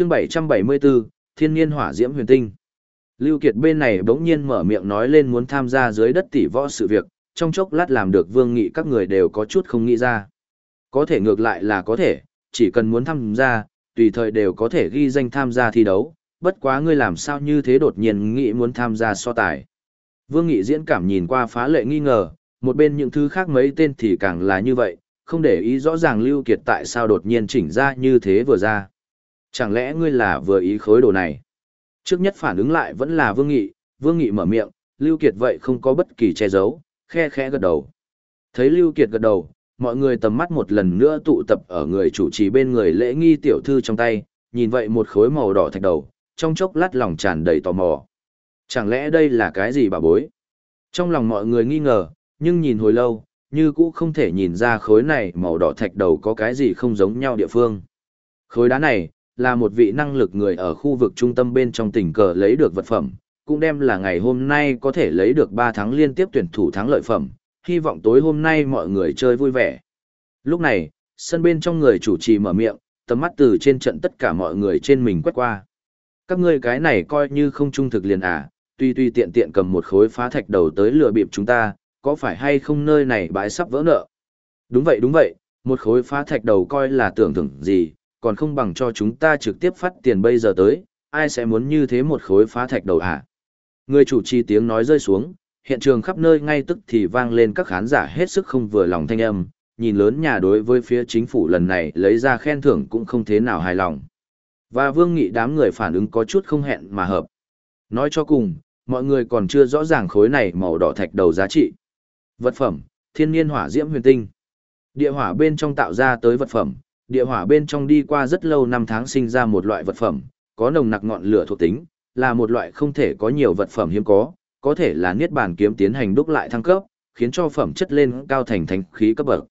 chương 774, Thiên Niên Hỏa Diễm Huyền Tinh. Lưu Kiệt bên này bỗng nhiên mở miệng nói lên muốn tham gia dưới đất tỷ võ sự việc, trong chốc lát làm được vương nghị các người đều có chút không nghĩ ra. Có thể ngược lại là có thể, chỉ cần muốn tham gia, tùy thời đều có thể ghi danh tham gia thi đấu, bất quá ngươi làm sao như thế đột nhiên nghĩ muốn tham gia so tài. Vương Nghị diễn cảm nhìn qua phá lệ nghi ngờ, một bên những thứ khác mấy tên thì càng là như vậy, không để ý rõ ràng Lưu Kiệt tại sao đột nhiên chỉnh ra như thế vừa ra. Chẳng lẽ ngươi là vừa ý khối đồ này? Trước nhất phản ứng lại vẫn là Vương Nghị, Vương Nghị mở miệng, Lưu Kiệt vậy không có bất kỳ che giấu, khe khẽ gật đầu. Thấy Lưu Kiệt gật đầu, mọi người tầm mắt một lần nữa tụ tập ở người chủ trì bên người lễ nghi tiểu thư trong tay, nhìn vậy một khối màu đỏ thạch đầu, trong chốc lát lòng tràn đầy tò mò. Chẳng lẽ đây là cái gì bà bối? Trong lòng mọi người nghi ngờ, nhưng nhìn hồi lâu, như cũ không thể nhìn ra khối này màu đỏ thạch đầu có cái gì không giống nhau địa phương. Khối đá này, là một vị năng lực người ở khu vực trung tâm bên trong tỉnh cờ lấy được vật phẩm, cũng đem là ngày hôm nay có thể lấy được 3 tháng liên tiếp tuyển thủ thắng lợi phẩm, hy vọng tối hôm nay mọi người chơi vui vẻ. Lúc này, sân bên trong người chủ trì mở miệng, tầm mắt từ trên trận tất cả mọi người trên mình quét qua. Các ngươi cái này coi như không trung thực liền à, tuy tuy tiện tiện cầm một khối phá thạch đầu tới lừa bịp chúng ta, có phải hay không nơi này bãi sắp vỡ nợ? Đúng vậy đúng vậy, một khối phá thạch đầu coi là tưởng tượng gì, còn không bằng cho chúng ta trực tiếp phát tiền bây giờ tới, ai sẽ muốn như thế một khối phá thạch đầu à? Người chủ trì tiếng nói rơi xuống, hiện trường khắp nơi ngay tức thì vang lên các khán giả hết sức không vừa lòng thanh âm, nhìn lớn nhà đối với phía chính phủ lần này lấy ra khen thưởng cũng không thế nào hài lòng. Và vương nghị đám người phản ứng có chút không hẹn mà hợp. Nói cho cùng, mọi người còn chưa rõ ràng khối này màu đỏ thạch đầu giá trị. Vật phẩm, thiên nhiên hỏa diễm huyền tinh. Địa hỏa bên trong tạo ra tới vật phẩm, địa hỏa bên trong đi qua rất lâu năm tháng sinh ra một loại vật phẩm, có nồng nặc ngọn lửa thuộc tính, là một loại không thể có nhiều vật phẩm hiếm có, có thể là niết bàn kiếm tiến hành đúc lại thăng cấp, khiến cho phẩm chất lên cao thành thánh khí cấp bậc.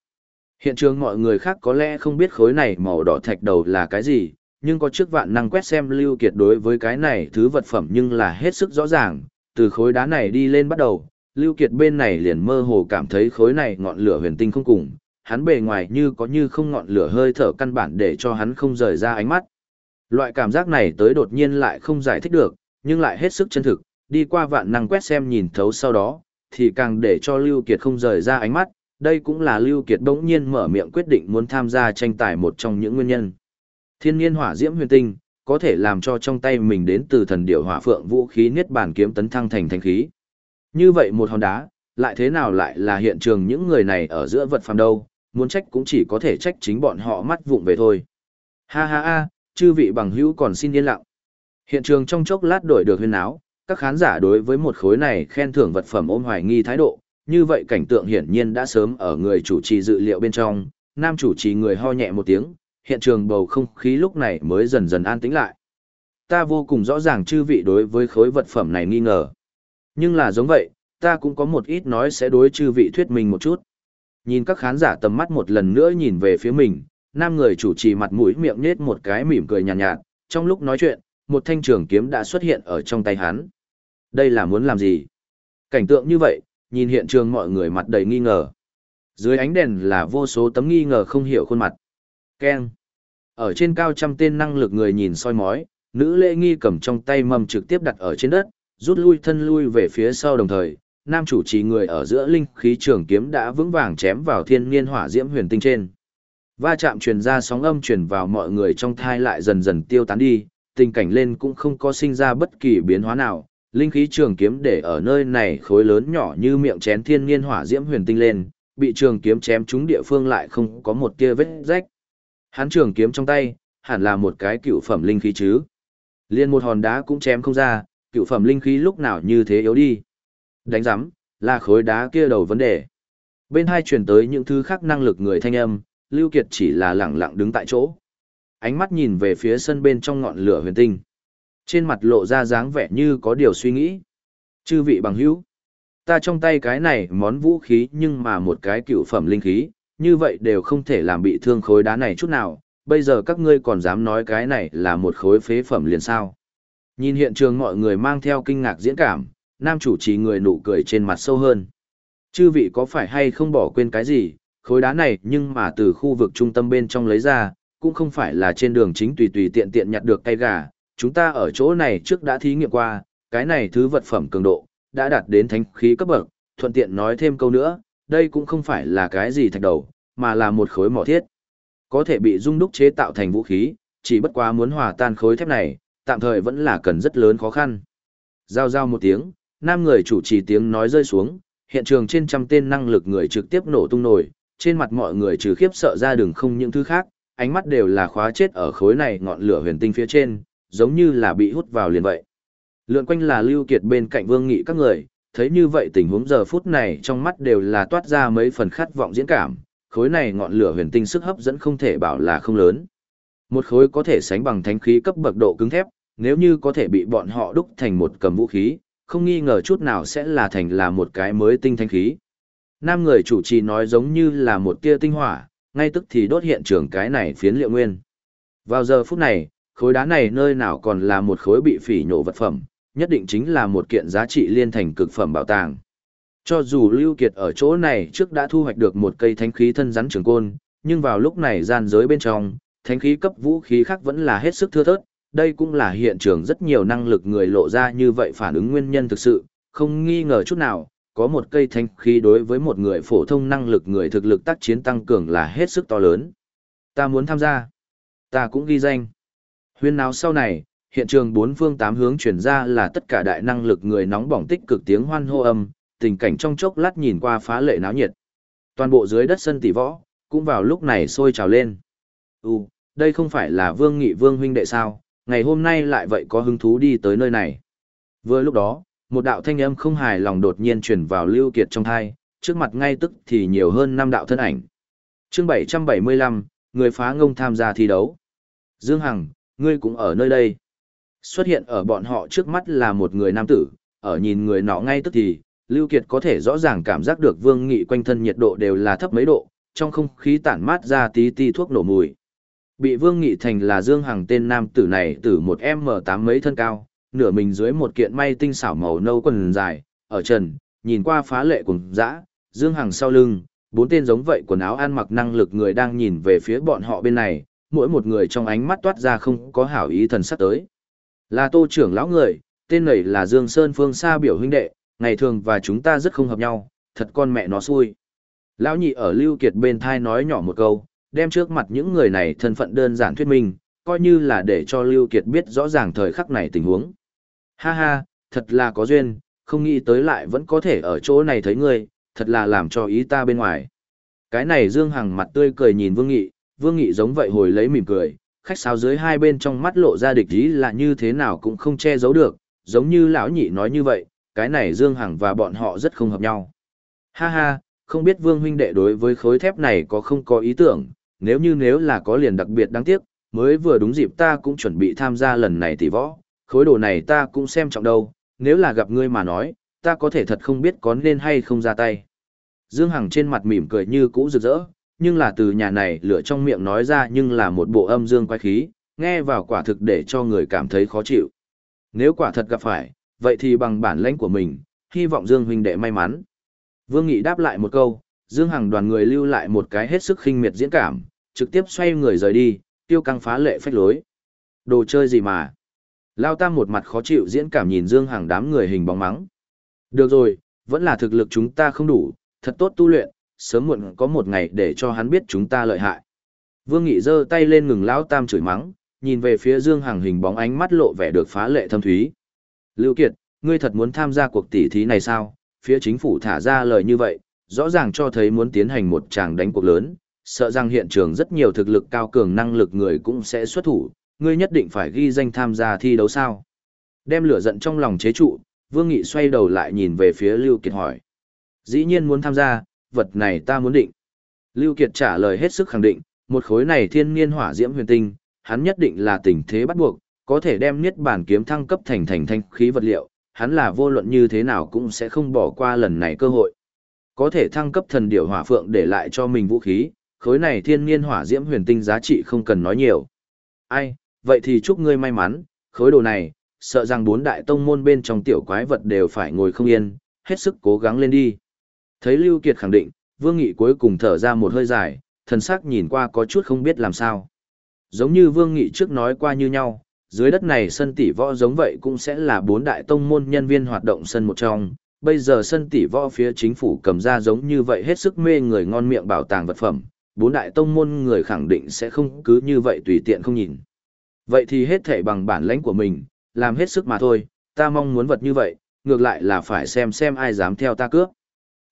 Hiện trường mọi người khác có lẽ không biết khối này màu đỏ thạch đầu là cái gì, nhưng có trước vạn năng quét xem lưu kiệt đối với cái này thứ vật phẩm nhưng là hết sức rõ ràng, từ khối đá này đi lên bắt đầu, lưu kiệt bên này liền mơ hồ cảm thấy khối này ngọn lửa huyền tinh không cùng, hắn bề ngoài như có như không ngọn lửa hơi thở căn bản để cho hắn không rời ra ánh mắt. Loại cảm giác này tới đột nhiên lại không giải thích được, nhưng lại hết sức chân thực, đi qua vạn năng quét xem nhìn thấu sau đó, thì càng để cho Lưu Kiệt không rời ra ánh mắt, đây cũng là Lưu Kiệt đống nhiên mở miệng quyết định muốn tham gia tranh tài một trong những nguyên nhân. Thiên nhiên hỏa diễm huyền tinh, có thể làm cho trong tay mình đến từ thần điểu hỏa phượng vũ khí niết bàn kiếm tấn thăng thành thanh khí. Như vậy một hòn đá, lại thế nào lại là hiện trường những người này ở giữa vật phàm đâu, muốn trách cũng chỉ có thể trách chính bọn họ mắt vụng về thôi. Ha ha ha, chư vị bằng hữu còn xin yên lặng. Hiện trường trong chốc lát đổi được huyên áo, các khán giả đối với một khối này khen thưởng vật phẩm ôm hoài nghi thái độ, như vậy cảnh tượng hiển nhiên đã sớm ở người chủ trì dự liệu bên trong, nam chủ trì người ho nhẹ một tiếng, hiện trường bầu không khí lúc này mới dần dần an tĩnh lại. Ta vô cùng rõ ràng chư vị đối với khối vật phẩm này nghi ngờ. Nhưng là giống vậy, ta cũng có một ít nói sẽ đối chư vị thuyết minh một chút. Nhìn các khán giả tầm mắt một lần nữa nhìn về phía mình, nam người chủ trì mặt mũi miệng nết một cái mỉm cười nhàn nhạt, nhạt, trong lúc nói chuyện, một thanh trường kiếm đã xuất hiện ở trong tay hắn. Đây là muốn làm gì? Cảnh tượng như vậy, nhìn hiện trường mọi người mặt đầy nghi ngờ. Dưới ánh đèn là vô số tấm nghi ngờ không hiểu khuôn mặt. Keng. Ở trên cao trăm tên năng lực người nhìn soi mói, nữ lễ nghi cầm trong tay mầm trực tiếp đặt ở trên đất, rút lui thân lui về phía sau đồng thời, nam chủ trì người ở giữa linh khí trường kiếm đã vững vàng chém vào thiên niên hỏa diễm huyền tinh trên. Va chạm truyền ra sóng âm truyền vào mọi người trong thai lại dần dần tiêu tán đi, tình cảnh lên cũng không có sinh ra bất kỳ biến hóa nào, linh khí trường kiếm để ở nơi này khối lớn nhỏ như miệng chén thiên niên hỏa diễm huyền tinh lên, bị trường kiếm chém trúng địa phương lại không có một tia vết rách. Hắn trường kiếm trong tay, hẳn là một cái cựu phẩm linh khí chứ. Liên một hòn đá cũng chém không ra, cựu phẩm linh khí lúc nào như thế yếu đi. Đánh giám, là khối đá kia đầu vấn đề. Bên hai truyền tới những thứ khác năng lực người thanh âm, Lưu Kiệt chỉ là lẳng lặng đứng tại chỗ. Ánh mắt nhìn về phía sân bên trong ngọn lửa huyền tinh. Trên mặt lộ ra dáng vẻ như có điều suy nghĩ. Chư vị bằng hữu, ta trong tay cái này món vũ khí nhưng mà một cái cựu phẩm linh khí, như vậy đều không thể làm bị thương khối đá này chút nào, bây giờ các ngươi còn dám nói cái này là một khối phế phẩm liền sao. Nhìn hiện trường mọi người mang theo kinh ngạc diễn cảm, nam chủ trì người nụ cười trên mặt sâu hơn. Chư vị có phải hay không bỏ quên cái gì, khối đá này nhưng mà từ khu vực trung tâm bên trong lấy ra, cũng không phải là trên đường chính tùy tùy tiện tiện nhặt được cây gà, chúng ta ở chỗ này trước đã thí nghiệm qua, cái này thứ vật phẩm cường độ, đã đạt đến thánh khí cấp bậc, thuận tiện nói thêm câu nữa, đây cũng không phải là cái gì thạch đầu, mà là một khối mỏ thiết. Có thể bị dung đúc chế tạo thành vũ khí, chỉ bất quá muốn hòa tan khối thép này, tạm thời vẫn là cần rất lớn khó khăn. Giao giao một tiếng, nam người chủ trì tiếng nói rơi xuống, hiện trường trên trăm tên năng lực người trực tiếp nổ tung nổi, trên mặt mọi người trừ khiếp sợ ra đường không những thứ khác, ánh mắt đều là khóa chết ở khối này ngọn lửa huyền tinh phía trên, giống như là bị hút vào liền vậy. Lượn quanh là Lưu Kiệt bên cạnh Vương Nghị các người, thấy như vậy tình huống giờ phút này trong mắt đều là toát ra mấy phần khát vọng diễn cảm, khối này ngọn lửa huyền tinh sức hấp dẫn không thể bảo là không lớn. Một khối có thể sánh bằng thánh khí cấp bậc độ cứng thép, nếu như có thể bị bọn họ đúc thành một cầm vũ khí, không nghi ngờ chút nào sẽ là thành là một cái mới tinh thanh khí. Nam người chủ trì nói giống như là một tia tinh hỏa, ngay tức thì đốt hiện trường cái này phiến liệu nguyên. Vào giờ phút này, khối đá này nơi nào còn là một khối bị phỉ nhổ vật phẩm, nhất định chính là một kiện giá trị liên thành cực phẩm bảo tàng. Cho dù Lưu Kiệt ở chỗ này trước đã thu hoạch được một cây thánh khí thân rắn trường côn, nhưng vào lúc này gian giới bên trong, thánh khí cấp vũ khí khác vẫn là hết sức thưa thớt, đây cũng là hiện trường rất nhiều năng lực người lộ ra như vậy phản ứng nguyên nhân thực sự, không nghi ngờ chút nào, có một cây thanh khí đối với một người phổ thông năng lực người thực lực tác chiến tăng cường là hết sức to lớn. Ta muốn tham gia. Ta cũng ghi danh. Huyên náo sau này, hiện trường bốn phương tám hướng chuyển ra là tất cả đại năng lực người nóng bỏng tích cực tiếng hoan hô âm, tình cảnh trong chốc lát nhìn qua phá lệ náo nhiệt. Toàn bộ dưới đất sân tỷ võ, cũng vào lúc này sôi trào lên. Ừ, đây không phải là vương nghị vương huynh đệ sao, ngày hôm nay lại vậy có hứng thú đi tới nơi này. Vừa lúc đó, một đạo thanh âm không hài lòng đột nhiên truyền vào Lưu Kiệt trong thai, trước mặt ngay tức thì nhiều hơn năm đạo thân ảnh. Chương 775, người phá ngông tham gia thi đấu. Dương Hằng, ngươi cũng ở nơi đây. Xuất hiện ở bọn họ trước mắt là một người nam tử, ở nhìn người nọ ngay tức thì, Lưu Kiệt có thể rõ ràng cảm giác được Vương Nghị quanh thân nhiệt độ đều là thấp mấy độ, trong không khí tản mát ra tí ti thuốc nổ mùi. Bị Vương Nghị thành là Dương Hằng tên nam tử này từ một M8 mấy thân cao, nửa mình dưới một kiện may tinh xảo màu nâu quần dài, ở trần, nhìn qua phá lệ cùng dã, Dương Hằng sau lưng, bốn tên giống vậy quần áo ăn mặc năng lực người đang nhìn về phía bọn họ bên này, mỗi một người trong ánh mắt toát ra không có hảo ý thần sắc tới. Là tô trưởng lão người, tên này là Dương Sơn Phương Sa biểu huynh đệ, ngày thường và chúng ta rất không hợp nhau, thật con mẹ nó xui. Lão nhị ở Lưu Kiệt bên thai nói nhỏ một câu, đem trước mặt những người này thân phận đơn giản thuyết minh, coi như là để cho Lưu Kiệt biết rõ ràng thời khắc này tình huống. Ha ha, thật là có duyên, không nghĩ tới lại vẫn có thể ở chỗ này thấy ngươi, thật là làm cho ý ta bên ngoài. Cái này Dương Hằng mặt tươi cười nhìn Vương Nghị, Vương Nghị giống vậy hồi lấy mỉm cười, khách sáo dưới hai bên trong mắt lộ ra địch ý là như thế nào cũng không che giấu được, giống như lão nhị nói như vậy, cái này Dương Hằng và bọn họ rất không hợp nhau. Ha ha, không biết Vương huynh đệ đối với khối thép này có không có ý tưởng, nếu như nếu là có liền đặc biệt đáng tiếc, mới vừa đúng dịp ta cũng chuẩn bị tham gia lần này tỷ võ, khối đồ này ta cũng xem trọng đâu, nếu là gặp ngươi mà nói, ta có thể thật không biết có nên hay không ra tay. Dương Hằng trên mặt mỉm cười như cũ rực rỡ, nhưng là từ nhà này lửa trong miệng nói ra nhưng là một bộ âm dương quái khí, nghe vào quả thực để cho người cảm thấy khó chịu. Nếu quả thật gặp phải, vậy thì bằng bản lãnh của mình, hy vọng Dương huynh đệ may mắn. Vương Nghị đáp lại một câu, Dương Hằng đoàn người lưu lại một cái hết sức khinh miệt diễn cảm, trực tiếp xoay người rời đi, tiêu căng phá lệ phách lối. Đồ chơi gì mà? Lao Tam một mặt khó chịu diễn cảm nhìn Dương Hằng đám người hình bóng mắng. Được rồi, vẫn là thực lực chúng ta không đủ, thật tốt tu luyện, sớm muộn có một ngày để cho hắn biết chúng ta lợi hại. Vương Nghị giơ tay lên ngừng Lão Tam chửi mắng, nhìn về phía Dương Hằng hình bóng ánh mắt lộ vẻ được phá lệ thâm thúy. Lưu Kiệt, ngươi thật muốn tham gia cuộc tỷ thí này sao? Phía chính phủ thả ra lời như vậy, rõ ràng cho thấy muốn tiến hành một tràng đánh cuộc lớn, sợ rằng hiện trường rất nhiều thực lực cao cường năng lực người cũng sẽ xuất thủ, ngươi nhất định phải ghi danh tham gia thi đấu sao. Đem lửa giận trong lòng chế trụ, Vương Nghị xoay đầu lại nhìn về phía Lưu Kiệt hỏi. Dĩ nhiên muốn tham gia, vật này ta muốn định. Lưu Kiệt trả lời hết sức khẳng định, một khối này thiên niên hỏa diễm huyền tinh, hắn nhất định là tình thế bắt buộc, có thể đem niết bản kiếm thăng cấp thành thành thanh khí vật liệu, hắn là vô luận như thế nào cũng sẽ không bỏ qua lần này cơ hội. Có thể thăng cấp thần điểu hỏa phượng để lại cho mình vũ khí, khối này thiên niên hỏa diễm huyền tinh giá trị không cần nói nhiều. Ai, vậy thì chúc ngươi may mắn, khối đồ này, sợ rằng bốn đại tông môn bên trong tiểu quái vật đều phải ngồi không yên, hết sức cố gắng lên đi. Thấy Lưu Kiệt khẳng định, Vương Nghị cuối cùng thở ra một hơi dài, thần sắc nhìn qua có chút không biết làm sao. Giống như Vương Nghị trước nói qua như nhau, dưới đất này sân tỷ võ giống vậy cũng sẽ là bốn đại tông môn nhân viên hoạt động sân một trong. Bây giờ sân tỷ võ phía chính phủ cầm ra giống như vậy hết sức mê người ngon miệng bảo tàng vật phẩm, bốn đại tông môn người khẳng định sẽ không cứ như vậy tùy tiện không nhìn. Vậy thì hết thể bằng bản lãnh của mình, làm hết sức mà thôi, ta mong muốn vật như vậy, ngược lại là phải xem xem ai dám theo ta cướp.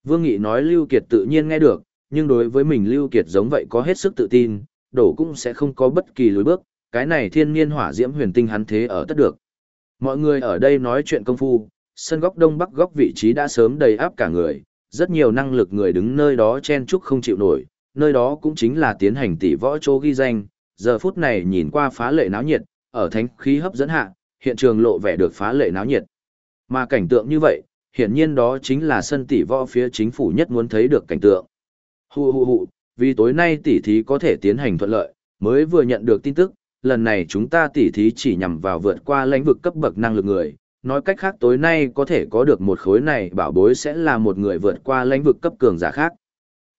Vương Nghị nói Lưu Kiệt tự nhiên nghe được, nhưng đối với mình Lưu Kiệt giống vậy có hết sức tự tin, đổ cũng sẽ không có bất kỳ lối bước, cái này thiên nhiên hỏa diễm huyền tinh hắn thế ở tất được. Mọi người ở đây nói chuyện công phu, sân góc đông bắc góc vị trí đã sớm đầy áp cả người, rất nhiều năng lực người đứng nơi đó chen chúc không chịu nổi, nơi đó cũng chính là tiến hành tỷ võ chỗ ghi danh, giờ phút này nhìn qua phá lệ náo nhiệt, ở thánh khí hấp dẫn hạ, hiện trường lộ vẻ được phá lệ náo nhiệt. Mà cảnh tượng như vậy, hiển nhiên đó chính là sân tỷ võ phía chính phủ nhất muốn thấy được cảnh tượng. Hù hù hù, vì tối nay tỷ thí có thể tiến hành thuận lợi, mới vừa nhận được tin tức, lần này chúng ta tỷ thí chỉ nhằm vào vượt qua lãnh vực cấp bậc năng lực người, nói cách khác tối nay có thể có được một khối này bảo bối sẽ là một người vượt qua lãnh vực cấp cường giả khác.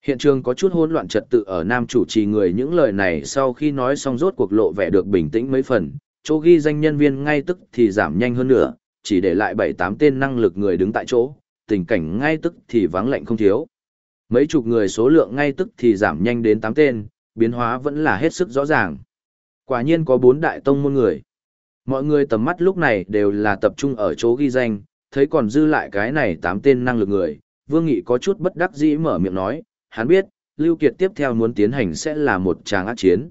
Hiện trường có chút hỗn loạn trật tự ở nam chủ trì người những lời này sau khi nói xong rốt cuộc lộ vẻ được bình tĩnh mấy phần, chỗ ghi danh nhân viên ngay tức thì giảm nhanh hơn nữa, chỉ để lại 7-8 tên năng lực người đứng tại chỗ, tình cảnh ngay tức thì vắng lạnh không thiếu. Mấy chục người số lượng ngay tức thì giảm nhanh đến 8 tên, biến hóa vẫn là hết sức rõ ràng. Quả nhiên có 4 đại tông môn người. Mọi người tầm mắt lúc này đều là tập trung ở chỗ ghi danh, thấy còn dư lại cái này 8 tên năng lực người. Vương Nghị có chút bất đắc dĩ mở miệng nói, hắn biết, Lưu Kiệt tiếp theo muốn tiến hành sẽ là một tràng ác chiến.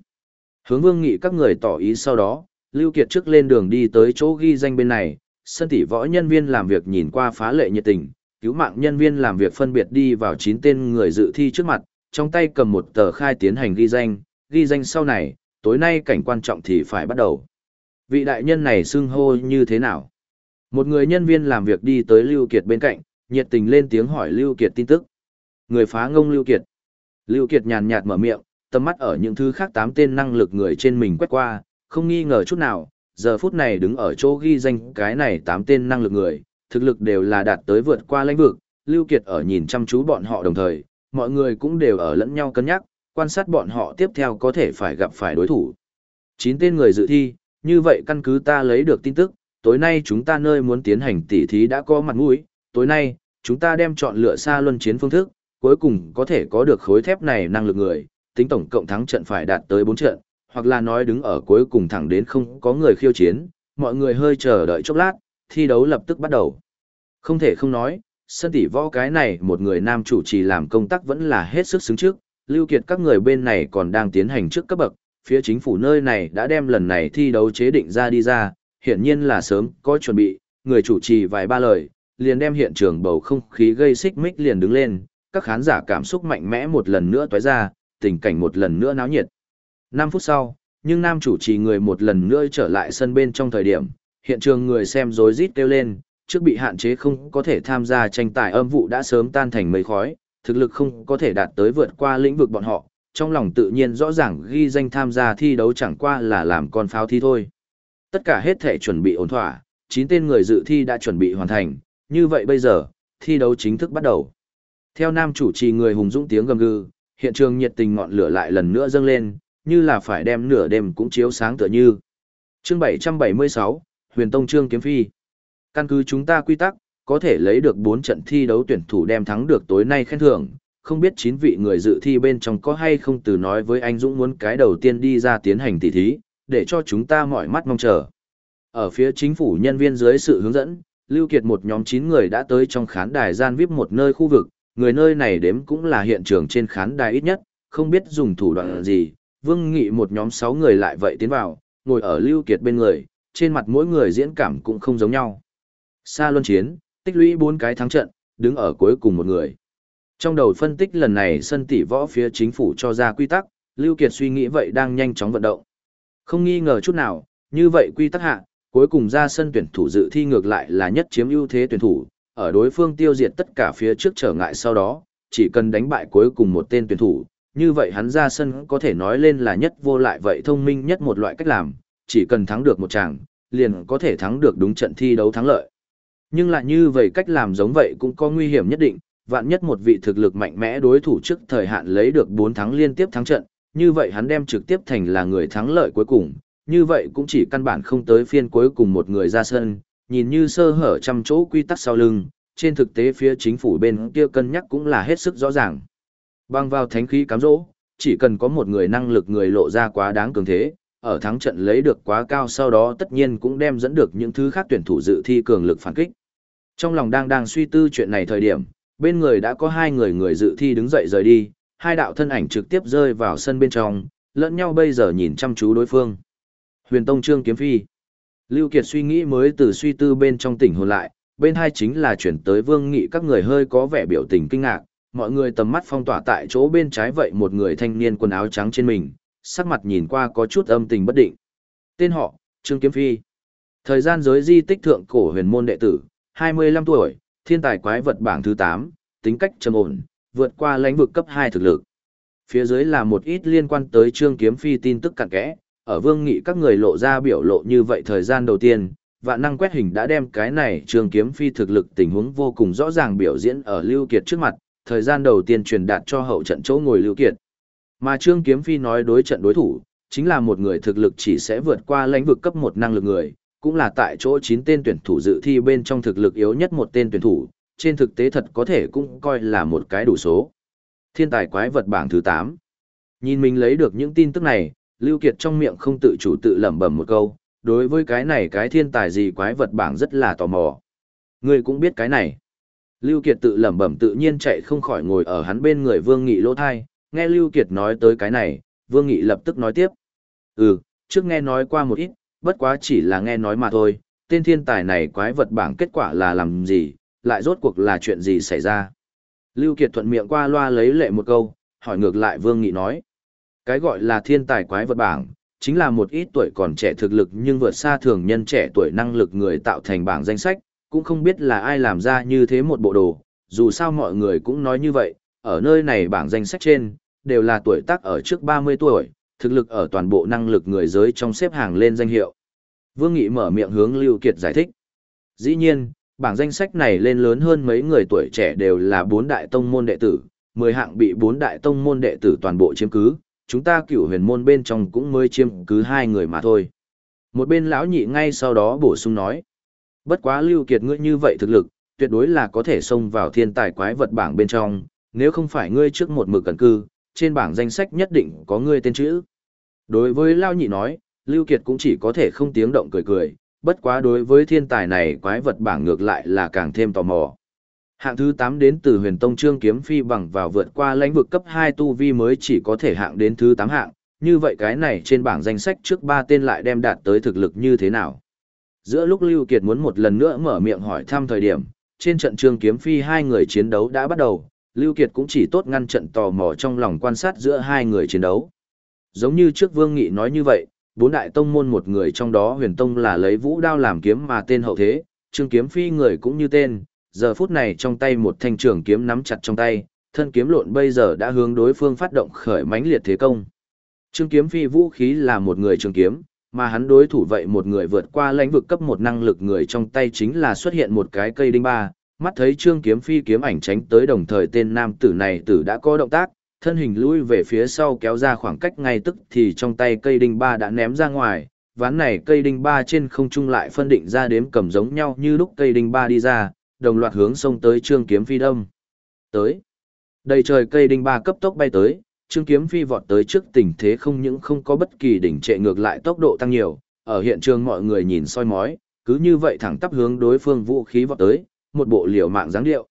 Hướng Vương Nghị các người tỏ ý sau đó, Lưu Kiệt trước lên đường đi tới chỗ ghi danh bên này, sân tỷ võ nhân viên làm việc nhìn qua phá lệ nhiệt tình, cứu mạng nhân viên làm việc phân biệt đi vào 9 tên người dự thi trước mặt, trong tay cầm một tờ khai tiến hành ghi danh, ghi danh sau này, tối nay cảnh quan trọng thì phải bắt đầu. Vị đại nhân này xưng hô như thế nào? Một người nhân viên làm việc đi tới Lưu Kiệt bên cạnh, nhiệt tình lên tiếng hỏi Lưu Kiệt tin tức. Người phá ngông Lưu Kiệt. Lưu Kiệt nhàn nhạt mở miệng, tầm mắt ở những thứ khác tám tên năng lực người trên mình quét qua, không nghi ngờ chút nào, giờ phút này đứng ở chỗ ghi danh cái này tám tên năng lực người, thực lực đều là đạt tới vượt qua lãnh vực, Lưu Kiệt ở nhìn chăm chú bọn họ đồng thời, mọi người cũng đều ở lẫn nhau cân nhắc, quan sát bọn họ tiếp theo có thể phải gặp phải đối thủ. Chín tên người dự thi, như vậy căn cứ ta lấy được tin tức, tối nay chúng ta nơi muốn tiến hành tỉ thí đã có mặt mũi, tối nay, chúng ta đem chọn lựa xa luân chiến phương thức, cuối cùng có thể có được khối thép này năng lực người, tính tổng cộng thắng trận phải đạt tới 4 trận, hoặc là nói đứng ở cuối cùng thẳng đến không có người khiêu chiến, mọi người hơi chờ đợi chốc lát, thi đấu lập tức bắt đầu. Không thể không nói, sân tỷ võ cái này một người nam chủ trì làm công tác vẫn là hết sức xứng trước, lưu kiệt các người bên này còn đang tiến hành trước cấp bậc, phía chính phủ nơi này đã đem lần này thi đấu chế định ra đi ra, hiển nhiên là sớm có chuẩn bị, người chủ trì vài ba lời, liền đem hiện trường bầu không khí gây xích mích liền đứng lên, các khán giả cảm xúc mạnh mẽ một lần nữa toái ra, tình cảnh một lần nữa náo nhiệt. 5 phút sau, nhưng nam chủ trì người một lần nữa trở lại sân bên trong thời điểm, hiện trường người xem rối rít kêu lên, trước bị hạn chế không có thể tham gia tranh tài âm vụ đã sớm tan thành mây khói, thực lực không có thể đạt tới vượt qua lĩnh vực bọn họ, trong lòng tự nhiên rõ ràng ghi danh tham gia thi đấu chẳng qua là làm con pháo thi thôi. Tất cả hết thể chuẩn bị ổn thỏa, 9 tên người dự thi đã chuẩn bị hoàn thành, như vậy bây giờ, thi đấu chính thức bắt đầu. Theo nam chủ trì người hùng dũng tiếng gầm gừ, hiện trường nhiệt tình ngọn lửa lại lần nữa dâng lên, như là phải đem nửa đêm cũng chiếu sáng tựa như. Chương 776, Huyền Tông Trương Kiếm Phi. Căn cứ chúng ta quy tắc, có thể lấy được 4 trận thi đấu tuyển thủ đem thắng được tối nay khen thưởng, không biết chín vị người dự thi bên trong có hay không từ nói với anh Dũng muốn cái đầu tiên đi ra tiến hành tỷ thí, để cho chúng ta mọi mắt mong chờ. Ở phía chính phủ nhân viên dưới sự hướng dẫn, Lưu Kiệt một nhóm 9 người đã tới trong khán đài gian VIP một nơi khu vực, người nơi này đếm cũng là hiện trường trên khán đài ít nhất, không biết dùng thủ đoạn gì, Vương Nghị một nhóm 6 người lại vậy tiến vào, ngồi ở Lưu Kiệt bên người, trên mặt mỗi người diễn cảm cũng không giống nhau. Sa luân chiến, tích lũy 4 cái thắng trận, đứng ở cuối cùng một người. Trong đầu phân tích lần này sân tỷ võ phía chính phủ cho ra quy tắc, Lưu Kiệt suy nghĩ vậy đang nhanh chóng vận động. Không nghi ngờ chút nào, như vậy quy tắc hạ, cuối cùng ra sân tuyển thủ dự thi ngược lại là nhất chiếm ưu thế tuyển thủ, ở đối phương tiêu diệt tất cả phía trước trở ngại sau đó, chỉ cần đánh bại cuối cùng một tên tuyển thủ, như vậy hắn ra sân có thể nói lên là nhất vô lại vậy thông minh nhất một loại cách làm, chỉ cần thắng được một chàng, liền có thể thắng được đúng trận thi đấu thắng lợi. Nhưng lại như vậy cách làm giống vậy cũng có nguy hiểm nhất định, vạn nhất một vị thực lực mạnh mẽ đối thủ trước thời hạn lấy được 4 thắng liên tiếp thắng trận, như vậy hắn đem trực tiếp thành là người thắng lợi cuối cùng, như vậy cũng chỉ căn bản không tới phiên cuối cùng một người ra sân, nhìn như sơ hở trăm chỗ quy tắc sau lưng, trên thực tế phía chính phủ bên kia cân nhắc cũng là hết sức rõ ràng. Băng vào thánh khí cám dỗ, chỉ cần có một người năng lực người lộ ra quá đáng cường thế, ở thắng trận lấy được quá cao sau đó tất nhiên cũng đem dẫn được những thứ khác tuyển thủ dự thi cường lực phản kích. Trong lòng đang đang suy tư chuyện này thời điểm, bên người đã có hai người người dự thi đứng dậy rời đi, hai đạo thân ảnh trực tiếp rơi vào sân bên trong, lẫn nhau bây giờ nhìn chăm chú đối phương. Huyền Tông Trương Kiếm Phi. Lưu Kiệt suy nghĩ mới từ suy tư bên trong tỉnh hồn lại, bên hai chính là chuyển tới Vương Nghị các người hơi có vẻ biểu tình kinh ngạc, mọi người tầm mắt phong tỏa tại chỗ bên trái vậy một người thanh niên quần áo trắng trên mình, sắc mặt nhìn qua có chút âm tình bất định. Tên họ, Trương Kiếm Phi. Thời gian giới di tích thượng cổ huyền môn đệ tử, 25 tuổi, thiên tài quái vật bảng thứ 8, tính cách trầm ổn, vượt qua lãnh vực cấp 2 thực lực. Phía dưới là một ít liên quan tới Trương Kiếm Phi tin tức cặn kẽ, ở vương nghị các người lộ ra biểu lộ như vậy thời gian đầu tiên, vạn năng quét hình đã đem cái này Trương Kiếm Phi thực lực tình huống vô cùng rõ ràng biểu diễn ở Lưu Kiệt trước mặt, thời gian đầu tiên truyền đạt cho hậu trận chỗ ngồi Lưu Kiệt. Mà Trương Kiếm Phi nói đối trận đối thủ, chính là một người thực lực chỉ sẽ vượt qua lãnh vực cấp một năng lực người, cũng là tại chỗ 9 tên tuyển thủ dự thi bên trong thực lực yếu nhất một tên tuyển thủ, trên thực tế thật có thể cũng coi là một cái đủ số. Thiên tài quái vật bảng thứ 8. Nhìn mình lấy được những tin tức này, Lưu Kiệt trong miệng không tự chủ tự lẩm bẩm một câu, đối với cái này cái thiên tài gì quái vật bảng rất là tò mò. Người cũng biết cái này. Lưu Kiệt tự lẩm bẩm tự nhiên chạy không khỏi ngồi ở hắn bên người Vương Nghị lỗ thai, nghe Lưu Kiệt nói tới cái này, Vương Nghị lập tức nói tiếp. Ừ, trước nghe nói qua một ít, bất quá chỉ là nghe nói mà thôi, tên thiên tài này quái vật bảng kết quả là làm gì, lại rốt cuộc là chuyện gì xảy ra. Lưu Kiệt thuận miệng qua loa lấy lệ một câu, hỏi ngược lại Vương Nghị nói. Cái gọi là thiên tài quái vật bảng, chính là một ít tuổi còn trẻ thực lực nhưng vượt xa thường nhân trẻ tuổi năng lực người tạo thành bảng danh sách, cũng không biết là ai làm ra như thế một bộ đồ, dù sao mọi người cũng nói như vậy, ở nơi này bảng danh sách trên, đều là tuổi tác ở trước 30 tuổi, thực lực ở toàn bộ năng lực người giới trong xếp hàng lên danh hiệu. Vương Nghị mở miệng hướng Lưu Kiệt giải thích. Dĩ nhiên, bảng danh sách này lên lớn hơn mấy người tuổi trẻ đều là bốn đại tông môn đệ tử, 10 hạng bị bốn đại tông môn đệ tử toàn bộ chiếm cứ, chúng ta cửu huyền môn bên trong cũng mới chiếm cứ hai người mà thôi. Một bên lão nhị ngay sau đó bổ sung nói. Bất quá Lưu Kiệt ngươi như vậy thực lực, tuyệt đối là có thể xông vào thiên tài quái vật bảng bên trong, nếu không phải ngươi trước một mực cẩn cư, trên bảng danh sách nhất định có ngươi tên chữ. Đối với Lao Nhị nói, Lưu Kiệt cũng chỉ có thể không tiếng động cười cười, bất quá đối với thiên tài này quái vật bảng ngược lại là càng thêm tò mò. Hạng thứ 8 đến từ huyền tông trương kiếm phi bằng vào vượt qua lãnh vực cấp 2 tu vi mới chỉ có thể hạng đến thứ 8 hạng, như vậy cái này trên bảng danh sách trước 3 tên lại đem đạt tới thực lực như thế nào. Giữa lúc Lưu Kiệt muốn một lần nữa mở miệng hỏi thăm thời điểm, trên trận trương kiếm phi hai người chiến đấu đã bắt đầu, Lưu Kiệt cũng chỉ tốt ngăn trận tò mò trong lòng quan sát giữa hai người chiến đấu. Giống như trước Vương Nghị nói như vậy, bốn đại tông môn một người trong đó huyền tông là lấy vũ đao làm kiếm mà tên hậu thế, trương kiếm phi người cũng như tên, giờ phút này trong tay một thanh trường kiếm nắm chặt trong tay, thân kiếm lộn bây giờ đã hướng đối phương phát động khởi mãnh liệt thế công. Trương kiếm phi vũ khí là một người trường kiếm, mà hắn đối thủ vậy một người vượt qua lãnh vực cấp một năng lực người trong tay chính là xuất hiện một cái cây đinh ba, mắt thấy trương kiếm phi kiếm ảnh tránh tới đồng thời tên nam tử này tử đã có động tác, thân hình lui về phía sau kéo ra khoảng cách ngay tức thì trong tay cây đinh ba đã ném ra ngoài, ván này cây đinh ba trên không trung lại phân định ra đếm cầm giống nhau như lúc cây đinh ba đi ra, đồng loạt hướng xông tới trương kiếm phi đông. Tới. Đầy trời cây đinh ba cấp tốc bay tới, trương kiếm phi vọt tới trước tình thế không những không có bất kỳ đỉnh trệ ngược lại tốc độ tăng nhiều, ở hiện trường mọi người nhìn soi mói, cứ như vậy thẳng tắp hướng đối phương vũ khí vọt tới, một bộ liều mạng dáng điệu.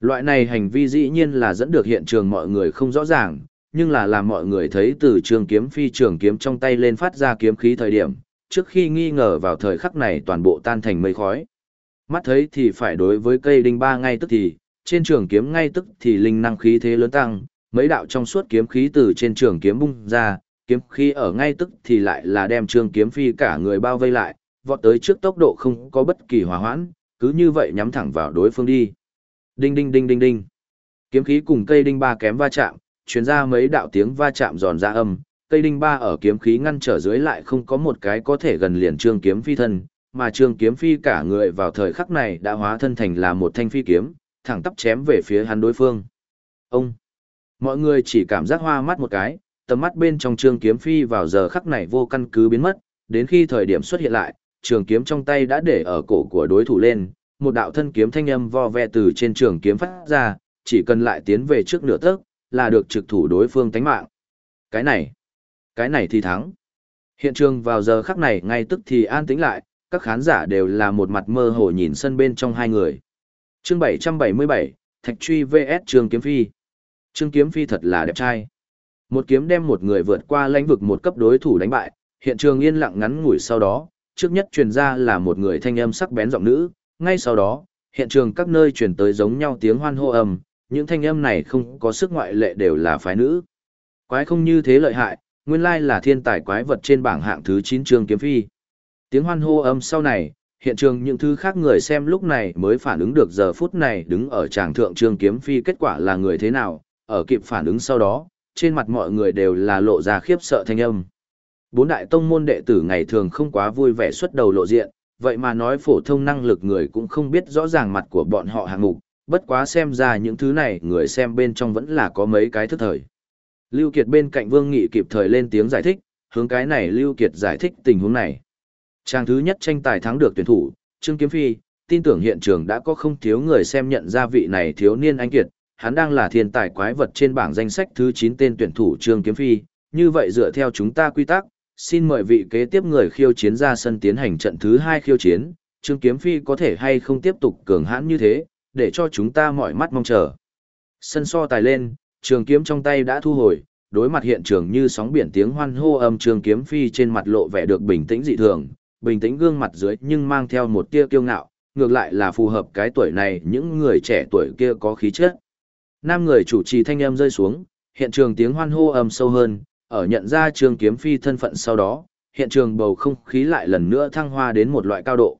Loại này hành vi dĩ nhiên là dẫn được hiện trường mọi người không rõ ràng, nhưng là làm mọi người thấy từ trường kiếm phi trường kiếm trong tay lên phát ra kiếm khí thời điểm, trước khi nghi ngờ vào thời khắc này toàn bộ tan thành mây khói. Mắt thấy thì phải đối với cây đinh ba ngay tức thì, trên trường kiếm ngay tức thì linh năng khí thế lớn tăng, mấy đạo trong suốt kiếm khí từ trên trường kiếm bung ra, kiếm khí ở ngay tức thì lại là đem trường kiếm phi cả người bao vây lại, vọt tới trước tốc độ không có bất kỳ hòa hoãn, cứ như vậy nhắm thẳng vào đối phương đi. Đinh đinh đinh đinh đinh. Kiếm khí cùng cây đinh ba kém va chạm, truyền ra mấy đạo tiếng va chạm giòn ra âm, cây đinh ba ở kiếm khí ngăn trở dưới lại không có một cái có thể gần liền trương kiếm phi thân, mà trương kiếm phi cả người vào thời khắc này đã hóa thân thành là một thanh phi kiếm, thẳng tắp chém về phía hắn đối phương. Ông! Mọi người chỉ cảm giác hoa mắt một cái, tầm mắt bên trong Trương Kiếm Phi vào giờ khắc này vô căn cứ biến mất, đến khi thời điểm xuất hiện lại, trường kiếm trong tay đã để ở cổ của đối thủ lên, một đạo thân kiếm thanh âm vo ve từ trên trường kiếm phát ra, chỉ cần lại tiến về trước nửa tấc, là được trực thủ đối phương tánh mạng. Cái này, cái này thì thắng. Hiện trường vào giờ khắc này ngay tức thì an tĩnh lại, các khán giả đều là một mặt mơ hồ nhìn sân bên trong hai người. Chương 777, Thạch Truy vs Trương Kiếm Phi. Trương Kiếm Phi thật là đẹp trai. Một kiếm đem một người vượt qua lãnh vực một cấp đối thủ đánh bại, hiện trường yên lặng ngắn ngủi sau đó, trước nhất truyền ra là một người thanh âm sắc bén giọng nữ, ngay sau đó, hiện trường các nơi truyền tới giống nhau tiếng hoan hô ầm, những thanh âm này không có sức ngoại lệ đều là phái nữ. Quái không như thế lợi hại, nguyên lai là thiên tài quái vật trên bảng hạng thứ 9 Trương Kiếm Phi. Tiếng hoan hô âm sau này, hiện trường những thứ khác người xem lúc này mới phản ứng được giờ phút này đứng ở tràng thượng Trương Kiếm Phi kết quả là người thế nào, ở kịp phản ứng sau đó, trên mặt mọi người đều là lộ ra khiếp sợ thanh âm. Bốn đại tông môn đệ tử ngày thường không quá vui vẻ xuất đầu lộ diện, vậy mà nói phổ thông năng lực người cũng không biết rõ ràng mặt của bọn họ hạng mục, bất quá xem ra những thứ này người xem bên trong vẫn là có mấy cái thức thời. Lưu Kiệt bên cạnh Vương Nghị kịp thời lên tiếng giải thích, hướng cái này Lưu Kiệt giải thích tình huống này. Trang thứ nhất tranh tài thắng được tuyển thủ, Trương Kiếm Phi, tin tưởng hiện trường đã có không thiếu người xem nhận ra vị này thiếu niên anh kiệt, hắn đang là thiên tài quái vật trên bảng danh sách thứ 9 tên tuyển thủ Trương Kiếm Phi, như vậy dựa theo chúng ta quy tắc, xin mời vị kế tiếp người khiêu chiến ra sân tiến hành trận thứ hai khiêu chiến, Trương Kiếm Phi có thể hay không tiếp tục cường hãn như thế, để cho chúng ta mọi mắt mong chờ. Sân so tài lên, trường kiếm trong tay đã thu hồi, đối mặt hiện trường như sóng biển tiếng hoan hô âm trường kiếm phi trên mặt lộ vẻ được bình tĩnh dị thường, bình tĩnh gương mặt dưới nhưng mang theo một tia kiêu ngạo, ngược lại là phù hợp cái tuổi này những người trẻ tuổi kia có khí chất. Nam người chủ trì thanh âm rơi xuống, hiện trường tiếng hoan hô âm sâu hơn, ở nhận ra trường kiếm phi thân phận sau đó, hiện trường bầu không khí lại lần nữa thăng hoa đến một loại cao độ.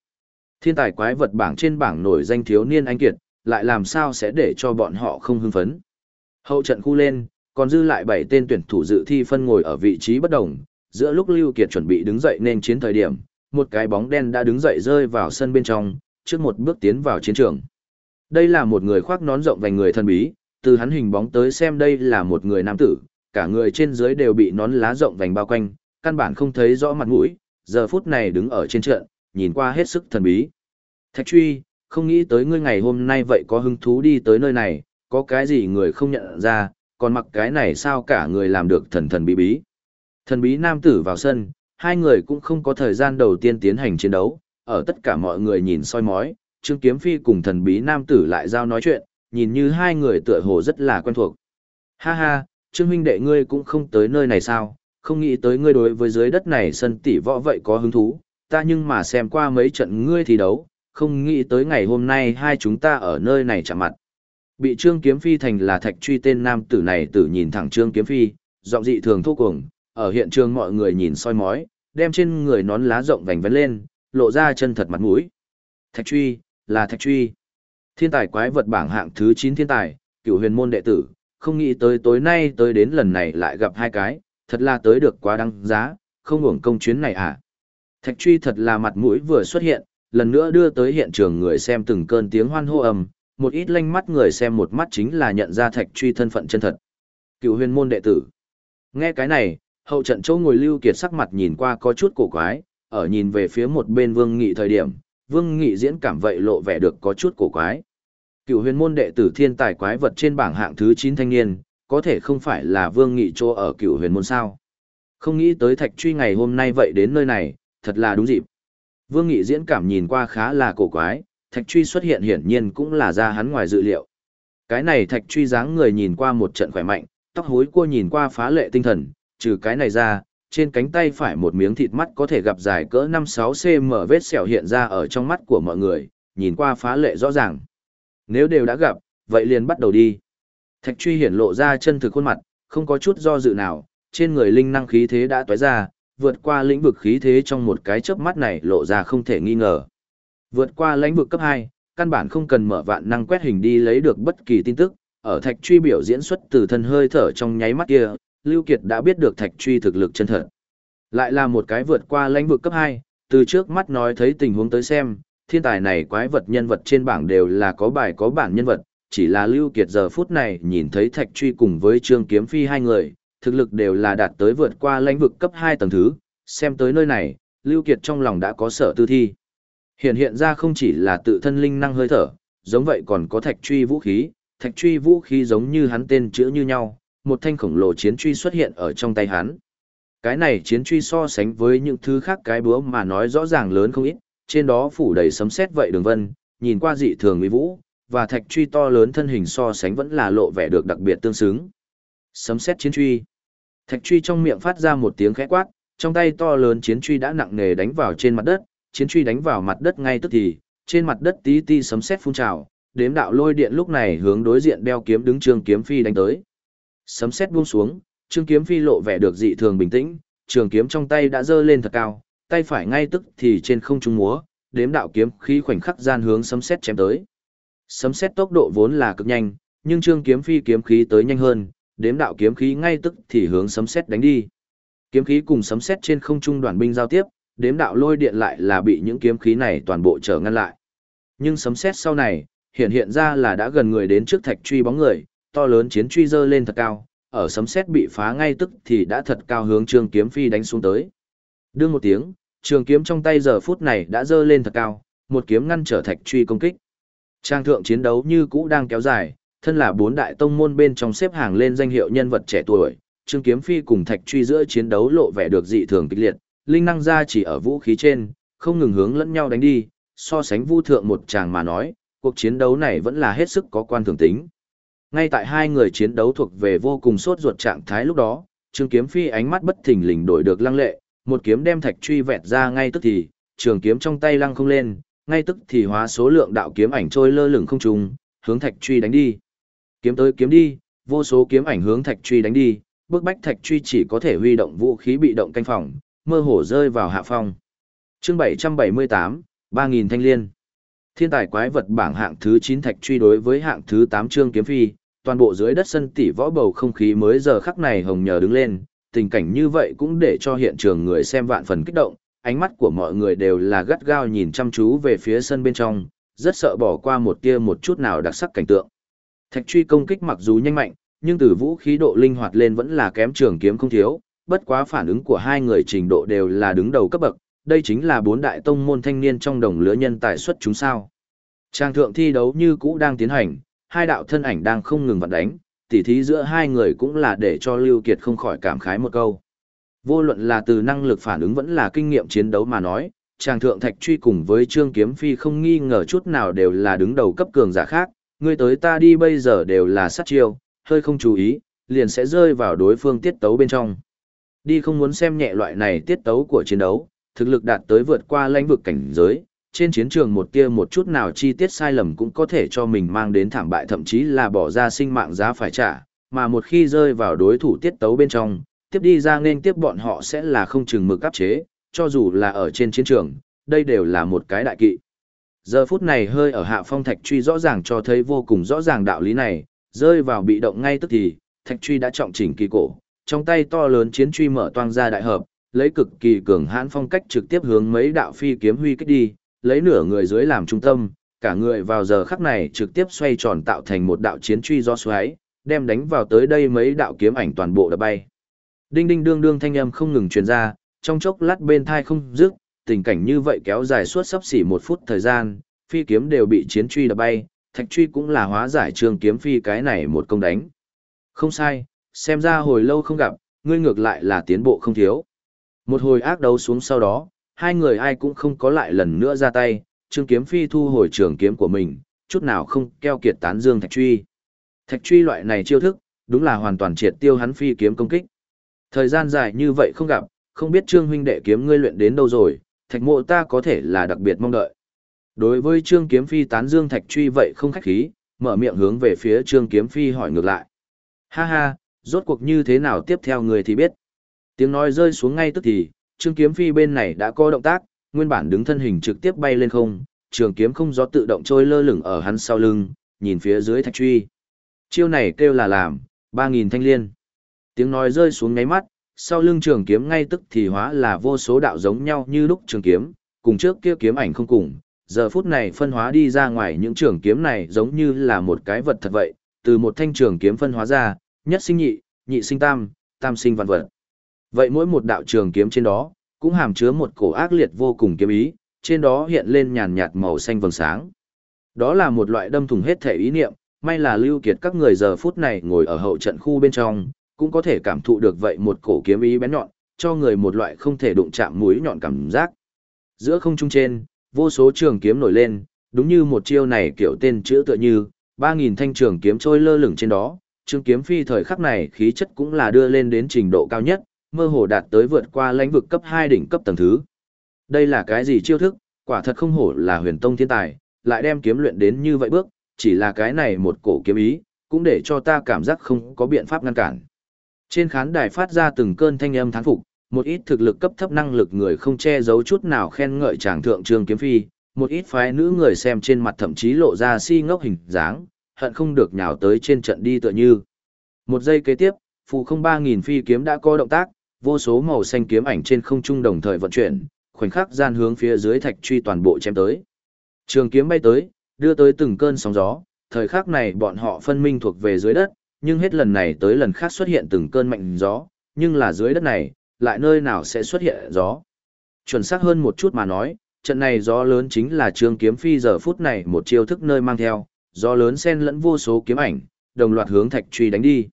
Thiên tài quái vật bảng trên bảng nổi danh thiếu niên anh kiệt, lại làm sao sẽ để cho bọn họ không hưng phấn. Hậu trận khu lên, còn dư lại 7 tên tuyển thủ dự thi phân ngồi ở vị trí bất đồng, giữa lúc Lưu Kiệt chuẩn bị đứng dậy nên chiến thời điểm, một cái bóng đen đã đứng dậy rơi vào sân bên trong, trước một bước tiến vào chiến trường. Đây là một người khoác nón rộng vành người thân bí, từ hắn hình bóng tới xem đây là một người nam tử, cả người trên dưới đều bị nón lá rộng vành bao quanh, căn bản không thấy rõ mặt mũi, giờ phút này đứng ở trên trận, nhìn qua hết sức thần bí. Thạch truy, không nghĩ tới ngươi ngày hôm nay vậy có hứng thú đi tới nơi này, có cái gì người không nhận ra, còn mặc cái này sao cả người làm được thần thần bí bí. Thần bí nam tử vào sân, hai người cũng không có thời gian đầu tiên tiến hành chiến đấu, ở tất cả mọi người nhìn soi mói, Trương Kiếm Phi cùng thần bí nam tử lại giao nói chuyện, nhìn như hai người tựa hồ rất là quen thuộc. Ha ha, Trương huynh đệ ngươi cũng không tới nơi này sao, không nghĩ tới ngươi đối với dưới đất này sân tỷ võ vậy có hứng thú, ta nhưng mà xem qua mấy trận ngươi thi đấu, không nghĩ tới ngày hôm nay hai chúng ta ở nơi này chạm mặt. Bị Trương Kiếm Phi thành là thạch truy tên nam tử này tử nhìn thẳng Trương Kiếm Phi, giọng dị thường thô cuồng, ở hiện trường mọi người nhìn soi mói, đem trên người nón lá rộng vành vấn lên, lộ ra chân thật mặt mũi. Thạch truy, là thạch truy. Thiên tài quái vật bảng hạng thứ 9 thiên tài, cựu huyền môn đệ tử, không nghĩ tới tối nay tới đến lần này lại gặp hai cái, thật là tới được quá đăng giá, không hưởng công chuyến này à. Thạch truy thật là mặt mũi vừa xuất hiện, lần nữa đưa tới hiện trường người xem từng cơn tiếng hoan hô ầm, một ít lanh mắt người xem một mắt chính là nhận ra thạch truy thân phận chân thật. Cựu huyền môn đệ tử. Nghe cái này, hậu trận chỗ ngồi lưu kiệt sắc mặt nhìn qua có chút cổ quái, ở nhìn về phía một bên vương nghị thời điểm, vương nghị diễn cảm vậy lộ vẻ được có chút cổ quái. Cựu huyền môn đệ tử thiên tài quái vật trên bảng hạng thứ 9 thanh niên, có thể không phải là vương nghị chỗ ở cựu huyền môn sao. Không nghĩ tới thạch truy ngày hôm nay vậy đến nơi này, thật là đúng dịp. Vương Nghị diễn cảm nhìn qua khá là cổ quái, thạch truy xuất hiện hiển nhiên cũng là ra hắn ngoài dự liệu. Cái này thạch truy dáng người nhìn qua một trận khỏe mạnh, tóc hối cua nhìn qua phá lệ tinh thần, trừ cái này ra, trên cánh tay phải một miếng thịt mắt có thể gặp dài cỡ 5-6 cm vết sẹo hiện ra ở trong mắt của mọi người, nhìn qua phá lệ rõ ràng. Nếu đều đã gặp, vậy liền bắt đầu đi. Thạch truy hiển lộ ra chân thực khuôn mặt, không có chút do dự nào, trên người linh năng khí thế đã toái ra, vượt qua lĩnh vực khí thế trong một cái chớp mắt này lộ ra không thể nghi ngờ. Vượt qua lĩnh vực cấp 2, căn bản không cần mở vạn năng quét hình đi lấy được bất kỳ tin tức, ở thạch truy biểu diễn xuất từ thân hơi thở trong nháy mắt kia, Lưu Kiệt đã biết được thạch truy thực lực chân thật. Lại là một cái vượt qua lĩnh vực cấp 2, từ trước mắt nói thấy tình huống tới xem, thiên tài này quái vật nhân vật trên bảng đều là có bài có bản nhân vật, chỉ là Lưu Kiệt giờ phút này nhìn thấy thạch truy cùng với Trương Kiếm Phi hai người, thực lực đều là đạt tới vượt qua lãnh vực cấp 2 tầng thứ, xem tới nơi này, Lưu Kiệt trong lòng đã có sở tư thi. Hiện hiện ra không chỉ là tự thân linh năng hơi thở, giống vậy còn có thạch truy vũ khí, thạch truy vũ khí giống như hắn tên chữ như nhau, một thanh khổng lồ chiến truy xuất hiện ở trong tay hắn. Cái này chiến truy so sánh với những thứ khác cái búa mà nói rõ ràng lớn không ít, trên đó phủ đầy sấm sét vậy đường vân, nhìn qua dị thường uy vũ, và thạch truy to lớn thân hình so sánh vẫn là lộ vẻ được đặc biệt tương xứng. Sấm sét chiến truy. Thạch truy trong miệng phát ra một tiếng khẽ quát, trong tay to lớn chiến truy đã nặng nề đánh vào trên mặt đất, chiến truy đánh vào mặt đất ngay tức thì, trên mặt đất tí ti sấm sét phun trào, đếm đạo lôi điện lúc này hướng đối diện đeo kiếm đứng trường kiếm phi đánh tới. Sấm sét buông xuống, Trương Kiếm Phi lộ vẻ được dị thường bình tĩnh, trường kiếm trong tay đã giơ lên thật cao, tay phải ngay tức thì trên không trung múa, đếm đạo kiếm khí khoảnh khắc gian hướng sấm sét chém tới. Sấm sét tốc độ vốn là cực nhanh, nhưng Trương Kiếm Phi kiếm khí tới nhanh hơn, đếm đạo kiếm khí ngay tức thì hướng sấm sét đánh đi. Kiếm khí cùng sấm sét trên không trung đoàn binh giao tiếp, đếm đạo lôi điện lại là bị những kiếm khí này toàn bộ trở ngăn lại. Nhưng sấm sét sau này, hiện hiện ra là đã gần người đến trước thạch truy bóng người, to lớn chiến truy dơ lên thật cao, ở sấm sét bị phá ngay tức thì đã thật cao hướng Trương Kiếm Phi đánh xuống tới. Đương một tiếng, trường kiếm trong tay giờ phút này đã dơ lên thật cao, một kiếm ngăn trở thạch truy công kích. Trang thượng chiến đấu như cũ đang kéo dài, thân là bốn đại tông môn bên trong xếp hàng lên danh hiệu nhân vật trẻ tuổi, Trương Kiếm Phi cùng Thạch Truy giữa chiến đấu lộ vẻ được dị thường kịch liệt, linh năng ra chỉ ở vũ khí trên, không ngừng hướng lẫn nhau đánh đi, so sánh vu thượng một chàng mà nói, cuộc chiến đấu này vẫn là hết sức có quan thường tính. Ngay tại hai người chiến đấu thuộc về vô cùng sốt ruột trạng thái lúc đó, Trương Kiếm Phi ánh mắt bất thình lình đổi được lăng lệ, một kiếm đem thạch truy vẹt ra ngay tức thì, trường kiếm trong tay lăng không lên, ngay tức thì hóa số lượng đạo kiếm ảnh trôi lơ lửng không trùng, hướng thạch truy đánh đi. Kiếm tới kiếm đi, vô số kiếm ảnh hướng thạch truy đánh đi, bước bách thạch truy chỉ có thể huy động vũ khí bị động canh phòng, mơ hồ rơi vào hạ phong. Chương 778, 3000 thanh liên. Thiên tài quái vật bảng hạng thứ 9 thạch truy đối với hạng thứ 8 Trương Kiếm Phi, toàn bộ dưới đất sân tỷ võ bầu không khí mới giờ khắc này hồng nhờ đứng lên, tình cảnh như vậy cũng để cho hiện trường người xem vạn phần kích động, ánh mắt của mọi người đều là gắt gao nhìn chăm chú về phía sân bên trong, rất sợ bỏ qua một tia một chút nào đặc sắc cảnh tượng. Thạch truy công kích mặc dù nhanh mạnh, nhưng từ vũ khí độ linh hoạt lên vẫn là kém trường kiếm không thiếu, bất quá phản ứng của hai người trình độ đều là đứng đầu cấp bậc, đây chính là bốn đại tông môn thanh niên trong đồng lứa nhân tài xuất chúng sao. Trang thượng thi đấu như cũ đang tiến hành, hai đạo thân ảnh đang không ngừng vặn đánh, tỉ thí giữa hai người cũng là để cho Lưu Kiệt không khỏi cảm khái một câu. Vô luận là từ năng lực phản ứng vẫn là kinh nghiệm chiến đấu mà nói, chàng thượng thạch truy cùng với Trương Kiếm Phi không nghi ngờ chút nào đều là đứng đầu cấp cường giả khác, người tới ta đi bây giờ đều là sát chiêu, hơi không chú ý, liền sẽ rơi vào đối phương tiết tấu bên trong. Đi không muốn xem nhẹ loại này tiết tấu của chiến đấu, thực lực đạt tới vượt qua lãnh vực cảnh giới, trên chiến trường một tia một chút nào chi tiết sai lầm cũng có thể cho mình mang đến thảm bại thậm chí là bỏ ra sinh mạng giá phải trả, mà một khi rơi vào đối thủ tiết tấu bên trong, tiếp đi ra nên tiếp bọn họ sẽ là không chừng mực áp chế, cho dù là ở trên chiến trường, đây đều là một cái đại kỵ. Giờ phút này hơi ở hạ phong thạch truy rõ ràng cho thấy vô cùng rõ ràng đạo lý này, rơi vào bị động ngay tức thì, thạch truy đã trọng chỉnh kỳ cổ, trong tay to lớn chiến truy mở toang ra đại hợp, lấy cực kỳ cường hãn phong cách trực tiếp hướng mấy đạo phi kiếm huy kích đi, lấy nửa người dưới làm trung tâm, cả người vào giờ khắc này trực tiếp xoay tròn tạo thành một đạo chiến truy do xoáy, đem đánh vào tới đây mấy đạo kiếm ảnh toàn bộ đã bay. Đinh đinh đương đương thanh âm không ngừng truyền ra, trong chốc lát bên thai không dứt, tình cảnh như vậy kéo dài suốt sắp xỉ một phút thời gian, phi kiếm đều bị chiến truy đập bay, thạch truy cũng là hóa giải trường kiếm phi cái này một công đánh. Không sai, xem ra hồi lâu không gặp, ngươi ngược lại là tiến bộ không thiếu. Một hồi ác đấu xuống sau đó, hai người ai cũng không có lại lần nữa ra tay, Trương Kiếm Phi thu hồi trường kiếm của mình, chút nào không keo kiệt tán dương Thạch Truy. Thạch Truy loại này chiêu thức, đúng là hoàn toàn triệt tiêu hắn phi kiếm công kích. Thời gian dài như vậy không gặp, không biết Trương huynh đệ kiếm ngươi luyện đến đâu rồi, Thạch Mộ ta có thể là đặc biệt mong đợi. Đối với Trương Kiếm Phi tán dương Thạch Truy vậy không khách khí, mở miệng hướng về phía Trương Kiếm Phi hỏi ngược lại. Ha ha, rốt cuộc như thế nào tiếp theo người thì biết. Tiếng nói rơi xuống ngay tức thì, Trương Kiếm Phi bên này đã có động tác, nguyên bản đứng thân hình trực tiếp bay lên không, trường kiếm không gió tự động trôi lơ lửng ở hắn sau lưng, nhìn phía dưới thạch truy. Chiêu này kêu là làm, 3000 thanh liên. Tiếng nói rơi xuống ngáy mắt, sau lưng trường kiếm ngay tức thì hóa là vô số đạo giống nhau như lúc trường kiếm, cùng trước kia kiếm ảnh không cùng. Giờ phút này phân hóa đi ra ngoài những trường kiếm này giống như là một cái vật thật vậy, từ một thanh trường kiếm phân hóa ra, nhất sinh nhị, nhị sinh tam, tam sinh vạn vật. Vậy mỗi một đạo trường kiếm trên đó, cũng hàm chứa một cổ ác liệt vô cùng kiếm ý, trên đó hiện lên nhàn nhạt màu xanh vầng sáng. Đó là một loại đâm thủng hết thể ý niệm, may là lưu kiệt các người giờ phút này ngồi ở hậu trận khu bên trong, cũng có thể cảm thụ được vậy một cổ kiếm ý bén nhọn, cho người một loại không thể đụng chạm mũi nhọn cảm giác. Giữa không trung trên, vô số trường kiếm nổi lên, đúng như một chiêu này kiểu tên chữ tựa như, 3.000 thanh trường kiếm trôi lơ lửng trên đó, trường kiếm phi thời khắc này khí chất cũng là đưa lên đến trình độ cao nhất, mơ hồ đạt tới vượt qua lãnh vực cấp 2 đỉnh cấp tầng thứ. Đây là cái gì chiêu thức, quả thật không hổ là huyền tông thiên tài, lại đem kiếm luyện đến như vậy bước, chỉ là cái này một cổ kiếm ý, cũng để cho ta cảm giác không có biện pháp ngăn cản. Trên khán đài phát ra từng cơn thanh âm thán phục, một ít thực lực cấp thấp năng lực người không che giấu chút nào khen ngợi chàng thượng trường kiếm phi, một ít phái nữ người xem trên mặt thậm chí lộ ra si ngốc hình dáng, hận không được nhào tới trên trận đi tựa như. Một giây kế tiếp, phù không ba nghìn phi kiếm đã có động tác, vô số màu xanh kiếm ảnh trên không trung đồng thời vận chuyển, khoảnh khắc gian hướng phía dưới thạch truy toàn bộ chém tới. Trường kiếm bay tới, đưa tới từng cơn sóng gió, thời khắc này bọn họ phân minh thuộc về dưới đất, nhưng hết lần này tới lần khác xuất hiện từng cơn mạnh gió, nhưng là dưới đất này, lại nơi nào sẽ xuất hiện gió. Chuẩn xác hơn một chút mà nói, trận này gió lớn chính là trường kiếm phi giờ phút này một chiêu thức nơi mang theo, gió lớn xen lẫn vô số kiếm ảnh, đồng loạt hướng thạch truy đánh đi.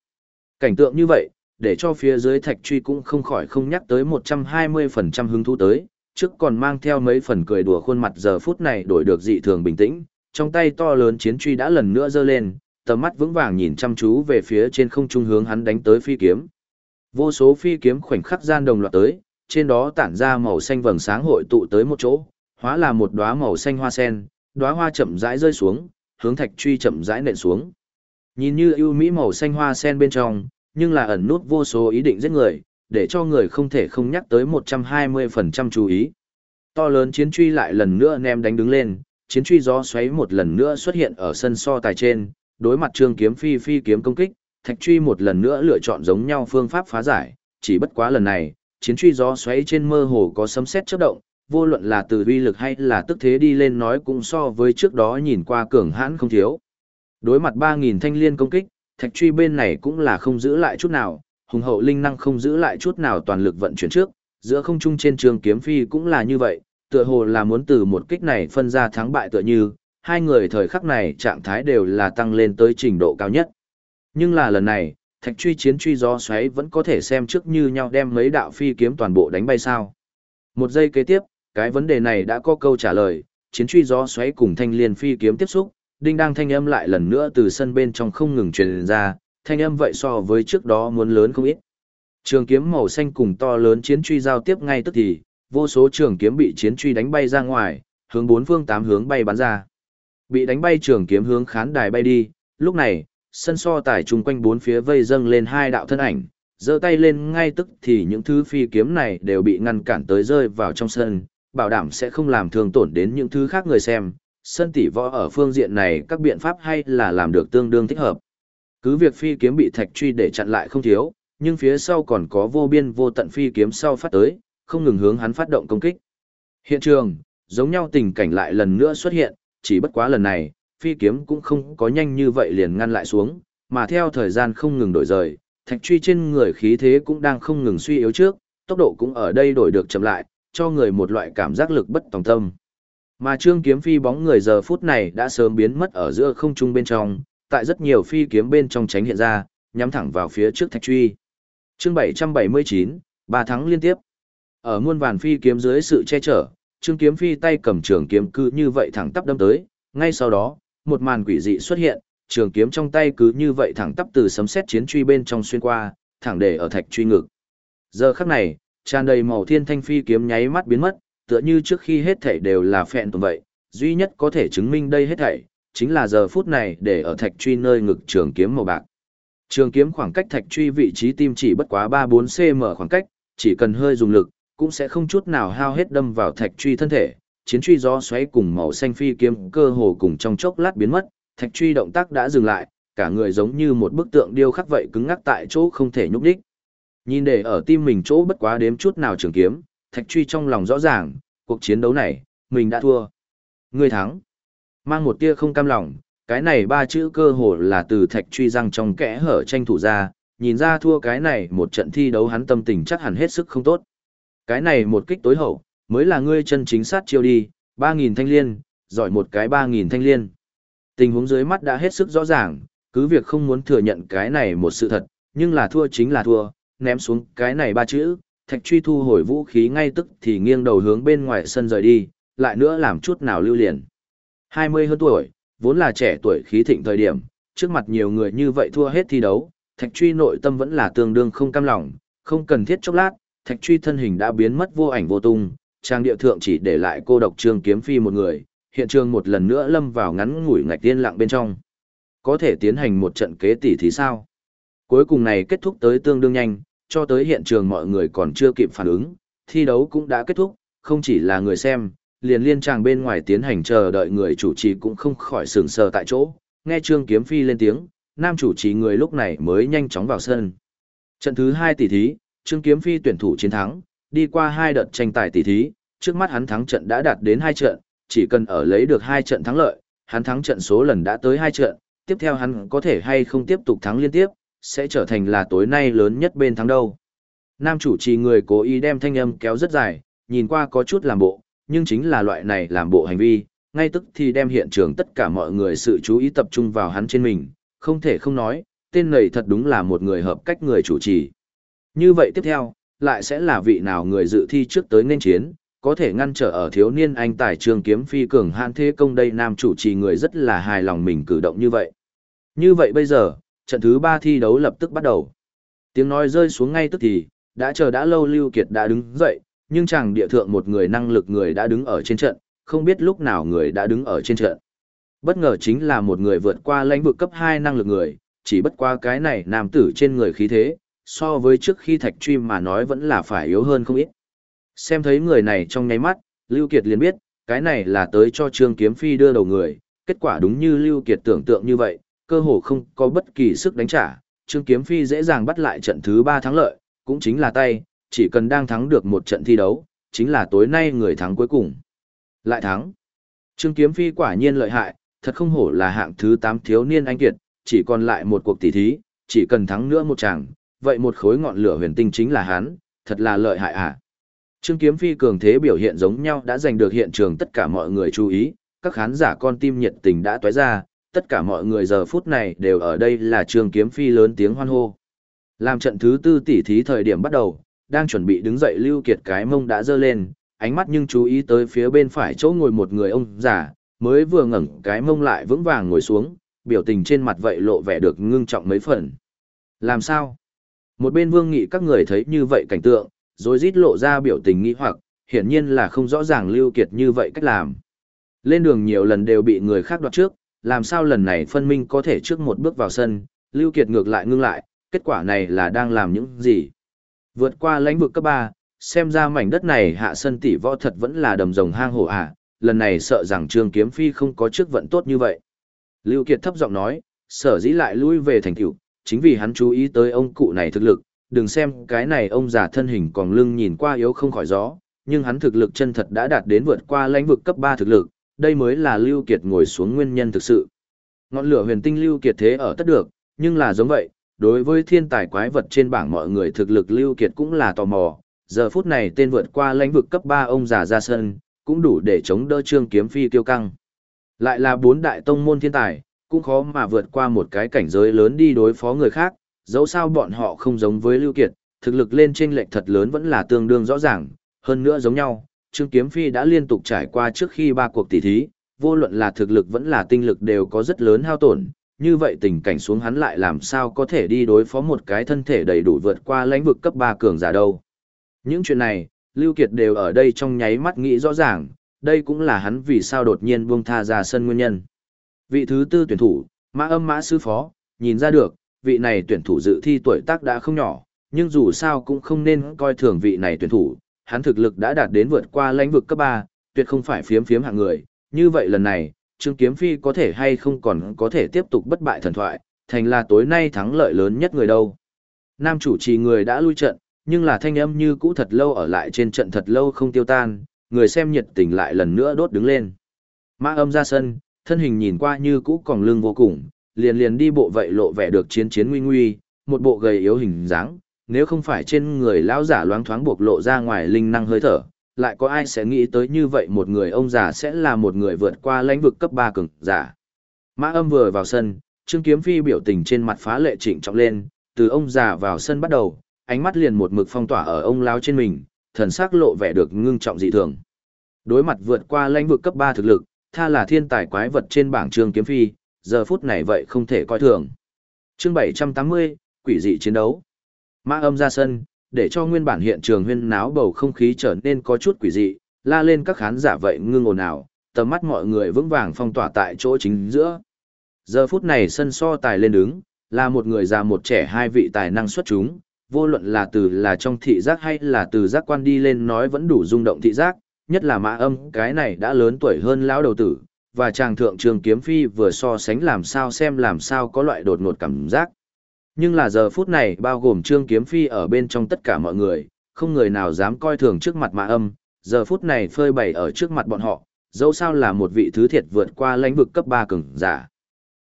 Cảnh tượng như vậy, để cho phía dưới thạch truy cũng không khỏi không nhắc tới 120% hứng thú tới, trước còn mang theo mấy phần cười đùa khuôn mặt giờ phút này đổi được dị thường bình tĩnh, trong tay to lớn chiến truy đã lần nữa giơ lên, tầm mắt vững vàng nhìn chăm chú về phía trên không trung hướng hắn đánh tới phi kiếm. Vô số phi kiếm khoảnh khắc gian đồng loạt tới, trên đó tản ra màu xanh vầng sáng hội tụ tới một chỗ, hóa là một đóa màu xanh hoa sen, đóa hoa chậm rãi rơi xuống, hướng thạch truy chậm rãi nện xuống. Nhìn như ưu mỹ màu xanh hoa sen bên trong, nhưng là ẩn nút vô số ý định giết người, để cho người không thể không nhắc tới 120% chú ý. To lớn chiến truy lại lần nữa nem đánh đứng lên, chiến truy gió xoáy một lần nữa xuất hiện ở sân so tài trên, đối mặt trương kiếm phi phi kiếm công kích, thạch truy một lần nữa lựa chọn giống nhau phương pháp phá giải, chỉ bất quá lần này, chiến truy gió xoáy trên mơ hồ có sấm sét chớp động, vô luận là từ uy lực hay là tức thế đi lên nói cũng so với trước đó nhìn qua cường hãn không thiếu. Đối mặt 3.000 thanh liên công kích, thạch truy bên này cũng là không giữ lại chút nào, hùng hậu linh năng không giữ lại chút nào toàn lực vận chuyển trước, giữa không trung trên trường kiếm phi cũng là như vậy, tựa hồ là muốn từ một kích này phân ra thắng bại tựa như, hai người thời khắc này trạng thái đều là tăng lên tới trình độ cao nhất. Nhưng là lần này, thạch truy chiến truy gió xoáy vẫn có thể xem trước như nhau đem mấy đạo phi kiếm toàn bộ đánh bay sao. Một giây kế tiếp, cái vấn đề này đã có câu trả lời, chiến truy gió xoáy cùng thanh liên phi kiếm tiếp xúc, đinh đang thanh âm lại lần nữa từ sân bên trong không ngừng truyền ra, thanh âm vậy so với trước đó muốn lớn không ít. Trường kiếm màu xanh cùng to lớn chiến truy giao tiếp ngay tức thì, vô số trường kiếm bị chiến truy đánh bay ra ngoài, hướng bốn phương tám hướng bay bắn ra. Bị đánh bay trường kiếm hướng khán đài bay đi, lúc này, sân so tải chung quanh bốn phía vây dâng lên hai đạo thân ảnh, giơ tay lên ngay tức thì những thứ phi kiếm này đều bị ngăn cản tới rơi vào trong sân, bảo đảm sẽ không làm thương tổn đến những thứ khác người xem. Sân tỷ võ ở phương diện này các biện pháp hay là làm được tương đương thích hợp. Cứ việc phi kiếm bị thạch truy để chặn lại không thiếu, nhưng phía sau còn có vô biên vô tận phi kiếm sau phát tới, không ngừng hướng hắn phát động công kích. Hiện trường, giống nhau tình cảnh lại lần nữa xuất hiện, chỉ bất quá lần này, phi kiếm cũng không có nhanh như vậy liền ngăn lại xuống, mà theo thời gian không ngừng đổi rời, thạch truy trên người khí thế cũng đang không ngừng suy yếu trước, tốc độ cũng ở đây đổi được chậm lại, cho người một loại cảm giác lực bất tòng tâm. Mà trương kiếm phi bóng người giờ phút này đã sớm biến mất ở giữa không trung bên trong, tại rất nhiều phi kiếm bên trong tránh hiện ra, nhắm thẳng vào phía trước thạch truy. Chương 779, ba thắng liên tiếp. Ở muôn vàn phi kiếm dưới sự che chở, Trương Kiếm Phi tay cầm trường kiếm cứ như vậy thẳng tắp đâm tới, ngay sau đó, một màn quỷ dị xuất hiện, trường kiếm trong tay cứ như vậy thẳng tắp từ sấm sét chiến truy bên trong xuyên qua, thẳng để ở thạch truy ngực. Giờ khắc này, tràn đầy màu thiên thanh phi kiếm nháy mắt biến mất, tựa như trước khi hết thảy đều là phẹn tồn vậy, duy nhất có thể chứng minh đây hết thảy, chính là giờ phút này để ở thạch truy nơi ngực trường kiếm màu bạc. Trường kiếm khoảng cách thạch truy vị trí tim chỉ bất quá 3-4 cm khoảng cách, chỉ cần hơi dùng lực, cũng sẽ không chút nào hao hết đâm vào thạch truy thân thể. Chiến truy gió xoáy cùng màu xanh phi kiếm cơ hồ cùng trong chốc lát biến mất, thạch truy động tác đã dừng lại, cả người giống như một bức tượng điêu khắc vậy cứng ngắc tại chỗ không thể nhúc nhích. Nhìn để ở tim mình chỗ bất quá đếm chút nào trường kiếm, thạch truy trong lòng rõ ràng, cuộc chiến đấu này, mình đã thua. Người thắng. Mang một tia không cam lòng, cái này ba chữ cơ hồ là từ thạch truy răng trong kẽ hở tranh thủ ra, nhìn ra thua cái này một trận thi đấu hắn tâm tình chắc hẳn hết sức không tốt. Cái này một kích tối hậu, mới là ngươi chân chính sát chiêu đi, 3.000 thanh liên, giỏi một cái 3.000 thanh liên. Tình huống dưới mắt đã hết sức rõ ràng, cứ việc không muốn thừa nhận cái này một sự thật, nhưng là thua chính là thua, ném xuống cái này ba chữ, thạch truy thu hồi vũ khí ngay tức thì nghiêng đầu hướng bên ngoài sân rời đi, lại nữa làm chút nào lưu liền. 20 hơn tuổi, vốn là trẻ tuổi khí thịnh thời điểm, trước mặt nhiều người như vậy thua hết thi đấu, thạch truy nội tâm vẫn là tương đương không cam lòng, không cần thiết chốc lát, thạch truy thân hình đã biến mất vô ảnh vô tung, trang địa thượng chỉ để lại cô độc trương kiếm phi một người, hiện trường một lần nữa lâm vào ngắn ngủi ngạch tiên lặng bên trong. Có thể tiến hành một trận kế tỷ thì sao? Cuối cùng này kết thúc tới tương đương nhanh, cho tới hiện trường mọi người còn chưa kịp phản ứng, thi đấu cũng đã kết thúc, không chỉ là người xem, liền liên tràng bên ngoài tiến hành chờ đợi người chủ trì cũng không khỏi sửng sờ tại chỗ, nghe Trương Kiếm Phi lên tiếng, nam chủ trì người lúc này mới nhanh chóng vào sân. Trận thứ 2 tỷ thí, Trương Kiếm Phi tuyển thủ chiến thắng, đi qua hai đợt tranh tài tỷ thí, trước mắt hắn thắng trận đã đạt đến hai trận, chỉ cần ở lấy được hai trận thắng lợi, hắn thắng trận số lần đã tới hai trận, tiếp theo hắn có thể hay không tiếp tục thắng liên tiếp, sẽ trở thành là tối nay lớn nhất bên thắng đâu. Nam chủ trì người cố ý đem thanh âm kéo rất dài, nhìn qua có chút làm bộ, nhưng chính là loại này làm bộ hành vi, ngay tức thì đem hiện trường tất cả mọi người sự chú ý tập trung vào hắn trên mình, không thể không nói, tên này thật đúng là một người hợp cách người chủ trì. Như vậy tiếp theo, lại sẽ là vị nào người dự thi trước tới nên chiến, có thể ngăn trở ở thiếu niên anh tài trường kiếm phi cường hạn thế công đây nam chủ trì người rất là hài lòng mình cử động như vậy. Như vậy bây giờ, trận thứ ba thi đấu lập tức bắt đầu. Tiếng nói rơi xuống ngay tức thì, đã chờ đã lâu Lưu Kiệt đã đứng dậy, nhưng chàng địa thượng một người năng lực người đã đứng ở trên trận, không biết lúc nào người đã đứng ở trên trận. Bất ngờ chính là một người vượt qua lãnh vực cấp 2 năng lực người, chỉ bất qua cái này nam tử trên người khí thế, so với trước khi thạch truy mà nói vẫn là phải yếu hơn không ít. Xem thấy người này trong nháy mắt, Lưu Kiệt liền biết, cái này là tới cho Trương Kiếm Phi đưa đầu người, kết quả đúng như Lưu Kiệt tưởng tượng như vậy, cơ hồ không có bất kỳ sức đánh trả, Trương Kiếm Phi dễ dàng bắt lại trận thứ 3 thắng lợi, cũng chính là tay, chỉ cần đang thắng được một trận thi đấu, chính là tối nay người thắng cuối cùng. Lại thắng. Trương Kiếm Phi quả nhiên lợi hại, thật không hổ là hạng thứ 8 thiếu niên anh kiệt, chỉ còn lại một cuộc tỷ thí, chỉ cần thắng nữa một chàng, vậy một khối ngọn lửa huyền tinh chính là hắn, thật là lợi hại à. Trương Kiếm Phi cường thế biểu hiện giống nhau đã giành được hiện trường tất cả mọi người chú ý, các khán giả con tim nhiệt tình đã tóe ra, tất cả mọi người giờ phút này đều ở đây là trường Kiếm Phi lớn tiếng hoan hô. Làm trận thứ tư tỷ thí thời điểm bắt đầu, đang chuẩn bị đứng dậy Lưu Kiệt cái mông đã dơ lên, ánh mắt nhưng chú ý tới phía bên phải chỗ ngồi một người ông già, mới vừa ngẩng cái mông lại vững vàng ngồi xuống, biểu tình trên mặt vậy lộ vẻ được ngưng trọng mấy phần. Làm sao? Một bên vương nghị các người thấy như vậy cảnh tượng, rồi rít lộ ra biểu tình nghi hoặc, hiển nhiên là không rõ ràng Lưu Kiệt như vậy cách làm. Lên đường nhiều lần đều bị người khác đoạt trước, làm sao lần này phân minh có thể trước một bước vào sân, Lưu Kiệt ngược lại ngưng lại, kết quả này là đang làm những gì? Vượt qua lãnh vực cấp 3, xem ra mảnh đất này hạ sân tỷ võ thật vẫn là đầm rồng hang hổ à, lần này sợ rằng Trương Kiếm Phi không có trước vận tốt như vậy. Lưu Kiệt thấp giọng nói, sở dĩ lại lui về thành tiểu, chính vì hắn chú ý tới ông cụ này thực lực, đừng xem cái này ông già thân hình còn lưng nhìn qua yếu không khỏi gió, nhưng hắn thực lực chân thật đã đạt đến vượt qua lãnh vực cấp 3 thực lực, đây mới là Lưu Kiệt ngồi xuống nguyên nhân thực sự. Ngọn lửa huyền tinh Lưu Kiệt thế ở tất được, nhưng là giống vậy, đối với thiên tài quái vật trên bảng mọi người thực lực Lưu Kiệt cũng là tò mò, giờ phút này tên vượt qua lãnh vực cấp 3 ông già ra sân, cũng đủ để chống đỡ trương kiếm phi tiêu căng. Lại là bốn đại tông môn thiên tài, cũng khó mà vượt qua một cái cảnh giới lớn đi đối phó người khác, dẫu sao bọn họ không giống với Lưu Kiệt, thực lực lên trên lệch thật lớn vẫn là tương đương rõ ràng, hơn nữa giống nhau, Trương Kiếm Phi đã liên tục trải qua trước khi ba cuộc tỷ thí, vô luận là thực lực vẫn là tinh lực đều có rất lớn hao tổn, như vậy tình cảnh xuống hắn lại làm sao có thể đi đối phó một cái thân thể đầy đủ vượt qua lãnh vực cấp 3 cường giả đâu. Những chuyện này, Lưu Kiệt đều ở đây trong nháy mắt nghĩ rõ ràng, đây cũng là hắn vì sao đột nhiên buông tha ra sân nguyên nhân. Vị thứ tư tuyển thủ, Mã Âm Mã sư phó, nhìn ra được, vị này tuyển thủ dự thi tuổi tác đã không nhỏ, nhưng dù sao cũng không nên coi thường vị này tuyển thủ, hắn thực lực đã đạt đến vượt qua lãnh vực cấp 3, tuyệt không phải phiếm phiếm hạng người, như vậy lần này, Trương Kiếm Phi có thể hay không còn có thể tiếp tục bất bại thần thoại, thành là tối nay thắng lợi lớn nhất người đâu. Nam chủ trì người đã lui trận, nhưng là thanh âm như cũ thật lâu ở lại trên trận thật lâu không tiêu tan, người xem nhiệt tình lại lần nữa đốt đứng lên. Mã âm ra sân, thân hình nhìn qua như cũ còn lưng vô cùng, liền liền đi bộ vậy lộ vẻ được chiến chiến nguy nguy, một bộ gầy yếu hình dáng, nếu không phải trên người lão giả loáng thoáng bộc lộ ra ngoài linh năng hơi thở, lại có ai sẽ nghĩ tới như vậy một người ông già sẽ là một người vượt qua lãnh vực cấp 3 cường giả. Mã âm vừa vào sân, Trương Kiếm Phi biểu tình trên mặt phá lệ chỉnh trọng lên, từ ông già vào sân bắt đầu, ánh mắt liền một mực phong tỏa ở ông lão trên mình, thần sắc lộ vẻ được ngưng trọng dị thường. Đối mặt vượt qua lãnh vực cấp 3 thực lực, tha là thiên tài quái vật trên bảng Trương Kiếm Phi, giờ phút này vậy không thể coi thường. Chương 780, quỷ dị chiến đấu. Mã âm ra sân, để cho nguyên bản hiện trường huyên náo bầu không khí trở nên có chút quỷ dị, la lên các khán giả vậy ngưng ồn ào, tầm mắt mọi người vững vàng phong tỏa tại chỗ chính giữa. Giờ phút này sân so tài lên đứng, là một người già một trẻ hai vị tài năng xuất chúng, vô luận là từ là trong thị giác hay là từ giác quan đi lên nói vẫn đủ rung động thị giác, nhất là mã âm cái này đã lớn tuổi hơn lão đầu tử, và chàng thượng trường kiếm phi vừa so sánh làm sao xem làm sao có loại đột ngột cảm giác. Nhưng là giờ phút này bao gồm trương kiếm phi ở bên trong tất cả mọi người, không người nào dám coi thường trước mặt mã âm, giờ phút này phơi bày ở trước mặt bọn họ, dẫu sao là một vị thứ thiệt vượt qua lãnh vực cấp 3 cường giả.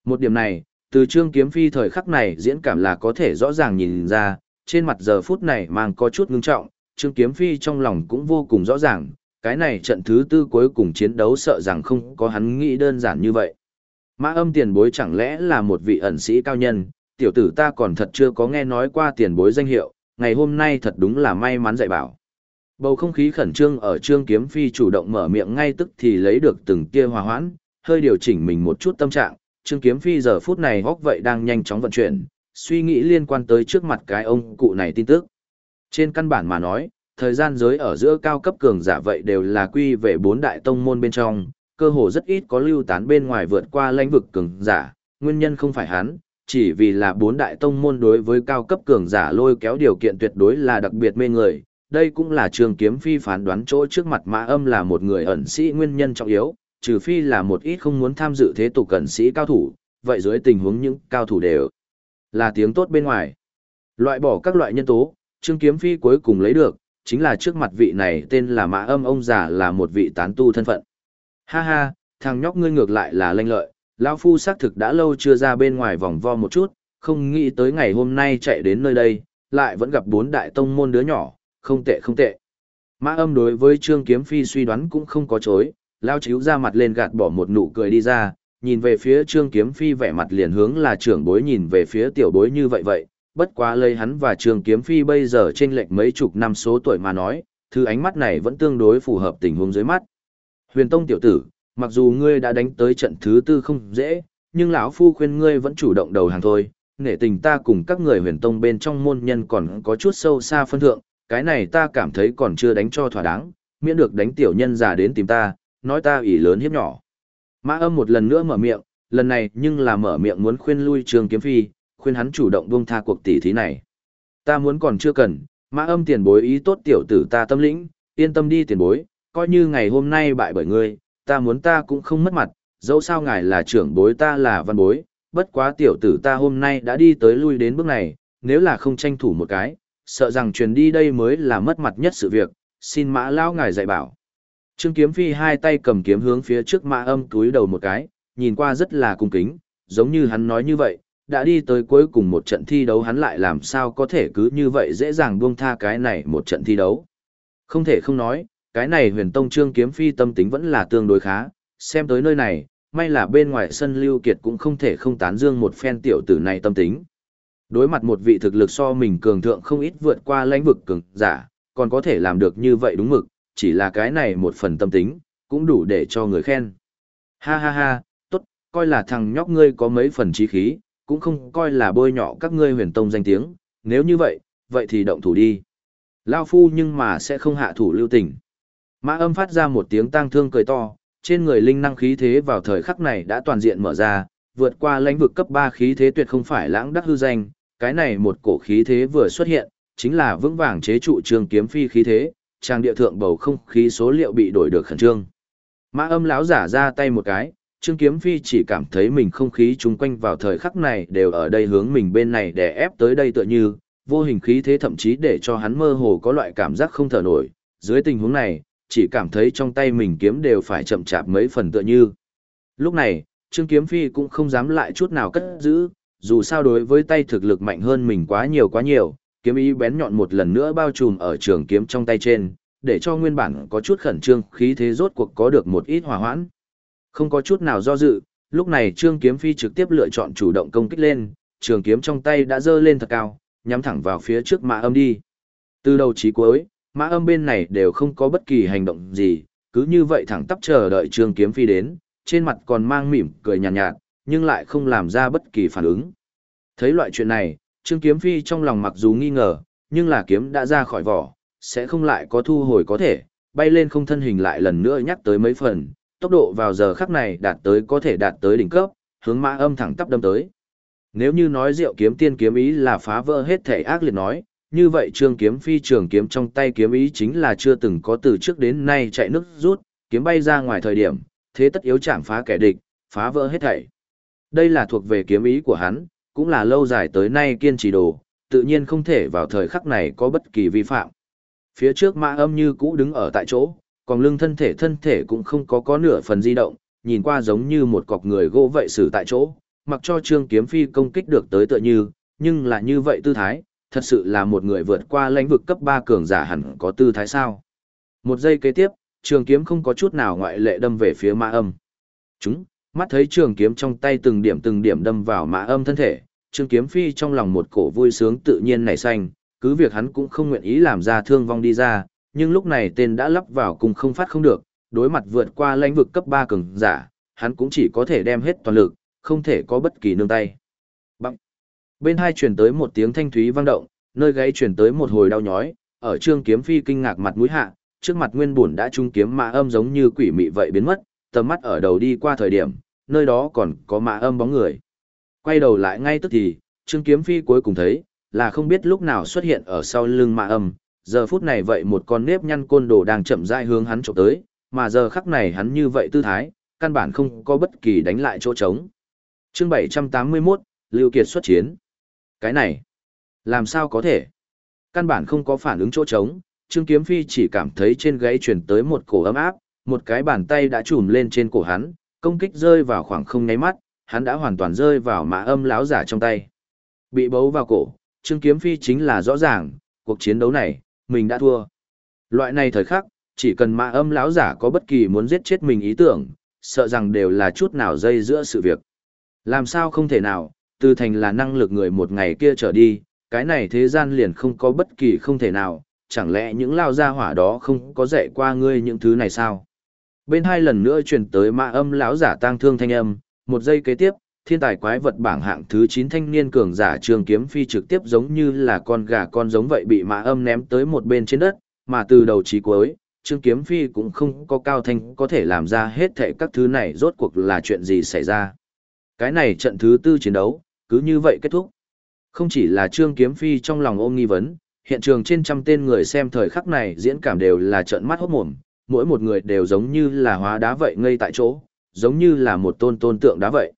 Một điểm này, từ trương kiếm phi thời khắc này diễn cảm là có thể rõ ràng nhìn ra, trên mặt giờ phút này mang có chút ngưng trọng, trương kiếm phi trong lòng cũng vô cùng rõ ràng, cái này trận thứ tư cuối cùng chiến đấu sợ rằng không có hắn nghĩ đơn giản như vậy. Mã âm tiền bối chẳng lẽ là một vị ẩn sĩ cao nhân, tiểu tử ta còn thật chưa có nghe nói qua tiền bối danh hiệu, ngày hôm nay thật đúng là may mắn dạy bảo. Bầu không khí khẩn trương ở trương kiếm phi chủ động mở miệng ngay tức thì lấy được từng kia hòa hoãn, hơi điều chỉnh mình một chút tâm trạng, trương kiếm phi giờ phút này hốc vậy đang nhanh chóng vận chuyển, suy nghĩ liên quan tới trước mặt cái ông cụ này tin tức. Trên căn bản mà nói, thời gian giới ở giữa cao cấp cường giả vậy đều là quy về bốn đại tông môn bên trong, cơ hồ rất ít có lưu tán bên ngoài vượt qua lãnh vực cường giả, nguyên nhân không phải hắn, chỉ vì là bốn đại tông môn đối với cao cấp cường giả lôi kéo điều kiện tuyệt đối là đặc biệt mê người. Đây cũng là trường kiếm phi phán đoán chỗ trước mặt mã âm là một người ẩn sĩ nguyên nhân trọng yếu, trừ phi là một ít không muốn tham dự thế tục ẩn sĩ cao thủ, vậy dưới tình huống những cao thủ đều là tiếng tốt bên ngoài. Loại bỏ các loại nhân tố, Trương Kiếm Phi cuối cùng lấy được, chính là trước mặt vị này tên là Mã Âm ông già là một vị tán tu thân phận. Ha ha, thằng nhóc ngươi ngược lại là lanh lợi, lão phu xác thực đã lâu chưa ra bên ngoài vòng vo một chút, không nghĩ tới ngày hôm nay chạy đến nơi đây, lại vẫn gặp bốn đại tông môn đứa nhỏ, không tệ không tệ. Mã Âm đối với Trương Kiếm Phi suy đoán cũng không có chối, lao chiếu ra mặt lên gạt bỏ một nụ cười đi ra, nhìn về phía Trương Kiếm Phi vẻ mặt liền hướng là trưởng bối nhìn về phía tiểu bối như vậy vậy, bất quá lấy hắn và Trương Kiếm Phi bây giờ trên lệch mấy chục năm số tuổi mà nói, thứ ánh mắt này vẫn tương đối phù hợp tình huống dưới mắt. Huyền Tông tiểu tử, mặc dù ngươi đã đánh tới trận thứ tư không dễ, nhưng lão phu khuyên ngươi vẫn chủ động đầu hàng thôi, nể tình ta cùng các người huyền tông bên trong môn nhân còn có chút sâu xa phân thượng, cái này ta cảm thấy còn chưa đánh cho thỏa đáng, miễn được đánh tiểu nhân già đến tìm ta, nói ta ủy lớn hiếp nhỏ. Mã âm một lần nữa mở miệng, lần này nhưng là mở miệng muốn khuyên lui Trường Kiếm Phi, khuyên hắn chủ động buông tha cuộc tỷ thí này. Ta muốn còn chưa cần, mã âm tiền bối ý tốt tiểu tử ta tâm lĩnh, yên tâm đi tiền bối, coi như ngày hôm nay bại bởi ngươi, ta muốn ta cũng không mất mặt, dẫu sao ngài là trưởng bối ta là văn bối, bất quá tiểu tử ta hôm nay đã đi tới lui đến bước này, nếu là không tranh thủ một cái, sợ rằng truyền đi đây mới là mất mặt nhất sự việc, xin mã lão ngài dạy bảo. Trương Kiếm Phi hai tay cầm kiếm hướng phía trước mã âm túi đầu một cái, nhìn qua rất là cung kính, giống như hắn nói như vậy, đã đi tới cuối cùng một trận thi đấu hắn lại làm sao có thể cứ như vậy dễ dàng buông tha cái này một trận thi đấu. Không thể không nói, cái này huyền tông trương kiếm phi tâm tính vẫn là tương đối khá, xem tới nơi này, may là bên ngoài sân lưu kiệt cũng không thể không tán dương một phen tiểu tử này tâm tính. Đối mặt một vị thực lực so mình cường thượng không ít vượt qua lãnh vực cường giả, còn có thể làm được như vậy đúng mực, chỉ là cái này một phần tâm tính, cũng đủ để cho người khen. Ha ha ha, tốt, coi là thằng nhóc ngươi có mấy phần trí khí, cũng không coi là bôi nhọ các ngươi huyền tông danh tiếng, nếu như vậy, vậy thì động thủ đi. Lao phu nhưng mà sẽ không hạ thủ lưu tình. Mã âm phát ra một tiếng tang thương cười to, trên người linh năng khí thế vào thời khắc này đã toàn diện mở ra, vượt qua lãnh vực cấp 3 khí thế tuyệt không phải lãng đắc hư danh, cái này một cổ khí thế vừa xuất hiện, chính là vững vàng chế trụ trường kiếm phi khí thế, trang địa thượng bầu không khí số liệu bị đổi được khẩn trương. Mã âm lão giả ra tay một cái, Trương Kiếm Phi chỉ cảm thấy mình không khí chung quanh vào thời khắc này đều ở đây hướng mình bên này để ép tới đây tựa như, vô hình khí thế thậm chí để cho hắn mơ hồ có loại cảm giác không thở nổi. Dưới tình huống này, chỉ cảm thấy trong tay mình kiếm đều phải chậm chạp mấy phần tựa như. Lúc này, Trương Kiếm Phi cũng không dám lại chút nào cất giữ, dù sao đối với tay thực lực mạnh hơn mình quá nhiều quá nhiều, kiếm ý bén nhọn một lần nữa bao trùm ở trường kiếm trong tay trên, để cho nguyên bản có chút khẩn trương khí thế rốt cuộc có được một ít hòa hoãn. Không có chút nào do dự, lúc này Trương Kiếm Phi trực tiếp lựa chọn chủ động công kích lên, trường kiếm trong tay đã dơ lên thật cao, nhắm thẳng vào phía trước mã âm đi. Từ đầu chí cuối, mã âm bên này đều không có bất kỳ hành động gì, cứ như vậy thẳng tắp chờ đợi Trương Kiếm Phi đến, trên mặt còn mang mỉm cười nhàn nhạt, nhạt, nhưng lại không làm ra bất kỳ phản ứng. Thấy loại chuyện này, Trương Kiếm Phi trong lòng mặc dù nghi ngờ, nhưng là kiếm đã ra khỏi vỏ, sẽ không lại có thu hồi có thể, bay lên không thân hình lại lần nữa nhắc tới mấy phần, tốc độ vào giờ khắc này đạt tới có thể đạt tới đỉnh cấp, hướng mã âm thẳng tắp đâm tới. Nếu như nói Diệu kiếm tiên kiếm ý là phá vỡ hết thể ác liệt nói, như vậy Trương Kiếm Phi trường kiếm trong tay kiếm ý chính là chưa từng có từ trước đến nay chạy nước rút, kiếm bay ra ngoài thời điểm, thế tất yếu chạm phá kẻ địch, phá vỡ hết thảy. Đây là thuộc về kiếm ý của hắn, cũng là lâu dài tới nay kiên trì đồ, tự nhiên không thể vào thời khắc này có bất kỳ vi phạm. Phía trước mã âm như cũ đứng ở tại chỗ, còn lưng thân thể thân thể cũng không có có nửa phần di động, nhìn qua giống như một cọc người gỗ vậy xử tại chỗ, mặc cho trương kiếm phi công kích được tới tựa như, nhưng là như vậy tư thái, thật sự là một người vượt qua lãnh vực cấp 3 cường giả hẳn có tư thái sao. Một giây kế tiếp, trường kiếm không có chút nào ngoại lệ đâm về phía mã âm. Chúng, mắt thấy trường kiếm trong tay từng điểm từng điểm đâm vào mã âm thân thể, trường Kiếm Phi trong lòng một cổ vui sướng tự nhiên nảy xanh, cứ việc hắn cũng không nguyện ý làm ra thương vong đi ra, nhưng lúc này tên đã lắp vào cùng không phát không được, đối mặt vượt qua lãnh vực cấp 3 cường giả, hắn cũng chỉ có thể đem hết toàn lực, không thể có bất kỳ nương tay. Bên hai truyền tới một tiếng thanh thúy vang động, nơi gáy truyền tới một hồi đau nhói, ở Trương Kiếm Phi kinh ngạc mặt mũi hạ, trước mặt nguyên bổn đã trung kiếm mã âm giống như quỷ mị vậy biến mất, tầm mắt ở đầu đi qua thời điểm, nơi đó còn có mã âm bóng người. Quay đầu lại ngay tức thì, Trương Kiếm Phi cuối cùng thấy, là không biết lúc nào xuất hiện ở sau lưng mã âm, giờ phút này vậy một con nếp nhăn côn đồ đang chậm rãi hướng hắn chụp tới, mà giờ khắc này hắn như vậy tư thái, căn bản không có bất kỳ đánh lại chỗ trống. Chương 781, Lưu Kiệt xuất chiến. Cái này, làm sao có thể? Căn bản không có phản ứng chỗ trống, Trương Kiếm Phi chỉ cảm thấy trên gáy truyền tới một cổ ấm áp, một cái bàn tay đã trùm lên trên cổ hắn, công kích rơi vào khoảng không nháy mắt, hắn đã hoàn toàn rơi vào mã âm láo giả trong tay. Bị bấu vào cổ, Trương Kiếm Phi chính là rõ ràng, cuộc chiến đấu này, mình đã thua. Loại này thời khắc, chỉ cần mã âm láo giả có bất kỳ muốn giết chết mình ý tưởng, sợ rằng đều là chút nào dây giữa sự việc. Làm sao không thể nào, từ thành là năng lực người một ngày kia trở đi, cái này thế gian liền không có bất kỳ không thể nào, chẳng lẽ những lao gia hỏa đó không có dạy qua ngươi những thứ này sao? Bên hai lần nữa truyền tới ma âm lão giả tang thương thanh âm, một giây kế tiếp, thiên tài quái vật bảng hạng thứ 9 thanh niên cường giả trường kiếm phi trực tiếp giống như là con gà con giống vậy bị ma âm ném tới một bên trên đất, mà từ đầu chí cuối, Trương Kiếm Phi cũng không có cao thanh có thể làm ra hết thảy các thứ này rốt cuộc là chuyện gì xảy ra. Cái này trận thứ tư chiến đấu, cứ như vậy kết thúc. Không chỉ là Trương Kiếm Phi trong lòng ôm nghi vấn, hiện trường trên trăm tên người xem thời khắc này diễn cảm đều là trợn mắt hốt mồm, mỗi một người đều giống như là hóa đá vậy ngây tại chỗ, giống như là một tôn tôn tượng đá vậy.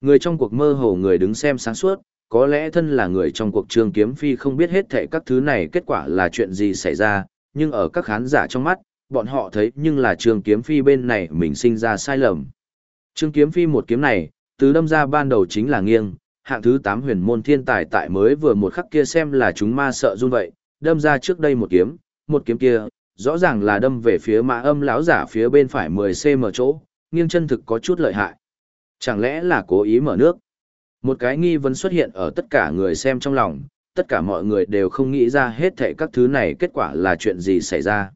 Người trong cuộc mơ hồ người đứng xem sáng suốt, có lẽ thân là người trong cuộc Trương Kiếm Phi không biết hết thảy các thứ này kết quả là chuyện gì xảy ra, nhưng ở các khán giả trong mắt, bọn họ thấy nhưng là Trương Kiếm Phi bên này mình sinh ra sai lầm. Trương Kiếm Phi một kiếm này, từ đâm ra ban đầu chính là nghiêng, hạng thứ 8 huyền môn thiên tài tại mới vừa một khắc kia xem là chúng ma sợ run vậy, đâm ra trước đây một kiếm, một kiếm kia, rõ ràng là đâm về phía mã âm lão giả phía bên phải 10cm chỗ, nghiêng chân thực có chút lợi hại. Chẳng lẽ là cố ý mở nước? Một cái nghi vấn xuất hiện ở tất cả người xem trong lòng, tất cả mọi người đều không nghĩ ra hết thảy các thứ này kết quả là chuyện gì xảy ra.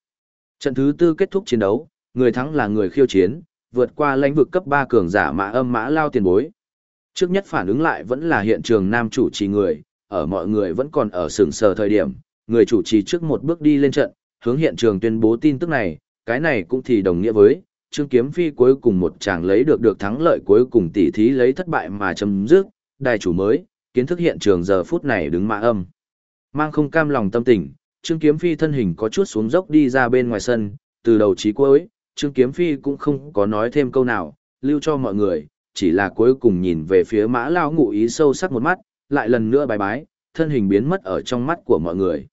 Trận thứ tư kết thúc chiến đấu, người thắng là người khiêu chiến, vượt qua lãnh vực cấp 3 cường giả mã âm mã lao tiền bối. Trước nhất phản ứng lại vẫn là hiện trường nam chủ trì người, ở mọi người vẫn còn ở sừng sờ thời điểm, người chủ trì trước một bước đi lên trận, hướng hiện trường tuyên bố tin tức này, cái này cũng thì đồng nghĩa với, Trương Kiếm Phi cuối cùng một chàng lấy được được thắng lợi cuối cùng tỷ thí lấy thất bại mà chấm dứt, đài chủ mới, kiến thức hiện trường giờ phút này đứng mạ âm. Mang không cam lòng tâm tình, Trương Kiếm Phi thân hình có chút xuống dốc đi ra bên ngoài sân, từ đầu chí cuối, Trương Kiếm Phi cũng không có nói thêm câu nào, lưu cho mọi người, chỉ là cuối cùng nhìn về phía mã lao ngụ ý sâu sắc một mắt, lại lần nữa bài bái, thân hình biến mất ở trong mắt của mọi người.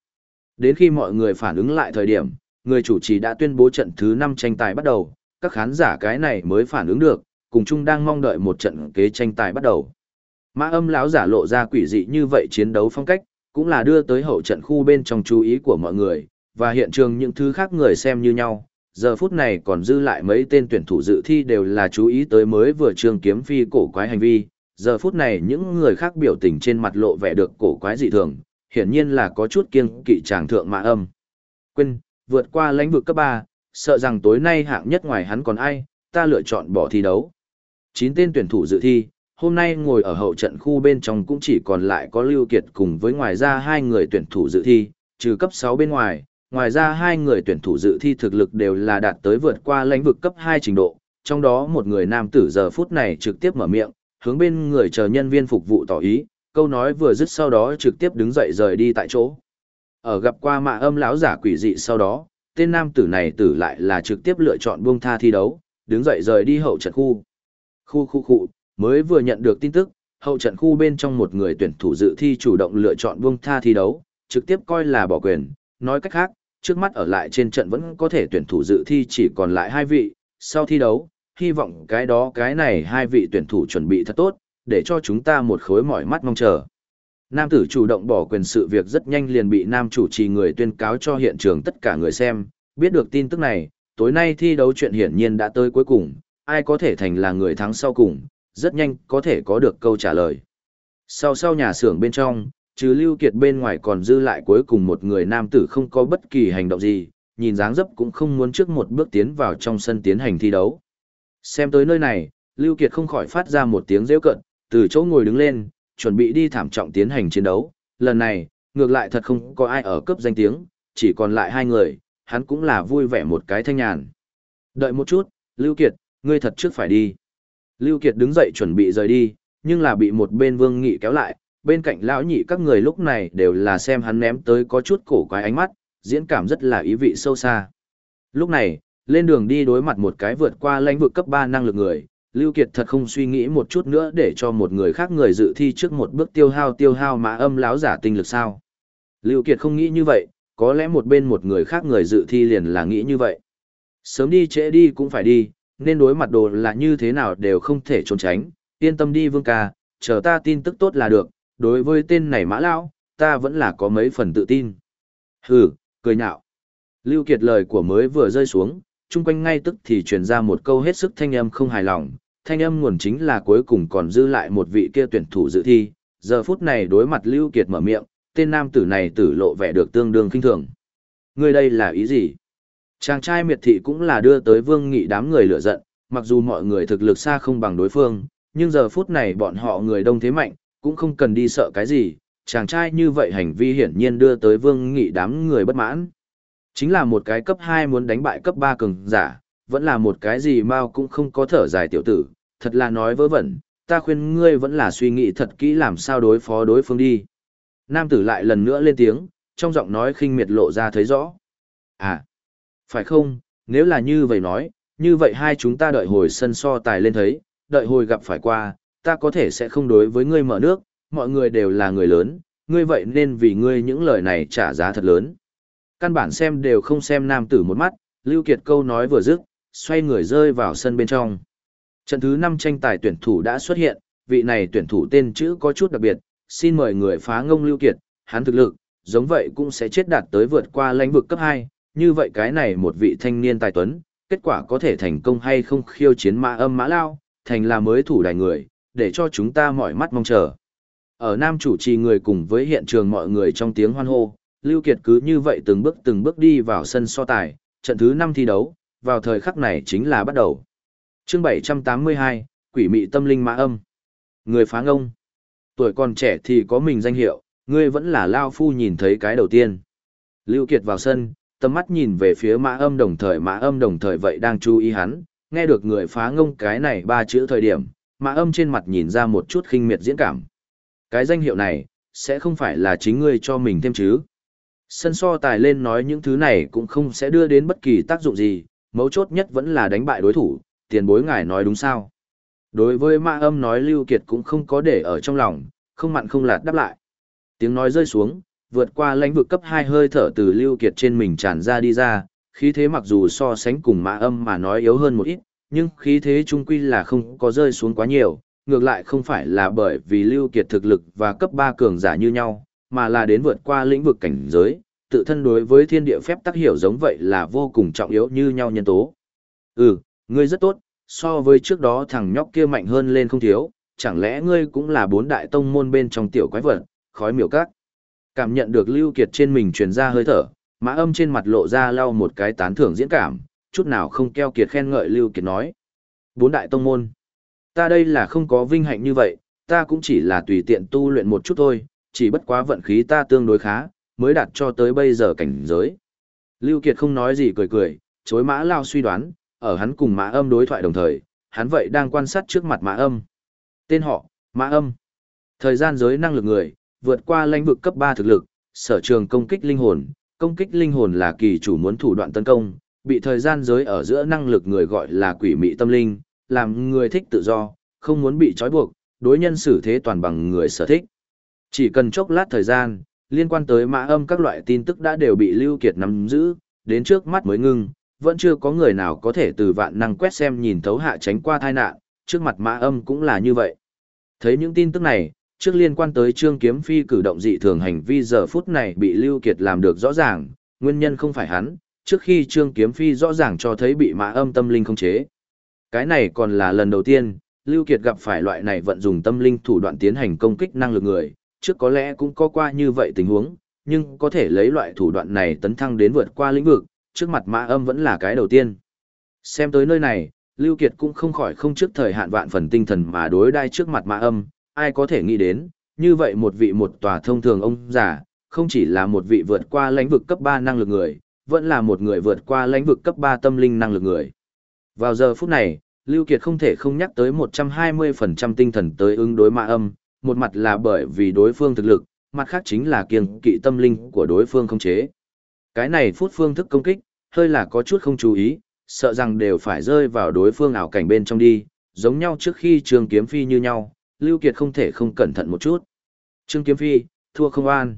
Đến khi mọi người phản ứng lại thời điểm, người chủ trì đã tuyên bố trận thứ 5 tranh tài bắt đầu, các khán giả cái này mới phản ứng được, cùng chung đang mong đợi một trận kế tranh tài bắt đầu. Mã âm lão giả lộ ra quỷ dị như vậy chiến đấu phong cách, cũng là đưa tới hậu trận khu bên trong chú ý của mọi người, và hiện trường những thứ khác người xem như nhau. Giờ phút này còn dư lại mấy tên tuyển thủ dự thi đều là chú ý tới mới vừa trường kiếm phi cổ quái hành vi. Giờ phút này những người khác biểu tình trên mặt lộ vẻ được cổ quái dị thường, hiển nhiên là có chút kiêng kỵ tràng thượng mã âm. Quên, vượt qua lãnh vực cấp ba sợ rằng tối nay hạng nhất ngoài hắn còn ai, ta lựa chọn bỏ thi đấu. chín tên tuyển thủ dự thi, hôm nay ngồi ở hậu trận khu bên trong cũng chỉ còn lại có Lưu Kiệt cùng với ngoài ra hai người tuyển thủ dự thi, trừ cấp sáu bên ngoài, ngoài ra hai người tuyển thủ dự thi thực lực đều là đạt tới vượt qua lãnh vực cấp 2 trình độ, trong đó một người nam tử giờ phút này trực tiếp mở miệng, hướng bên người chờ nhân viên phục vụ tỏ ý, câu nói vừa dứt sau đó trực tiếp đứng dậy rời đi tại chỗ. Ở gặp qua mạ âm lão giả quỷ dị sau đó, tên nam tử này tử lại là trực tiếp lựa chọn buông tha thi đấu, đứng dậy rời đi hậu trận khu. Khu khu khu, mới vừa nhận được tin tức, hậu trận khu bên trong một người tuyển thủ dự thi chủ động lựa chọn buông tha thi đấu, trực tiếp coi là bỏ quyền, nói cách khác, trước mắt ở lại trên trận vẫn có thể tuyển thủ dự thi chỉ còn lại hai vị, sau thi đấu, hy vọng cái đó cái này hai vị tuyển thủ chuẩn bị thật tốt, để cho chúng ta một khối mỏi mắt mong chờ. Nam tử chủ động bỏ quyền sự việc rất nhanh liền bị nam chủ trì người tuyên cáo cho hiện trường tất cả người xem, biết được tin tức này, tối nay thi đấu chuyện hiển nhiên đã tới cuối cùng, ai có thể thành là người thắng sau cùng, rất nhanh có thể có được câu trả lời. Sau sau nhà xưởng bên trong, trừ Lưu Kiệt bên ngoài còn dư lại cuối cùng một người nam tử không có bất kỳ hành động gì, nhìn dáng dấp cũng không muốn trước một bước tiến vào trong sân tiến hành thi đấu. Xem tới nơi này, Lưu Kiệt không khỏi phát ra một tiếng rêu cận, từ chỗ ngồi đứng lên, chuẩn bị đi thảm trọng tiến hành chiến đấu. Lần này, ngược lại thật không có ai ở cấp danh tiếng, chỉ còn lại hai người, hắn cũng là vui vẻ một cái thanh nhàn. Đợi một chút, Lưu Kiệt, ngươi thật trước phải đi. Lưu Kiệt đứng dậy chuẩn bị rời đi, nhưng là bị một bên Vương Nghị kéo lại, bên cạnh lão nhị các người lúc này đều là xem hắn ném tới có chút cổ quái ánh mắt, diễn cảm rất là ý vị sâu xa. Lúc này, lên đường đi đối mặt một cái vượt qua lãnh vực cấp 3 năng lực người, Lưu Kiệt thật không suy nghĩ một chút nữa để cho một người khác người dự thi trước một bước tiêu hao tiêu hao mà âm láo giả tinh lực sao. Lưu Kiệt không nghĩ như vậy, có lẽ một bên một người khác người dự thi liền là nghĩ như vậy. Sớm đi trễ đi cũng phải đi, nên đối mặt đồ là như thế nào đều không thể trốn tránh, yên tâm đi vương ca, chờ ta tin tức tốt là được, đối với tên này mã lão, ta vẫn là có mấy phần tự tin. Hừ, cười nhạo. Lưu Kiệt lời của mới vừa rơi xuống, chung quanh ngay tức thì truyền ra một câu hết sức thanh âm không hài lòng, thanh âm nguồn chính là cuối cùng còn dư lại một vị kia tuyển thủ dự thi, giờ phút này đối mặt Lưu Kiệt mở miệng, tên nam tử này tử lộ vẻ được tương đương kinh thường. Người đây là ý gì? Chàng trai miệt thị cũng là đưa tới vương nghị đám người lửa giận, mặc dù mọi người thực lực xa không bằng đối phương, nhưng giờ phút này bọn họ người đông thế mạnh, cũng không cần đi sợ cái gì, chàng trai như vậy hành vi hiển nhiên đưa tới vương nghị đám người bất mãn. Chính là một cái cấp 2 muốn đánh bại cấp 3 cường giả, vẫn là một cái gì mau cũng không có thở dài tiểu tử, thật là nói vớ vẩn, ta khuyên ngươi vẫn là suy nghĩ thật kỹ làm sao đối phó đối phương đi. Nam tử lại lần nữa lên tiếng, trong giọng nói khinh miệt lộ ra thấy rõ. À, phải không, nếu là như vậy nói, như vậy hai chúng ta đợi hồi sân so tài lên thấy, đợi hồi gặp phải qua, ta có thể sẽ không đối với ngươi mở nước, mọi người đều là người lớn, ngươi vậy nên vì ngươi những lời này trả giá thật lớn. Căn bản xem đều không xem nam tử một mắt, Lưu Kiệt câu nói vừa dứt, xoay người rơi vào sân bên trong. Trận thứ 5 tranh tài tuyển thủ đã xuất hiện, vị này tuyển thủ tên chữ có chút đặc biệt, xin mời người phá ngông Lưu Kiệt, hắn thực lực, giống vậy cũng sẽ chết đạt tới vượt qua lãnh vực cấp 2, như vậy cái này một vị thanh niên tài tuấn, kết quả có thể thành công hay không khiêu chiến ma âm mã lao, thành là mới thủ đài người, để cho chúng ta mọi mắt mong chờ. Ở Nam chủ trì người cùng với hiện trường mọi người trong tiếng hoan hô, Lưu Kiệt cứ như vậy từng bước từng bước đi vào sân so tài, trận thứ 5 thi đấu, vào thời khắc này chính là bắt đầu. Chương 782, Quỷ mị tâm linh mã âm. Người phá ngông. Tuổi còn trẻ thì có mình danh hiệu, ngươi vẫn là Lao Phu nhìn thấy cái đầu tiên. Lưu Kiệt vào sân, tầm mắt nhìn về phía mã âm đồng thời mã âm đồng thời vậy đang chú ý hắn, nghe được người phá ngông cái này ba chữ thời điểm, mà âm trên mặt nhìn ra một chút khinh miệt diễn cảm. Cái danh hiệu này, sẽ không phải là chính ngươi cho mình thêm chứ. Sân so tài lên nói những thứ này cũng không sẽ đưa đến bất kỳ tác dụng gì, mấu chốt nhất vẫn là đánh bại đối thủ, tiền bối ngài nói đúng sao. Đối với mã âm nói Lưu Kiệt cũng không có để ở trong lòng, không mặn không lạt đáp lại. Tiếng nói rơi xuống, vượt qua lãnh vực cấp 2 hơi thở từ Lưu Kiệt trên mình tràn ra đi ra, khí thế mặc dù so sánh cùng mã âm mà nói yếu hơn một ít, nhưng khí thế trung quy là không có rơi xuống quá nhiều, ngược lại không phải là bởi vì Lưu Kiệt thực lực và cấp 3 cường giả như nhau, mà là đến vượt qua lĩnh vực cảnh giới, tự thân đối với thiên địa phép tác hiểu giống vậy là vô cùng trọng yếu như nhau nhân tố. Ừ, ngươi rất tốt, so với trước đó thằng nhóc kia mạnh hơn lên không thiếu, chẳng lẽ ngươi cũng là bốn đại tông môn bên trong tiểu quái vật, khói miểu các. Cảm nhận được Lưu Kiệt trên mình truyền ra hơi thở, mã âm trên mặt lộ ra lau một cái tán thưởng diễn cảm, chút nào không keo kiệt khen ngợi Lưu Kiệt nói. Bốn đại tông môn. Ta đây là không có vinh hạnh như vậy, ta cũng chỉ là tùy tiện tu luyện một chút thôi, chỉ bất quá vận khí ta tương đối khá, mới đạt cho tới bây giờ cảnh giới. Lưu Kiệt không nói gì cười cười, chối mã lao suy đoán, ở hắn cùng mã âm đối thoại đồng thời, hắn vậy đang quan sát trước mặt mã âm. Tên họ, mã âm. Thời gian giới năng lực người, vượt qua lãnh vực cấp 3 thực lực, sở trường công kích linh hồn, công kích linh hồn là kỳ chủ muốn thủ đoạn tấn công, bị thời gian giới ở giữa năng lực người gọi là quỷ mị tâm linh, làm người thích tự do, không muốn bị trói buộc, đối nhân xử thế toàn bằng người sở thích. Chỉ cần chốc lát thời gian, liên quan tới mã âm các loại tin tức đã đều bị Lưu Kiệt nắm giữ, đến trước mắt mới ngưng, vẫn chưa có người nào có thể từ vạn năng quét xem nhìn thấu hạ tránh qua tai nạn, trước mặt mã âm cũng là như vậy. Thấy những tin tức này, trước liên quan tới Trương Kiếm Phi cử động dị thường hành vi giờ phút này bị Lưu Kiệt làm được rõ ràng, nguyên nhân không phải hắn, trước khi Trương Kiếm Phi rõ ràng cho thấy bị mã âm tâm linh không chế. Cái này còn là lần đầu tiên, Lưu Kiệt gặp phải loại này vận dùng tâm linh thủ đoạn tiến hành công kích năng lực người, trước có lẽ cũng có qua như vậy tình huống, nhưng có thể lấy loại thủ đoạn này tấn thăng đến vượt qua lĩnh vực, trước mặt mã âm vẫn là cái đầu tiên. Xem tới nơi này, Lưu Kiệt cũng không khỏi không trước thời hạn vạn phần tinh thần mà đối đai trước mặt mã âm, ai có thể nghĩ đến, như vậy một vị một tòa thông thường ông già, không chỉ là một vị vượt qua lãnh vực cấp 3 năng lực người, vẫn là một người vượt qua lãnh vực cấp 3 tâm linh năng lực người. Vào giờ phút này, Lưu Kiệt không thể không nhắc tới 120% tinh thần tới ứng đối mã âm, một mặt là bởi vì đối phương thực lực, mặt khác chính là kiêng kỵ tâm linh của đối phương không chế. Cái này phút phương thức công kích, hơi là có chút không chú ý, sợ rằng đều phải rơi vào đối phương ảo cảnh bên trong đi, giống nhau trước khi Trương Kiếm Phi như nhau, Lưu Kiệt không thể không cẩn thận một chút. Trương Kiếm Phi, thua không an.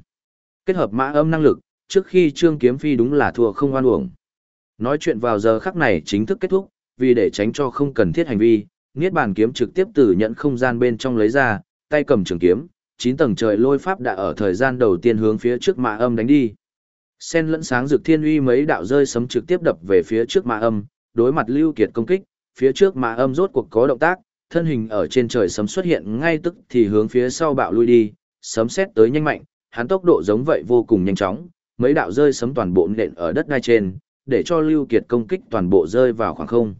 Kết hợp mã âm năng lực, trước khi Trương Kiếm Phi đúng là thua không oan uổng. Nói chuyện vào giờ khắc này chính thức kết thúc, vì để tránh cho không cần thiết hành vi, Niết bàn kiếm trực tiếp từ nhận không gian bên trong lấy ra, tay cầm trường kiếm, chín tầng trời lôi pháp đã ở thời gian đầu tiên hướng phía trước mã âm đánh đi. Sen lẫn sáng rực thiên uy mấy đạo rơi sấm trực tiếp đập về phía trước mã âm, đối mặt Lưu Kiệt công kích, phía trước mã âm rốt cuộc có động tác, thân hình ở trên trời sấm xuất hiện ngay tức thì hướng phía sau bạo lui đi, sấm xét tới nhanh mạnh, hắn tốc độ giống vậy vô cùng nhanh chóng, mấy đạo rơi sấm toàn bộ nện ở đất đai trên, để cho Lưu Kiệt công kích toàn bộ rơi vào khoảng không.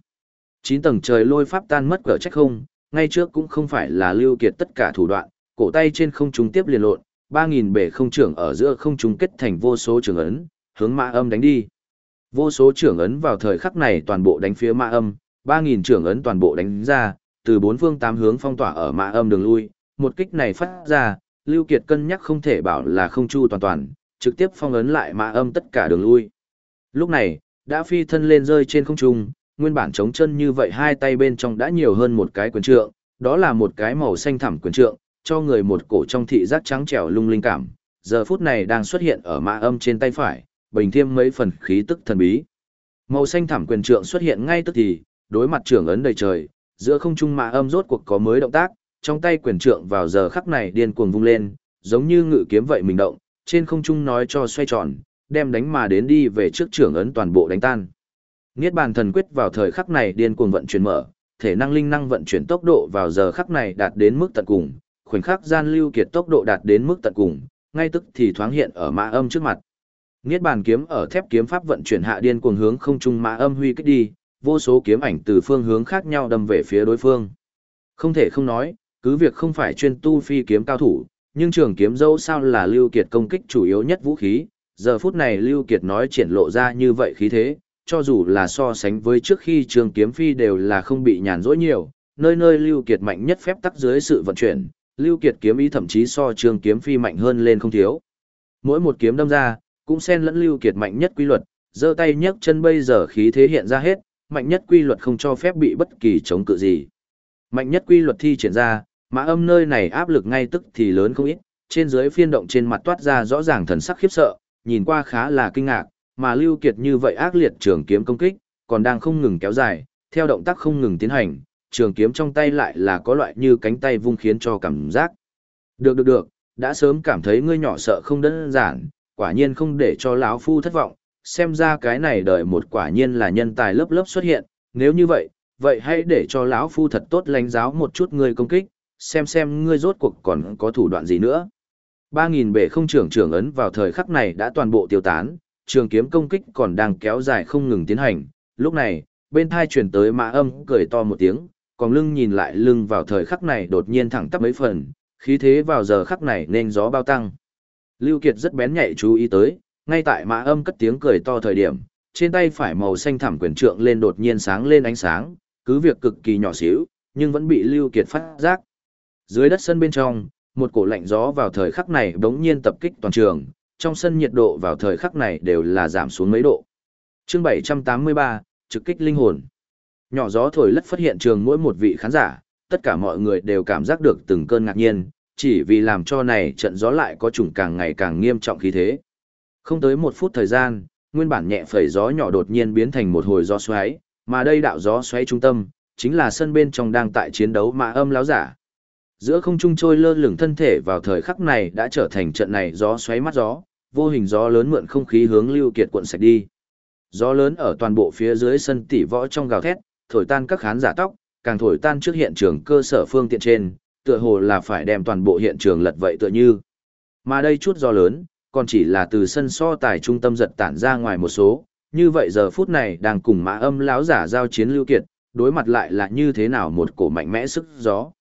Chín tầng trời lôi pháp tan mất cỡ trách không, ngay trước cũng không phải là Lưu Kiệt tất cả thủ đoạn, cổ tay trên không trung tiếp liền lộn, 3000 bể không trưởng ở giữa không trung kết thành vô số trường ấn, hướng Ma âm đánh đi. Vô số trưởng ấn vào thời khắc này toàn bộ đánh phía Ma âm, 3000 trưởng ấn toàn bộ đánh ra, từ bốn phương tám hướng phong tỏa ở Ma âm đường lui, một kích này phát ra, Lưu Kiệt cân nhắc không thể bảo là không chu toàn toàn, trực tiếp phong ấn lại mã âm tất cả đường lui. Lúc này, đã phi thân lên rơi trên không trung, nguyên bản chống chân như vậy hai tay bên trong đã nhiều hơn một cái quyền trượng, đó là một cái màu xanh thẳm quyền trượng, cho người một cổ trong thị giác trắng trẻo lung linh cảm, giờ phút này đang xuất hiện ở mã âm trên tay phải, bình thêm mấy phần khí tức thần bí. Màu xanh thẳm quyền trượng xuất hiện ngay tức thì, đối mặt trưởng ấn đầy trời, giữa không trung mã âm rốt cuộc có mới động tác, trong tay quyền trượng vào giờ khắc này điên cuồng vung lên, giống như ngự kiếm vậy mình động, trên không trung nói cho xoay tròn, đem đánh mà đến đi về trước trưởng ấn toàn bộ đánh tan. Niết bàn thần quyết vào thời khắc này điên cuồng vận chuyển mở, thể năng linh năng vận chuyển tốc độ vào giờ khắc này đạt đến mức tận cùng, khoảnh khắc gian lưu kiệt tốc độ đạt đến mức tận cùng, ngay tức thì thoáng hiện ở mã âm trước mặt. Niết bàn kiếm ở thép kiếm pháp vận chuyển hạ điên cuồng hướng không trung mã âm huy kích đi, vô số kiếm ảnh từ phương hướng khác nhau đâm về phía đối phương. Không thể không nói, cứ việc không phải chuyên tu phi kiếm cao thủ, nhưng trường kiếm dâu sao là Lưu Kiệt công kích chủ yếu nhất vũ khí, giờ phút này Lưu Kiệt nói triển lộ ra như vậy khí thế, cho dù là so sánh với trước khi trường kiếm phi đều là không bị nhàn rỗi nhiều, nơi nơi Lưu Kiệt mạnh nhất phép tắc dưới sự vận chuyển, Lưu Kiệt kiếm ý thậm chí so trường kiếm phi mạnh hơn lên không thiếu. Mỗi một kiếm đâm ra, cũng xen lẫn Lưu Kiệt mạnh nhất quy luật, giơ tay nhấc chân bây giờ khí thế hiện ra hết, mạnh nhất quy luật không cho phép bị bất kỳ chống cự gì. Mạnh nhất quy luật thi triển ra, mã âm nơi này áp lực ngay tức thì lớn không ít, trên dưới phiên động trên mặt toát ra rõ ràng thần sắc khiếp sợ, nhìn qua khá là kinh ngạc, mà Lưu Kiệt như vậy ác liệt trường kiếm công kích, còn đang không ngừng kéo dài, theo động tác không ngừng tiến hành, trường kiếm trong tay lại là có loại như cánh tay vung khiến cho cảm giác. Được được được, đã sớm cảm thấy ngươi nhỏ sợ không đơn giản, quả nhiên không để cho lão phu thất vọng, xem ra cái này đợi một quả nhiên là nhân tài lớp lớp xuất hiện, nếu như vậy, vậy hãy để cho lão phu thật tốt lãnh giáo một chút ngươi công kích, xem xem ngươi rốt cuộc còn có thủ đoạn gì nữa. Ba nghìn bể không trưởng trưởng ấn vào thời khắc này đã toàn bộ tiêu tán, trường kiếm công kích còn đang kéo dài không ngừng tiến hành, lúc này, bên thai chuyển tới mã âm cười to một tiếng, còn lưng nhìn lại lưng vào thời khắc này đột nhiên thẳng tắp mấy phần, khí thế vào giờ khắc này nên gió bao tăng. Lưu Kiệt rất bén nhạy chú ý tới, ngay tại mã âm cất tiếng cười to thời điểm, trên tay phải màu xanh thẳm quyền trượng lên đột nhiên sáng lên ánh sáng, cứ việc cực kỳ nhỏ xíu, nhưng vẫn bị Lưu Kiệt phát giác. Dưới đất sân bên trong, một cổ lạnh gió vào thời khắc này đống nhiên tập kích toàn trường, trong sân nhiệt độ vào thời khắc này đều là giảm xuống mấy độ. Chương 783, trực kích linh hồn. Nhỏ gió thổi lất phát hiện trường mỗi một vị khán giả, tất cả mọi người đều cảm giác được từng cơn ngạc nhiên, chỉ vì làm cho này trận gió lại có trùng càng ngày càng nghiêm trọng khí thế. Không tới một phút thời gian, nguyên bản nhẹ phẩy gió nhỏ đột nhiên biến thành một hồi gió xoáy, mà đây đạo gió xoáy trung tâm, chính là sân bên trong đang tại chiến đấu mà âm láo giả. Giữa không trung trôi lơ lửng thân thể vào thời khắc này đã trở thành trận này gió xoáy mắt gió, vô hình gió lớn mượn không khí hướng lưu kiệt cuộn sạch đi. Gió lớn ở toàn bộ phía dưới sân tỷ võ trong gào thét, thổi tan các khán giả tóc, càng thổi tan trước hiện trường cơ sở phương tiện trên, tựa hồ là phải đem toàn bộ hiện trường lật vậy tựa như. Mà đây chút gió lớn, còn chỉ là từ sân so tài trung tâm giật tản ra ngoài một số, như vậy giờ phút này đang cùng mã âm láo giả giao chiến lưu kiệt, đối mặt lại là như thế nào một cổ mạnh mẽ sức gió.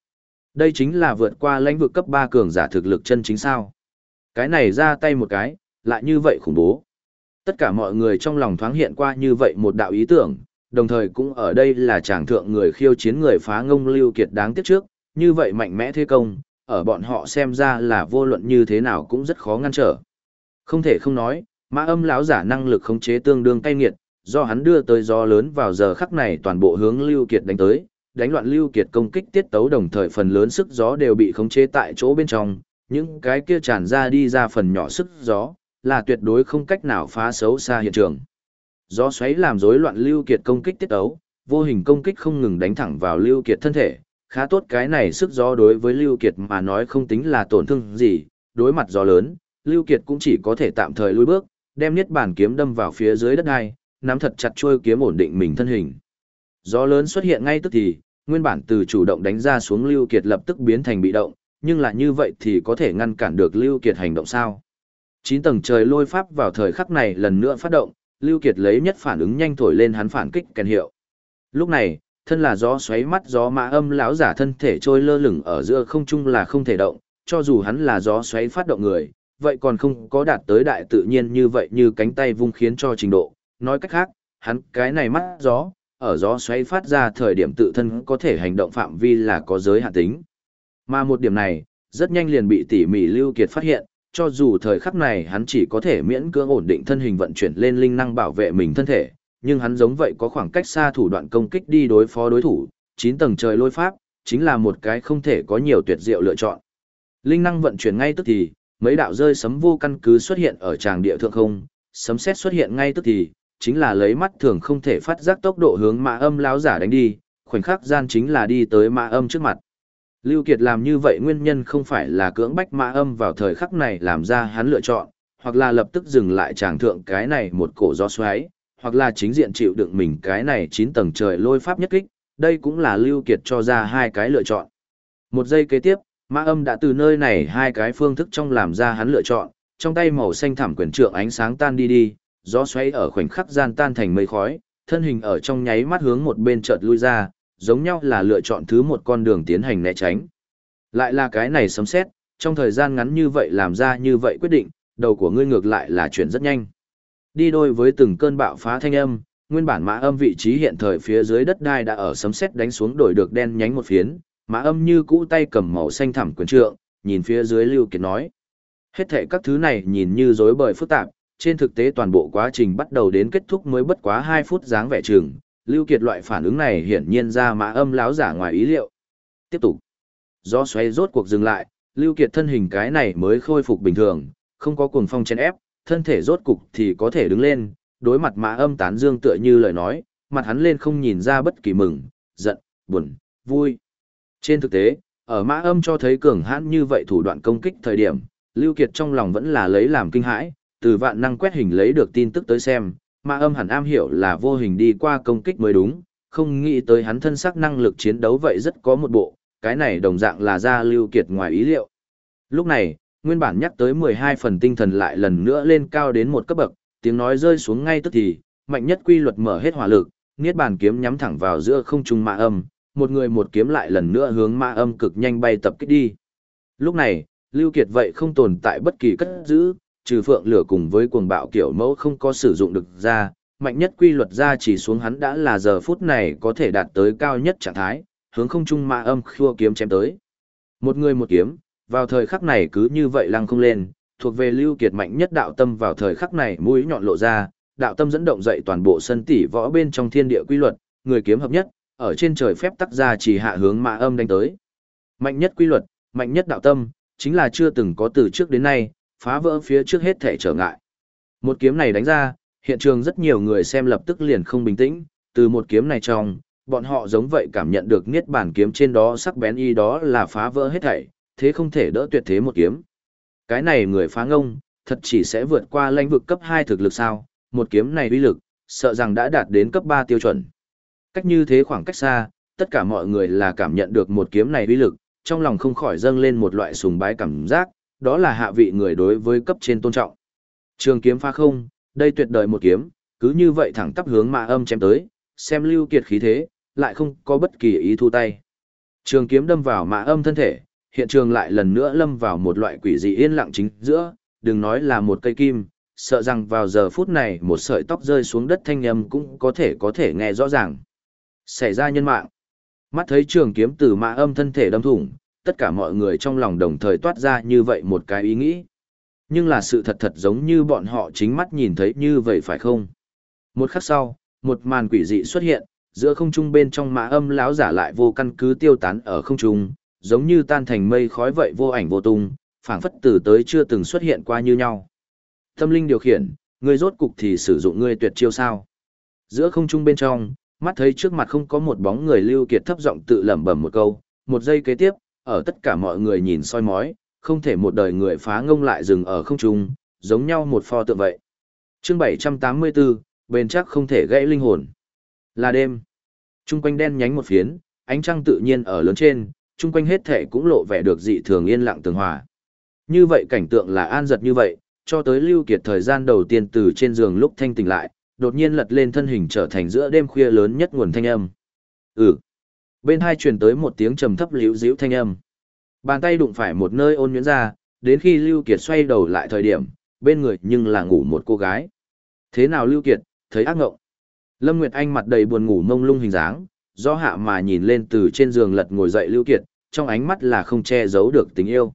Đây chính là vượt qua lãnh vực cấp 3 cường giả thực lực chân chính sao. Cái này ra tay một cái, lại như vậy khủng bố. Tất cả mọi người trong lòng thoáng hiện qua như vậy một đạo ý tưởng, đồng thời cũng ở đây là chàng thượng người khiêu chiến người phá ngông lưu kiệt đáng tiếc trước, như vậy mạnh mẽ thế công, ở bọn họ xem ra là vô luận như thế nào cũng rất khó ngăn trở. Không thể không nói, mã âm lão giả năng lực khống chế tương đương cay nghiệt, do hắn đưa tới gió lớn vào giờ khắc này toàn bộ hướng lưu kiệt đánh tới, đánh loạn lưu kiệt công kích tiết tấu đồng thời phần lớn sức gió đều bị khống chế tại chỗ bên trong, những cái kia tràn ra đi ra phần nhỏ sức gió, là tuyệt đối không cách nào phá xấu xa hiện trường. Gió xoáy làm rối loạn lưu kiệt công kích tiết tấu, vô hình công kích không ngừng đánh thẳng vào lưu kiệt thân thể, khá tốt cái này sức gió đối với lưu kiệt mà nói không tính là tổn thương gì, đối mặt gió lớn, lưu kiệt cũng chỉ có thể tạm thời lùi bước, đem niết bản kiếm đâm vào phía dưới đất đai, nắm thật chặt chuôi kiếm ổn định mình thân hình. Gió lớn xuất hiện ngay tức thì, nguyên bản từ chủ động đánh ra xuống Lưu Kiệt lập tức biến thành bị động, nhưng là như vậy thì có thể ngăn cản được Lưu Kiệt hành động sao? Chín tầng trời lôi pháp vào thời khắc này lần nữa phát động, Lưu Kiệt lấy nhất phản ứng nhanh thổi lên hắn phản kích kèn hiệu. Lúc này, thân là gió xoáy mắt gió mã âm lão giả thân thể trôi lơ lửng ở giữa không trung là không thể động, cho dù hắn là gió xoáy phát động người, vậy còn không có đạt tới đại tự nhiên như vậy như cánh tay vung khiến cho trình độ. Nói cách khác, hắn cái này mắt gió, ở gió xoáy phát ra thời điểm tự thân có thể hành động phạm vi là có giới hạn tính. Mà một điểm này, rất nhanh liền bị tỉ mỉ Lưu Kiệt phát hiện, cho dù thời khắc này hắn chỉ có thể miễn cưỡng ổn định thân hình vận chuyển lên linh năng bảo vệ mình thân thể, nhưng hắn giống vậy có khoảng cách xa thủ đoạn công kích đi đối phó đối thủ, 9 tầng trời lôi pháp, chính là một cái không thể có nhiều tuyệt diệu lựa chọn. Linh năng vận chuyển ngay tức thì, mấy đạo rơi sấm vô căn cứ xuất hiện ở tràng địa thượng không, sấm sét xuất hiện ngay tức thì, chính là lấy mắt thường không thể phát giác tốc độ hướng mã âm lão giả đánh đi, khoảnh khắc gian chính là đi tới mã âm trước mặt. Lưu Kiệt làm như vậy nguyên nhân không phải là cưỡng bách mã âm vào thời khắc này làm ra hắn lựa chọn, hoặc là lập tức dừng lại tràng thượng cái này một cổ gió xoáy, hoặc là chính diện chịu đựng mình cái này chín tầng trời lôi pháp nhất kích, đây cũng là Lưu Kiệt cho ra hai cái lựa chọn. Một giây kế tiếp, mã âm đã từ nơi này hai cái phương thức trong làm ra hắn lựa chọn, trong tay màu xanh thảm quyền trượng ánh sáng tan đi đi, gió xoáy ở khoảnh khắc gian tan thành mây khói, thân hình ở trong nháy mắt hướng một bên chợt lui ra, giống nhau là lựa chọn thứ một con đường tiến hành né tránh. Lại là cái này sấm xét, trong thời gian ngắn như vậy làm ra như vậy quyết định, đầu của ngươi ngược lại là chuyển rất nhanh. Đi đôi với từng cơn bạo phá thanh âm, nguyên bản mã âm vị trí hiện thời phía dưới đất đai đã ở sấm xét đánh xuống đổi được đen nhánh một phiến, mã âm như cũ tay cầm màu xanh thẳm quyền trượng, nhìn phía dưới Lưu Kiệt nói. Hết thảy các thứ này nhìn như rối bời phức tạp, trên thực tế toàn bộ quá trình bắt đầu đến kết thúc mới bất quá 2 phút dáng vẻ trường, Lưu Kiệt loại phản ứng này hiển nhiên ra mã âm láo giả ngoài ý liệu. Tiếp tục. Do xoay rốt cuộc dừng lại, Lưu Kiệt thân hình cái này mới khôi phục bình thường, không có cuồng phong chen ép, thân thể rốt cục thì có thể đứng lên, đối mặt mã âm tán dương tựa như lời nói, mặt hắn lên không nhìn ra bất kỳ mừng, giận, buồn, Vui. Trên thực tế, ở mã âm cho thấy cường hãn như vậy thủ đoạn công kích thời điểm, Lưu Kiệt trong lòng vẫn là lấy làm kinh hãi, từ vạn năng quét hình lấy được tin tức tới xem, mà âm hẳn am hiểu là vô hình đi qua công kích mới đúng, không nghĩ tới hắn thân sắc năng lực chiến đấu vậy rất có một bộ, cái này đồng dạng là ra Lưu Kiệt ngoài ý liệu. Lúc này, nguyên bản nhắc tới 12 phần tinh thần lại lần nữa lên cao đến một cấp bậc, tiếng nói rơi xuống ngay tức thì, mạnh nhất quy luật mở hết hỏa lực, niết bàn kiếm nhắm thẳng vào giữa không trung Ma âm, một người một kiếm lại lần nữa hướng Ma âm cực nhanh bay tập kích đi. Lúc này, Lưu Kiệt vậy không tồn tại bất kỳ cất giữ, trừ phượng lửa cùng với cuồng bạo kiểu mẫu không có sử dụng được ra, mạnh nhất quy luật ra chỉ xuống hắn đã là giờ phút này có thể đạt tới cao nhất trạng thái, hướng không trung ma âm khua kiếm chém tới. Một người một kiếm, vào thời khắc này cứ như vậy lăng không lên, thuộc về Lưu Kiệt mạnh nhất đạo tâm vào thời khắc này mũi nhọn lộ ra, đạo tâm dẫn động dậy toàn bộ sân tỷ võ bên trong thiên địa quy luật, người kiếm hợp nhất, ở trên trời phép tắc ra chỉ hạ hướng ma âm đánh tới. Mạnh nhất quy luật, mạnh nhất đạo tâm, chính là chưa từng có từ trước đến nay, phá vỡ phía trước hết thể trở ngại. Một kiếm này đánh ra, hiện trường rất nhiều người xem lập tức liền không bình tĩnh, từ một kiếm này trong, bọn họ giống vậy cảm nhận được niết bản kiếm trên đó sắc bén y đó là phá vỡ hết thảy, thế không thể đỡ tuyệt thế một kiếm. Cái này người phá ngông, thật chỉ sẽ vượt qua lãnh vực cấp 2 thực lực sao, một kiếm này uy lực, sợ rằng đã đạt đến cấp 3 tiêu chuẩn. Cách như thế khoảng cách xa, tất cả mọi người là cảm nhận được một kiếm này uy lực, trong lòng không khỏi dâng lên một loại sùng bái cảm giác, đó là hạ vị người đối với cấp trên tôn trọng. Trường kiếm phá không, đây tuyệt đời một kiếm, cứ như vậy thẳng tắp hướng mã âm chém tới, xem lưu kiệt khí thế, lại không có bất kỳ ý thu tay. Trường kiếm đâm vào mã âm thân thể, hiện trường lại lần nữa lâm vào một loại quỷ dị yên lặng chính giữa, đừng nói là một cây kim, sợ rằng vào giờ phút này một sợi tóc rơi xuống đất thanh âm cũng có thể có thể nghe rõ ràng. Xảy ra nhân mạng. Mắt thấy trường kiếm từ mã âm thân thể đâm thủng, tất cả mọi người trong lòng đồng thời toát ra như vậy một cái ý nghĩ. Nhưng là sự thật thật giống như bọn họ chính mắt nhìn thấy như vậy phải không? Một khắc sau, một màn quỷ dị xuất hiện, giữa không trung bên trong mã âm lão giả lại vô căn cứ tiêu tán ở không trung, giống như tan thành mây khói vậy vô ảnh vô tung, phảng phất từ tới chưa từng xuất hiện qua như nhau. Tâm linh điều khiển, ngươi rốt cục thì sử dụng ngươi tuyệt chiêu sao? Giữa không trung bên trong, mắt thấy trước mặt không có một bóng người lưu kiệt thấp giọng tự lẩm bẩm một câu, một giây kế tiếp, ở tất cả mọi người nhìn soi mói, không thể một đời người phá ngông lại dừng ở không trung, giống nhau một pho tượng vậy. Chương 784, bền chắc không thể gãy linh hồn. Là đêm. Trung quanh đen nhánh một phiến, ánh trăng tự nhiên ở lớn trên, trung quanh hết thể cũng lộ vẻ được dị thường yên lặng tường hòa. Như vậy cảnh tượng là an giật như vậy, cho tới Lưu Kiệt thời gian đầu tiên từ trên giường lúc thanh tỉnh lại, đột nhiên lật lên thân hình trở thành giữa đêm khuya lớn nhất nguồn thanh âm. Ừ. Bên hai truyền tới một tiếng trầm thấp liễu diễu thanh âm. Bàn tay đụng phải một nơi ôn nhuyễn ra, đến khi Lưu Kiệt xoay đầu lại thời điểm, bên người nhưng là ngủ một cô gái. Thế nào Lưu Kiệt, thấy ác ngộng. Lâm Nguyệt Anh mặt đầy buồn ngủ mông lung hình dáng, do hạ mà nhìn lên từ trên giường lật ngồi dậy Lưu Kiệt, trong ánh mắt là không che giấu được tình yêu.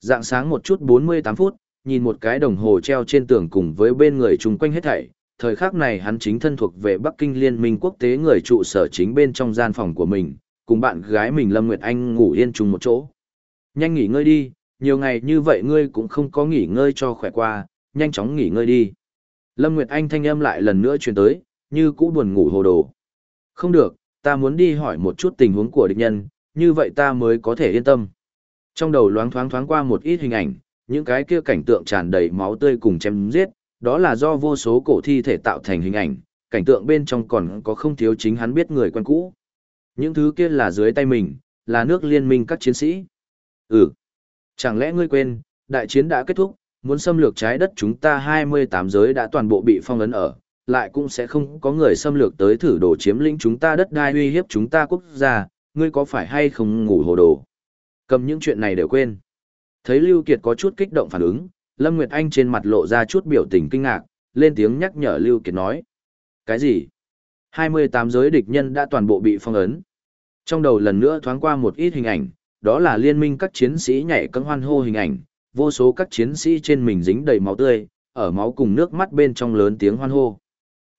Dạng sáng một chút 48 phút, nhìn một cái đồng hồ treo trên tường cùng với bên người chung quanh hết thảy, thời khắc này hắn chính thân thuộc về Bắc Kinh Liên minh quốc tế người trụ sở chính bên trong gian phòng của mình, cùng bạn gái mình Lâm Nguyệt Anh ngủ yên chung một chỗ. Nhanh nghỉ ngơi đi, nhiều ngày như vậy ngươi cũng không có nghỉ ngơi cho khỏe qua, nhanh chóng nghỉ ngơi đi. Lâm Nguyệt Anh thanh âm lại lần nữa truyền tới, như cũ buồn ngủ hồ đồ. Không được, ta muốn đi hỏi một chút tình huống của địch nhân, như vậy ta mới có thể yên tâm. Trong đầu loáng thoáng thoáng qua một ít hình ảnh, những cái kia cảnh tượng tràn đầy máu tươi cùng chém giết, đó là do vô số cổ thi thể tạo thành hình ảnh, cảnh tượng bên trong còn có không thiếu chính hắn biết người quen cũ. Những thứ kia là dưới tay mình, là nước liên minh các chiến sĩ. Ừ. Chẳng lẽ ngươi quên, đại chiến đã kết thúc, muốn xâm lược trái đất chúng ta 28 giới đã toàn bộ bị phong ấn ở, lại cũng sẽ không có người xâm lược tới thử đồ chiếm lĩnh chúng ta đất đai uy hiếp chúng ta quốc gia, ngươi có phải hay không ngủ hồ đồ? Cầm những chuyện này đều quên. Thấy Lưu Kiệt có chút kích động phản ứng, Lâm Nguyệt Anh trên mặt lộ ra chút biểu tình kinh ngạc, lên tiếng nhắc nhở Lưu Kiệt nói. Cái gì? 28 giới địch nhân đã toàn bộ bị phong ấn. Trong đầu lần nữa thoáng qua một ít hình ảnh, đó là liên minh các chiến sĩ nhảy cẫng hoan hô hình ảnh, vô số các chiến sĩ trên mình dính đầy máu tươi, ở máu cùng nước mắt bên trong lớn tiếng hoan hô.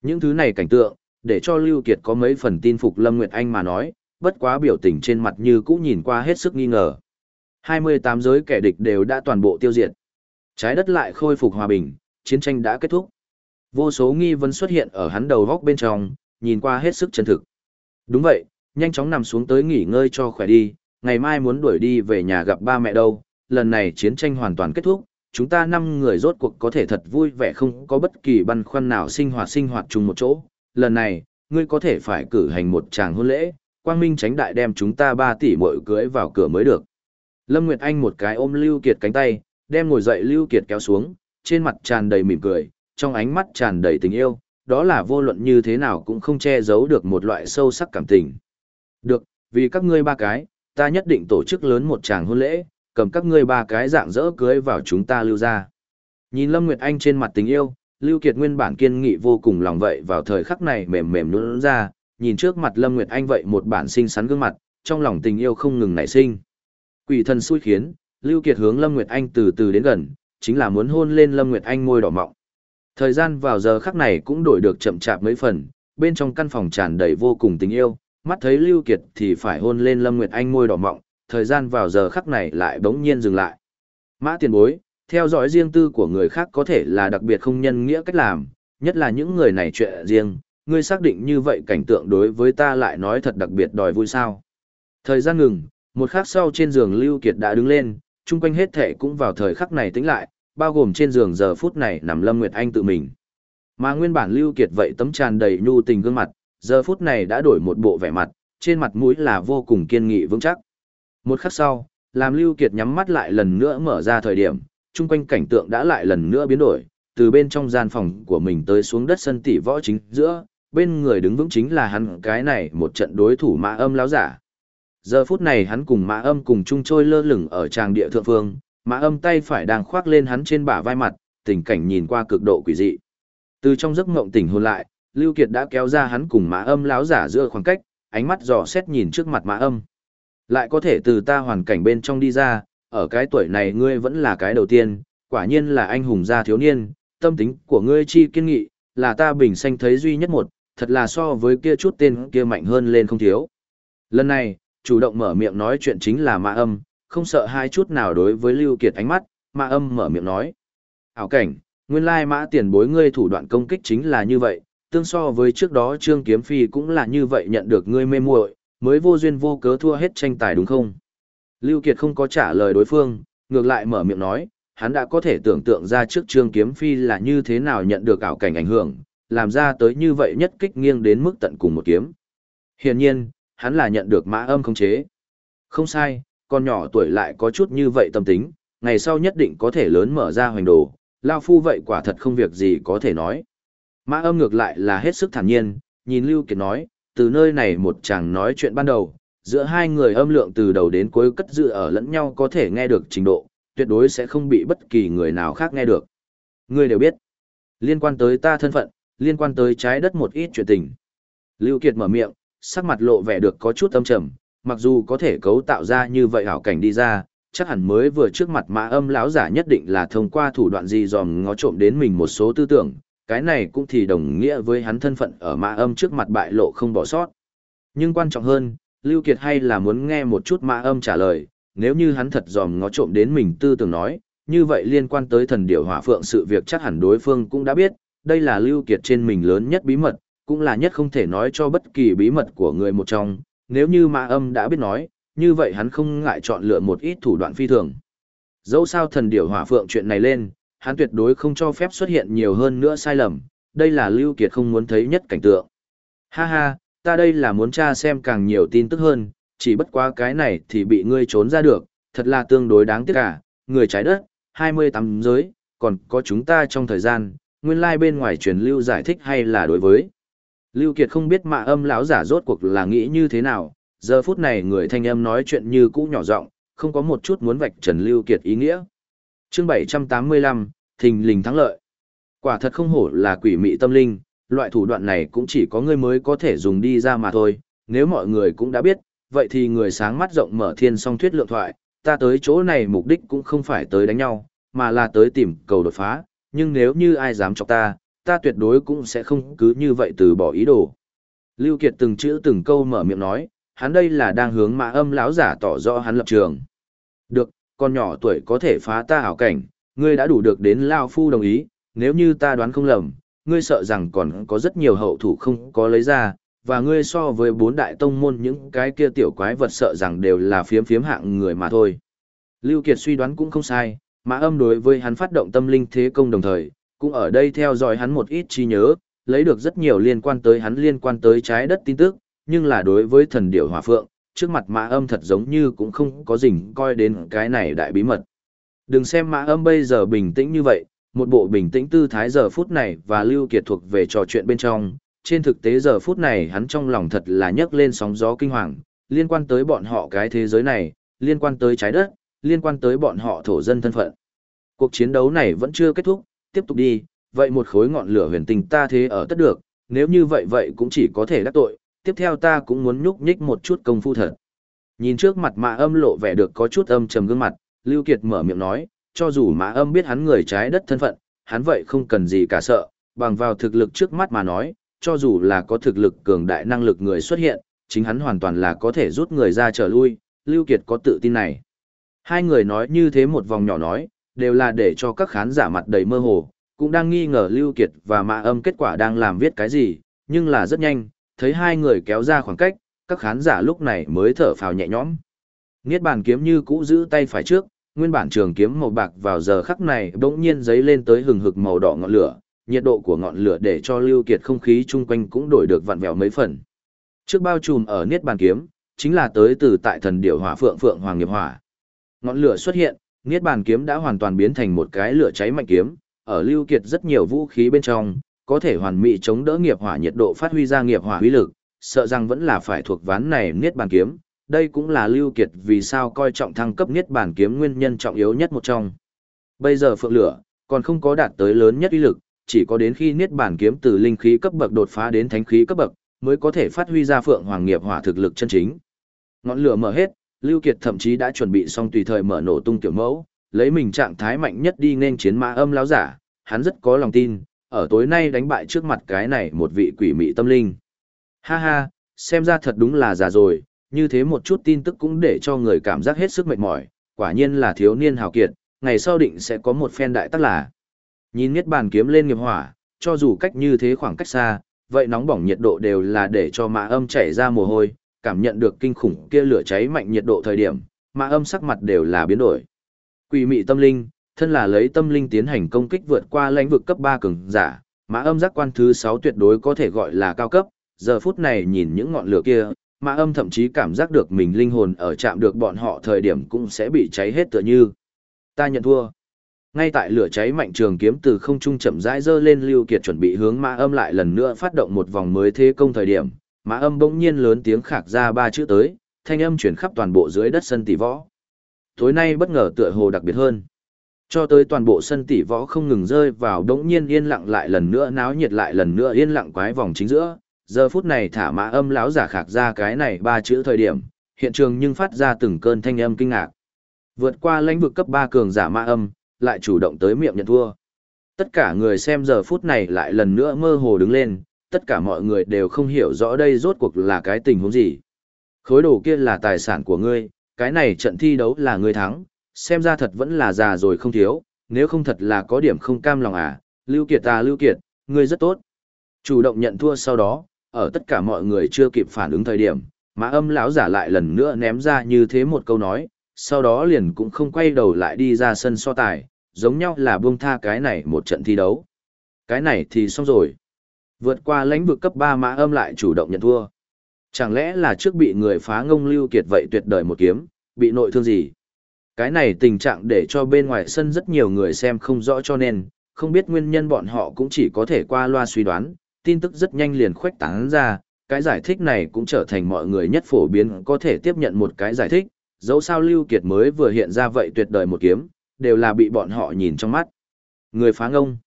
Những thứ này cảnh tượng, để cho Lưu Kiệt có mấy phần tin phục Lâm Nguyệt Anh mà nói, bất quá biểu tình trên mặt như cũ nhìn qua hết sức nghi ngờ. 28 giới kẻ địch đều đã toàn bộ tiêu diệt. Trái đất lại khôi phục hòa bình, chiến tranh đã kết thúc. Vô số nghi vấn xuất hiện ở hắn đầu góc bên trong, nhìn qua hết sức chân thực. Đúng vậy, nhanh chóng nằm xuống tới nghỉ ngơi cho khỏe đi, ngày mai muốn đuổi đi về nhà gặp ba mẹ đâu, lần này chiến tranh hoàn toàn kết thúc, chúng ta năm người rốt cuộc có thể thật vui vẻ không có bất kỳ băn khoăn nào sinh hoạt sinh hoạt chung một chỗ. Lần này, ngươi có thể phải cử hành một tràng hôn lễ, quang minh tránh đại đem chúng ta ba tỷ mội cưới vào cửa mới được. Lâm Nguyệt Anh một cái ôm Lưu Kiệt cánh tay, đem ngồi dậy Lưu Kiệt kéo xuống, trên mặt tràn đầy mỉm cười, trong ánh mắt tràn đầy tình yêu, đó là vô luận như thế nào cũng không che giấu được một loại sâu sắc cảm tình. Được, vì các ngươi ba cái, ta nhất định tổ chức lớn một tràng hôn lễ, cầm các ngươi ba cái dạng dỡ cưới vào chúng ta lưu ra. Nhìn Lâm Nguyệt Anh trên mặt tình yêu, Lưu Kiệt nguyên bản kiên nghị vô cùng lòng vậy vào thời khắc này mềm mềm nhũn ra, nhìn trước mặt Lâm Nguyệt Anh vậy một bản xinh xắn gương mặt, trong lòng tình yêu không ngừng nảy sinh. Quỷ thần xui khiến, Lưu Kiệt hướng Lâm Nguyệt Anh từ từ đến gần, chính là muốn hôn lên Lâm Nguyệt Anh môi đỏ mọng. Thời gian vào giờ khắc này cũng đổi được chậm chạp mấy phần, bên trong căn phòng tràn đầy vô cùng tình yêu, mắt thấy Lưu Kiệt thì phải hôn lên Lâm Nguyệt Anh môi đỏ mọng, thời gian vào giờ khắc này lại bỗng nhiên dừng lại. Mã tiền bối, theo dõi riêng tư của người khác có thể là đặc biệt không nhân nghĩa cách làm, nhất là những người này chuyện riêng, ngươi xác định như vậy cảnh tượng đối với ta lại nói thật đặc biệt đòi vui sao. Thời gian ngừng, một khắc sau trên giường Lưu Kiệt đã đứng lên, chung quanh hết thể cũng vào thời khắc này tĩnh lại, bao gồm trên giường giờ phút này nằm Lâm Nguyệt Anh tự mình. Mà nguyên bản Lưu Kiệt vậy tấm tràn đầy nhu tình gương mặt, giờ phút này đã đổi một bộ vẻ mặt, trên mặt mũi là vô cùng kiên nghị vững chắc. Một khắc sau, làm Lưu Kiệt nhắm mắt lại lần nữa mở ra thời điểm, chung quanh cảnh tượng đã lại lần nữa biến đổi, từ bên trong gian phòng của mình tới xuống đất sân tỷ võ chính giữa, bên người đứng vững chính là hắn cái này một trận đối thủ mã âm láo giả. Giờ phút này hắn cùng mã âm cùng chung trôi lơ lửng ở tràng địa thượng phương, mã âm tay phải đang khoác lên hắn trên bả vai mặt, tình cảnh nhìn qua cực độ quỷ dị. Từ trong giấc ngộng tỉnh hồn lại, Lưu Kiệt đã kéo ra hắn cùng mã âm láo giả giữa khoảng cách, ánh mắt dò xét nhìn trước mặt mã âm. Lại có thể từ ta hoàn cảnh bên trong đi ra, ở cái tuổi này ngươi vẫn là cái đầu tiên, quả nhiên là anh hùng gia thiếu niên, tâm tính của ngươi chi kiên nghị, là ta bình sanh thấy duy nhất một, thật là so với kia chút tên kia mạnh hơn lên không thiếu. Lần này, chủ động mở miệng nói chuyện chính là mã âm, không sợ hai chút nào đối với Lưu Kiệt ánh mắt, mã âm mở miệng nói. Ảo cảnh, nguyên lai mã tiền bối ngươi thủ đoạn công kích chính là như vậy, tương so với trước đó Trương Kiếm Phi cũng là như vậy nhận được ngươi mê muội, mới vô duyên vô cớ thua hết tranh tài đúng không? Lưu Kiệt không có trả lời đối phương, ngược lại mở miệng nói, hắn đã có thể tưởng tượng ra trước Trương Kiếm Phi là như thế nào nhận được ảo cảnh ảnh hưởng, làm ra tới như vậy nhất kích nghiêng đến mức tận cùng một kiếm. Hiển nhiên, hắn là nhận được mã âm không chế. Không sai, con nhỏ tuổi lại có chút như vậy tâm tính, ngày sau nhất định có thể lớn mở ra hoành đồ, lao phu vậy quả thật không việc gì có thể nói. Mã âm ngược lại là hết sức thản nhiên, nhìn Lưu Kiệt nói, từ nơi này một chàng nói chuyện ban đầu, giữa hai người âm lượng từ đầu đến cuối cất dự ở lẫn nhau có thể nghe được trình độ, tuyệt đối sẽ không bị bất kỳ người nào khác nghe được. Ngươi đều biết, liên quan tới ta thân phận, liên quan tới trái đất một ít chuyện tình. Lưu Kiệt mở miệng, sắc mặt lộ vẻ được có chút âm trầm, mặc dù có thể cấu tạo ra như vậy hảo cảnh đi ra, chắc hẳn mới vừa trước mặt mã âm lão giả nhất định là thông qua thủ đoạn gì dòm ngó trộm đến mình một số tư tưởng, cái này cũng thì đồng nghĩa với hắn thân phận ở mã âm trước mặt bại lộ không bỏ sót. Nhưng quan trọng hơn, Lưu Kiệt hay là muốn nghe một chút mã âm trả lời, nếu như hắn thật dòm ngó trộm đến mình tư tưởng nói, như vậy liên quan tới thần điểu hỏa phượng sự việc chắc hẳn đối phương cũng đã biết, đây là Lưu Kiệt trên mình lớn nhất bí mật, cũng là nhất không thể nói cho bất kỳ bí mật của người một trong, nếu như mã âm đã biết nói, như vậy hắn không ngại chọn lựa một ít thủ đoạn phi thường. Dẫu sao thần điểu hỏa phượng chuyện này lên, hắn tuyệt đối không cho phép xuất hiện nhiều hơn nữa sai lầm, đây là Lưu Kiệt không muốn thấy nhất cảnh tượng. Ha ha, ta đây là muốn tra xem càng nhiều tin tức hơn, chỉ bất quá cái này thì bị ngươi trốn ra được, thật là tương đối đáng tiếc cả, người trái đất, 28 giới, còn có chúng ta trong thời gian, nguyên lai like bên ngoài truyền lưu giải thích hay là đối với. Lưu Kiệt không biết mạ âm lão giả rốt cuộc là nghĩ như thế nào, giờ phút này người thanh âm nói chuyện như cũ nhỏ giọng, không có một chút muốn vạch trần Lưu Kiệt ý nghĩa. Chương 785, thình lình thắng lợi. Quả thật không hổ là quỷ mị tâm linh, loại thủ đoạn này cũng chỉ có ngươi mới có thể dùng đi ra mà thôi, nếu mọi người cũng đã biết, vậy thì người sáng mắt rộng mở thiên song thuyết lượng thoại, ta tới chỗ này mục đích cũng không phải tới đánh nhau, mà là tới tìm cầu đột phá, nhưng nếu như ai dám chọc ta, ta tuyệt đối cũng sẽ không cứ như vậy từ bỏ ý đồ. Lưu Kiệt từng chữ từng câu mở miệng nói, hắn đây là đang hướng mã âm lão giả tỏ rõ hắn lập trường. Được, con nhỏ tuổi có thể phá ta hảo cảnh, ngươi đã đủ được đến Lao Phu đồng ý, nếu như ta đoán không lầm, ngươi sợ rằng còn có rất nhiều hậu thủ không có lấy ra, và ngươi so với bốn đại tông môn những cái kia tiểu quái vật sợ rằng đều là phiếm phiếm hạng người mà thôi. Lưu Kiệt suy đoán cũng không sai, mã âm đối với hắn phát động tâm linh thế công đồng thời, cũng ở đây theo dõi hắn một ít trí nhớ, lấy được rất nhiều liên quan tới hắn liên quan tới trái đất tin tức, nhưng là đối với thần điểu hỏa phượng, trước mặt mã âm thật giống như cũng không có dình coi đến cái này đại bí mật. Đừng xem mã âm bây giờ bình tĩnh như vậy, một bộ bình tĩnh tư thái giờ phút này và Lưu Kiệt thuộc về trò chuyện bên trong, trên thực tế giờ phút này hắn trong lòng thật là nhấc lên sóng gió kinh hoàng, liên quan tới bọn họ cái thế giới này, liên quan tới trái đất, liên quan tới bọn họ thổ dân thân phận. Cuộc chiến đấu này vẫn chưa kết thúc, tiếp tục đi, vậy một khối ngọn lửa huyền tinh ta thế ở tất được, nếu như vậy vậy cũng chỉ có thể đắc tội, tiếp theo ta cũng muốn nhúc nhích một chút công phu thật. Nhìn trước mặt mã âm lộ vẻ được có chút âm trầm gương mặt, Lưu Kiệt mở miệng nói, cho dù mã âm biết hắn người trái đất thân phận, hắn vậy không cần gì cả sợ, bằng vào thực lực trước mắt mà nói, cho dù là có thực lực cường đại năng lực người xuất hiện, chính hắn hoàn toàn là có thể rút người ra trở lui, Lưu Kiệt có tự tin này. Hai người nói như thế một vòng nhỏ nói, đều là để cho các khán giả mặt đầy mơ hồ, cũng đang nghi ngờ Lưu Kiệt và Mã Âm kết quả đang làm viết cái gì, nhưng là rất nhanh, thấy hai người kéo ra khoảng cách, các khán giả lúc này mới thở phào nhẹ nhõm. Niết bàn kiếm như cũ giữ tay phải trước, nguyên bản trường kiếm màu bạc vào giờ khắc này bỗng nhiên giấy lên tới hừng hực màu đỏ ngọn lửa, nhiệt độ của ngọn lửa để cho lưu kiệt không khí chung quanh cũng đổi được vặn vẹo mấy phần. Trước bao trùm ở niết bàn kiếm, chính là tới từ tại thần điểu hỏa phượng phượng hoàng nghiệp hỏa. Ngọn lửa xuất hiện, niết bàn kiếm đã hoàn toàn biến thành một cái lửa cháy mạnh kiếm, ở lưu kiệt rất nhiều vũ khí bên trong, có thể hoàn mỹ chống đỡ nghiệp hỏa nhiệt độ phát huy ra nghiệp hỏa uy lực, sợ rằng vẫn là phải thuộc ván này niết bàn kiếm, đây cũng là lưu kiệt vì sao coi trọng thăng cấp niết bàn kiếm nguyên nhân trọng yếu nhất một trong. Bây giờ phượng lửa, còn không có đạt tới lớn nhất uy lực, chỉ có đến khi niết bàn kiếm từ linh khí cấp bậc đột phá đến thánh khí cấp bậc, mới có thể phát huy ra phượng hoàng nghiệp hỏa thực lực chân chính. Ngọn lửa mở hết, Lưu Kiệt thậm chí đã chuẩn bị xong tùy thời mở nổ tung tiểu mẫu, lấy mình trạng thái mạnh nhất đi nên chiến mã âm lão giả, hắn rất có lòng tin, ở tối nay đánh bại trước mặt cái này một vị quỷ mị tâm linh. Ha ha, xem ra thật đúng là già rồi, như thế một chút tin tức cũng để cho người cảm giác hết sức mệt mỏi, quả nhiên là thiếu niên hào kiệt, ngày sau định sẽ có một phen đại tác là. Nhìn Niết Bàn kiếm lên nghiệp hỏa, cho dù cách như thế khoảng cách xa, vậy nóng bỏng nhiệt độ đều là để cho mã âm chảy ra mồ hôi, cảm nhận được kinh khủng kia lửa cháy mạnh nhiệt độ thời điểm, mã âm sắc mặt đều là biến đổi. Quỷ mị tâm linh, thân là lấy tâm linh tiến hành công kích vượt qua lãnh vực cấp 3 cường giả, mã âm giác quan thứ 6 tuyệt đối có thể gọi là cao cấp, giờ phút này nhìn những ngọn lửa kia, mã âm thậm chí cảm giác được mình linh hồn ở chạm được bọn họ thời điểm cũng sẽ bị cháy hết tựa như. Ta nhận thua. Ngay tại lửa cháy mạnh trường kiếm từ không trung chậm rãi dơ lên Lưu Kiệt chuẩn bị hướng Mã Âm lại lần nữa phát động một vòng mới thế công thời điểm, Mã Âm bỗng nhiên lớn tiếng khạc ra ba chữ tới, thanh âm chuyển khắp toàn bộ dưới đất sân tỷ võ. Tối nay bất ngờ tựa hồ đặc biệt hơn. Cho tới toàn bộ sân tỷ võ không ngừng rơi vào đống nhiên yên lặng lại lần nữa náo nhiệt lại lần nữa yên lặng quái vòng chính giữa. Giờ phút này thả mã âm lão giả khạc ra cái này ba chữ thời điểm, hiện trường nhưng phát ra từng cơn thanh âm kinh ngạc. Vượt qua lãnh vực cấp 3 cường giả mã âm, lại chủ động tới miệng nhận thua. Tất cả người xem giờ phút này lại lần nữa mơ hồ đứng lên, tất cả mọi người đều không hiểu rõ đây rốt cuộc là cái tình huống gì. Khối đồ kia là tài sản của ngươi, cái này trận thi đấu là ngươi thắng, xem ra thật vẫn là già rồi không thiếu, nếu không thật là có điểm không cam lòng à, Lưu Kiệt ta Lưu Kiệt, ngươi rất tốt. Chủ động nhận thua sau đó, ở tất cả mọi người chưa kịp phản ứng thời điểm, mã âm lão giả lại lần nữa ném ra như thế một câu nói, sau đó liền cũng không quay đầu lại đi ra sân so tài, giống nhau là buông tha cái này một trận thi đấu. Cái này thì xong rồi. Vượt qua lãnh vực cấp 3 mã âm lại chủ động nhận thua. Chẳng lẽ là trước bị người phá ngông lưu kiệt vậy tuyệt đời một kiếm, bị nội thương gì? Cái này tình trạng để cho bên ngoài sân rất nhiều người xem không rõ cho nên, không biết nguyên nhân bọn họ cũng chỉ có thể qua loa suy đoán, tin tức rất nhanh liền khuếch tán ra, cái giải thích này cũng trở thành mọi người nhất phổ biến có thể tiếp nhận một cái giải thích, dẫu sao Lưu Kiệt mới vừa hiện ra vậy tuyệt đời một kiếm, đều là bị bọn họ nhìn trong mắt. Người phá ngông.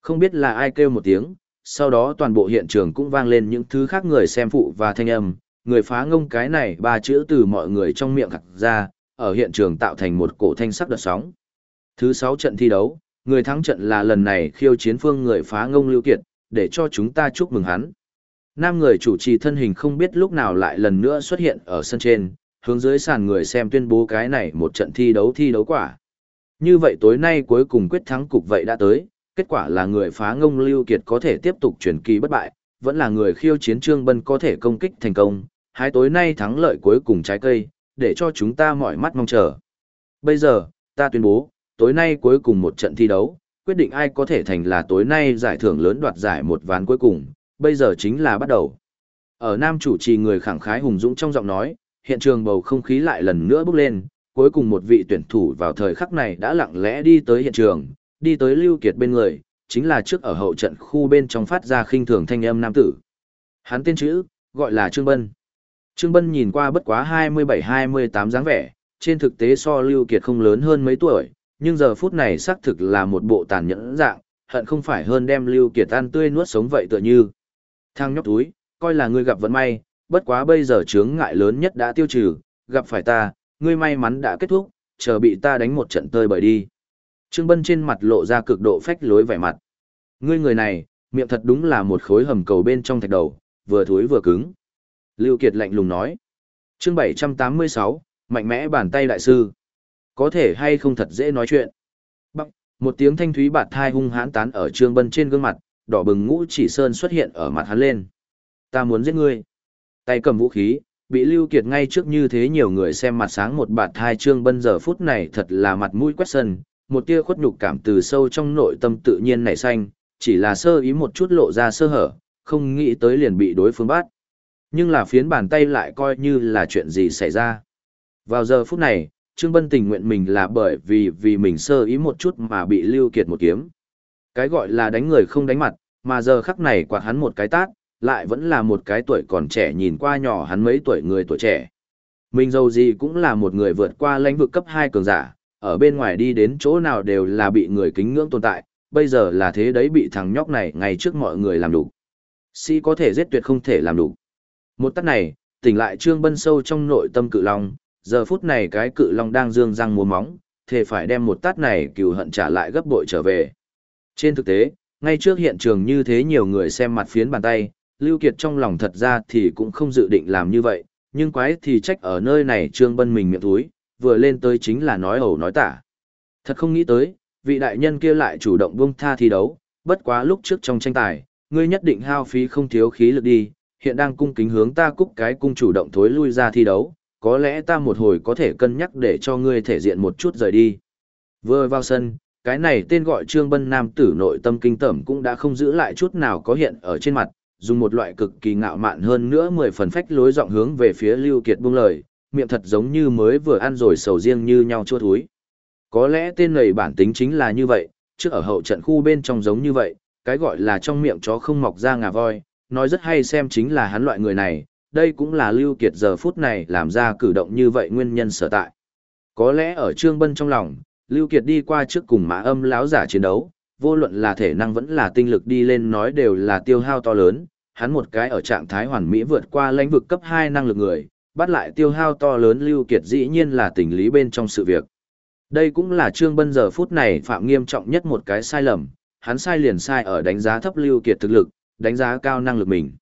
Không biết là ai kêu một tiếng, sau đó toàn bộ hiện trường cũng vang lên những thứ khác người xem phụ và thanh âm. Người phá ngông cái này ba chữ từ mọi người trong miệng thật ra, ở hiện trường tạo thành một cổ thanh sắc đợt sóng. Thứ 6 trận thi đấu, người thắng trận là lần này khiêu chiến phương người phá ngông lưu kiệt, để cho chúng ta chúc mừng hắn. Nam người chủ trì thân hình không biết lúc nào lại lần nữa xuất hiện ở sân trên, hướng dưới sàn người xem tuyên bố cái này một trận thi đấu thi đấu quả. Như vậy tối nay cuối cùng quyết thắng cục vậy đã tới, kết quả là người phá ngông Lưu Kiệt có thể tiếp tục chuyển kỳ bất bại, vẫn là người khiêu chiến Trương Bân có thể công kích thành công, hai tối nay thắng lợi cuối cùng trái cây, để cho chúng ta mỏi mắt mong chờ. Bây giờ, ta tuyên bố, tối nay cuối cùng một trận thi đấu, quyết định ai có thể thành là tối nay giải thưởng lớn đoạt giải một ván cuối cùng, bây giờ chính là bắt đầu. Ở nam chủ trì người khẳng khái hùng dũng trong giọng nói, hiện trường bầu không khí lại lần nữa bốc lên, cuối cùng một vị tuyển thủ vào thời khắc này đã lặng lẽ đi tới hiện trường, đi tới Lưu Kiệt bên người, chính là trước ở hậu trận khu bên trong phát ra khinh thường thanh âm nam tử. Hắn tên chữ, gọi là Trương Bân. Trương Bân nhìn qua bất quá 27-28 dáng vẻ, trên thực tế so Lưu Kiệt không lớn hơn mấy tuổi, nhưng giờ phút này xác thực là một bộ tàn nhẫn dạng, hận không phải hơn đem Lưu Kiệt ăn tươi nuốt sống vậy tựa như. Thang nhóc túi, coi là ngươi gặp vận may, bất quá bây giờ chướng ngại lớn nhất đã tiêu trừ, gặp phải ta, ngươi may mắn đã kết thúc, chờ bị ta đánh một trận tơi bời đi. Trương Bân trên mặt lộ ra cực độ phách lối vẻ mặt. Ngươi người này, miệng thật đúng là một khối hầm cầu bên trong thạch đầu, vừa thối vừa cứng. Lưu Kiệt lạnh lùng nói. Chương 786, mạnh mẽ bàn tay đại sư. Có thể hay không thật dễ nói chuyện. Bắc, một tiếng thanh thúy bạt thai hung hãn tán ở Trương Bân trên gương mặt, đỏ bừng ngũ chỉ sơn xuất hiện ở mặt hắn lên. Ta muốn giết ngươi. Tay cầm vũ khí, bị Lưu Kiệt ngay trước như thế nhiều người xem mặt sáng một bạt thai Trương Bân giờ phút này thật là mặt mũi quét sân, một tia khuất nhục cảm từ sâu trong nội tâm tự nhiên nảy xanh, chỉ là sơ ý một chút lộ ra sơ hở, không nghĩ tới liền bị đối phương bắt. Nhưng là phiến bàn tay lại coi như là chuyện gì xảy ra. Vào giờ phút này, Trương Bân tình nguyện mình là bởi vì vì mình sơ ý một chút mà bị Lưu Kiệt một kiếm. Cái gọi là đánh người không đánh mặt, mà giờ khắc này quạt hắn một cái tát, lại vẫn là một cái tuổi còn trẻ nhìn qua nhỏ hắn mấy tuổi người tuổi trẻ. Mình dầu gì cũng là một người vượt qua lãnh vực cấp 2 cường giả, ở bên ngoài đi đến chỗ nào đều là bị người kính ngưỡng tồn tại, bây giờ là thế đấy bị thằng nhóc này ngay trước mọi người làm đủ. Si có thể giết tuyệt không thể làm đủ. Một tắt này, tỉnh lại Trương Bân sâu trong nội tâm cự long, giờ phút này cái cự long đang dương răng múa móng, thề phải đem một tát này cừu hận trả lại gấp bội trở về. Trên thực tế, ngay trước hiện trường như thế nhiều người xem mặt phiến bàn tay, Lưu Kiệt trong lòng thật ra thì cũng không dự định làm như vậy, nhưng quái thì trách ở nơi này Trương Bân mình miệng túi, vừa lên tới chính là nói ẩu nói tả. Thật không nghĩ tới, vị đại nhân kia lại chủ động buông tha thi đấu, bất quá lúc trước trong tranh tài, ngươi nhất định hao phí không thiếu khí lực đi, hiện đang cung kính hướng ta cúc cái cung chủ động thối lui ra thi đấu, có lẽ ta một hồi có thể cân nhắc để cho ngươi thể diện một chút rời đi. Vừa vào sân, cái này tên gọi Trương Bân Nam tử nội tâm kinh tởm cũng đã không giữ lại chút nào có hiện ở trên mặt, dùng một loại cực kỳ ngạo mạn hơn nữa mười phần phách lối giọng hướng về phía Lưu Kiệt buông lời, miệng thật giống như mới vừa ăn rồi sầu riêng như nhau chua thúi. Có lẽ tên này bản tính chính là như vậy, trước ở hậu trận khu bên trong giống như vậy, cái gọi là trong miệng chó không mọc ra ngà voi, nói rất hay xem chính là hắn loại người này, đây cũng là Lưu Kiệt giờ phút này làm ra cử động như vậy nguyên nhân sở tại. Có lẽ ở Trương Bân trong lòng, Lưu Kiệt đi qua trước cùng mã âm láo giả chiến đấu, vô luận là thể năng vẫn là tinh lực đi lên nói đều là tiêu hao to lớn, hắn một cái ở trạng thái hoàn mỹ vượt qua lãnh vực cấp 2 năng lực người, bắt lại tiêu hao to lớn Lưu Kiệt dĩ nhiên là tình lý bên trong sự việc. Đây cũng là Trương Bân giờ phút này phạm nghiêm trọng nhất một cái sai lầm, hắn sai liền sai ở đánh giá thấp Lưu Kiệt thực lực, đánh giá cao năng lực mình.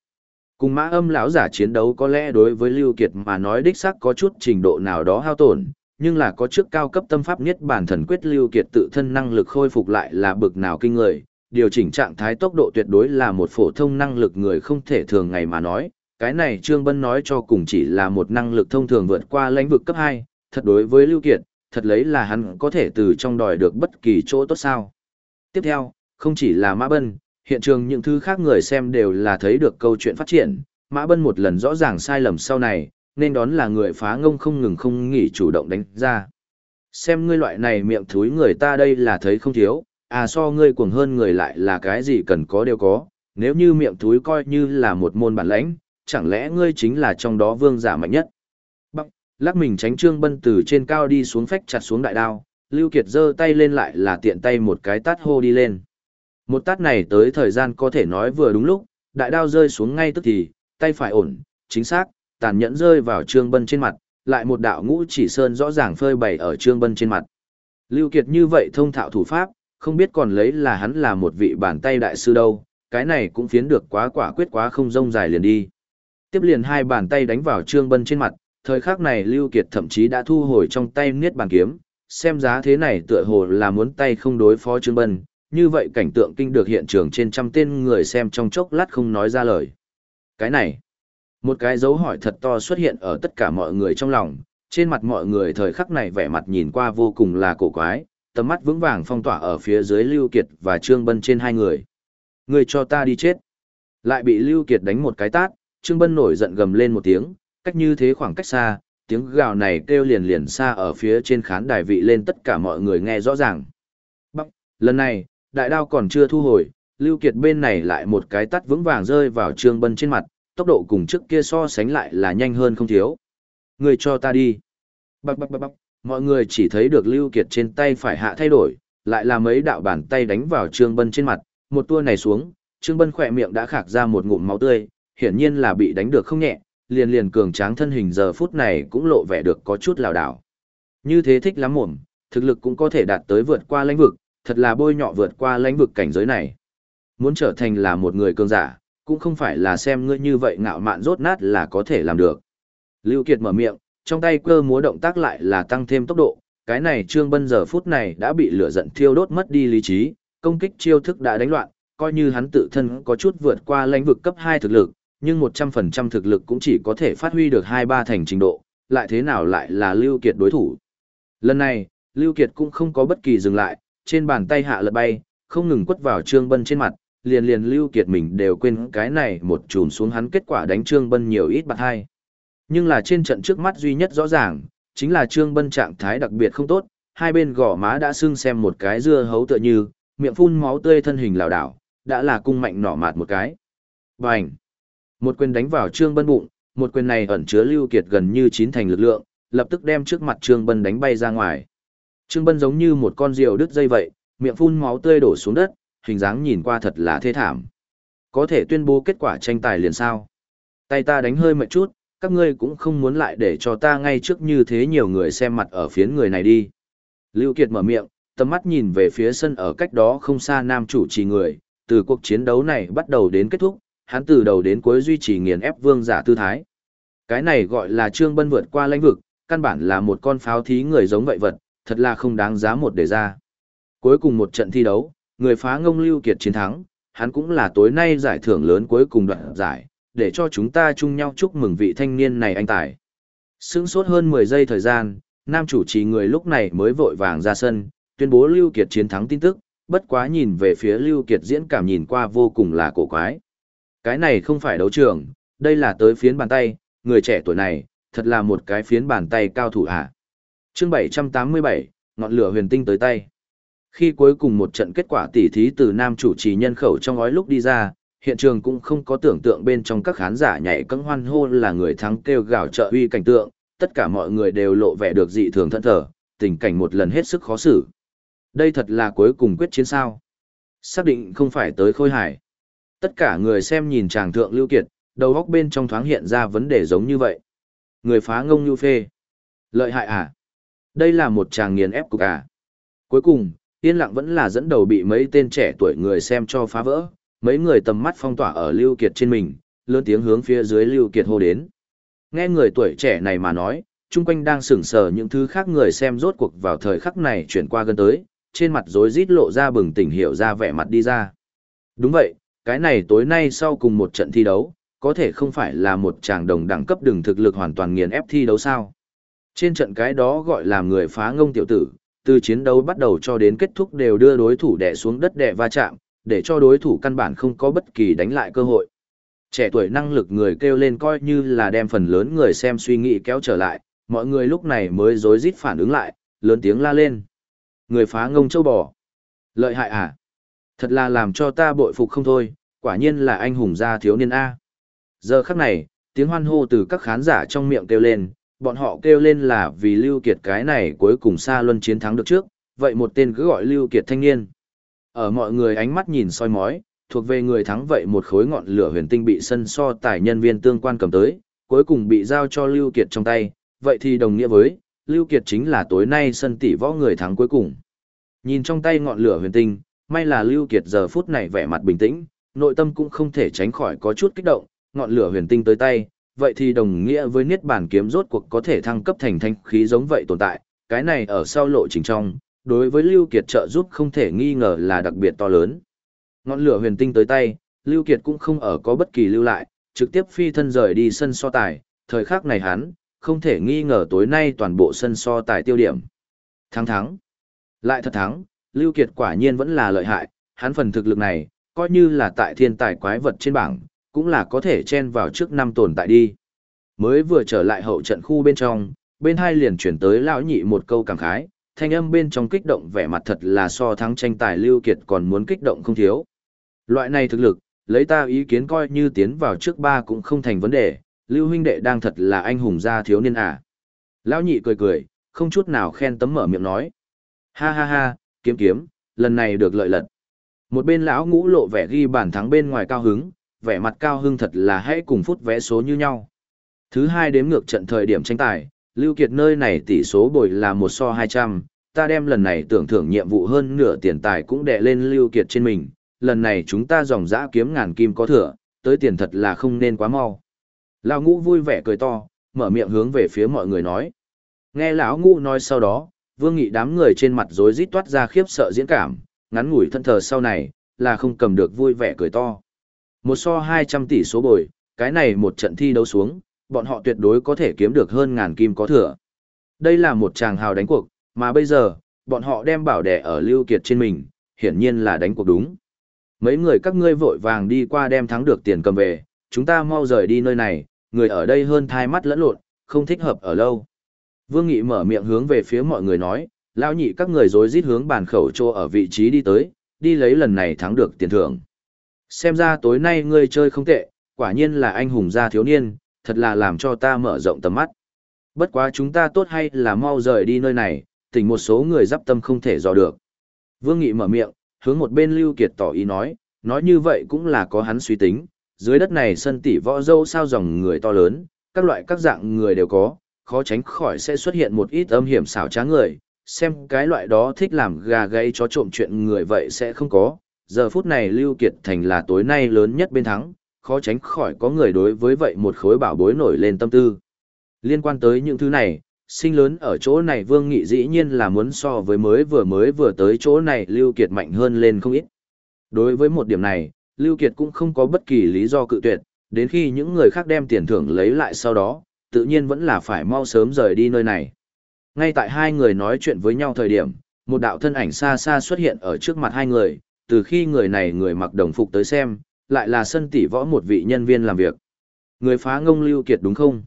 Cùng mã âm lão giả chiến đấu có lẽ đối với Lưu Kiệt mà nói đích xác có chút trình độ nào đó hao tổn, nhưng là có trước cao cấp tâm pháp nhất bản thần quyết Lưu Kiệt tự thân năng lực khôi phục lại là bực nào kinh người, điều chỉnh trạng thái tốc độ tuyệt đối là một phổ thông năng lực người không thể thường ngày mà nói. Cái này Trương Bân nói cho cùng chỉ là một năng lực thông thường vượt qua lãnh vực cấp 2, thật đối với Lưu Kiệt, thật lấy là hắn có thể từ trong đòi được bất kỳ chỗ tốt sao. Tiếp theo, không chỉ là Mã Bân, hiện trường những thứ khác người xem đều là thấy được câu chuyện phát triển, Mã Bân một lần rõ ràng sai lầm sau này, nên đón là người phá ngông không ngừng không nghỉ chủ động đánh ra. Xem ngươi loại này miệng thúi người ta đây là thấy không thiếu, à so ngươi cuồng hơn người lại là cái gì cần có đều có, nếu như miệng thúi coi như là một môn bản lãnh, chẳng lẽ ngươi chính là trong đó vương giả mạnh nhất. Bắc, lắc mình tránh trương bân từ trên cao đi xuống phách chặt xuống đại đao, Lưu Kiệt giơ tay lên lại là tiện tay một cái tát hô đi lên. Một tát này tới thời gian có thể nói vừa đúng lúc, đại đao rơi xuống ngay tức thì, tay phải ổn, chính xác, tàn nhẫn rơi vào Trương Bân trên mặt, lại một đạo ngũ chỉ sơn rõ ràng phơi bày ở Trương Bân trên mặt. Lưu Kiệt như vậy thông thạo thủ pháp, không biết còn lấy là hắn là một vị bản tay đại sư đâu, cái này cũng phiến được quá quả quyết quá không rông dài liền đi. Tiếp liền hai bàn tay đánh vào Trương Bân trên mặt, thời khắc này Lưu Kiệt thậm chí đã thu hồi trong tay niết bàn kiếm, xem giá thế này tựa hồ là muốn tay không đối phó Trương Bân, như vậy cảnh tượng kinh được hiện trường trên trăm tên người xem trong chốc lát không nói ra lời. Cái này, một cái dấu hỏi thật to xuất hiện ở tất cả mọi người trong lòng, trên mặt mọi người thời khắc này vẻ mặt nhìn qua vô cùng là cổ quái, tầm mắt vững vàng phong tỏa ở phía dưới Lưu Kiệt và Trương Bân trên hai người. Người cho ta đi chết. Lại bị Lưu Kiệt đánh một cái tát, Trương Bân nổi giận gầm lên một tiếng, cách như thế khoảng cách xa, tiếng gào này kêu liền liền xa ở phía trên khán đài vị lên tất cả mọi người nghe rõ ràng. Bắc, lần này, đại đao còn chưa thu hồi, Lưu Kiệt bên này lại một cái tát vững vàng rơi vào Trương Bân trên mặt, tốc độ cùng trước kia so sánh lại là nhanh hơn không thiếu. Người cho ta đi. Bắc bắc bắc bắc, mọi người chỉ thấy được Lưu Kiệt trên tay phải hạ thay đổi, lại là mấy đạo bàn tay đánh vào Trương Bân trên mặt, một tua này xuống, Trương Bân khỏe miệng đã khạc ra một ngụm máu tươi, hiển nhiên là bị đánh được không nhẹ, liền liền cường tráng thân hình giờ phút này cũng lộ vẻ được có chút lảo đảo. Như thế thích lắm mồm, thực lực cũng có thể đạt tới vượt qua lãnh vực, thật là bôi nhọ vượt qua lãnh vực cảnh giới này. Muốn trở thành là một người cường giả, cũng không phải là xem ngươi như vậy ngạo mạn rốt nát là có thể làm được. Lưu Kiệt mở miệng, trong tay cơ múa động tác lại là tăng thêm tốc độ, cái này Trương Bân giờ phút này đã bị lửa giận thiêu đốt mất đi lý trí, công kích chiêu thức đã đánh loạn, coi như hắn tự thân có chút vượt qua lãnh vực cấp 2 thực lực, nhưng 100% thực lực cũng chỉ có thể phát huy được 2-3 thành trình độ, lại thế nào lại là Lưu Kiệt đối thủ. Lần này, Lưu Kiệt cũng không có bất kỳ dừng lại, trên bàn tay hạ lật bay, không ngừng quất vào Trương Bân trên mặt, liền liền Lưu Kiệt mình đều quên cái này một chùm xuống hắn kết quả đánh Trương Bân nhiều ít bạc hai. Nhưng là trên trận trước mắt duy nhất rõ ràng, chính là Trương Bân trạng thái đặc biệt không tốt, hai bên gò má đã sưng xem một cái dưa hấu tựa như, miệng phun máu tươi thân hình lảo đảo, đã là cung mạnh nỏ mạt một cái. Bành! Một quyền đánh vào Trương Bân bụng, một quyền này ẩn chứa Lưu Kiệt gần như chín thành lực lượng, lập tức đem trước mặt Trương Bân đánh bay ra ngoài. Trương Bân giống như một con diều đứt dây vậy, miệng phun máu tươi đổ xuống đất, hình dáng nhìn qua thật là thê thảm. Có thể tuyên bố kết quả tranh tài liền sao? Tay ta đánh hơi mệt chút, các ngươi cũng không muốn lại để cho ta ngay trước như thế nhiều người xem mặt ở phiến người này đi. Lưu Kiệt mở miệng, tầm mắt nhìn về phía sân ở cách đó không xa nam chủ trì người, từ cuộc chiến đấu này bắt đầu đến kết thúc, hắn từ đầu đến cuối duy trì nghiền ép vương giả tư thái. Cái này gọi là trương bân vượt qua lãnh vực, căn bản là một con pháo thí người giống vậy vật, thật là không đáng giá một đề ra. Cuối cùng một trận thi đấu, người phá ngông lưu kiệt chiến thắng, hắn cũng là tối nay giải thưởng lớn cuối cùng đoạn giải, để cho chúng ta chung nhau chúc mừng vị thanh niên này anh tài. Sững sốt hơn 10 giây thời gian, nam chủ trì người lúc này mới vội vàng ra sân, tuyên bố Lưu Kiệt chiến thắng tin tức, bất quá nhìn về phía Lưu Kiệt diễn cảm nhìn qua vô cùng là cổ quái. Cái này không phải đấu trường, đây là tới phiến bàn tay, người trẻ tuổi này, thật là một cái phiến bàn tay cao thủ à. Chương 787, ngọn lửa huyền tinh tới tay. Khi cuối cùng một trận kết quả tỉ thí từ nam chủ trì nhân khẩu trong ói lúc đi ra, hiện trường cũng không có tưởng tượng bên trong các khán giả nhảy cẫng hoan hô là người thắng kêu gào trợ uy cảnh tượng, tất cả mọi người đều lộ vẻ được dị thường thân thở, tình cảnh một lần hết sức khó xử. Đây thật là cuối cùng quyết chiến sao. Xác định không phải tới khôi hải. Tất cả người xem nhìn chàng thượng lưu kiệt, đầu góc bên trong thoáng hiện ra vấn đề giống như vậy. Người phá ngông như phê. Lợi hại à? Đây là một chàng nghiền ép cục à? Cuối cùng, yên lặng vẫn là dẫn đầu bị mấy tên trẻ tuổi người xem cho phá vỡ, mấy người tầm mắt phong tỏa ở Lưu Kiệt trên mình, lớn tiếng hướng phía dưới Lưu Kiệt hô đến. Nghe người tuổi trẻ này mà nói, chung quanh đang sững sờ những thứ khác người xem rốt cuộc vào thời khắc này chuyển qua gần tới, trên mặt rối rít lộ ra bừng tỉnh hiểu ra vẻ mặt đi ra. Đúng vậy, cái này tối nay sau cùng một trận thi đấu, có thể không phải là một chàng đồng đẳng cấp đường thực lực hoàn toàn nghiền ép thi đấu sao. Trên trận cái đó gọi là người phá ngông tiểu tử, từ chiến đấu bắt đầu cho đến kết thúc đều đưa đối thủ đè xuống đất đè va chạm, để cho đối thủ căn bản không có bất kỳ đánh lại cơ hội. Trẻ tuổi năng lực người kêu lên coi như là đem phần lớn người xem suy nghĩ kéo trở lại, mọi người lúc này mới rối rít phản ứng lại, lớn tiếng la lên. Người phá ngông châu bò. Lợi hại à? Thật là làm cho ta bội phục không thôi, quả nhiên là anh hùng gia thiếu niên A. Giờ khắc này, tiếng hoan hô từ các khán giả trong miệng kêu lên, bọn họ kêu lên là vì Lưu Kiệt cái này cuối cùng xa luân chiến thắng được trước, vậy một tên cứ gọi Lưu Kiệt thanh niên. Ở mọi người ánh mắt nhìn soi mói, thuộc về người thắng vậy một khối ngọn lửa huyền tinh bị sân so tài nhân viên tương quan cầm tới, cuối cùng bị giao cho Lưu Kiệt trong tay, vậy thì đồng nghĩa với, Lưu Kiệt chính là tối nay sân tỷ võ người thắng cuối cùng. Nhìn trong tay ngọn lửa huyền tinh, may là Lưu Kiệt giờ phút này vẻ mặt bình tĩnh, nội tâm cũng không thể tránh khỏi có chút kích động, ngọn lửa huyền tinh tới tay, vậy thì đồng nghĩa với niết bàn kiếm rốt cuộc có thể thăng cấp thành thanh khí giống vậy tồn tại, cái này ở sau lộ trình trong, đối với Lưu Kiệt trợ giúp không thể nghi ngờ là đặc biệt to lớn. Ngọn lửa huyền tinh tới tay, Lưu Kiệt cũng không ở có bất kỳ lưu lại, trực tiếp phi thân rời đi sân so tài, thời khắc này hắn, không thể nghi ngờ tối nay toàn bộ sân so tài tiêu điểm. Thắng thắng. Lại thật thắng, Lưu Kiệt quả nhiên vẫn là lợi hại, hắn phần thực lực này, coi như là tại thiên tài quái vật trên bảng, cũng là có thể chen vào trước năm tồn tại đi. Mới vừa trở lại hậu trận khu bên trong, bên hai liền chuyển tới lão nhị một câu cảm khái, thanh âm bên trong kích động vẻ mặt thật là so thắng tranh tài Lưu Kiệt còn muốn kích động không thiếu. Loại này thực lực, lấy ta ý kiến coi như tiến vào trước ba cũng không thành vấn đề, Lưu huynh đệ đang thật là anh hùng gia thiếu niên à. Lão nhị cười cười, không chút nào khen tấm mở miệng nói. Ha ha ha, kiếm kiếm, lần này được lợi lật. Một bên lão ngũ lộ vẻ ghi bản thắng bên ngoài cao hứng, vẻ mặt cao hưng thật là hãy cùng phút vẽ số như nhau. Thứ hai đếm ngược trận thời điểm tranh tài, Lưu Kiệt nơi này tỷ số bồi là một so 200, ta đem lần này tưởng thưởng nhiệm vụ hơn nửa tiền tài cũng đè lên Lưu Kiệt trên mình, lần này chúng ta dòng dã kiếm ngàn kim có thừa, tới tiền thật là không nên quá mau. Lão ngũ vui vẻ cười to, mở miệng hướng về phía mọi người nói. Nghe lão ngũ nói sau đó, vương nghị đám người trên mặt rối rít toát ra khiếp sợ diễn cảm, ngắn ngủi thân thờ sau này, là không cầm được vui vẻ cười to. Một so 200 tỷ số bồi, cái này một trận thi đấu xuống, bọn họ tuyệt đối có thể kiếm được hơn ngàn kim có thừa. Đây là một chàng hào đánh cuộc, mà bây giờ, bọn họ đem bảo đẻ ở Lưu Kiệt trên mình, hiển nhiên là đánh cuộc đúng. Mấy người các ngươi vội vàng đi qua đem thắng được tiền cầm về, chúng ta mau rời đi nơi này, người ở đây hơn thai mắt lẫn lộn, không thích hợp ở lâu. Vương Nghị mở miệng hướng về phía mọi người nói, lao nhị các người dối rít hướng bàn khẩu trô ở vị trí đi tới, đi lấy lần này thắng được tiền thưởng. Xem ra tối nay ngươi chơi không tệ, quả nhiên là anh hùng gia thiếu niên, thật là làm cho ta mở rộng tầm mắt. Bất quá chúng ta tốt hay là mau rời đi nơi này, tỉnh một số người giáp tâm không thể dò được. Vương Nghị mở miệng, hướng một bên Lưu Kiệt tỏ ý nói, nói như vậy cũng là có hắn suy tính, dưới đất này sân tỷ võ dâu sao dòng người to lớn, các loại các dạng người đều có, khó tránh khỏi sẽ xuất hiện một ít âm hiểm xảo trá người, xem cái loại đó thích làm gà gáy chó trộm chuyện người vậy sẽ không có. Giờ phút này Lưu Kiệt Thành là tối nay lớn nhất bên thắng, khó tránh khỏi có người đối với vậy một khối bảo bối nổi lên tâm tư. Liên quan tới những thứ này, sinh lớn ở chỗ này Vương Nghị dĩ nhiên là muốn so với mới vừa mới vừa tới chỗ này Lưu Kiệt mạnh hơn lên không ít. Đối với một điểm này, Lưu Kiệt cũng không có bất kỳ lý do cự tuyệt, đến khi những người khác đem tiền thưởng lấy lại sau đó, tự nhiên vẫn là phải mau sớm rời đi nơi này. Ngay tại hai người nói chuyện với nhau thời điểm, một đạo thân ảnh xa xa xuất hiện ở trước mặt hai người, từ khi người này người mặc đồng phục tới xem, lại là sân tỷ võ một vị nhân viên làm việc. Người phá ngông Lưu Kiệt đúng không?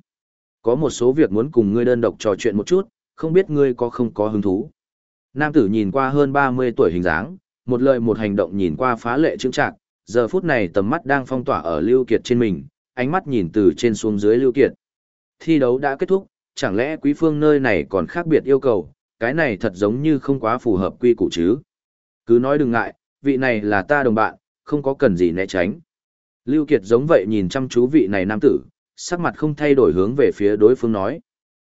Có một số việc muốn cùng ngươi đơn độc trò chuyện một chút, không biết ngươi có không có hứng thú. Nam tử nhìn qua hơn 30 tuổi hình dáng, một lời một hành động nhìn qua phá lệ trưng trạng, giờ phút này tầm mắt đang phong tỏa ở Lưu Kiệt trên mình, ánh mắt nhìn từ trên xuống dưới Lưu Kiệt. Thi đấu đã kết thúc, chẳng lẽ quý phương nơi này còn khác biệt yêu cầu, cái này thật giống như không quá phù hợp quy củ chứ. Cứ nói đừng ngại, vị này là ta đồng bạn, không có cần gì né tránh. Lưu Kiệt giống vậy nhìn chăm chú vị này nam tử, sắc mặt không thay đổi hướng về phía đối phương nói.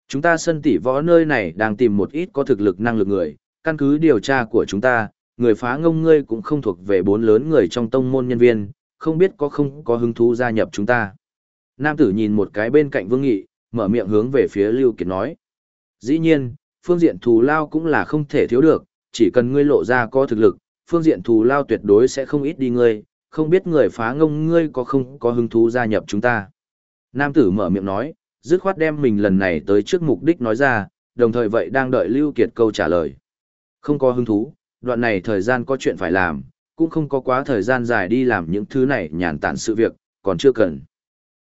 Chúng ta sân tỷ võ nơi này đang tìm một ít có thực lực năng lực người, căn cứ điều tra của chúng ta, người phá ngông ngươi cũng không thuộc về bốn lớn người trong tông môn nhân viên, không biết có không có hứng thú gia nhập chúng ta. Nam tử nhìn một cái bên cạnh Vương Nghị, mở miệng hướng về phía Lưu Kiệt nói. Dĩ nhiên, phương diện thù lao cũng là không thể thiếu được, chỉ cần ngươi lộ ra có thực lực, phương diện thù lao tuyệt đối sẽ không ít đi ngươi, không biết người phá ngông ngươi có không có hứng thú gia nhập chúng ta. Nam tử mở miệng nói, dứt khoát đem mình lần này tới trước mục đích nói ra, đồng thời vậy đang đợi Lưu Kiệt câu trả lời. Không có hứng thú, đoạn này thời gian có chuyện phải làm, cũng không có quá thời gian dài đi làm những thứ này nhàn tản sự việc, còn chưa cần.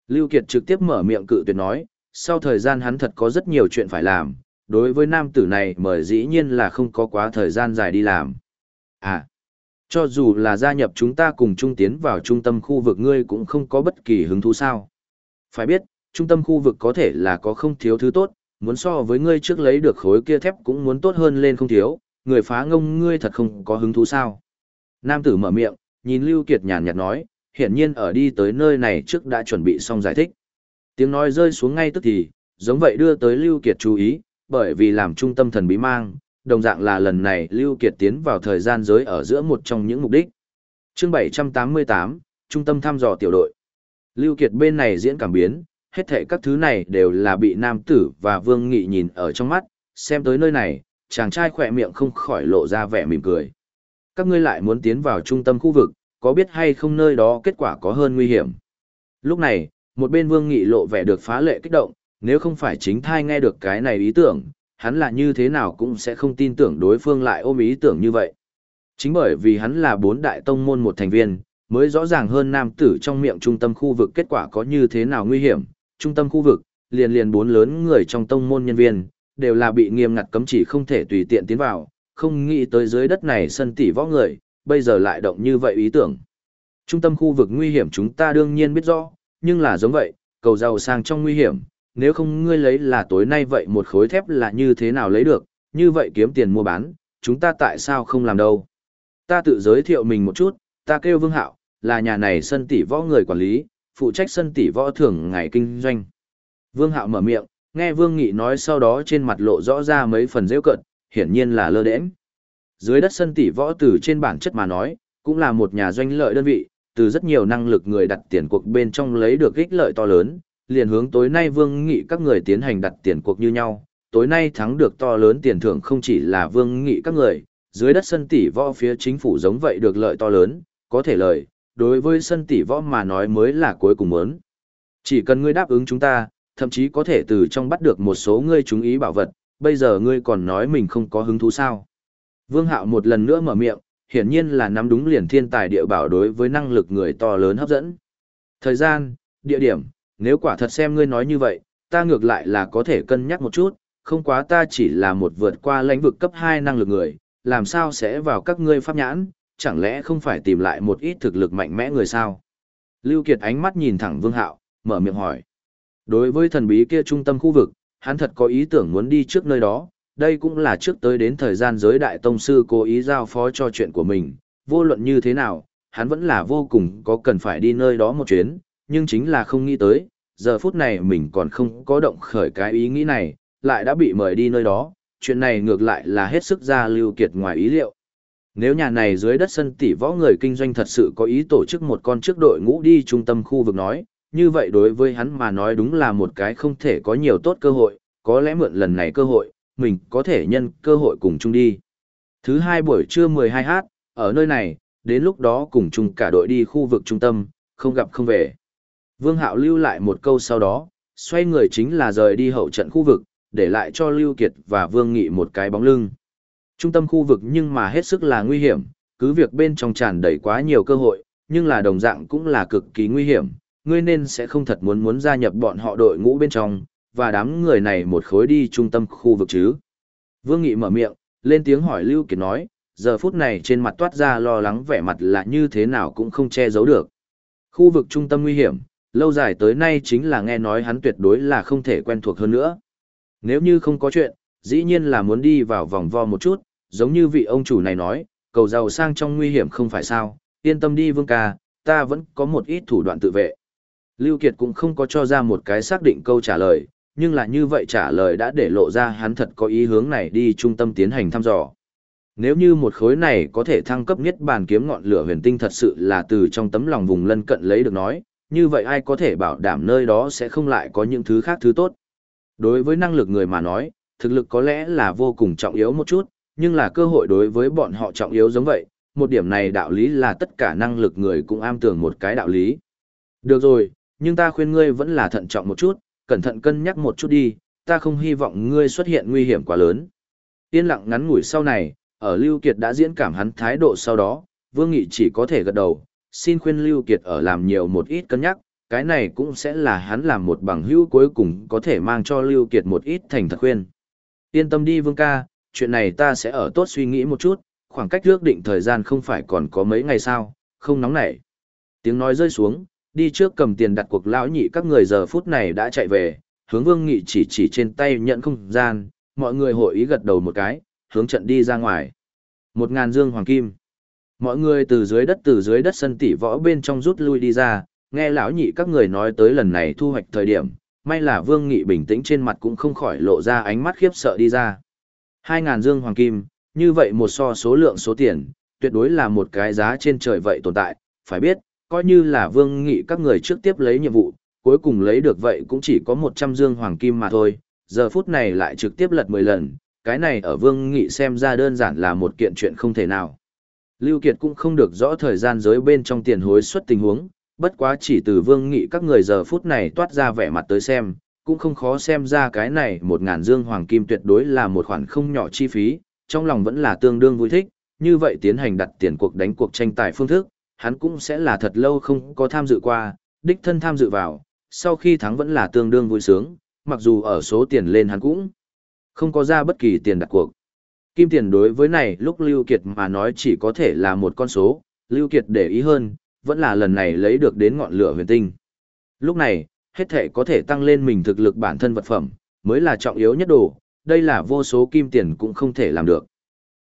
Lưu Kiệt trực tiếp mở miệng cự tuyệt nói, sau thời gian hắn thật có rất nhiều chuyện phải làm, đối với nam tử này mời dĩ nhiên là không có quá thời gian dài đi làm. À, cho dù là gia nhập chúng ta cùng trung tiến vào trung tâm khu vực ngươi cũng không có bất kỳ hứng thú sao. Phải biết, trung tâm khu vực có thể là có không thiếu thứ tốt, muốn so với ngươi trước lấy được khối kia thép cũng muốn tốt hơn lên không thiếu, người phá ngông ngươi thật không có hứng thú sao. Nam tử mở miệng, nhìn Lưu Kiệt nhàn nhạt nói, hiển nhiên ở đi tới nơi này trước đã chuẩn bị xong giải thích. Tiếng nói rơi xuống ngay tức thì, giống vậy đưa tới Lưu Kiệt chú ý, bởi vì làm trung tâm thần bí mang, đồng dạng là lần này Lưu Kiệt tiến vào thời gian giới ở giữa một trong những mục đích. Chương 788, Trung tâm thăm dò tiểu đội. Lưu Kiệt bên này diễn cảm biến, hết thảy các thứ này đều là bị nam tử và vương nghị nhìn ở trong mắt, xem tới nơi này, chàng trai khỏe miệng không khỏi lộ ra vẻ mỉm cười. Các ngươi lại muốn tiến vào trung tâm khu vực, có biết hay không nơi đó kết quả có hơn nguy hiểm. Lúc này, một bên vương nghị lộ vẻ được phá lệ kích động, nếu không phải chính thai nghe được cái này ý tưởng, hắn là như thế nào cũng sẽ không tin tưởng đối phương lại ôm ý tưởng như vậy. Chính bởi vì hắn là bốn đại tông môn một thành viên, mới rõ ràng hơn nam tử trong miệng trung tâm khu vực kết quả có như thế nào nguy hiểm. Trung tâm khu vực, liền liền bốn lớn người trong tông môn nhân viên, đều là bị nghiêm ngặt cấm chỉ không thể tùy tiện tiến vào, không nghĩ tới dưới đất này sân tỷ võ người, bây giờ lại động như vậy ý tưởng. Trung tâm khu vực nguy hiểm chúng ta đương nhiên biết rõ, nhưng là giống vậy, cầu giàu sang trong nguy hiểm, nếu không ngươi lấy là tối nay vậy một khối thép là như thế nào lấy được, như vậy kiếm tiền mua bán, chúng ta tại sao không làm đâu. Ta tự giới thiệu mình một chút, ta kêu Vương Hạo, là nhà này sân tỷ võ người quản lý, phụ trách sân tỷ võ thường ngày kinh doanh. Vương Hạo mở miệng, nghe Vương Nghị nói sau đó trên mặt lộ rõ ra mấy phần rêu cận, hiển nhiên là lơ đễnh. Dưới đất sân tỷ võ từ trên bản chất mà nói, cũng là một nhà doanh lợi đơn vị, từ rất nhiều năng lực người đặt tiền cuộc bên trong lấy được ích lợi to lớn, liền hướng tối nay Vương Nghị các người tiến hành đặt tiền cuộc như nhau. Tối nay thắng được to lớn tiền thưởng không chỉ là Vương Nghị các người, dưới đất sân tỷ võ phía chính phủ giống vậy được lợi to lớn, có thể lợi, đối với sân tỷ võ mà nói mới là cuối cùng muốn. Chỉ cần ngươi đáp ứng chúng ta, thậm chí có thể từ trong bắt được một số ngươi chúng ý bảo vật, bây giờ ngươi còn nói mình không có hứng thú sao. Vương Hạo một lần nữa mở miệng, hiển nhiên là nắm đúng liền thiên tài địa bảo đối với năng lực người to lớn hấp dẫn. Thời gian, địa điểm, nếu quả thật xem ngươi nói như vậy, ta ngược lại là có thể cân nhắc một chút, không quá ta chỉ là một vượt qua lãnh vực cấp 2 năng lực người, làm sao sẽ vào các ngươi pháp nhãn, chẳng lẽ không phải tìm lại một ít thực lực mạnh mẽ người sao? Lưu Kiệt ánh mắt nhìn thẳng Vương Hạo, mở miệng hỏi. Đối với thần bí kia trung tâm khu vực, hắn thật có ý tưởng muốn đi trước nơi đó, đây cũng là trước tới đến thời gian giới đại tông sư cố ý giao phó cho chuyện của mình, vô luận như thế nào, hắn vẫn là vô cùng có cần phải đi nơi đó một chuyến, nhưng chính là không nghĩ tới, giờ phút này mình còn không có động khởi cái ý nghĩ này, lại đã bị mời đi nơi đó, chuyện này ngược lại là hết sức ra lưu kiệt ngoài ý liệu. Nếu nhà này dưới đất sân tỷ võ người kinh doanh thật sự có ý tổ chức một con trước đội ngũ đi trung tâm khu vực nói, như vậy đối với hắn mà nói đúng là một cái không thể có nhiều tốt cơ hội, có lẽ mượn lần này cơ hội, mình có thể nhân cơ hội cùng chung đi. Thứ hai buổi trưa 12h, ở nơi này, đến lúc đó cùng chung cả đội đi khu vực trung tâm, không gặp không về. Vương Hạo lưu lại một câu sau đó, xoay người chính là rời đi hậu trận khu vực, để lại cho Lưu Kiệt và Vương Nghị một cái bóng lưng. Trung tâm khu vực nhưng mà hết sức là nguy hiểm, cứ việc bên trong tràn đầy quá nhiều cơ hội, nhưng là đồng dạng cũng là cực kỳ nguy hiểm, ngươi nên sẽ không thật muốn muốn gia nhập bọn họ đội ngũ bên trong, và đám người này một khối đi trung tâm khu vực chứ. Vương Nghị mở miệng, lên tiếng hỏi Lưu Kiệt nói, giờ phút này trên mặt toát ra lo lắng vẻ mặt là như thế nào cũng không che giấu được. Khu vực trung tâm nguy hiểm, lâu dài tới nay chính là nghe nói hắn tuyệt đối là không thể quen thuộc hơn nữa. Nếu như không có chuyện, dĩ nhiên là muốn đi vào vòng vo một chút, giống như vị ông chủ này nói, cầu giàu sang trong nguy hiểm không phải sao, yên tâm đi vương ca, ta vẫn có một ít thủ đoạn tự vệ. Lưu Kiệt cũng không có cho ra một cái xác định câu trả lời, nhưng là như vậy trả lời đã để lộ ra hắn thật có ý hướng này đi trung tâm tiến hành thăm dò. Nếu như một khối này có thể thăng cấp nhất bàn kiếm ngọn lửa huyền tinh thật sự là từ trong tấm lòng vùng lân cận lấy được nói, như vậy ai có thể bảo đảm nơi đó sẽ không lại có những thứ khác thứ tốt. Đối với năng lực người mà nói, thực lực có lẽ là vô cùng trọng yếu một chút, nhưng là cơ hội đối với bọn họ trọng yếu giống vậy, một điểm này đạo lý là tất cả năng lực người cũng am tưởng một cái đạo lý. Được rồi, nhưng ta khuyên ngươi vẫn là thận trọng một chút, cẩn thận cân nhắc một chút đi, ta không hy vọng ngươi xuất hiện nguy hiểm quá lớn. Yên lặng ngắn ngủi sau này, ở Lưu Kiệt đã diễn cảm hắn thái độ sau đó, Vương Nghị chỉ có thể gật đầu, xin khuyên Lưu Kiệt ở làm nhiều một ít cân nhắc, cái này cũng sẽ là hắn làm một bằng hữu cuối cùng có thể mang cho Lưu Kiệt một ít thành thật khuyên. Yên tâm đi Vương ca, chuyện này ta sẽ ở tốt suy nghĩ một chút, khoảng cách ước định thời gian không phải còn có mấy ngày sao, không nóng nảy. Tiếng nói rơi xuống, đi trước cầm tiền đặt cuộc lão nhị các người giờ phút này đã chạy về, hướng Vương Nghị chỉ chỉ trên tay nhận không gian, mọi người hội ý gật đầu một cái, hướng trận đi ra ngoài. Một ngàn dương hoàng kim. Mọi người từ dưới đất từ dưới đất sân tỷ võ bên trong rút lui đi ra, nghe lão nhị các người nói tới lần này thu hoạch thời điểm, may là Vương Nghị bình tĩnh trên mặt cũng không khỏi lộ ra ánh mắt khiếp sợ đi ra. Hai ngàn dương hoàng kim, như vậy một so số lượng số tiền, tuyệt đối là một cái giá trên trời vậy tồn tại, phải biết, coi như là Vương Nghị các người trước tiếp lấy nhiệm vụ, cuối cùng lấy được vậy cũng chỉ có 100 dương hoàng kim mà thôi, giờ phút này lại trực tiếp lật 10 lần, cái này ở Vương Nghị xem ra đơn giản là một kiện chuyện không thể nào. Lưu Kiệt cũng không được rõ thời gian giới bên trong tiền hối suất tình huống, bất quá chỉ từ Vương Nghị các người giờ phút này toát ra vẻ mặt tới xem, cũng không khó xem ra cái này một ngàn dương hoàng kim tuyệt đối là một khoản không nhỏ chi phí, trong lòng vẫn là tương đương vui thích, như vậy tiến hành đặt tiền cuộc đánh cuộc tranh tài phương thức, hắn cũng sẽ là thật lâu không có tham dự qua, đích thân tham dự vào, sau khi thắng vẫn là tương đương vui sướng, mặc dù ở số tiền lên hắn cũng không có ra bất kỳ tiền đặt cuộc. Kim tiền đối với này lúc Lưu Kiệt mà nói chỉ có thể là một con số, Lưu Kiệt để ý hơn, vẫn là lần này lấy được đến ngọn lửa huyền tinh. Lúc này, hết thể có thể tăng lên mình thực lực bản thân vật phẩm, mới là trọng yếu nhất đồ, đây là vô số kim tiền cũng không thể làm được.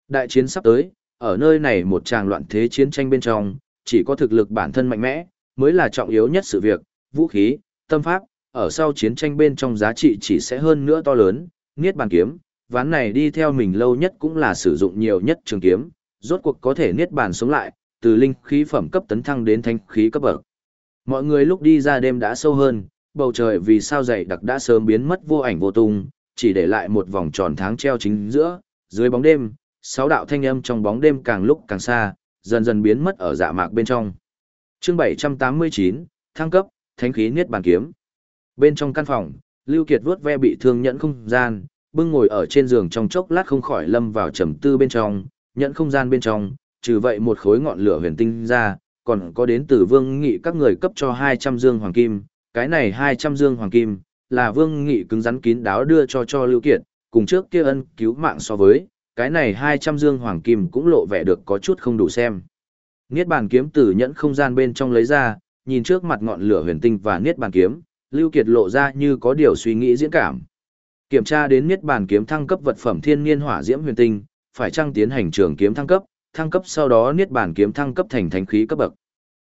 Đại chiến sắp tới, ở nơi này một tràng loạn thế chiến tranh bên trong, chỉ có thực lực bản thân mạnh mẽ, mới là trọng yếu nhất sự việc, vũ khí, tâm pháp, ở sau chiến tranh bên trong giá trị chỉ sẽ hơn nữa to lớn, niết bàn kiếm, ván này đi theo mình lâu nhất cũng là sử dụng nhiều nhất trường kiếm, rốt cuộc có thể niết bàn sống lại, từ linh khí phẩm cấp tấn thăng đến thanh khí cấp bậc. Mọi người lúc đi ra đêm đã sâu hơn, bầu trời vì sao dày đặc đã sớm biến mất vô ảnh vô tung, chỉ để lại một vòng tròn tháng treo chính giữa, dưới bóng đêm, sáu đạo thanh âm trong bóng đêm càng lúc càng xa, dần dần biến mất ở dạ mạc bên trong. Chương 789, thăng cấp, thánh khí niết bàn kiếm. Bên trong căn phòng, Lưu Kiệt vuốt ve bị thương nhẫn không gian, bưng ngồi ở trên giường trong chốc lát không khỏi lâm vào trầm tư bên trong, nhẫn không gian bên trong, trừ vậy một khối ngọn lửa huyền tinh ra, còn có đến từ Vương Nghị các người cấp cho 200 dương hoàng kim, cái này 200 dương hoàng kim là Vương Nghị cứng rắn kín đáo đưa cho cho Lưu Kiệt, cùng trước kia ân cứu mạng so với, cái này 200 dương hoàng kim cũng lộ vẻ được có chút không đủ xem. Niết bàn kiếm từ nhẫn không gian bên trong lấy ra, nhìn trước mặt ngọn lửa huyền tinh và niết bàn kiếm, Lưu Kiệt lộ ra như có điều suy nghĩ diễn cảm. Kiểm tra đến niết bàn kiếm thăng cấp vật phẩm thiên niên hỏa diễm huyền tinh, phải chăng tiến hành trường kiếm thăng cấp, thăng cấp sau đó niết bàn kiếm thăng cấp thành thánh khí cấp bậc.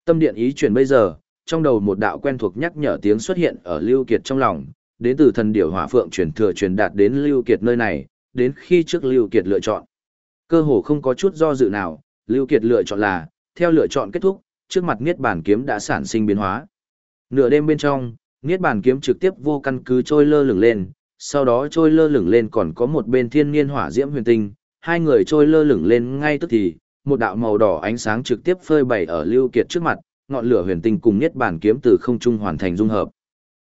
Tâm điện ý chuyển bây giờ, trong đầu một đạo quen thuộc nhắc nhở tiếng xuất hiện ở Lưu Kiệt trong lòng, đến từ thần điểu hỏa phượng truyền thừa truyền đạt đến Lưu Kiệt nơi này, đến khi trước Lưu Kiệt lựa chọn. Cơ hồ không có chút do dự nào, Lưu Kiệt lựa chọn là, theo lựa chọn kết thúc, trước mặt Niết Bàn kiếm đã sản sinh biến hóa. Nửa đêm bên trong, Niết Bàn kiếm trực tiếp vô căn cứ trôi lơ lửng lên, sau đó trôi lơ lửng lên còn có một bên thiên niên hỏa diễm huyền tinh, hai người trôi lơ lửng lên ngay tức thì, một đạo màu đỏ ánh sáng trực tiếp phơi bày ở Lưu Kiệt trước mặt, ngọn lửa huyền tinh cùng Niết Bàn kiếm từ không trung hoàn thành dung hợp.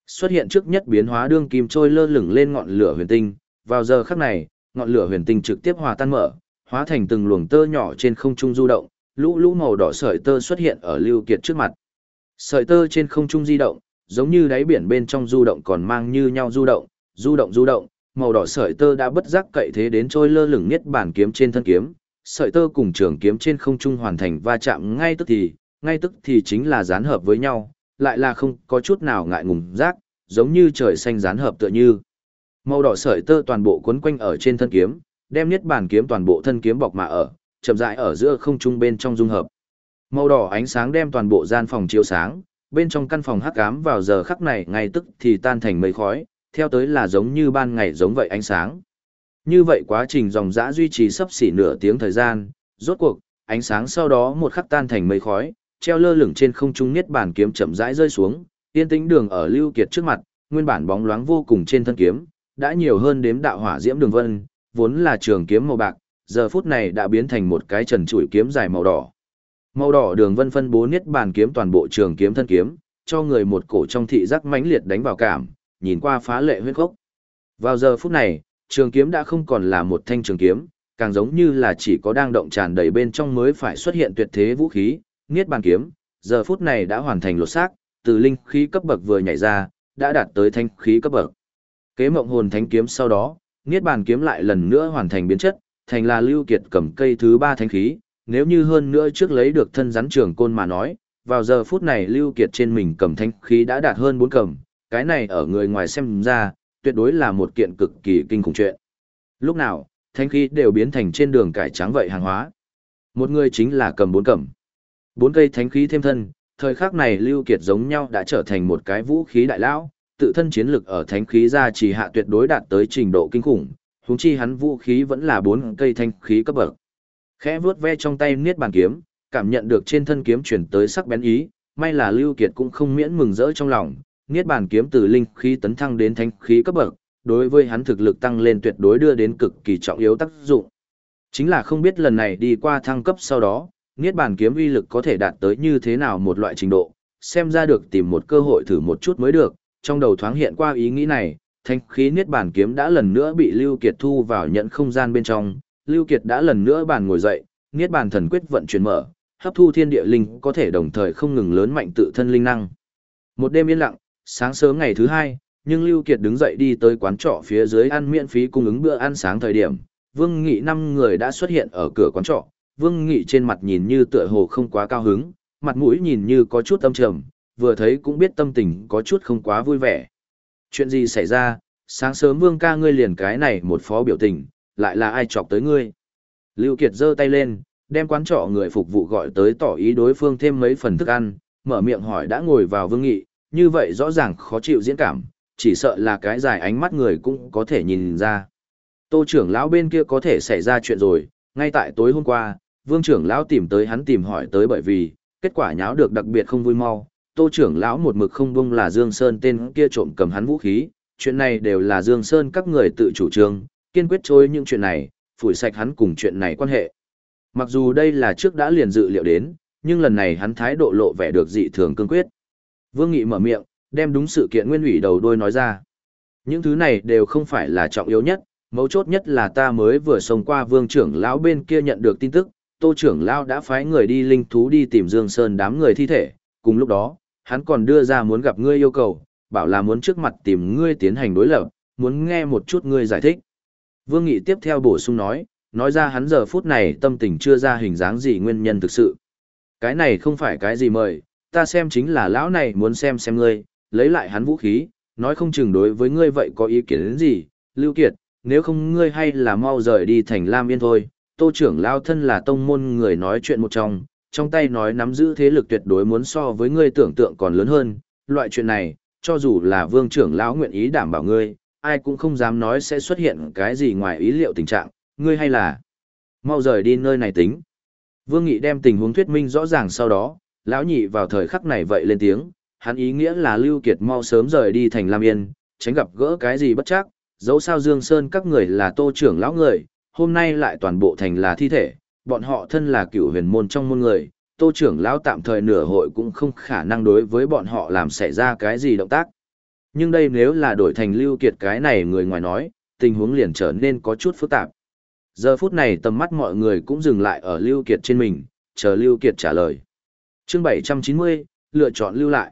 Xuất hiện trước nhất biến hóa đương kim trôi lơ lửng lên ngọn lửa huyền tinh, vào giờ khắc này, ngọn lửa huyền tinh trực tiếp hòa tan mở, hóa thành từng luồng tơ nhỏ trên không trung du động, lũ lũ màu đỏ sợi tơ xuất hiện ở Lưu Kiệt trước mặt. Sợi tơ trên không trung di động, giống như đáy biển bên trong du động còn mang như nhau du động, du động du động, màu đỏ sợi tơ đã bất giác cậy thế đến trôi lơ lửng nhất bản kiếm trên thân kiếm, sợi tơ cùng trường kiếm trên không trung hoàn thành va chạm ngay tức thì, ngay tức thì chính là dán hợp với nhau, lại là không có chút nào ngại ngùng rác, giống như trời xanh dán hợp tựa như. Màu đỏ sợi tơ toàn bộ quấn quanh ở trên thân kiếm, đem niết bàn kiếm toàn bộ thân kiếm bọc mà ở, chậm rãi ở giữa không trung bên trong dung hợp. Màu đỏ ánh sáng đem toàn bộ gian phòng chiếu sáng, bên trong căn phòng hắc ám vào giờ khắc này ngay tức thì tan thành mây khói, theo tới là giống như ban ngày giống vậy ánh sáng. Như vậy quá trình dòng dã duy trì sấp xỉ nửa tiếng thời gian, rốt cuộc, ánh sáng sau đó một khắc tan thành mây khói, treo lơ lửng trên không trung niết bàn kiếm chậm rãi rơi xuống, tiên tĩnh đường ở Lưu Kiệt trước mặt, nguyên bản bóng loáng vô cùng trên thân kiếm, đã nhiều hơn đếm đạo hỏa diễm đường vân, vốn là trường kiếm màu bạc, giờ phút này đã biến thành một cái trần trụi kiếm dài màu đỏ. Màu đỏ đường vân phân bố niết bàn kiếm toàn bộ trường kiếm thân kiếm, cho người một cổ trong thị giác mãnh liệt đánh vào cảm, nhìn qua phá lệ huyết gốc. Vào giờ phút này, trường kiếm đã không còn là một thanh trường kiếm, càng giống như là chỉ có đang động tràn đầy bên trong mới phải xuất hiện tuyệt thế vũ khí, niết bàn kiếm, giờ phút này đã hoàn thành lột xác, từ linh khí cấp bậc vừa nhảy ra, đã đạt tới thanh khí cấp bậc. Kế mộng hồn thánh kiếm sau đó, niết bàn kiếm lại lần nữa hoàn thành biến chất, thành là lưu kiệt cầm cây thứ ba thánh khí, nếu như hơn nữa trước lấy được thân rắn trường côn mà nói, vào giờ phút này lưu kiệt trên mình cầm thánh khí đã đạt hơn bốn cầm, cái này ở người ngoài xem ra, tuyệt đối là một kiện cực kỳ kinh khủng chuyện. Lúc nào, thánh khí đều biến thành trên đường cải trắng vậy hàng hóa. Một người chính là cầm bốn cầm. Bốn cây thánh khí thêm thân, thời khắc này Lưu Kiệt giống nhau đã trở thành một cái vũ khí đại lão, tự thân chiến lực ở thánh khí ra chỉ hạ tuyệt đối đạt tới trình độ kinh khủng, huống chi hắn vũ khí vẫn là bốn cây thanh khí cấp bậc. Khẽ vuốt ve trong tay niết bàn kiếm, cảm nhận được trên thân kiếm chuyển tới sắc bén ý, may là Lưu Kiệt cũng không miễn mừng rỡ trong lòng, niết bàn kiếm từ linh khí tấn thăng đến thanh khí cấp bậc, đối với hắn thực lực tăng lên tuyệt đối đưa đến cực kỳ trọng yếu tác dụng. Chính là không biết lần này đi qua thăng cấp sau đó, Niết Bàn kiếm uy lực có thể đạt tới như thế nào một loại trình độ, xem ra được tìm một cơ hội thử một chút mới được, trong đầu thoáng hiện qua ý nghĩ này, thanh khí Niết Bàn kiếm đã lần nữa bị Lưu Kiệt thu vào nhận không gian bên trong, Lưu Kiệt đã lần nữa bàn ngồi dậy, Niết Bàn thần quyết vận chuyển mở, hấp thu thiên địa linh có thể đồng thời không ngừng lớn mạnh tự thân linh năng. Một đêm yên lặng, sáng sớm ngày thứ hai, nhưng Lưu Kiệt đứng dậy đi tới quán trọ phía dưới ăn miễn phí cung ứng bữa ăn sáng thời điểm, Vương Nghị năm người đã xuất hiện ở cửa quán trọ, Vương Nghị trên mặt nhìn như tựa hồ không quá cao hứng, mặt mũi nhìn như có chút âm trầm, vừa thấy cũng biết tâm tình có chút không quá vui vẻ. Chuyện gì xảy ra, sáng sớm Vương ca ngươi liền cái này một phó biểu tình, lại là ai chọc tới ngươi. Lưu Kiệt giơ tay lên, đem quán trọ người phục vụ gọi tới tỏ ý đối phương thêm mấy phần thức ăn, mở miệng hỏi đã ngồi vào Vương Nghị, như vậy rõ ràng khó chịu diễn cảm, chỉ sợ là cái dài ánh mắt người cũng có thể nhìn ra. Tô trưởng lão bên kia có thể xảy ra chuyện rồi, ngay tại tối hôm qua, vương trưởng lão tìm tới hắn tìm hỏi tới bởi vì, kết quả nháo được đặc biệt không vui mau, tô trưởng lão một mực không buông là Dương Sơn tên kia trộm cầm hắn vũ khí, chuyện này đều là Dương Sơn các người tự chủ trương, kiên quyết chối những chuyện này, phủi sạch hắn cùng chuyện này quan hệ. Mặc dù đây là trước đã liền dự liệu đến, nhưng lần này hắn thái độ lộ vẻ được dị thường cương quyết. Vương Nghị mở miệng, đem đúng sự kiện nguyên ủy đầu đôi nói ra. Những thứ này đều không phải là trọng yếu nhất, mấu chốt nhất là ta mới vừa xông qua vương trưởng lão bên kia nhận được tin tức, tô trưởng lão đã phái người đi linh thú đi tìm Dương Sơn đám người thi thể, cùng lúc đó, hắn còn đưa ra muốn gặp ngươi yêu cầu, bảo là muốn trước mặt tìm ngươi tiến hành đối lập, muốn nghe một chút ngươi giải thích. Vương Nghị tiếp theo bổ sung nói, nói ra hắn giờ phút này tâm tình chưa ra hình dáng gì nguyên nhân thực sự. Cái này không phải cái gì mời, ta xem chính là lão này muốn xem xem ngươi, lấy lại hắn vũ khí, nói không chừng đối với ngươi vậy có ý kiến đến gì, Lưu Kiệt, nếu không ngươi hay là mau rời đi thành Lam Yên thôi, tô trưởng lao thân là tông môn người nói chuyện một trong, trong tay nói nắm giữ thế lực tuyệt đối muốn so với ngươi tưởng tượng còn lớn hơn, loại chuyện này, cho dù là vương trưởng lão nguyện ý đảm bảo ngươi, ai cũng không dám nói sẽ xuất hiện cái gì ngoài ý liệu tình trạng, ngươi hay là mau rời đi nơi này tính. Vương Nghị đem tình huống thuyết minh rõ ràng sau đó, lão nhị vào thời khắc này vậy lên tiếng, hắn ý nghĩa là Lưu Kiệt mau sớm rời đi thành Lam Yên, tránh gặp gỡ cái gì bất chắc, dẫu sao Dương Sơn các người là tô trưởng lão người, hôm nay lại toàn bộ thành là thi thể, bọn họ thân là cựu huyền môn trong môn người, tô trưởng lão tạm thời nửa hội cũng không khả năng đối với bọn họ làm xảy ra cái gì động tác. Nhưng đây nếu là đổi thành Lưu Kiệt cái này người ngoài nói, tình huống liền trở nên có chút phức tạp. Giờ phút này tầm mắt mọi người cũng dừng lại ở Lưu Kiệt trên mình, chờ Lưu Kiệt trả lời. Chương 790, lựa chọn lưu lại.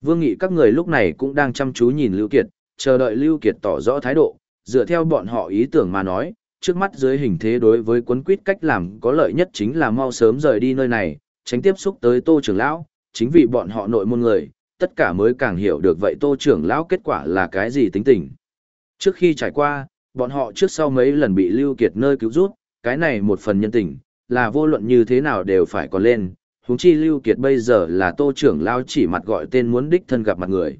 Vương Nghị các người lúc này cũng đang chăm chú nhìn Lưu Kiệt, chờ đợi Lưu Kiệt tỏ rõ thái độ, dựa theo bọn họ ý tưởng mà nói, trước mắt dưới hình thế đối với quấn quýt cách làm có lợi nhất chính là mau sớm rời đi nơi này, tránh tiếp xúc tới Tô trưởng lão, chính vì bọn họ nội môn người, tất cả mới càng hiểu được vậy Tô trưởng lão kết quả là cái gì tính tình. Trước khi trải qua, bọn họ trước sau mấy lần bị Lưu Kiệt nơi cứu rút, cái này một phần nhân tình, là vô luận như thế nào đều phải còn lên, huống chi Lưu Kiệt bây giờ là Tô trưởng lão chỉ mặt gọi tên muốn đích thân gặp mặt người.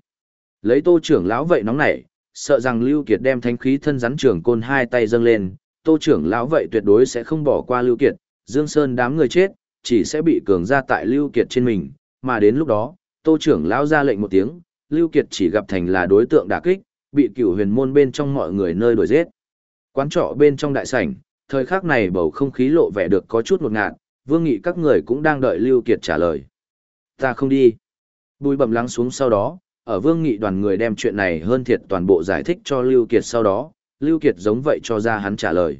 Lấy Tô trưởng lão vậy nóng nảy, sợ rằng Lưu Kiệt đem thánh khí thân rắn trưởng côn hai tay dâng lên, Tô trưởng lão vậy tuyệt đối sẽ không bỏ qua Lưu Kiệt, Dương Sơn đám người chết, chỉ sẽ bị cường ra tại Lưu Kiệt trên mình, mà đến lúc đó, Tô trưởng lão ra lệnh một tiếng, Lưu Kiệt chỉ gặp thành là đối tượng đả kích, bị cửu huyền môn bên trong mọi người nơi đuổi giết. Quán trọ bên trong đại sảnh, thời khắc này bầu không khí lộ vẻ được có chút ngột ngạt, vương nghị các người cũng đang đợi Lưu Kiệt trả lời. Ta không đi. Bùi bẩm lắng xuống sau đó, ở vương nghị đoàn người đem chuyện này hơn thiệt toàn bộ giải thích cho Lưu Kiệt sau đó, Lưu Kiệt giống vậy cho ra hắn trả lời.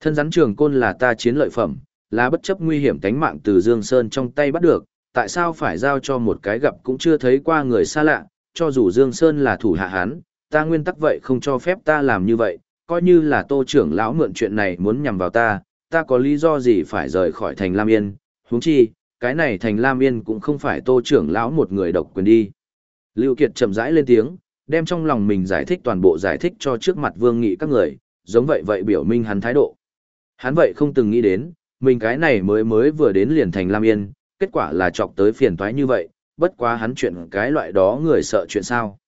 Thân rắn trường côn là ta chiến lợi phẩm, là bất chấp nguy hiểm tánh mạng từ Dương Sơn trong tay bắt được, tại sao phải giao cho một cái gặp cũng chưa thấy qua người xa lạ, cho dù Dương Sơn là thủ hạ hắn, ta nguyên tắc vậy không cho phép ta làm như vậy, coi như là tô trưởng lão mượn chuyện này muốn nhằm vào ta, ta có lý do gì phải rời khỏi thành Lam Yên, huống chi, cái này thành Lam Yên cũng không phải tô trưởng lão một người độc quyền đi. Lưu Kiệt chậm rãi lên tiếng, đem trong lòng mình giải thích toàn bộ giải thích cho trước mặt vương nghị các người, giống vậy vậy biểu minh hắn thái độ. Hắn vậy không từng nghĩ đến, mình cái này mới mới vừa đến liền thành Lam Yên, kết quả là chọc tới phiền toái như vậy, bất quá hắn chuyện cái loại đó người sợ chuyện sao.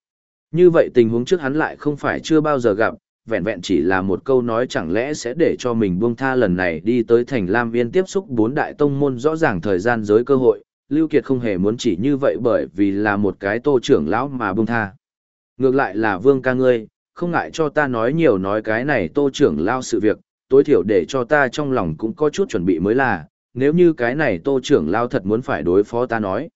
Như vậy tình huống trước hắn lại không phải chưa bao giờ gặp, vẹn vẹn chỉ là một câu nói chẳng lẽ sẽ để cho mình buông tha lần này đi tới thành Lam Viên tiếp xúc bốn đại tông môn rõ ràng thời gian giới cơ hội, Lưu Kiệt không hề muốn chỉ như vậy bởi vì là một cái tô trưởng lão mà buông tha. Ngược lại là vương ca ngươi, không ngại cho ta nói nhiều nói cái này tô trưởng lao sự việc, tối thiểu để cho ta trong lòng cũng có chút chuẩn bị mới là, nếu như cái này tô trưởng lao thật muốn phải đối phó ta nói.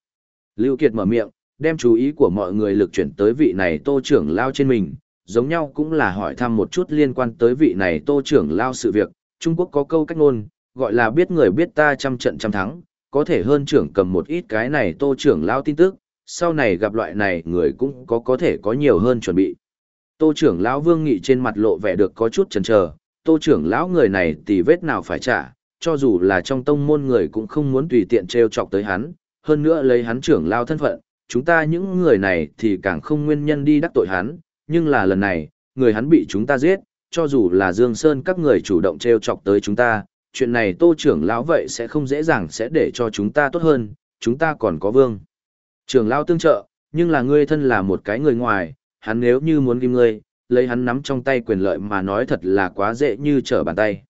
Lưu Kiệt mở miệng, đem chú ý của mọi người lực chuyển tới vị này tô trưởng lao trên mình, giống nhau cũng là hỏi thăm một chút liên quan tới vị này tô trưởng lao sự việc. Trung Quốc có câu cách ngôn, gọi là biết người biết ta trăm trận trăm thắng, có thể hơn trưởng cầm một ít cái này tô trưởng lao tin tức, sau này gặp loại này người cũng có có thể có nhiều hơn chuẩn bị. Tô trưởng lão Vương Nghị trên mặt lộ vẻ được có chút chần chờ, Tô trưởng lão người này tỷ vết nào phải trả, cho dù là trong tông môn người cũng không muốn tùy tiện trêu chọc tới hắn, hơn nữa lấy hắn trưởng lao thân phận, chúng ta những người này thì càng không nguyên nhân đi đắc tội hắn, nhưng là lần này, người hắn bị chúng ta giết, cho dù là Dương Sơn các người chủ động trêu chọc tới chúng ta, chuyện này Tô trưởng lão vậy sẽ không dễ dàng sẽ để cho chúng ta tốt hơn, chúng ta còn có vương. Trưởng lao tương trợ, nhưng là ngươi thân là một cái người ngoài, hắn nếu như muốn kim ngươi, lấy hắn nắm trong tay quyền lợi mà nói thật là quá dễ như trở bàn tay.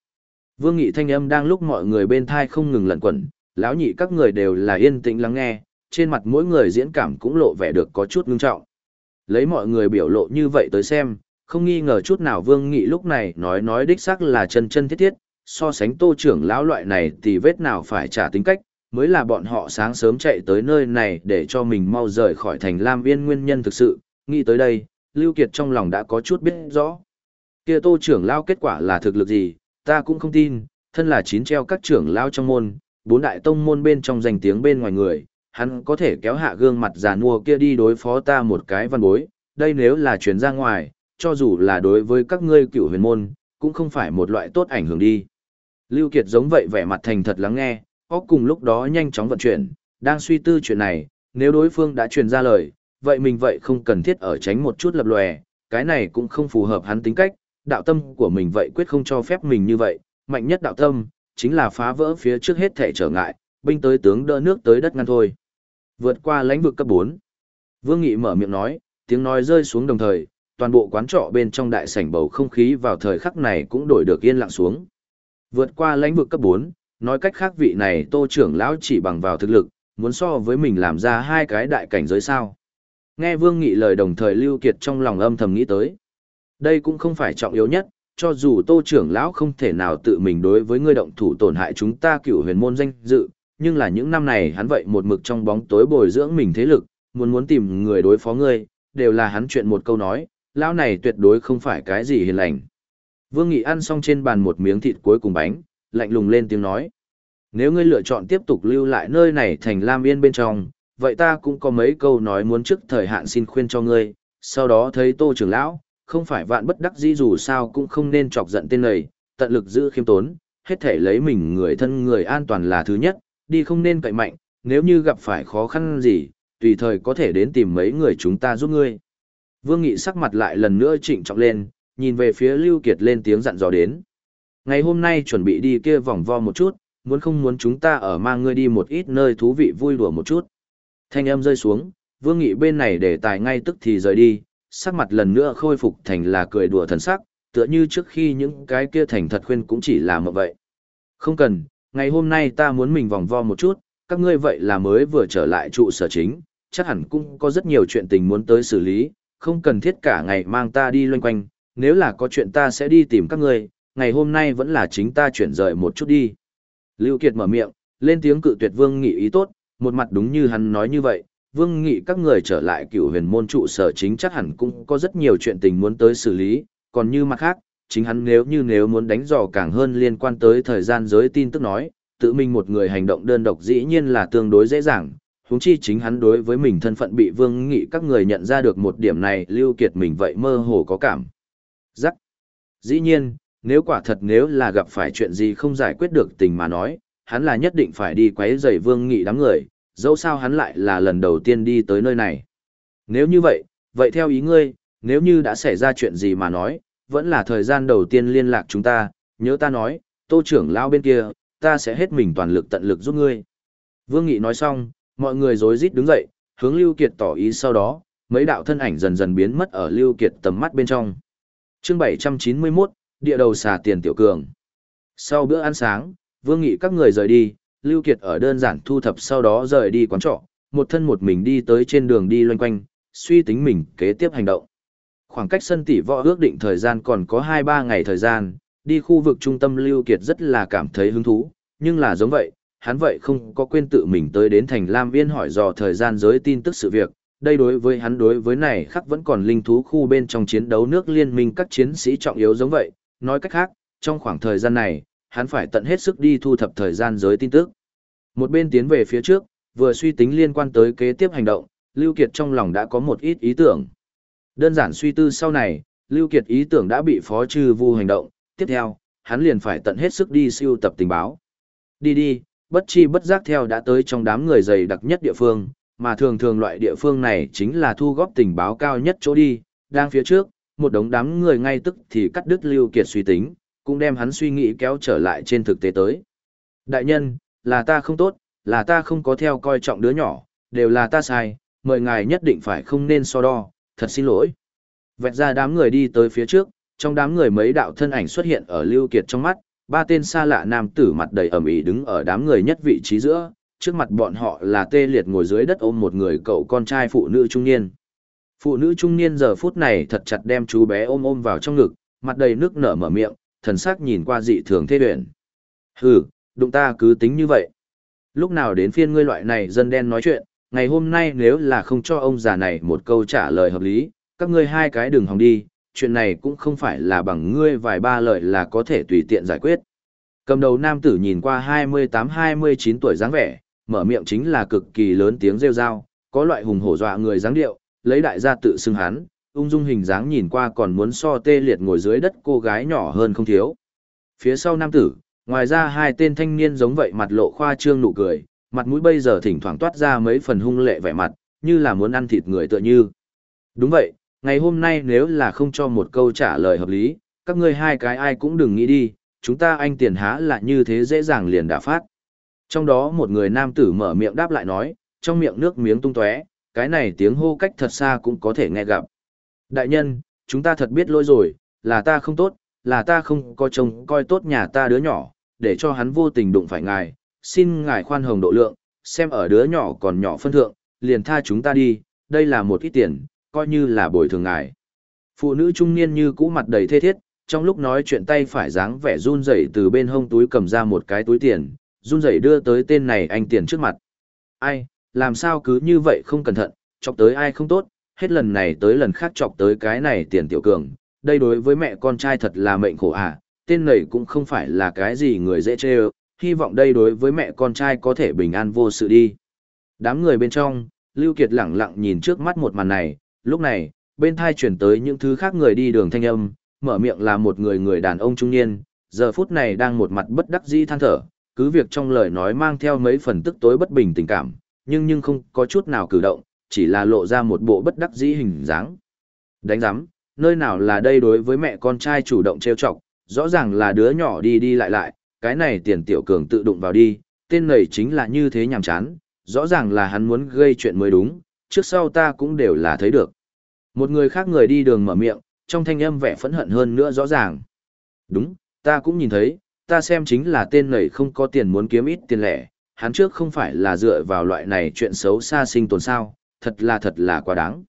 Vương Nghị thanh âm đang lúc mọi người bên thai không ngừng lẩn quẩn, lão nhị các người đều là yên tĩnh lắng nghe, trên mặt mỗi người diễn cảm cũng lộ vẻ được có chút ngưng trọng. Lấy mọi người biểu lộ như vậy tới xem, không nghi ngờ chút nào Vương Nghị lúc này nói nói đích xác là chân chân thiết thiết, so sánh tô trưởng lão loại này thì vết nào phải trả tính cách, mới là bọn họ sáng sớm chạy tới nơi này để cho mình mau rời khỏi thành Lam Viên nguyên nhân thực sự, nghĩ tới đây, Lưu Kiệt trong lòng đã có chút biết rõ. Kia tô trưởng lão kết quả là thực lực gì, ta cũng không tin, thân là chín treo các trưởng lão trong môn, bốn đại tông môn bên trong danh tiếng bên ngoài người, hắn có thể kéo hạ gương mặt già nua kia đi đối phó ta một cái văn bối, đây nếu là truyền ra ngoài, cho dù là đối với các ngươi cựu huyền môn, cũng không phải một loại tốt ảnh hưởng đi. Lưu Kiệt giống vậy vẻ mặt thành thật lắng nghe, óc cùng lúc đó nhanh chóng vận chuyển, đang suy tư chuyện này, nếu đối phương đã truyền ra lời, vậy mình vậy không cần thiết ở tránh một chút lập lòe, cái này cũng không phù hợp hắn tính cách, đạo tâm của mình vậy quyết không cho phép mình như vậy, mạnh nhất đạo tâm, chính là phá vỡ phía trước hết thể trở ngại, binh tới tướng đỡ nước tới đất ngăn thôi. Vượt qua lãnh vực cấp 4. Vương Nghị mở miệng nói, tiếng nói rơi xuống đồng thời, toàn bộ quán trọ bên trong đại sảnh bầu không khí vào thời khắc này cũng đổi được yên lặng xuống. Vượt qua lãnh vực cấp 4, nói cách khác vị này tô trưởng lão chỉ bằng vào thực lực, muốn so với mình làm ra hai cái đại cảnh giới sao. Nghe Vương Nghị lời đồng thời Lưu Kiệt trong lòng âm thầm nghĩ tới. Đây cũng không phải trọng yếu nhất, cho dù tô trưởng lão không thể nào tự mình đối với ngươi động thủ tổn hại chúng ta cựu huyền môn danh dự, nhưng là những năm này hắn vậy một mực trong bóng tối bồi dưỡng mình thế lực, muốn muốn tìm người đối phó ngươi, đều là hắn chuyện một câu nói, lão này tuyệt đối không phải cái gì hiền lành. Vương Nghị ăn xong trên bàn một miếng thịt cuối cùng bánh, lạnh lùng lên tiếng nói. Nếu ngươi lựa chọn tiếp tục lưu lại nơi này thành Lam Yên bên trong, vậy ta cũng có mấy câu nói muốn trước thời hạn xin khuyên cho ngươi, sau đó thấy tô trưởng lão, không phải vạn bất đắc dĩ dù sao cũng không nên chọc giận tên này, tận lực giữ khiêm tốn, hết thể lấy mình người thân người an toàn là thứ nhất, đi không nên cậy mạnh, nếu như gặp phải khó khăn gì, tùy thời có thể đến tìm mấy người chúng ta giúp ngươi. Vương Nghị sắc mặt lại lần nữa trịnh trọng lên, nhìn về phía Lưu Kiệt lên tiếng dặn dò đến. Ngày hôm nay chuẩn bị đi kia vòng vo một chút, muốn không muốn chúng ta ở mang ngươi đi một ít nơi thú vị vui đùa một chút. Thanh âm rơi xuống, Vương Nghị bên này để tài ngay tức thì rời đi, sắc mặt lần nữa khôi phục thành là cười đùa thần sắc, tựa như trước khi những cái kia thành thật khuyên cũng chỉ là một vậy. Không cần, ngày hôm nay ta muốn mình vòng vo một chút, các ngươi vậy là mới vừa trở lại trụ sở chính, chắc hẳn cũng có rất nhiều chuyện tình muốn tới xử lý, không cần thiết cả ngày mang ta đi loanh quanh, nếu là có chuyện ta sẽ đi tìm các ngươi, ngày hôm nay vẫn là chính ta chuyển rời một chút đi. Lưu Kiệt mở miệng, lên tiếng cự tuyệt Vương Nghị ý tốt, một mặt đúng như hắn nói như vậy, Vương Nghị các người trở lại cựu huyền môn trụ sở chính chắc hẳn cũng có rất nhiều chuyện tình muốn tới xử lý, còn như mặt khác, chính hắn nếu như nếu muốn đánh dò càng hơn liên quan tới thời gian giới tin tức nói, tự mình một người hành động đơn độc dĩ nhiên là tương đối dễ dàng, huống chi chính hắn đối với mình thân phận bị Vương Nghị các người nhận ra được một điểm này Lưu Kiệt mình vậy mơ hồ có cảm. Giác. Dĩ nhiên, nếu quả thật nếu là gặp phải chuyện gì không giải quyết được tình mà nói, hắn là nhất định phải đi quấy rầy Vương Nghị đám người, dẫu sao hắn lại là lần đầu tiên đi tới nơi này. Nếu như vậy, vậy theo ý ngươi, nếu như đã xảy ra chuyện gì mà nói, vẫn là thời gian đầu tiên liên lạc chúng ta, nhớ ta nói, tô trưởng lao bên kia, ta sẽ hết mình toàn lực tận lực giúp ngươi. Vương Nghị nói xong, mọi người rối rít đứng dậy, hướng Lưu Kiệt tỏ ý sau đó, mấy đạo thân ảnh dần dần biến mất ở Lưu Kiệt tầm mắt bên trong. Chương 791, địa đầu xà tiền tiểu cường. Sau bữa ăn sáng, Vương Nghị các người rời đi, Lưu Kiệt ở đơn giản thu thập sau đó rời đi quán trọ, một thân một mình đi tới trên đường đi loanh quanh, suy tính mình kế tiếp hành động. Khoảng cách sân tỷ võ ước định thời gian còn có 2-3 ngày thời gian, đi khu vực trung tâm Lưu Kiệt rất là cảm thấy hứng thú, nhưng là giống vậy, hắn vậy không có quên tự mình tới đến thành Lam Viên hỏi dò thời gian giới tin tức sự việc. Đây đối với hắn đối với này khắc vẫn còn linh thú khu bên trong chiến đấu nước liên minh các chiến sĩ trọng yếu giống vậy, nói cách khác, trong khoảng thời gian này, hắn phải tận hết sức đi thu thập thời gian giới tin tức. Một bên tiến về phía trước, vừa suy tính liên quan tới kế tiếp hành động, Lưu Kiệt trong lòng đã có một ít ý tưởng. Đơn giản suy tư sau này, Lưu Kiệt ý tưởng đã bị phó trừ vu hành động, tiếp theo, hắn liền phải tận hết sức đi siêu tập tình báo. Đi đi, bất chi bất giác theo đã tới trong đám người dày đặc nhất địa phương, mà thường thường loại địa phương này chính là thu góp tình báo cao nhất chỗ đi, đang phía trước, một đống đám người ngay tức thì cắt đứt Lưu Kiệt suy tính, cũng đem hắn suy nghĩ kéo trở lại trên thực tế tới. Đại nhân, là ta không tốt, là ta không có theo coi trọng đứa nhỏ, đều là ta sai, mời ngài nhất định phải không nên so đo, thật xin lỗi. Vẹt ra đám người đi tới phía trước, trong đám người mấy đạo thân ảnh xuất hiện ở Lưu Kiệt trong mắt, ba tên xa lạ nam tử mặt đầy ẩm ý đứng ở đám người nhất vị trí giữa, trước mặt bọn họ là tê liệt ngồi dưới đất ôm một người cậu con trai phụ nữ trung niên. Phụ nữ trung niên giờ phút này thật chặt đem chú bé ôm ôm vào trong ngực, mặt đầy nước nở mở miệng, thần sắc nhìn qua dị thường thê luyện. Hừ, đụng ta cứ tính như vậy. Lúc nào đến phiên ngươi loại này dân đen nói chuyện, ngày hôm nay nếu là không cho ông già này một câu trả lời hợp lý, các ngươi hai cái đừng hòng đi, chuyện này cũng không phải là bằng ngươi vài ba lời là có thể tùy tiện giải quyết. Cầm đầu nam tử nhìn qua 28-29 tuổi dáng vẻ, mở miệng chính là cực kỳ lớn tiếng rêu rao, có loại hùng hổ dọa người dáng điệu, lấy đại gia tự xưng hắn, ung dung hình dáng nhìn qua còn muốn so tê liệt ngồi dưới đất cô gái nhỏ hơn không thiếu. Phía sau nam tử, ngoài ra hai tên thanh niên giống vậy mặt lộ khoa trương nụ cười, mặt mũi bây giờ thỉnh thoảng toát ra mấy phần hung lệ vẻ mặt, như là muốn ăn thịt người tựa như. Đúng vậy, ngày hôm nay nếu là không cho một câu trả lời hợp lý, các ngươi hai cái ai cũng đừng nghĩ đi, chúng ta anh tiền há là như thế dễ dàng liền đả phát. Trong đó một người nam tử mở miệng đáp lại nói, trong miệng nước miếng tung tóe, cái này tiếng hô cách thật xa cũng có thể nghe gặp. Đại nhân, chúng ta thật biết lỗi rồi, là ta không tốt, là ta không có chồng coi tốt nhà ta đứa nhỏ, để cho hắn vô tình đụng phải ngài, xin ngài khoan hồng độ lượng, xem ở đứa nhỏ còn nhỏ phân thượng, liền tha chúng ta đi, đây là một ít tiền, coi như là bồi thường ngài. Phụ nữ trung niên như cũ mặt đầy thê thiết, trong lúc nói chuyện tay phải dáng vẻ run rẩy từ bên hông túi cầm ra một cái túi tiền, run rẩy đưa tới tên này anh tiền trước mặt. Ai, làm sao cứ như vậy không cẩn thận, chọc tới ai không tốt, hết lần này tới lần khác chọc tới cái này tiền tiểu cường, đây đối với mẹ con trai thật là mệnh khổ à, tên này cũng không phải là cái gì người dễ chê hy vọng đây đối với mẹ con trai có thể bình an vô sự đi. Đám người bên trong, Lưu Kiệt lặng lặng nhìn trước mắt một màn này, lúc này, bên thai chuyển tới những thứ khác người đi đường thanh âm, mở miệng là một người người đàn ông trung niên, giờ phút này đang một mặt bất đắc dĩ than thở, cứ việc trong lời nói mang theo mấy phần tức tối bất bình tình cảm, nhưng nhưng không có chút nào cử động, chỉ là lộ ra một bộ bất đắc dĩ hình dáng. Đánh giám, nơi nào là đây đối với mẹ con trai chủ động trêu chọc, rõ ràng là đứa nhỏ đi đi lại lại, cái này tiền tiểu cường tự đụng vào đi, tên này chính là như thế nhàm chán, rõ ràng là hắn muốn gây chuyện mới đúng, trước sau ta cũng đều là thấy được. Một người khác người đi đường mở miệng, trong thanh âm vẻ phẫn hận hơn nữa rõ ràng. Đúng, ta cũng nhìn thấy, ta xem chính là tên này không có tiền muốn kiếm ít tiền lẻ, hắn trước không phải là dựa vào loại này chuyện xấu xa sinh tồn sao, thật là thật là quá đáng.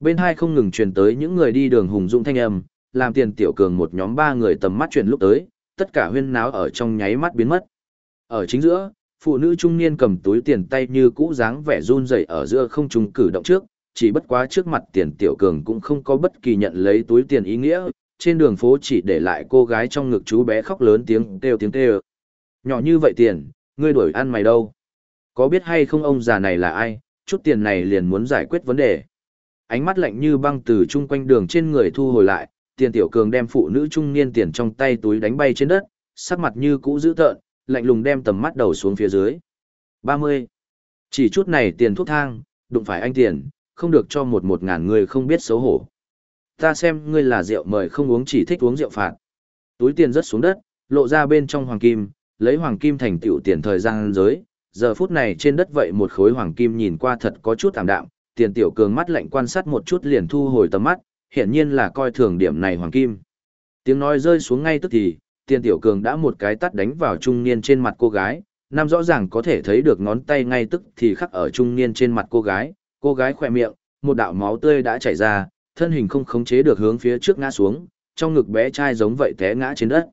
Bên hai không ngừng truyền tới những người đi đường hùng dũng thanh âm, làm tiền tiểu cường một nhóm ba người tầm mắt chuyển lúc tới, tất cả huyên náo ở trong nháy mắt biến mất. Ở chính giữa, phụ nữ trung niên cầm túi tiền tay như cũ dáng vẻ run rẩy ở giữa không trung cử động trước, chỉ bất quá trước mặt tiền tiểu cường cũng không có bất kỳ nhận lấy túi tiền ý nghĩa, trên đường phố chỉ để lại cô gái trong ngực chú bé khóc lớn tiếng kêu tiếng kêu. Nhỏ như vậy tiền, ngươi đuổi ăn mày đâu? Có biết hay không ông già này là ai, chút tiền này liền muốn giải quyết vấn đề. Ánh mắt lạnh như băng từ chung quanh đường trên người thu hồi lại, tiền tiểu cường đem phụ nữ trung niên tiền trong tay túi đánh bay trên đất, sắc mặt như cũ dữ tợn, lạnh lùng đem tầm mắt đầu xuống phía dưới. 30. Chỉ chút này tiền thuốc thang, đụng phải anh tiền, không được cho một một ngàn người không biết xấu hổ. Ta xem ngươi là rượu mời không uống chỉ thích uống rượu phạt. Túi tiền rớt xuống đất, lộ ra bên trong hoàng kim, lấy hoàng kim thành tựu tiền thời gian giới. Giờ phút này trên đất vậy một khối hoàng kim nhìn qua thật có chút tạm đạm, tiền tiểu cường mắt lạnh quan sát một chút liền thu hồi tầm mắt, hiển nhiên là coi thường điểm này hoàng kim. Tiếng nói rơi xuống ngay tức thì, tiền tiểu cường đã một cái tắt đánh vào trung niên trên mặt cô gái, nam rõ ràng có thể thấy được ngón tay ngay tức thì khắc ở trung niên trên mặt cô gái, cô gái khỏe miệng, một đạo máu tươi đã chảy ra, thân hình không khống chế được hướng phía trước ngã xuống, trong ngực bé trai giống vậy té ngã trên đất.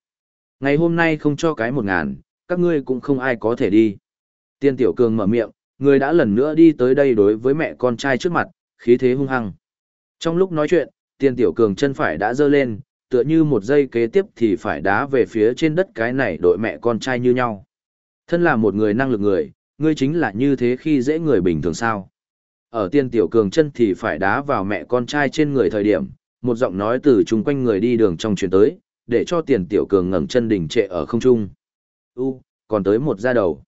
Ngày hôm nay không cho cái một ngàn, các ngươi cũng không ai có thể đi. Tiên tiểu cường mở miệng, người đã lần nữa đi tới đây đối với mẹ con trai trước mặt, khí thế hung hăng. Trong lúc nói chuyện, tiên tiểu cường chân phải đã dơ lên, tựa như một giây kế tiếp thì phải đá về phía trên đất cái này đội mẹ con trai như nhau. Thân là một người năng lực người, ngươi chính là như thế khi dễ người bình thường sao. Ở tiên tiểu cường chân thì phải đá vào mẹ con trai trên người thời điểm, một giọng nói từ chung quanh người đi đường trong chuyển tới, để cho tiền tiểu cường ngẩng chân đỉnh trệ ở không trung. U, còn tới một ra đầu.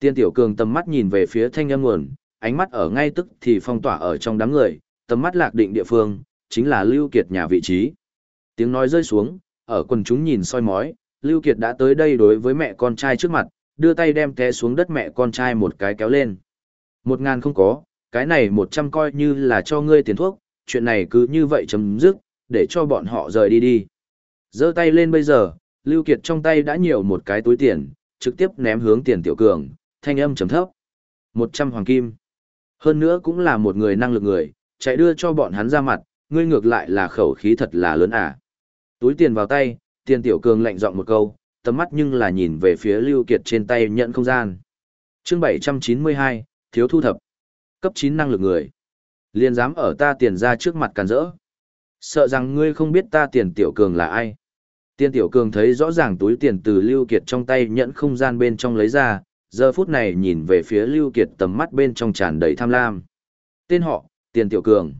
Tiên tiểu cường tầm mắt nhìn về phía thanh âm nguồn, ánh mắt ở ngay tức thì phong tỏa ở trong đám người, tầm mắt lạc định địa phương, chính là Lưu Kiệt nhà vị trí. Tiếng nói rơi xuống, ở quần chúng nhìn soi mói, Lưu Kiệt đã tới đây đối với mẹ con trai trước mặt, đưa tay đem té xuống đất mẹ con trai một cái kéo lên. Một ngàn không có, cái này một trăm coi như là cho ngươi tiền thuốc, chuyện này cứ như vậy chấm dứt, để cho bọn họ rời đi đi giơ tay lên bây giờ, Lưu Kiệt trong tay đã nhiều một cái túi tiền, trực tiếp ném hướng tiền tiểu cường, thanh âm trầm thấp. một trăm hoàng kim. Hơn nữa cũng là một người năng lực người, chạy đưa cho bọn hắn ra mặt, ngươi ngược lại là khẩu khí thật là lớn à. Túi tiền vào tay, tiền tiểu cường lạnh giọng một câu, tầm mắt nhưng là nhìn về phía Lưu Kiệt trên tay nhận không gian. Chương 792, thiếu thu thập. Cấp 9 năng lực người. Liên dám ở ta tiền ra trước mặt càn rỡ. Sợ rằng ngươi không biết ta tiền tiểu cường là ai. Tiên tiểu cường thấy rõ ràng túi tiền từ Lưu Kiệt trong tay nhận không gian bên trong lấy ra, giờ phút này nhìn về phía Lưu Kiệt tầm mắt bên trong tràn đầy tham lam. Tên họ, tiền tiểu cường.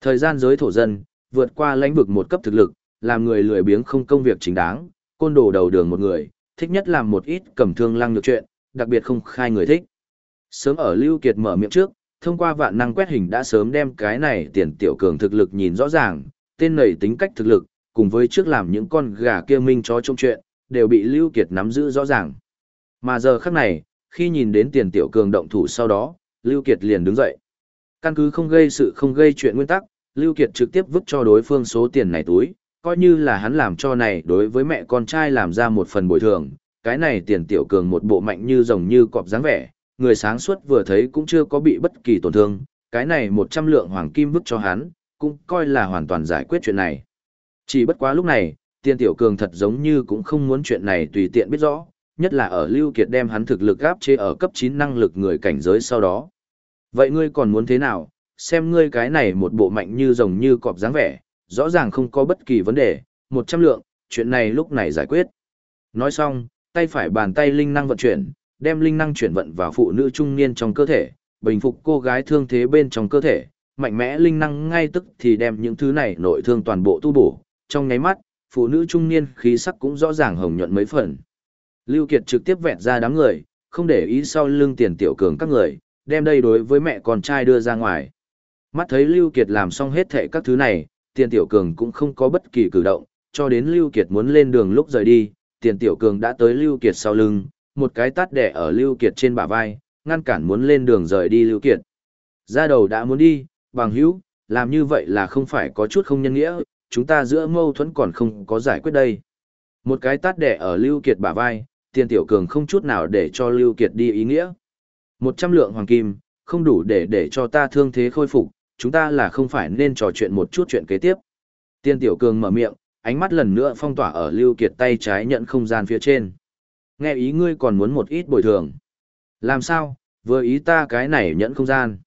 Thời gian giới thổ dân, vượt qua lãnh vực một cấp thực lực, làm người lười biếng không công việc chính đáng, côn đồ đầu đường một người, thích nhất làm một ít cầm thương lăng được chuyện, đặc biệt không khai người thích. Sớm ở Lưu Kiệt mở miệng trước, thông qua vạn năng quét hình đã sớm đem cái này tiền tiểu cường thực lực nhìn rõ ràng, tên này tính cách thực lực, cùng với trước làm những con gà kia minh chó trong chuyện, đều bị Lưu Kiệt nắm giữ rõ ràng. Mà giờ khắc này, khi nhìn đến tiền tiểu cường động thủ sau đó, Lưu Kiệt liền đứng dậy. Căn cứ không gây sự không gây chuyện nguyên tắc, Lưu Kiệt trực tiếp vứt cho đối phương số tiền này túi, coi như là hắn làm cho này đối với mẹ con trai làm ra một phần bồi thường, cái này tiền tiểu cường một bộ mạnh như rồng như cọp dáng vẻ, người sáng suốt vừa thấy cũng chưa có bị bất kỳ tổn thương, cái này 100 lượng hoàng kim vứt cho hắn, cũng coi là hoàn toàn giải quyết chuyện này. Chỉ bất quá lúc này, tiền tiểu cường thật giống như cũng không muốn chuyện này tùy tiện biết rõ, nhất là ở Lưu Kiệt đem hắn thực lực áp chế ở cấp 9 năng lực người cảnh giới sau đó. Vậy ngươi còn muốn thế nào, xem ngươi cái này một bộ mạnh như rồng như cọp dáng vẻ, rõ ràng không có bất kỳ vấn đề, một trăm lượng, chuyện này lúc này giải quyết. Nói xong, tay phải bàn tay linh năng vận chuyển, đem linh năng chuyển vận vào phụ nữ trung niên trong cơ thể, bình phục cô gái thương thế bên trong cơ thể, mạnh mẽ linh năng ngay tức thì đem những thứ này nội thương toàn bộ tu bổ, trong nháy mắt, phụ nữ trung niên khí sắc cũng rõ ràng hồng nhuận mấy phần. Lưu Kiệt trực tiếp vẹt ra đám người, không để ý sau lưng tiền tiểu cường các người, đem đây đối với mẹ con trai đưa ra ngoài. Mắt thấy Lưu Kiệt làm xong hết thệ các thứ này, tiền tiểu cường cũng không có bất kỳ cử động, cho đến Lưu Kiệt muốn lên đường lúc rời đi, tiền tiểu cường đã tới Lưu Kiệt sau lưng, một cái tát đẻ ở Lưu Kiệt trên bả vai, ngăn cản muốn lên đường rời đi Lưu Kiệt. Ra đầu đã muốn đi, bằng hữu, làm như vậy là không phải có chút không nhân nghĩa, chúng ta giữa mâu thuẫn còn không có giải quyết đây. Một cái tát đẻ ở Lưu Kiệt bả vai, tiền tiểu cường không chút nào để cho Lưu Kiệt đi ý nghĩa. Một trăm lượng hoàng kim, không đủ để để cho ta thương thế khôi phục, chúng ta là không phải nên trò chuyện một chút chuyện kế tiếp. Tiên Tiểu Cường mở miệng, ánh mắt lần nữa phong tỏa ở Lưu Kiệt tay trái nhận không gian phía trên. Nghe ý ngươi còn muốn một ít bồi thường. Làm sao, vừa ý ta cái này nhận không gian.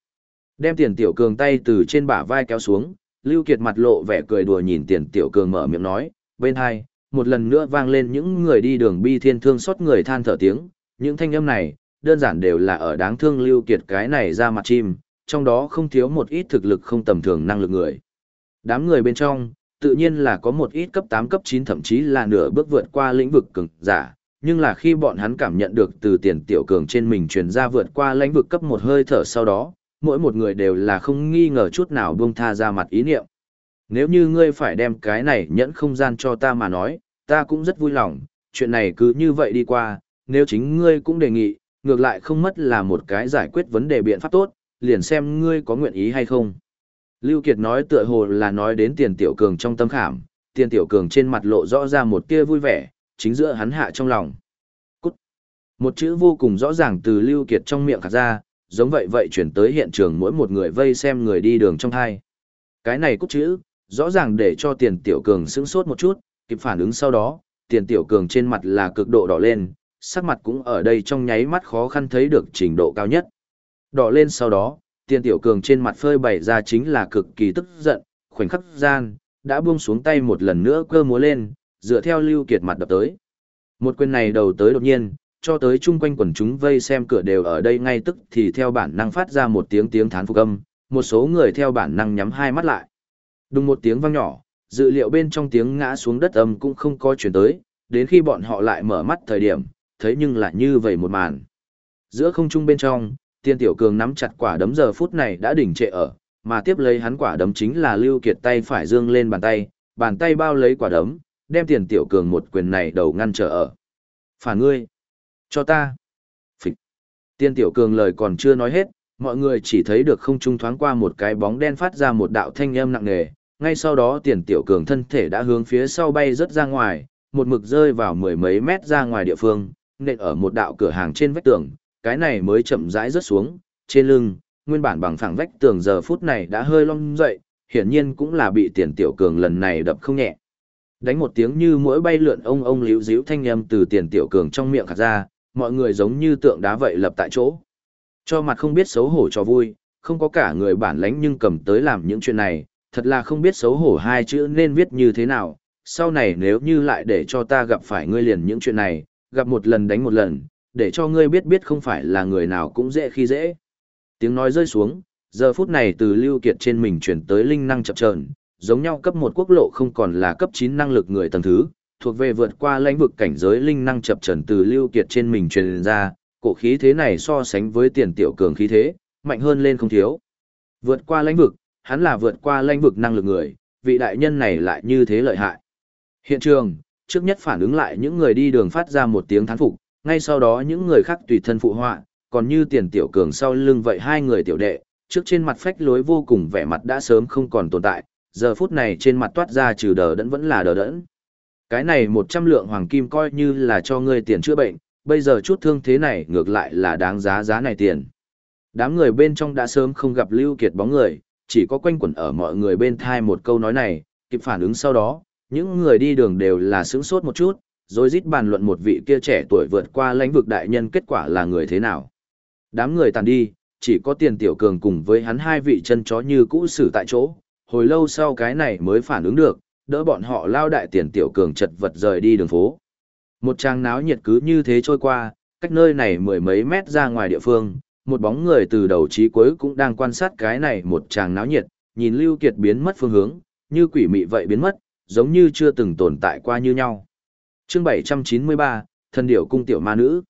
Đem Tiền Tiểu Cường tay từ trên bả vai kéo xuống, Lưu Kiệt mặt lộ vẻ cười đùa nhìn Tiền Tiểu Cường mở miệng nói, bên hai, một lần nữa vang lên những người đi đường bi thiên thương xót người than thở tiếng, những thanh âm này, đơn giản đều là ở đáng thương Lưu Kiệt cái này ra mặt chim, trong đó không thiếu một ít thực lực không tầm thường năng lực người. Đám người bên trong, tự nhiên là có một ít cấp 8 cấp 9 thậm chí là nửa bước vượt qua lĩnh vực cường giả, nhưng là khi bọn hắn cảm nhận được từ tiền tiểu cường trên mình truyền ra vượt qua lĩnh vực cấp một hơi thở sau đó, mỗi một người đều là không nghi ngờ chút nào buông tha ra mặt ý niệm. Nếu như ngươi phải đem cái này nhẫn không gian cho ta mà nói, ta cũng rất vui lòng, chuyện này cứ như vậy đi qua, nếu chính ngươi cũng đề nghị, ngược lại không mất là một cái giải quyết vấn đề biện pháp tốt, liền xem ngươi có nguyện ý hay không. Lưu Kiệt nói tựa hồ là nói đến tiền tiểu cường trong tâm khảm, tiền tiểu cường trên mặt lộ rõ ra một tia vui vẻ, chính giữa hắn hạ trong lòng. Cút. Một chữ vô cùng rõ ràng từ Lưu Kiệt trong miệng khả ra, giống vậy vậy chuyển tới hiện trường mỗi một người vây xem người đi đường trong hai. Cái này cút chữ, rõ ràng để cho tiền tiểu cường sững sốt một chút, kịp phản ứng sau đó, tiền tiểu cường trên mặt là cực độ đỏ lên, sắc mặt cũng ở đây trong nháy mắt khó khăn thấy được trình độ cao nhất. Đỏ lên sau đó, tiền tiểu cường trên mặt phơi bày ra chính là cực kỳ tức giận, khoảnh khắc gian, đã buông xuống tay một lần nữa cơ múa lên, dựa theo lưu kiệt mặt đập tới. Một quyền này đầu tới đột nhiên, cho tới chung quanh quần chúng vây xem cửa đều ở đây ngay tức thì theo bản năng phát ra một tiếng tiếng thán phục âm, một số người theo bản năng nhắm hai mắt lại. Đùng một tiếng vang nhỏ, dự liệu bên trong tiếng ngã xuống đất âm cũng không có chuyển tới, đến khi bọn họ lại mở mắt thời điểm, thấy nhưng lại như vậy một màn. Giữa không trung bên trong, tiên tiểu cường nắm chặt quả đấm giờ phút này đã đỉnh trệ ở, mà tiếp lấy hắn quả đấm chính là lưu kiệt tay phải dương lên bàn tay, bàn tay bao lấy quả đấm, đem tiền tiểu cường một quyền này đầu ngăn trở ở. Phản ngươi! Cho ta! Phịch! Tiên tiểu cường lời còn chưa nói hết, mọi người chỉ thấy được không trung thoáng qua một cái bóng đen phát ra một đạo thanh âm nặng nề, ngay sau đó tiền tiểu cường thân thể đã hướng phía sau bay rất ra ngoài, một mực rơi vào mười mấy mét ra ngoài địa phương, nện ở một đạo cửa hàng trên vách tường, cái này mới chậm rãi rớt xuống, trên lưng, nguyên bản bằng phẳng vách tường giờ phút này đã hơi long dậy, hiển nhiên cũng là bị tiền tiểu cường lần này đập không nhẹ. Đánh một tiếng như mũi bay lượn ông ông liễu díu thanh âm từ tiền tiểu cường trong miệng khạc ra, mọi người giống như tượng đá vậy lập tại chỗ. Cho mặt không biết xấu hổ cho vui, không có cả người bản lãnh nhưng cầm tới làm những chuyện này, thật là không biết xấu hổ hai chữ nên viết như thế nào. Sau này nếu như lại để cho ta gặp phải ngươi liền những chuyện này, gặp một lần đánh một lần, để cho ngươi biết biết không phải là người nào cũng dễ khi dễ. Tiếng nói rơi xuống, giờ phút này từ Lưu Kiệt trên mình chuyển tới linh năng chập chờn, giống nhau cấp một quốc lộ không còn là cấp 9 năng lực người tầng thứ, thuộc về vượt qua lãnh vực cảnh giới linh năng chập trần từ Lưu Kiệt trên mình truyền ra, cổ khí thế này so sánh với tiền tiểu cường khí thế, mạnh hơn lên không thiếu. Vượt qua lãnh vực, hắn là vượt qua lãnh vực năng lực người, vị đại nhân này lại như thế lợi hại. Hiện trường, trước nhất phản ứng lại những người đi đường phát ra một tiếng thán phục, ngay sau đó những người khác tùy thân phụ họa, còn như tiền tiểu cường sau lưng vậy hai người tiểu đệ, trước trên mặt phách lối vô cùng vẻ mặt đã sớm không còn tồn tại, giờ phút này trên mặt toát ra trừ đờ đẫn vẫn là đờ đẫn. Cái này một trăm lượng hoàng kim coi như là cho ngươi tiền chữa bệnh, bây giờ chút thương thế này ngược lại là đáng giá giá này tiền. Đám người bên trong đã sớm không gặp Lưu Kiệt bóng người, chỉ có quanh quẩn ở mọi người bên thai một câu nói này, kịp phản ứng sau đó, những người đi đường đều là sướng sốt một chút, rồi rít bàn luận một vị kia trẻ tuổi vượt qua lãnh vực đại nhân kết quả là người thế nào. Đám người tàn đi, chỉ có tiền tiểu cường cùng với hắn hai vị chân chó như cũ xử tại chỗ, hồi lâu sau cái này mới phản ứng được, đỡ bọn họ lao đại tiền tiểu cường chật vật rời đi đường phố. Một trang náo nhiệt cứ như thế trôi qua, cách nơi này mười mấy mét ra ngoài địa phương, một bóng người từ đầu chí cuối cũng đang quan sát cái này một tràng náo nhiệt, nhìn Lưu Kiệt biến mất phương hướng, như quỷ mị vậy biến mất, giống như chưa từng tồn tại qua như nhau. Chương 793, Thần điểu cung tiểu ma nữ.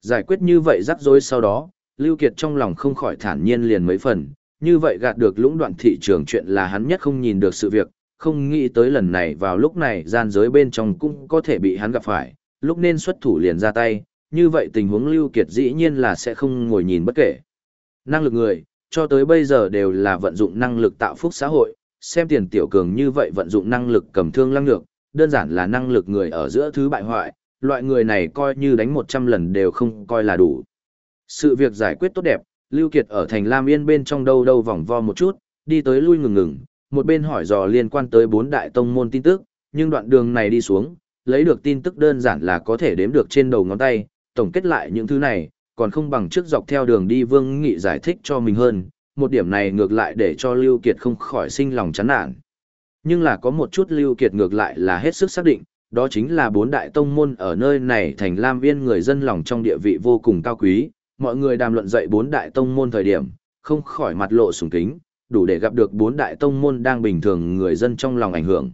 Giải quyết như vậy rắc rối sau đó, Lưu Kiệt trong lòng không khỏi thản nhiên liền mấy phần, như vậy gạt được lũng đoạn thị trường chuyện là hắn nhất không nhìn được sự việc, không nghĩ tới lần này vào lúc này gian giới bên trong cũng có thể bị hắn gặp phải, lúc nên xuất thủ liền ra tay, như vậy tình huống Lưu Kiệt dĩ nhiên là sẽ không ngồi nhìn bất kể. Năng lực người, cho tới bây giờ đều là vận dụng năng lực tạo phúc xã hội, xem tiền tiểu cường như vậy vận dụng năng lực cầm thương lăng lược, đơn giản là năng lực người ở giữa thứ bại hoại, loại người này coi như đánh 100 lần đều không coi là đủ. Sự việc giải quyết tốt đẹp, Lưu Kiệt ở thành Lam Yên bên trong đâu đâu vòng vo một chút, đi tới lui ngừng ngừng, một bên hỏi dò liên quan tới bốn đại tông môn tin tức, nhưng đoạn đường này đi xuống, lấy được tin tức đơn giản là có thể đếm được trên đầu ngón tay, tổng kết lại những thứ này, còn không bằng trước dọc theo đường đi Vương Nghị giải thích cho mình hơn, một điểm này ngược lại để cho Lưu Kiệt không khỏi sinh lòng chán nản. Nhưng là có một chút Lưu Kiệt ngược lại là hết sức xác định, đó chính là bốn đại tông môn ở nơi này thành Lam Viên người dân lòng trong địa vị vô cùng cao quý, mọi người đàm luận dậy bốn đại tông môn thời điểm, không khỏi mặt lộ sùng kính, đủ để gặp được bốn đại tông môn đang bình thường người dân trong lòng ảnh hưởng.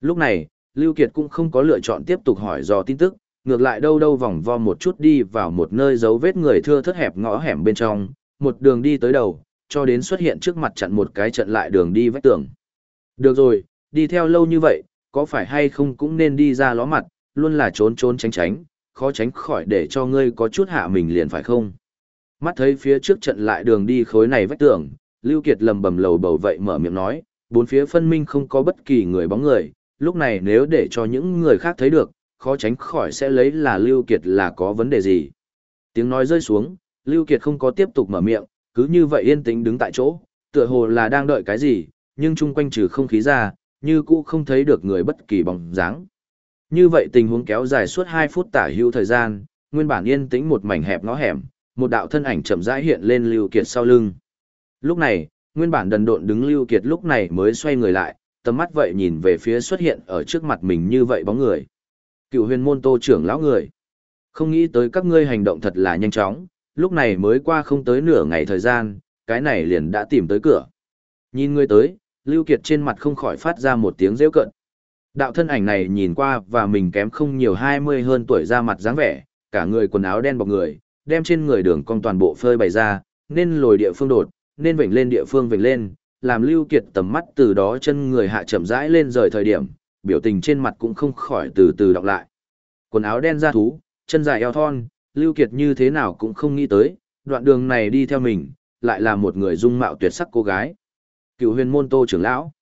Lúc này, Lưu Kiệt cũng không có lựa chọn tiếp tục hỏi dò tin tức, ngược lại đâu đâu vòng vo một chút đi vào một nơi dấu vết người thưa thớt hẹp ngõ hẻm bên trong, một đường đi tới đầu, cho đến xuất hiện trước mặt chặn một cái trận lại đường đi vách tường. Được rồi, đi theo lâu như vậy, có phải hay không cũng nên đi ra ló mặt, luôn là trốn trốn tránh tránh, khó tránh khỏi để cho ngươi có chút hạ mình liền phải không. Mắt thấy phía trước trận lại đường đi khối này vách tường, Lưu Kiệt lầm bầm lầu bầu vậy mở miệng nói, bốn phía phân minh không có bất kỳ người bóng người, lúc này nếu để cho những người khác thấy được, khó tránh khỏi sẽ lấy là Lưu Kiệt là có vấn đề gì. Tiếng nói rơi xuống, Lưu Kiệt không có tiếp tục mở miệng, cứ như vậy yên tĩnh đứng tại chỗ, tựa hồ là đang đợi cái gì, nhưng chung quanh trừ không khí ra, như cũ không thấy được người bất kỳ bóng dáng. Như vậy tình huống kéo dài suốt 2 phút tả hữu thời gian, nguyên bản yên tĩnh một mảnh hẹp ngõ hẻm, một đạo thân ảnh chậm rãi hiện lên Lưu Kiệt sau lưng. Lúc này, nguyên bản đần độn đứng Lưu Kiệt lúc này mới xoay người lại, tầm mắt vậy nhìn về phía xuất hiện ở trước mặt mình như vậy bóng người. Cựu huyền môn tô trưởng lão người. Không nghĩ tới các ngươi hành động thật là nhanh chóng, lúc này mới qua không tới nửa ngày thời gian, cái này liền đã tìm tới cửa. Nhìn ngươi tới, Lưu Kiệt trên mặt không khỏi phát ra một tiếng rêu cận. Đạo thân ảnh này nhìn qua và mình kém không nhiều 20 hơn tuổi ra mặt dáng vẻ, cả người quần áo đen bọc người, đem trên người đường cong toàn bộ phơi bày ra, nên lồi địa phương đột, nên vểnh lên địa phương vểnh lên, làm Lưu Kiệt tầm mắt từ đó chân người hạ chậm rãi lên rời thời điểm, biểu tình trên mặt cũng không khỏi từ từ đọc lại. Quần áo đen da thú, chân dài eo thon, Lưu Kiệt như thế nào cũng không nghĩ tới, đoạn đường này đi theo mình, lại là một người dung mạo tuyệt sắc cô gái. Cựu huyền môn tô trưởng lão.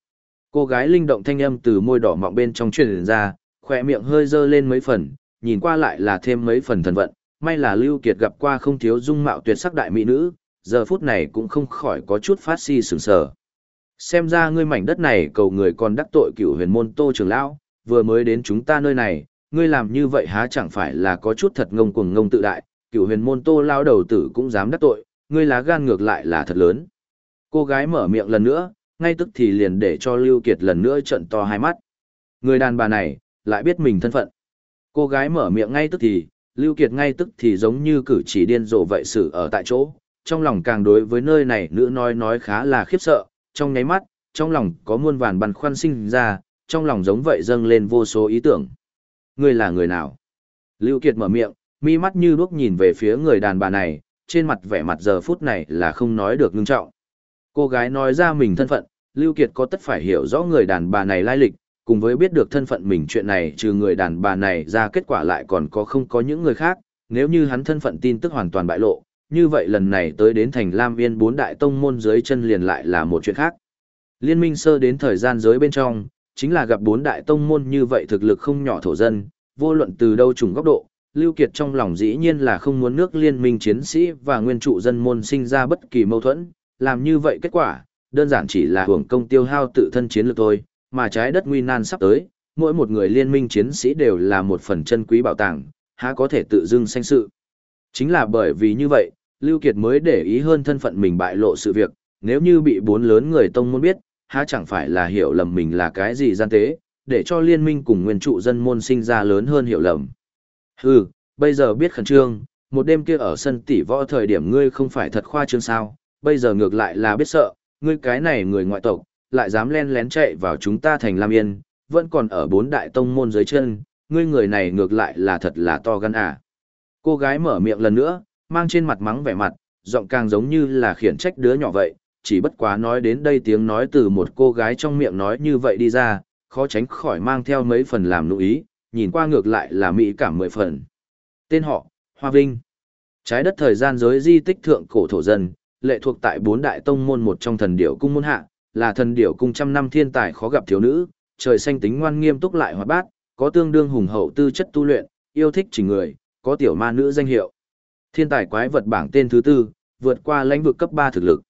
Cô gái linh động thanh âm từ môi đỏ mọng bên trong truyền ra, khỏe miệng hơi dơ lên mấy phần, nhìn qua lại là thêm mấy phần thần vận. May là Lưu Kiệt gặp qua không thiếu dung mạo tuyệt sắc đại mỹ nữ, giờ phút này cũng không khỏi có chút phát si sừng sờ. Xem ra ngươi mảnh đất này cầu người còn đắc tội cựu huyền môn tô trưởng lão, vừa mới đến chúng ta nơi này, ngươi làm như vậy há chẳng phải là có chút thật ngông cuồng ngông tự đại, cựu huyền môn tô lão đầu tử cũng dám đắc tội, ngươi lá gan ngược lại là thật lớn. Cô gái mở miệng lần nữa, ngay tức thì liền để cho Lưu Kiệt lần nữa trận to hai mắt. Người đàn bà này, lại biết mình thân phận. Cô gái mở miệng ngay tức thì, Lưu Kiệt ngay tức thì giống như cử chỉ điên rồ vậy sự ở tại chỗ, trong lòng càng đối với nơi này nữ nói nói khá là khiếp sợ, trong nháy mắt, trong lòng có muôn vàn băn khoăn sinh ra, trong lòng giống vậy dâng lên vô số ý tưởng. Ngươi là người nào? Lưu Kiệt mở miệng, mi mắt như đuốc nhìn về phía người đàn bà này, trên mặt vẻ mặt giờ phút này là không nói được ngưng trọng. Cô gái nói ra mình thân phận, Lưu Kiệt có tất phải hiểu rõ người đàn bà này lai lịch, cùng với biết được thân phận mình chuyện này trừ người đàn bà này ra kết quả lại còn có không có những người khác, nếu như hắn thân phận tin tức hoàn toàn bại lộ, như vậy lần này tới đến thành Lam Viên bốn đại tông môn dưới chân liền lại là một chuyện khác. Liên minh sơ đến thời gian giới bên trong, chính là gặp bốn đại tông môn như vậy thực lực không nhỏ thổ dân, vô luận từ đâu trùng góc độ, Lưu Kiệt trong lòng dĩ nhiên là không muốn nước liên minh chiến sĩ và nguyên trụ dân môn sinh ra bất kỳ mâu thuẫn, làm như vậy kết quả, đơn giản chỉ là hưởng công tiêu hao tự thân chiến lược thôi, mà trái đất nguy nan sắp tới, mỗi một người liên minh chiến sĩ đều là một phần chân quý bảo tàng, há có thể tự dưng sanh sự. Chính là bởi vì như vậy, Lưu Kiệt mới để ý hơn thân phận mình bại lộ sự việc, nếu như bị bốn lớn người tông môn biết, há chẳng phải là hiểu lầm mình là cái gì gian tế, để cho liên minh cùng nguyên trụ dân môn sinh ra lớn hơn hiểu lầm. Hừ, bây giờ biết khẩn trương, một đêm kia ở sân tỷ võ thời điểm ngươi không phải thật khoa trương sao, bây giờ ngược lại là biết sợ, ngươi cái này người ngoại tộc, lại dám len lén chạy vào chúng ta thành Lam Yên, vẫn còn ở bốn đại tông môn dưới chân, ngươi người này ngược lại là thật là to gan à. Cô gái mở miệng lần nữa, mang trên mặt mắng vẻ mặt, giọng càng giống như là khiển trách đứa nhỏ vậy, chỉ bất quá nói đến đây tiếng nói từ một cô gái trong miệng nói như vậy đi ra, khó tránh khỏi mang theo mấy phần làm nụ ý, nhìn qua ngược lại là mỹ cảm mười phần. Tên họ, Hoa Vinh. Trái đất thời gian giới di tích thượng cổ thổ dân, lệ thuộc tại bốn đại tông môn một trong thần điểu cung môn hạ, là thần điểu cung trăm năm thiên tài khó gặp thiếu nữ, trời xanh tính ngoan nghiêm túc lại hoạt bát, có tương đương hùng hậu tư chất tu luyện, yêu thích chỉnh người, có tiểu ma nữ danh hiệu. Thiên tài quái vật bảng tên thứ tư, vượt qua lãnh vực cấp 3 thực lực.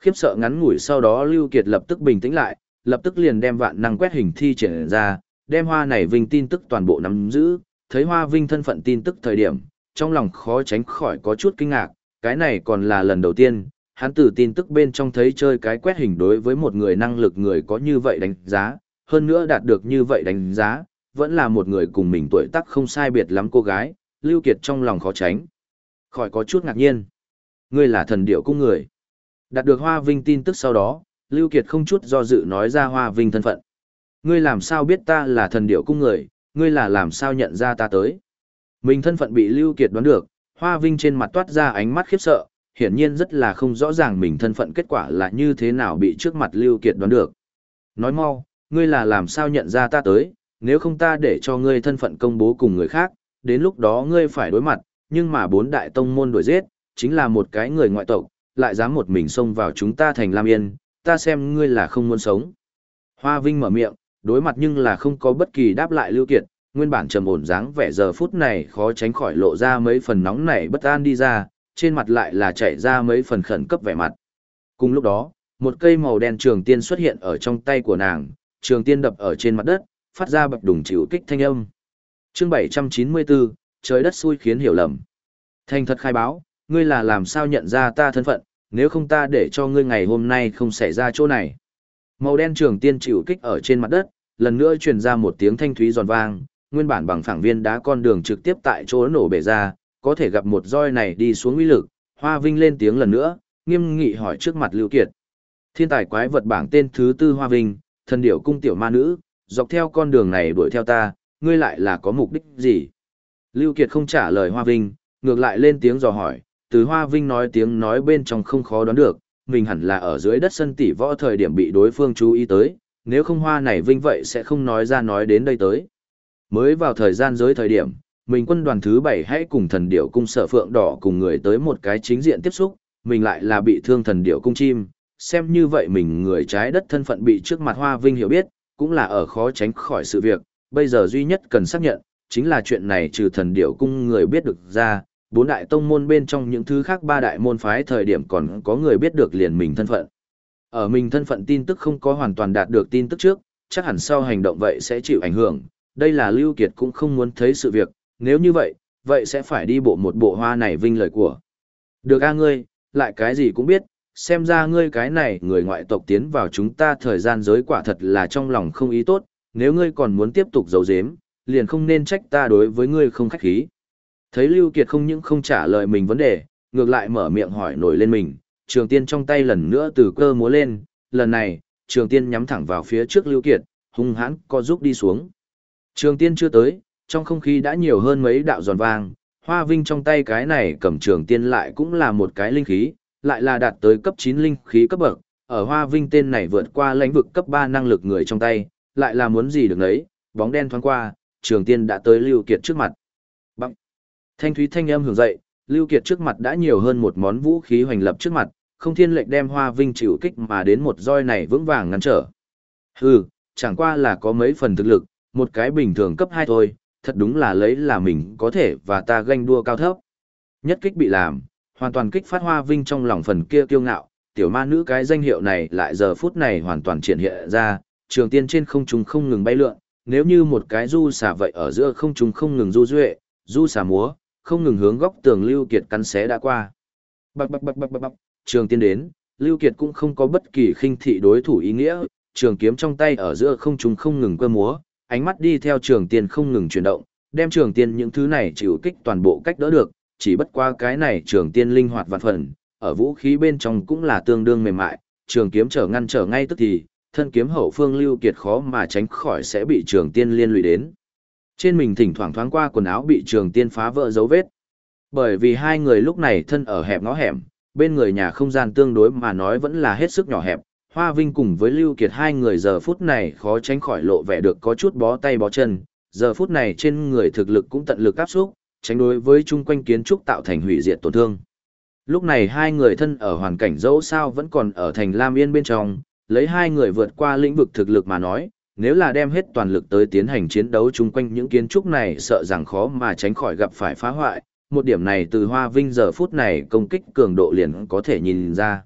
Khiếp sợ ngắn ngủi sau đó Lưu Kiệt lập tức bình tĩnh lại, lập tức liền đem vạn năng quét hình thi triển ra, đem hoa này vinh tin tức toàn bộ nắm giữ, thấy hoa vinh thân phận tin tức thời điểm, trong lòng khó tránh khỏi có chút kinh ngạc, cái này còn là lần đầu tiên, hắn từ tin tức bên trong thấy chơi cái quét hình đối với một người năng lực người có như vậy đánh giá, hơn nữa đạt được như vậy đánh giá, vẫn là một người cùng mình tuổi tác không sai biệt lắm cô gái, Lưu Kiệt trong lòng khó tránh. Khỏi có chút ngạc nhiên. Ngươi là thần điệu cung người. Đạt được Hoa Vinh tin tức sau đó, Lưu Kiệt không chút do dự nói ra Hoa Vinh thân phận. Ngươi làm sao biết ta là thần điệu cung người, ngươi là làm sao nhận ra ta tới. Mình thân phận bị Lưu Kiệt đoán được, Hoa Vinh trên mặt toát ra ánh mắt khiếp sợ, hiển nhiên rất là không rõ ràng mình thân phận kết quả là như thế nào bị trước mặt Lưu Kiệt đoán được. Nói mau, ngươi là làm sao nhận ra ta tới, nếu không ta để cho ngươi thân phận công bố cùng người khác, đến lúc đó ngươi phải đối mặt, nhưng mà bốn đại tông môn đuổi giết, chính là một cái người ngoại tộc, lại dám một mình xông vào chúng ta thành Lam Yên, ta xem ngươi là không muốn sống. Hoa Vinh mở miệng, đối mặt nhưng là không có bất kỳ đáp lại Lưu Kiệt, nguyên bản trầm ổn dáng vẻ giờ phút này khó tránh khỏi lộ ra mấy phần nóng nảy bất an đi ra, trên mặt lại là chảy ra mấy phần khẩn cấp vẻ mặt. Cùng lúc đó, Một cây màu đen trường tiên xuất hiện ở trong tay của nàng, trường tiên đập ở trên mặt đất, phát ra bập đùng chịu kích thanh âm. Chương 794, trời đất xui khiến hiểu lầm. Thành thật khai báo, ngươi là làm sao nhận ra ta thân phận, nếu không ta để cho ngươi ngày hôm nay không xảy ra chỗ này. Màu đen trường tiên chịu kích ở trên mặt đất, lần nữa truyền ra một tiếng thanh thúy giòn vang, nguyên bản bằng phẳng viên đá con đường trực tiếp tại chỗ nổ bể ra, có thể gặp một roi này đi xuống uy lực, Hoa Vinh lên tiếng lần nữa, nghiêm nghị hỏi trước mặt Lưu Kiệt. Thiên tài quái vật bảng tên thứ tư Hoa Vinh, thần điểu cung tiểu ma nữ, dọc theo con đường này đuổi theo ta, ngươi lại là có mục đích gì? Lưu Kiệt không trả lời Hoa Vinh, ngược lại lên tiếng dò hỏi, từ Hoa Vinh nói tiếng nói bên trong không khó đoán được, mình hẳn là ở dưới đất sân tỷ võ thời điểm bị đối phương chú ý tới, nếu không Hoa này Vinh vậy sẽ không nói ra nói đến đây tới. Mới vào thời gian giới thời điểm, mình quân đoàn thứ bảy hãy cùng thần điểu cung sở phượng đỏ cùng người tới một cái chính diện tiếp xúc, mình lại là bị thương thần điểu cung chim, xem như vậy mình người trái đất thân phận bị trước mặt Hoa Vinh hiểu biết, cũng là ở khó tránh khỏi sự việc, bây giờ duy nhất cần xác nhận, chính là chuyện này trừ thần điểu cung người biết được ra, bốn đại tông môn bên trong những thứ khác ba đại môn phái thời điểm còn có người biết được liền mình thân phận. Ở mình thân phận tin tức không có hoàn toàn đạt được tin tức trước, chắc hẳn sau hành động vậy sẽ chịu ảnh hưởng, đây là Lưu Kiệt cũng không muốn thấy sự việc, nếu như vậy, vậy sẽ phải đi bộ một bộ hoa này vinh lời của. Được a ngươi, lại cái gì cũng biết, xem ra ngươi cái này người ngoại tộc tiến vào chúng ta thời gian giới quả thật là trong lòng không ý tốt, nếu ngươi còn muốn tiếp tục giấu giếm, liền không nên trách ta đối với ngươi không khách khí. Thấy Lưu Kiệt không những không trả lời mình vấn đề, ngược lại mở miệng hỏi nổi lên mình, trường tiên trong tay lần nữa từ cơ múa lên, lần này, trường tiên nhắm thẳng vào phía trước Lưu Kiệt, hung hãn co giúp đi xuống. Trường tiên chưa tới, trong không khí đã nhiều hơn mấy đạo giòn vang, hoa vinh trong tay cái này cầm trường tiên lại cũng là một cái linh khí, lại là đạt tới cấp 9 linh khí cấp bậc, ở hoa vinh tên này vượt qua lãnh vực cấp 3 năng lực người trong tay, lại là muốn gì được đấy, bóng đen thoáng qua, trường tiên đã tới Lưu Kiệt trước mặt. Bằng. Thanh thúy thanh âm hưởng dậy, Lưu Kiệt trước mặt đã nhiều hơn một món vũ khí hoành lập trước mặt, không thiên lệnh đem hoa vinh chịu kích mà đến một roi này vững vàng ngăn trở. Hừ, chẳng qua là có mấy phần thực lực, một cái bình thường cấp 2 thôi, thật đúng là lấy là mình có thể và ta ganh đua cao thấp. Nhất kích bị làm, hoàn toàn kích phát hoa vinh trong lòng phần kia kiêu ngạo, tiểu ma nữ cái danh hiệu này lại giờ phút này hoàn toàn triển hiện ra, trường tiên trên không trung không ngừng bay lượn, nếu như một cái du xà vậy ở giữa không trung không ngừng du duệ, du xà múa, không ngừng hướng góc tường Lưu Kiệt cắn xé đã qua. bập bập bập bập bập bập. trường tiên đến, Lưu Kiệt cũng không có bất kỳ khinh thị đối thủ ý nghĩa, trường kiếm trong tay ở giữa không trung không ngừng quơ múa, ánh mắt đi theo trường tiên không ngừng chuyển động, đem trường tiên những thứ này chịu kích toàn bộ cách đỡ được, chỉ bất qua cái này trường tiên linh hoạt vạn phần, ở vũ khí bên trong cũng là tương đương mềm mại, trường kiếm trở ngăn trở ngay tức thì, thân kiếm hậu phương lưu kiệt khó mà tránh khỏi sẽ bị trường tiên liên lụy đến. Trên mình thỉnh thoảng thoáng qua quần áo bị trường tiên phá vỡ dấu vết. Bởi vì hai người lúc này thân ở hẹp ngõ hẻm, bên người nhà không gian tương đối mà nói vẫn là hết sức nhỏ hẹp, Hoa Vinh cùng với Lưu Kiệt hai người giờ phút này khó tránh khỏi lộ vẻ được có chút bó tay bó chân, giờ phút này trên người thực lực cũng tận lực áp xúc, tránh đối với chung quanh kiến trúc tạo thành hủy diệt tổn thương. Lúc này hai người thân ở hoàn cảnh dẫu sao vẫn còn ở thành Lam Yên bên trong, lấy hai người vượt qua lĩnh vực thực lực mà nói, nếu là đem hết toàn lực tới tiến hành chiến đấu chung quanh những kiến trúc này sợ rằng khó mà tránh khỏi gặp phải phá hoại, một điểm này từ Hoa Vinh giờ phút này công kích cường độ liền có thể nhìn ra.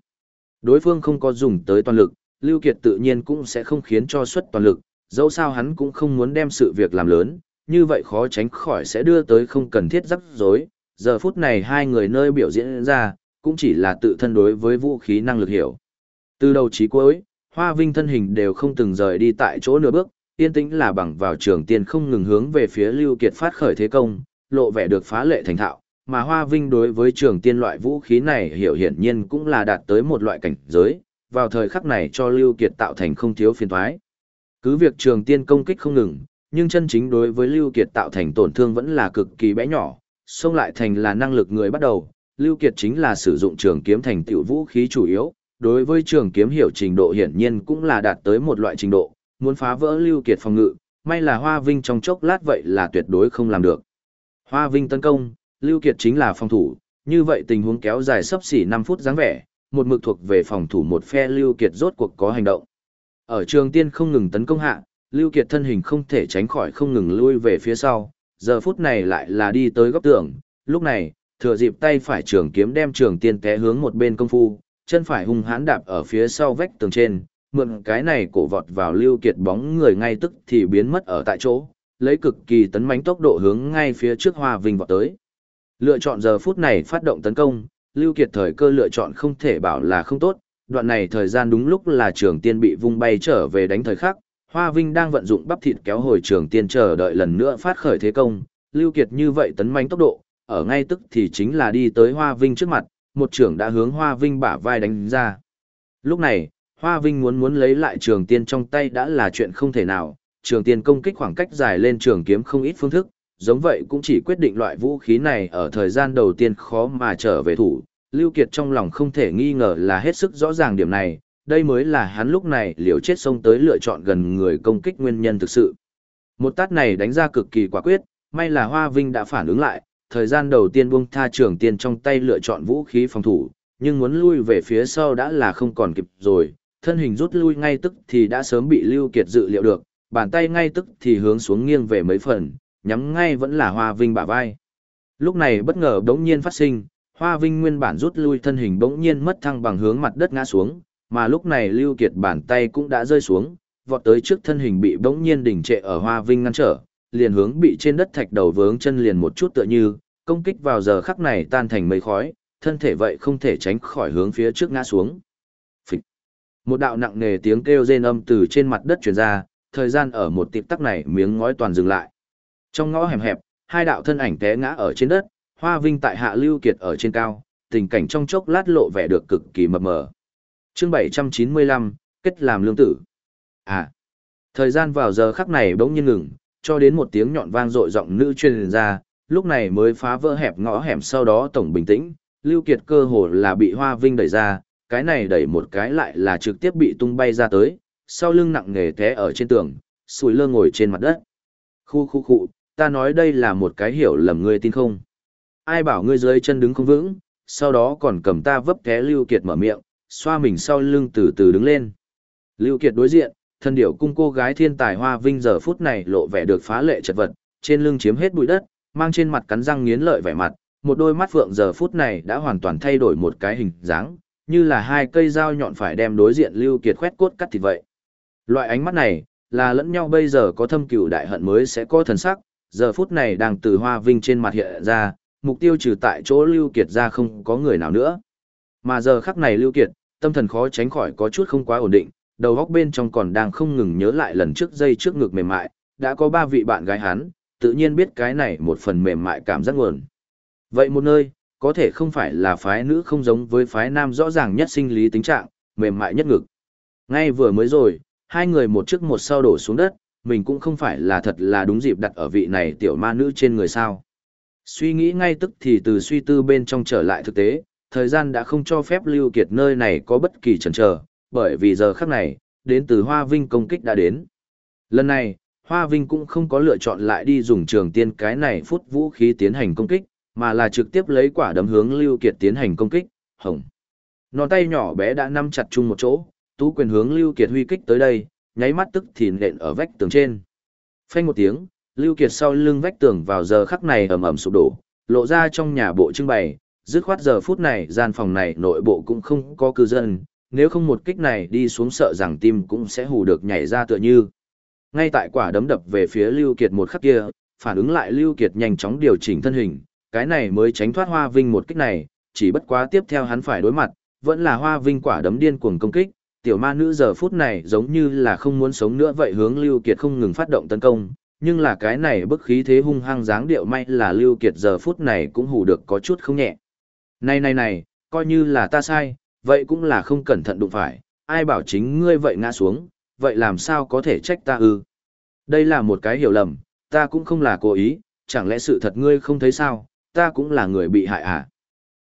Đối phương không có dùng tới toàn lực, Lưu Kiệt tự nhiên cũng sẽ không khiến cho xuất toàn lực, dẫu sao hắn cũng không muốn đem sự việc làm lớn, như vậy khó tránh khỏi sẽ đưa tới không cần thiết rắc rối. Giờ phút này hai người nơi biểu diễn ra, cũng chỉ là tự thân đối với vũ khí năng lực hiểu. Từ đầu chí cuối, Hoa Vinh thân hình đều không từng rời đi tại chỗ nửa bước, yên tĩnh là bằng vào trường tiên không ngừng hướng về phía Lưu Kiệt phát khởi thế công, lộ vẻ được phá lệ thành thạo, mà Hoa Vinh đối với trường tiên loại vũ khí này hiểu hiển nhiên cũng là đạt tới một loại cảnh giới, vào thời khắc này cho Lưu Kiệt tạo thành không thiếu phiền toái. Cứ việc trường tiên công kích không ngừng, nhưng chân chính đối với Lưu Kiệt tạo thành tổn thương vẫn là cực kỳ bé nhỏ, xông lại thành là năng lực người bắt đầu, Lưu Kiệt chính là sử dụng trường kiếm thành tiểu vũ khí chủ yếu, đối với trường kiếm hiểu trình độ hiển nhiên cũng là đạt tới một loại trình độ, muốn phá vỡ Lưu Kiệt phòng ngự, may là Hoa Vinh trong chốc lát vậy là tuyệt đối không làm được. Hoa Vinh tấn công, Lưu Kiệt chính là phòng thủ, như vậy tình huống kéo dài sắp xỉ 5 phút dáng vẻ, một mực thuộc về phòng thủ một phe Lưu Kiệt rốt cuộc có hành động. Ở trường tiên không ngừng tấn công hạ, Lưu Kiệt thân hình không thể tránh khỏi không ngừng lui về phía sau, giờ phút này lại là đi tới góc tường, lúc này, thừa dịp tay phải trường kiếm đem trường tiên té hướng một bên công phu, chân phải hung hãn đạp ở phía sau vách tường trên, mượn cái này cổ vọt vào Lưu Kiệt bóng người ngay tức thì biến mất ở tại chỗ, lấy cực kỳ tấn mãnh tốc độ hướng ngay phía trước Hoa Vinh vọt tới. Lựa chọn giờ phút này phát động tấn công, Lưu Kiệt thời cơ lựa chọn không thể bảo là không tốt, đoạn này thời gian đúng lúc là trường tiên bị vung bay trở về đánh thời khắc, Hoa Vinh đang vận dụng bắp thịt kéo hồi trường tiên chờ đợi lần nữa phát khởi thế công, Lưu Kiệt như vậy tấn mãnh tốc độ, ở ngay tức thì chính là đi tới Hoa Vinh trước mặt, một trưởng đã hướng Hoa Vinh bả vai đánh ra. Lúc này, Hoa Vinh muốn muốn lấy lại trường tiên trong tay đã là chuyện không thể nào, trường tiên công kích khoảng cách dài lên trường kiếm không ít phương thức, giống vậy cũng chỉ quyết định loại vũ khí này ở thời gian đầu tiên khó mà trở về thủ. Lưu Kiệt trong lòng không thể nghi ngờ là hết sức rõ ràng điểm này, đây mới là hắn lúc này liều chết xông tới lựa chọn gần người công kích nguyên nhân thực sự. Một tát này đánh ra cực kỳ quả quyết, may là Hoa Vinh đã phản ứng lại, thời gian đầu tiên buông tha trưởng tiên trong tay lựa chọn vũ khí phòng thủ, nhưng muốn lui về phía sau đã là không còn kịp rồi, thân hình rút lui ngay tức thì đã sớm bị Lưu Kiệt dự liệu được, bàn tay ngay tức thì hướng xuống nghiêng về mấy phần, nhắm ngay vẫn là Hoa Vinh bả vai. Lúc này bất ngờ đống nhiên phát sinh, Hoa Vinh nguyên bản rút lui thân hình bỗng nhiên mất thăng bằng hướng mặt đất ngã xuống, mà lúc này Lưu Kiệt bàn tay cũng đã rơi xuống, vọt tới trước thân hình bị bỗng nhiên đỉnh trệ ở Hoa Vinh ngăn trở, liền hướng bị trên đất thạch đầu vướng chân liền một chút tựa như, công kích vào giờ khắc này tan thành mây khói, thân thể vậy không thể tránh khỏi hướng phía trước ngã xuống. Phịch. Một đạo nặng nề tiếng kêu rên âm từ trên mặt đất truyền ra, thời gian ở một tịp tắc này miếng ngói toàn dừng lại. Trong ngõ hẻm hẹp, hai đạo thân ảnh té ngã ở trên đất, Hoa Vinh tại hạ Lưu Kiệt ở trên cao, tình cảnh trong chốc lát lộ vẻ được cực kỳ mập mờ. Chương 795, kết làm lương tử. À. Thời gian vào giờ khắc này bỗng nhiên ngừng, cho đến một tiếng nhọn vang dội giọng nữ truyền ra, lúc này mới phá vỡ hẹp ngõ hẻm sau đó tổng bình tĩnh, Lưu Kiệt cơ hồ là bị Hoa Vinh đẩy ra, cái này đẩy một cái lại là trực tiếp bị tung bay ra tới, sau lưng nặng nề té ở trên tường, sùi lơ ngồi trên mặt đất. Khu khu khu, ta nói đây là một cái hiểu lầm ngươi tin không? Ai bảo ngươi dưới chân đứng không vững, sau đó còn cầm ta vấp té Lưu Kiệt mở miệng, xoa mình sau lưng từ từ đứng lên. Lưu Kiệt đối diện, thân điệu cung cô gái thiên tài Hoa Vinh giờ phút này lộ vẻ được phá lệ chật vật, trên lưng chiếm hết bụi đất, mang trên mặt cắn răng nghiến lợi vẻ mặt, một đôi mắt phượng giờ phút này đã hoàn toàn thay đổi một cái hình dáng, như là hai cây dao nhọn phải đem đối diện Lưu Kiệt khoét cốt cắt thịt vậy. Loại ánh mắt này, là lẫn nhau bây giờ có thâm cừu đại hận mới sẽ có thần sắc, giờ phút này đang từ Hoa Vinh trên mặt hiện ra, mục tiêu trừ tại chỗ Lưu Kiệt ra không có người nào nữa. Mà giờ khắc này Lưu Kiệt, tâm thần khó tránh khỏi có chút không quá ổn định, đầu góc bên trong còn đang không ngừng nhớ lại lần trước dây trước ngực mềm mại, đã có ba vị bạn gái hắn, tự nhiên biết cái này một phần mềm mại cảm giác nguồn. Vậy một nơi, có thể không phải là phái nữ không giống với phái nam rõ ràng nhất sinh lý tính trạng, mềm mại nhất ngực. Ngay vừa mới rồi, hai người một trước một sau đổ xuống đất, mình cũng không phải là thật là đúng dịp đặt ở vị này tiểu ma nữ trên người sao. Suy nghĩ ngay tức thì từ suy tư bên trong trở lại thực tế, thời gian đã không cho phép lưu kiệt nơi này có bất kỳ chần chờ, bởi vì giờ khắc này, đến từ Hoa Vinh công kích đã đến. Lần này, Hoa Vinh cũng không có lựa chọn lại đi dùng trường tiên cái này phút vũ khí tiến hành công kích, mà là trực tiếp lấy quả đấm hướng Lưu Kiệt tiến hành công kích, hồng. Nón tay nhỏ bé đã nắm chặt chung một chỗ, tú quyền hướng Lưu Kiệt huy kích tới đây, nháy mắt tức thì nện ở vách tường trên. Phanh một tiếng, Lưu Kiệt sau lưng vách tường vào giờ khắc này ầm ầm sụp đổ, lộ ra trong nhà bộ trưng bày, dứt khoát giờ phút này gian phòng này nội bộ cũng không có cư dân, nếu không một kích này đi xuống sợ rằng tim cũng sẽ hù được nhảy ra tựa như. Ngay tại quả đấm đập về phía Lưu Kiệt một khắc kia, phản ứng lại Lưu Kiệt nhanh chóng điều chỉnh thân hình, cái này mới tránh thoát Hoa Vinh một kích này, chỉ bất quá tiếp theo hắn phải đối mặt, vẫn là Hoa Vinh quả đấm điên cuồng công kích, tiểu ma nữ giờ phút này giống như là không muốn sống nữa vậy hướng Lưu Kiệt không ngừng phát động tấn công, nhưng là cái này bức khí thế hung hăng dáng điệu may là Lưu Kiệt giờ phút này cũng hù được có chút không nhẹ. Này này này, coi như là ta sai, vậy cũng là không cẩn thận đụng phải, ai bảo chính ngươi vậy ngã xuống, vậy làm sao có thể trách ta ư? Đây là một cái hiểu lầm, ta cũng không là cố ý, chẳng lẽ sự thật ngươi không thấy sao, ta cũng là người bị hại à?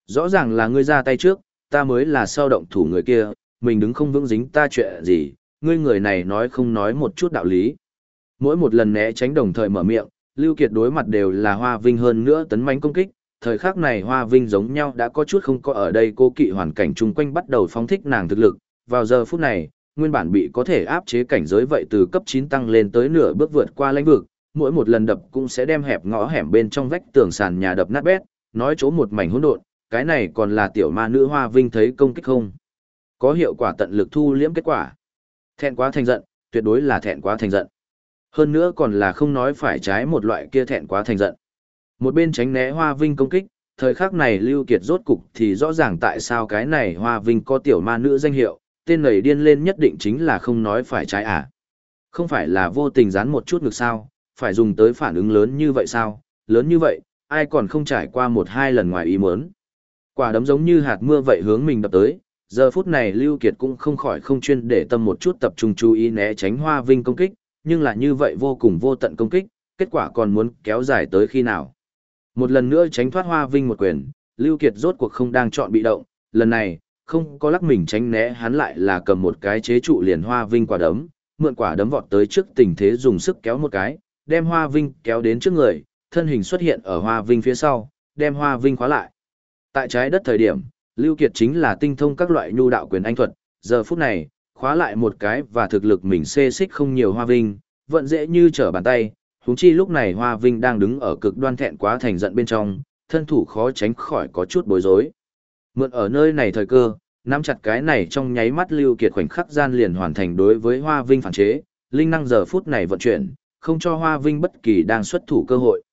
Rõ ràng là ngươi ra tay trước, ta mới là sao động thủ người kia, mình đứng không vững dính ta chuyện gì, ngươi người này nói không nói một chút đạo lý. Mỗi một lần né tránh đồng thời mở miệng, Lưu Kiệt đối mặt đều là Hoa Vinh hơn nữa tấn mãnh công kích, thời khắc này Hoa Vinh giống nhau đã có chút không có ở đây cô kỵ hoàn cảnh chung quanh bắt đầu phóng thích nàng thực lực, vào giờ phút này, nguyên bản bị có thể áp chế cảnh giới vậy từ cấp 9 tăng lên tới nửa bước vượt qua lãnh vực, mỗi một lần đập cũng sẽ đem hẹp ngõ hẻm bên trong vách tường sàn nhà đập nát bét, nói chỗ một mảnh hỗn độn, cái này còn là tiểu ma nữ Hoa Vinh thấy công kích không? Có hiệu quả tận lực thu liễm kết quả. Thẹn quá thành giận, tuyệt đối là thẹn quá thành giận. Hơn nữa còn là không nói phải trái một loại kia thẹn quá thành giận. Một bên tránh né Hoa Vinh công kích, thời khắc này Lưu Kiệt rốt cục thì rõ ràng tại sao cái này Hoa Vinh có tiểu ma nữ danh hiệu, tên này điên lên nhất định chính là không nói phải trái à. Không phải là vô tình dán một chút ngược sao, phải dùng tới phản ứng lớn như vậy sao, lớn như vậy, ai còn không trải qua một hai lần ngoài ý muốn. Quả đấm giống như hạt mưa vậy hướng mình đập tới, giờ phút này Lưu Kiệt cũng không khỏi không chuyên để tâm một chút tập trung chú ý né tránh Hoa Vinh công kích, nhưng là như vậy vô cùng vô tận công kích, kết quả còn muốn kéo dài tới khi nào. Một lần nữa tránh thoát Hoa Vinh một quyền, Lưu Kiệt rốt cuộc không đang chọn bị động, lần này, không có lắc mình tránh né hắn lại là cầm một cái chế trụ liền Hoa Vinh quả đấm, mượn quả đấm vọt tới trước tình thế dùng sức kéo một cái, đem Hoa Vinh kéo đến trước người, thân hình xuất hiện ở Hoa Vinh phía sau, đem Hoa Vinh khóa lại. Tại trái đất thời điểm, Lưu Kiệt chính là tinh thông các loại nhu đạo quyền anh thuật, giờ phút này, khóa lại một cái và thực lực mình xê xích không nhiều Hoa Vinh, vẫn dễ như trở bàn tay, huống chi lúc này Hoa Vinh đang đứng ở cực đoan thẹn quá thành giận bên trong, thân thủ khó tránh khỏi có chút bối rối. Mượn ở nơi này thời cơ, nắm chặt cái này trong nháy mắt Lưu Kiệt khoảnh khắc gian liền hoàn thành đối với Hoa Vinh phản chế, linh năng giờ phút này vận chuyển, không cho Hoa Vinh bất kỳ đang xuất thủ cơ hội.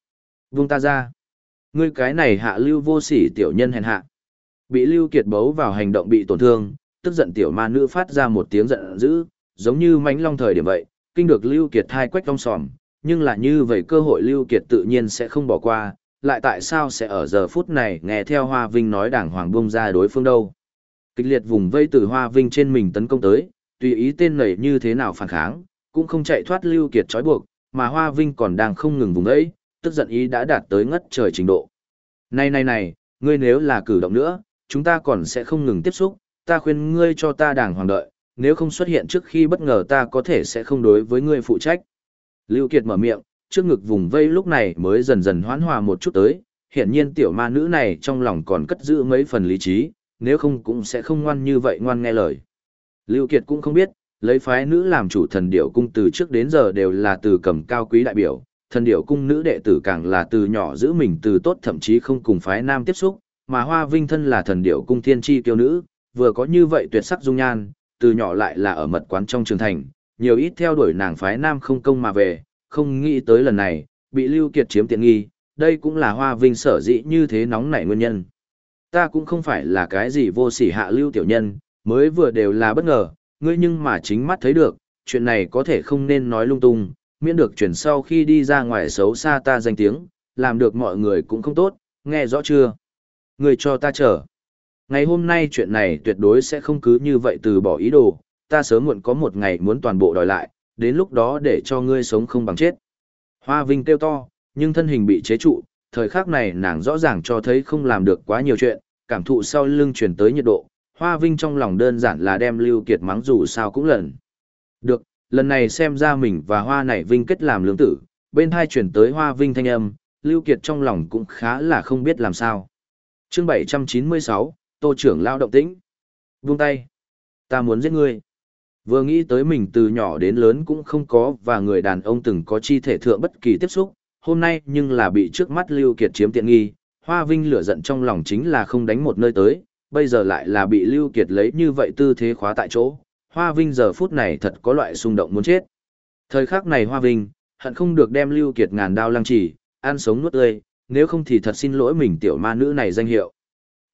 Vung ta ra. Ngươi cái này hạ lưu vô sỉ tiểu nhân hèn hạ. Bị Lưu Kiệt bấu vào hành động bị tổn thương, tức giận tiểu ma nữ phát ra một tiếng giận dữ, giống như mãnh long thời điểm vậy, kinh được Lưu Kiệt thai quách long sòm, nhưng là như vậy cơ hội Lưu Kiệt tự nhiên sẽ không bỏ qua, lại tại sao sẽ ở giờ phút này nghe theo Hoa Vinh nói đảng hoàng buông ra đối phương đâu. Kịch liệt vùng vây từ Hoa Vinh trên mình tấn công tới, tùy ý tên này như thế nào phản kháng, cũng không chạy thoát Lưu Kiệt trói buộc, mà Hoa Vinh còn đang không ngừng vùng ấy, tức giận ý đã đạt tới ngất trời trình độ. Này này này, ngươi nếu là cử động nữa, chúng ta còn sẽ không ngừng tiếp xúc, ta khuyên ngươi cho ta đàng hoàng đợi, nếu không xuất hiện trước khi bất ngờ ta có thể sẽ không đối với ngươi phụ trách. Lưu Kiệt mở miệng, trước ngực vùng vây lúc này mới dần dần hoán hòa một chút tới, hiện nhiên tiểu ma nữ này trong lòng còn cất giữ mấy phần lý trí, nếu không cũng sẽ không ngoan như vậy ngoan nghe lời. Lưu Kiệt cũng không biết, lấy phái nữ làm chủ thần điểu cung từ trước đến giờ đều là từ cầm cao quý đại biểu, thần điểu cung nữ đệ tử càng là từ nhỏ giữ mình từ tốt thậm chí không cùng phái nam tiếp xúc, mà Hoa Vinh thân là thần điểu cung thiên chi kiêu nữ, vừa có như vậy tuyệt sắc dung nhan, từ nhỏ lại là ở mật quán trong trường thành, nhiều ít theo đuổi nàng phái nam không công mà về, không nghĩ tới lần này, bị Lưu Kiệt chiếm tiện nghi, đây cũng là Hoa Vinh sở dĩ như thế nóng nảy nguyên nhân. Ta cũng không phải là cái gì vô sỉ hạ lưu tiểu nhân, mới vừa đều là bất ngờ, ngươi nhưng mà chính mắt thấy được, chuyện này có thể không nên nói lung tung, miễn được chuyển sau khi đi ra ngoài xấu xa ta danh tiếng, làm được mọi người cũng không tốt, nghe rõ chưa? Người cho ta chờ. Ngày hôm nay chuyện này tuyệt đối sẽ không cứ như vậy từ bỏ ý đồ, ta sớm muộn có một ngày muốn toàn bộ đòi lại, đến lúc đó để cho ngươi sống không bằng chết. Hoa Vinh kêu to, nhưng thân hình bị chế trụ, thời khắc này nàng rõ ràng cho thấy không làm được quá nhiều chuyện, cảm thụ sau lưng chuyển tới nhiệt độ, Hoa Vinh trong lòng đơn giản là đem Lưu Kiệt mắng dù sao cũng lần. Được, lần này xem ra mình và Hoa này Vinh kết làm lương tử, bên hai chuyển tới Hoa Vinh thanh âm, Lưu Kiệt trong lòng cũng khá là không biết làm sao. Chương 796, Tô trưởng lao động tĩnh. Buông tay. Ta muốn giết ngươi. Vừa nghĩ tới mình từ nhỏ đến lớn cũng không có và người đàn ông từng có chi thể thượng bất kỳ tiếp xúc, hôm nay nhưng là bị trước mắt Lưu Kiệt chiếm tiện nghi, Hoa Vinh lửa giận trong lòng chính là không đánh một nơi tới, bây giờ lại là bị Lưu Kiệt lấy như vậy tư thế khóa tại chỗ. Hoa Vinh giờ phút này thật có loại xung động muốn chết. Thời khắc này Hoa Vinh, hận không được đem Lưu Kiệt ngàn đao lăng chỉ, ăn sống nuốt tươi, nếu không thì thật xin lỗi mình tiểu ma nữ này danh hiệu.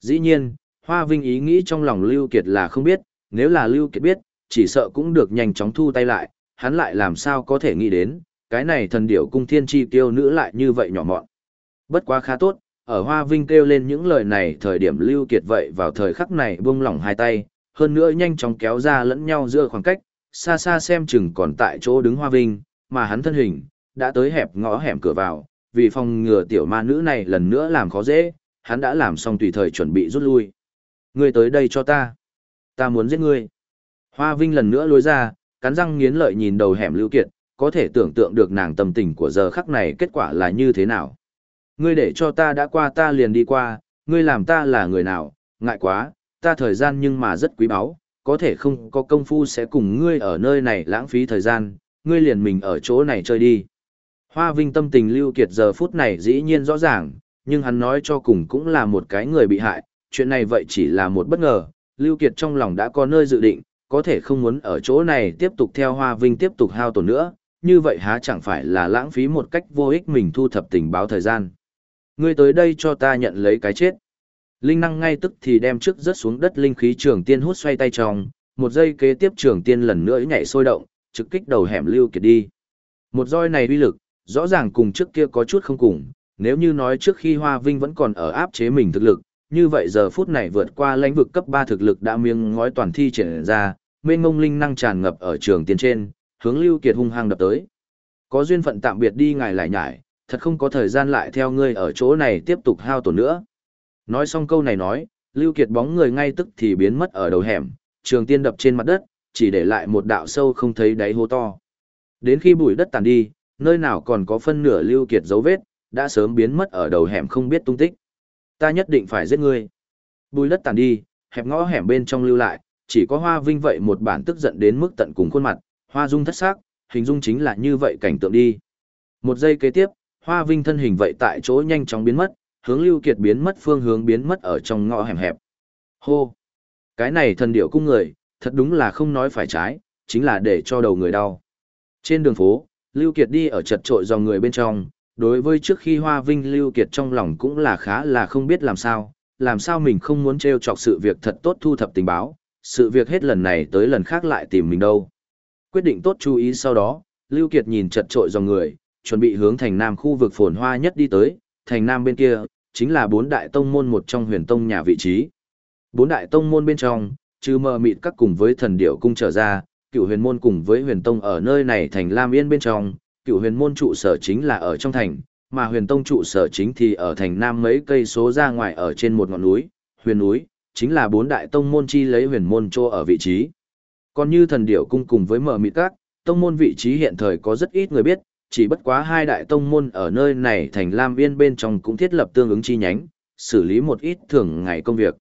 Dĩ nhiên, Hoa Vinh ý nghĩ trong lòng Lưu Kiệt là không biết, nếu là Lưu Kiệt biết, chỉ sợ cũng được nhanh chóng thu tay lại, hắn lại làm sao có thể nghĩ đến, cái này thần điểu cung thiên chi tiêu nữ lại như vậy nhỏ mọn. Bất quá khá tốt, ở Hoa Vinh kêu lên những lời này thời điểm Lưu Kiệt vậy vào thời khắc này buông lỏng hai tay, hơn nữa nhanh chóng kéo ra lẫn nhau giữa khoảng cách, xa xa xem chừng còn tại chỗ đứng Hoa Vinh, mà hắn thân hình, đã tới hẹp ngõ hẻm cửa vào, vì phòng ngừa tiểu ma nữ này lần nữa làm khó dễ, hắn đã làm xong tùy thời chuẩn bị rút lui. Ngươi tới đây cho ta. Ta muốn giết ngươi. Hoa Vinh lần nữa lối ra, cắn răng nghiến lợi nhìn đầu hẻm Lưu Kiệt, có thể tưởng tượng được nàng tâm tình của giờ khắc này kết quả là như thế nào. Ngươi để cho ta đã qua ta liền đi qua, ngươi làm ta là người nào, ngại quá, ta thời gian nhưng mà rất quý báu, có thể không có công phu sẽ cùng ngươi ở nơi này lãng phí thời gian, ngươi liền mình ở chỗ này chơi đi. Hoa Vinh tâm tình Lưu Kiệt giờ phút này dĩ nhiên rõ ràng, nhưng hắn nói cho cùng cũng là một cái người bị hại, chuyện này vậy chỉ là một bất ngờ, Lưu Kiệt trong lòng đã có nơi dự định, có thể không muốn ở chỗ này tiếp tục theo Hoa Vinh tiếp tục hao tổn nữa, như vậy há chẳng phải là lãng phí một cách vô ích mình thu thập tình báo thời gian. Ngươi tới đây cho ta nhận lấy cái chết. Linh năng ngay tức thì đem trước rớt xuống đất linh khí trường tiên hút xoay tay trong, một giây kế tiếp trường tiên lần nữa nhảy sôi động, trực kích đầu hẻm Lưu Kiệt đi. Một roi này uy lực, rõ ràng cùng trước kia có chút không cùng, nếu như nói trước khi Hoa Vinh vẫn còn ở áp chế mình thực lực, như vậy giờ phút này vượt qua lãnh vực cấp 3 thực lực đã miếng ngói toàn thi triển ra, mênh mông linh năng tràn ngập ở trường tiên trên, hướng Lưu Kiệt hung hăng đập tới. Có duyên phận tạm biệt đi ngài lại nhải, thật không có thời gian lại theo ngươi ở chỗ này tiếp tục hao tổn nữa. Nói xong câu này nói, Lưu Kiệt bóng người ngay tức thì biến mất ở đầu hẻm, trường tiên đập trên mặt đất, chỉ để lại một đạo sâu không thấy đáy hố to. Đến khi bụi đất tàn đi, nơi nào còn có phân nửa Lưu Kiệt dấu vết, đã sớm biến mất ở đầu hẻm không biết tung tích. Ta nhất định phải giết ngươi. Bùi đất tàn đi, hẹp ngõ hẻm bên trong lưu lại, chỉ có Hoa Vinh vậy một bản tức giận đến mức tận cùng khuôn mặt, Hoa Dung thất xác, hình dung chính là như vậy cảnh tượng đi. Một giây kế tiếp, Hoa Vinh thân hình vậy tại chỗ nhanh chóng biến mất, hướng Lưu Kiệt biến mất phương hướng biến mất ở trong ngõ hẻm hẹp. Hô! Cái này thần điệu cung người, thật đúng là không nói phải trái, chính là để cho đầu người đau. Trên đường phố, Lưu Kiệt đi ở chật trội dòng người bên trong, đối với trước khi Hoa Vinh Lưu Kiệt trong lòng cũng là khá là không biết làm sao, làm sao mình không muốn treo chọc sự việc thật tốt thu thập tình báo, sự việc hết lần này tới lần khác lại tìm mình đâu. Quyết định tốt chú ý sau đó, Lưu Kiệt nhìn chật trội dòng người, chuẩn bị hướng thành nam khu vực phồn hoa nhất đi tới, thành nam bên kia, chính là bốn đại tông môn một trong huyền tông nhà vị trí. Bốn đại tông môn bên trong, trừ mờ mịt các cùng với thần điểu cung trở ra, cựu huyền môn cùng với huyền tông ở nơi này thành Lam Yên bên trong, cựu huyền môn trụ sở chính là ở trong thành, mà huyền tông trụ sở chính thì ở thành Nam mấy cây số ra ngoài ở trên một ngọn núi, huyền núi, chính là bốn đại tông môn chi lấy huyền môn chô ở vị trí. Còn như thần điểu cung cùng với mở mịt các, tông môn vị trí hiện thời có rất ít người biết, chỉ bất quá hai đại tông môn ở nơi này thành Lam Viên bên trong cũng thiết lập tương ứng chi nhánh, xử lý một ít thường ngày công việc.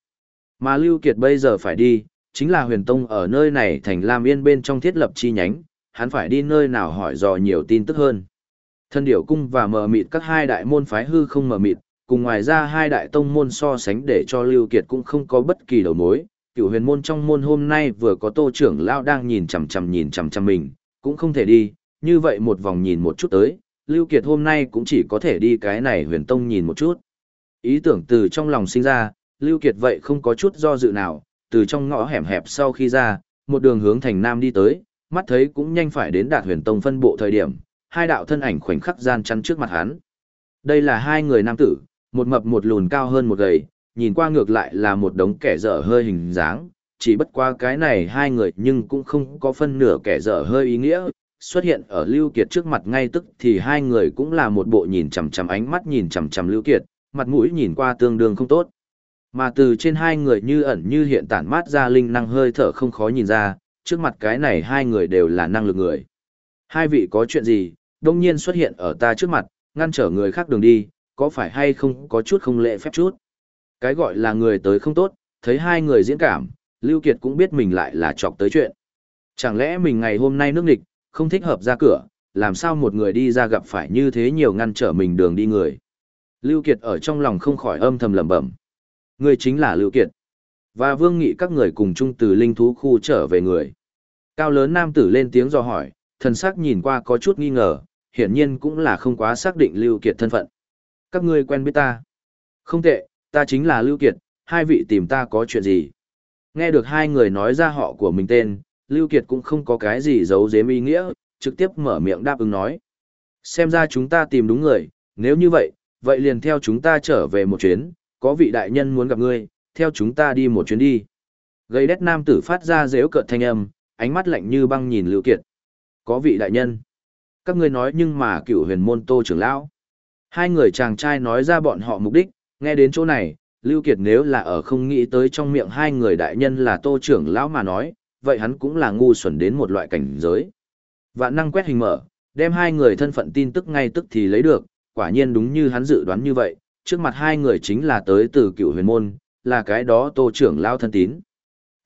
Mà Lưu Kiệt bây giờ phải đi, chính là huyền tông ở nơi này thành Lam Viên bên trong thiết lập chi nhánh, hắn phải đi nơi nào hỏi dò nhiều tin tức hơn. Thân điểu cung và mờ mịt các hai đại môn phái hư không mờ mịt, cùng ngoài ra hai đại tông môn so sánh để cho Lưu Kiệt cũng không có bất kỳ đầu mối. Cựu huyền môn trong môn hôm nay vừa có tô trưởng lao đang nhìn chằm chằm nhìn chằm chằm mình, cũng không thể đi, như vậy một vòng nhìn một chút tới, Lưu Kiệt hôm nay cũng chỉ có thể đi cái này huyền tông nhìn một chút. Ý tưởng từ trong lòng sinh ra, Lưu Kiệt vậy không có chút do dự nào, từ trong ngõ hẻm hẹp sau khi ra, một đường hướng thành nam đi tới, mắt thấy cũng nhanh phải đến đạt huyền tông phân bộ thời điểm, hai đạo thân ảnh khoảnh khắc gian chắn trước mặt hắn. Đây là hai người nam tử, một mập một lùn cao hơn một gầy, nhìn qua ngược lại là một đống kẻ dở hơi hình dáng, chỉ bất qua cái này hai người nhưng cũng không có phân nửa kẻ dở hơi ý nghĩa, xuất hiện ở Lưu Kiệt trước mặt ngay tức thì hai người cũng là một bộ nhìn chằm chằm ánh mắt nhìn chằm chằm Lưu Kiệt, mặt mũi nhìn qua tương đương không tốt. Mà từ trên hai người như ẩn như hiện tản mát ra linh năng hơi thở không khó nhìn ra, trước mặt cái này hai người đều là năng lực người. Hai vị có chuyện gì, đông nhiên xuất hiện ở ta trước mặt, ngăn trở người khác đường đi, có phải hay không có chút không lệ phép chút. Cái gọi là người tới không tốt, thấy hai người diễn cảm, Lưu Kiệt cũng biết mình lại là chọc tới chuyện. Chẳng lẽ mình ngày hôm nay nước nghịch, không thích hợp ra cửa, làm sao một người đi ra gặp phải như thế nhiều ngăn trở mình đường đi người. Lưu Kiệt ở trong lòng không khỏi âm thầm lẩm bẩm. Người chính là Lưu Kiệt. Và Vương Nghị các người cùng chung từ linh thú khu trở về người. Cao lớn nam tử lên tiếng dò hỏi, thần sắc nhìn qua có chút nghi ngờ, hiển nhiên cũng là không quá xác định Lưu Kiệt thân phận. Các ngươi quen biết ta. Không tệ, ta chính là Lưu Kiệt, hai vị tìm ta có chuyện gì. Nghe được hai người nói ra họ của mình tên, Lưu Kiệt cũng không có cái gì giấu giếm ý nghĩa, trực tiếp mở miệng đáp ứng nói. Xem ra chúng ta tìm đúng người, nếu như vậy, vậy liền theo chúng ta trở về một chuyến, có vị đại nhân muốn gặp ngươi, theo chúng ta đi một chuyến đi. Gây đét nam tử phát ra dễu cợt thanh âm, ánh mắt lạnh như băng nhìn Lưu Kiệt. Có vị đại nhân. Các ngươi nói nhưng mà cựu huyền môn tô trưởng lão. Hai người chàng trai nói ra bọn họ mục đích, nghe đến chỗ này, Lưu Kiệt nếu là ở không nghĩ tới trong miệng hai người đại nhân là tô trưởng lão mà nói, vậy hắn cũng là ngu xuẩn đến một loại cảnh giới. Vạn năng quét hình mở, đem hai người thân phận tin tức ngay tức thì lấy được, quả nhiên đúng như hắn dự đoán như vậy, trước mặt hai người chính là tới từ cựu huyền môn, là cái đó tô trưởng lão thân tín.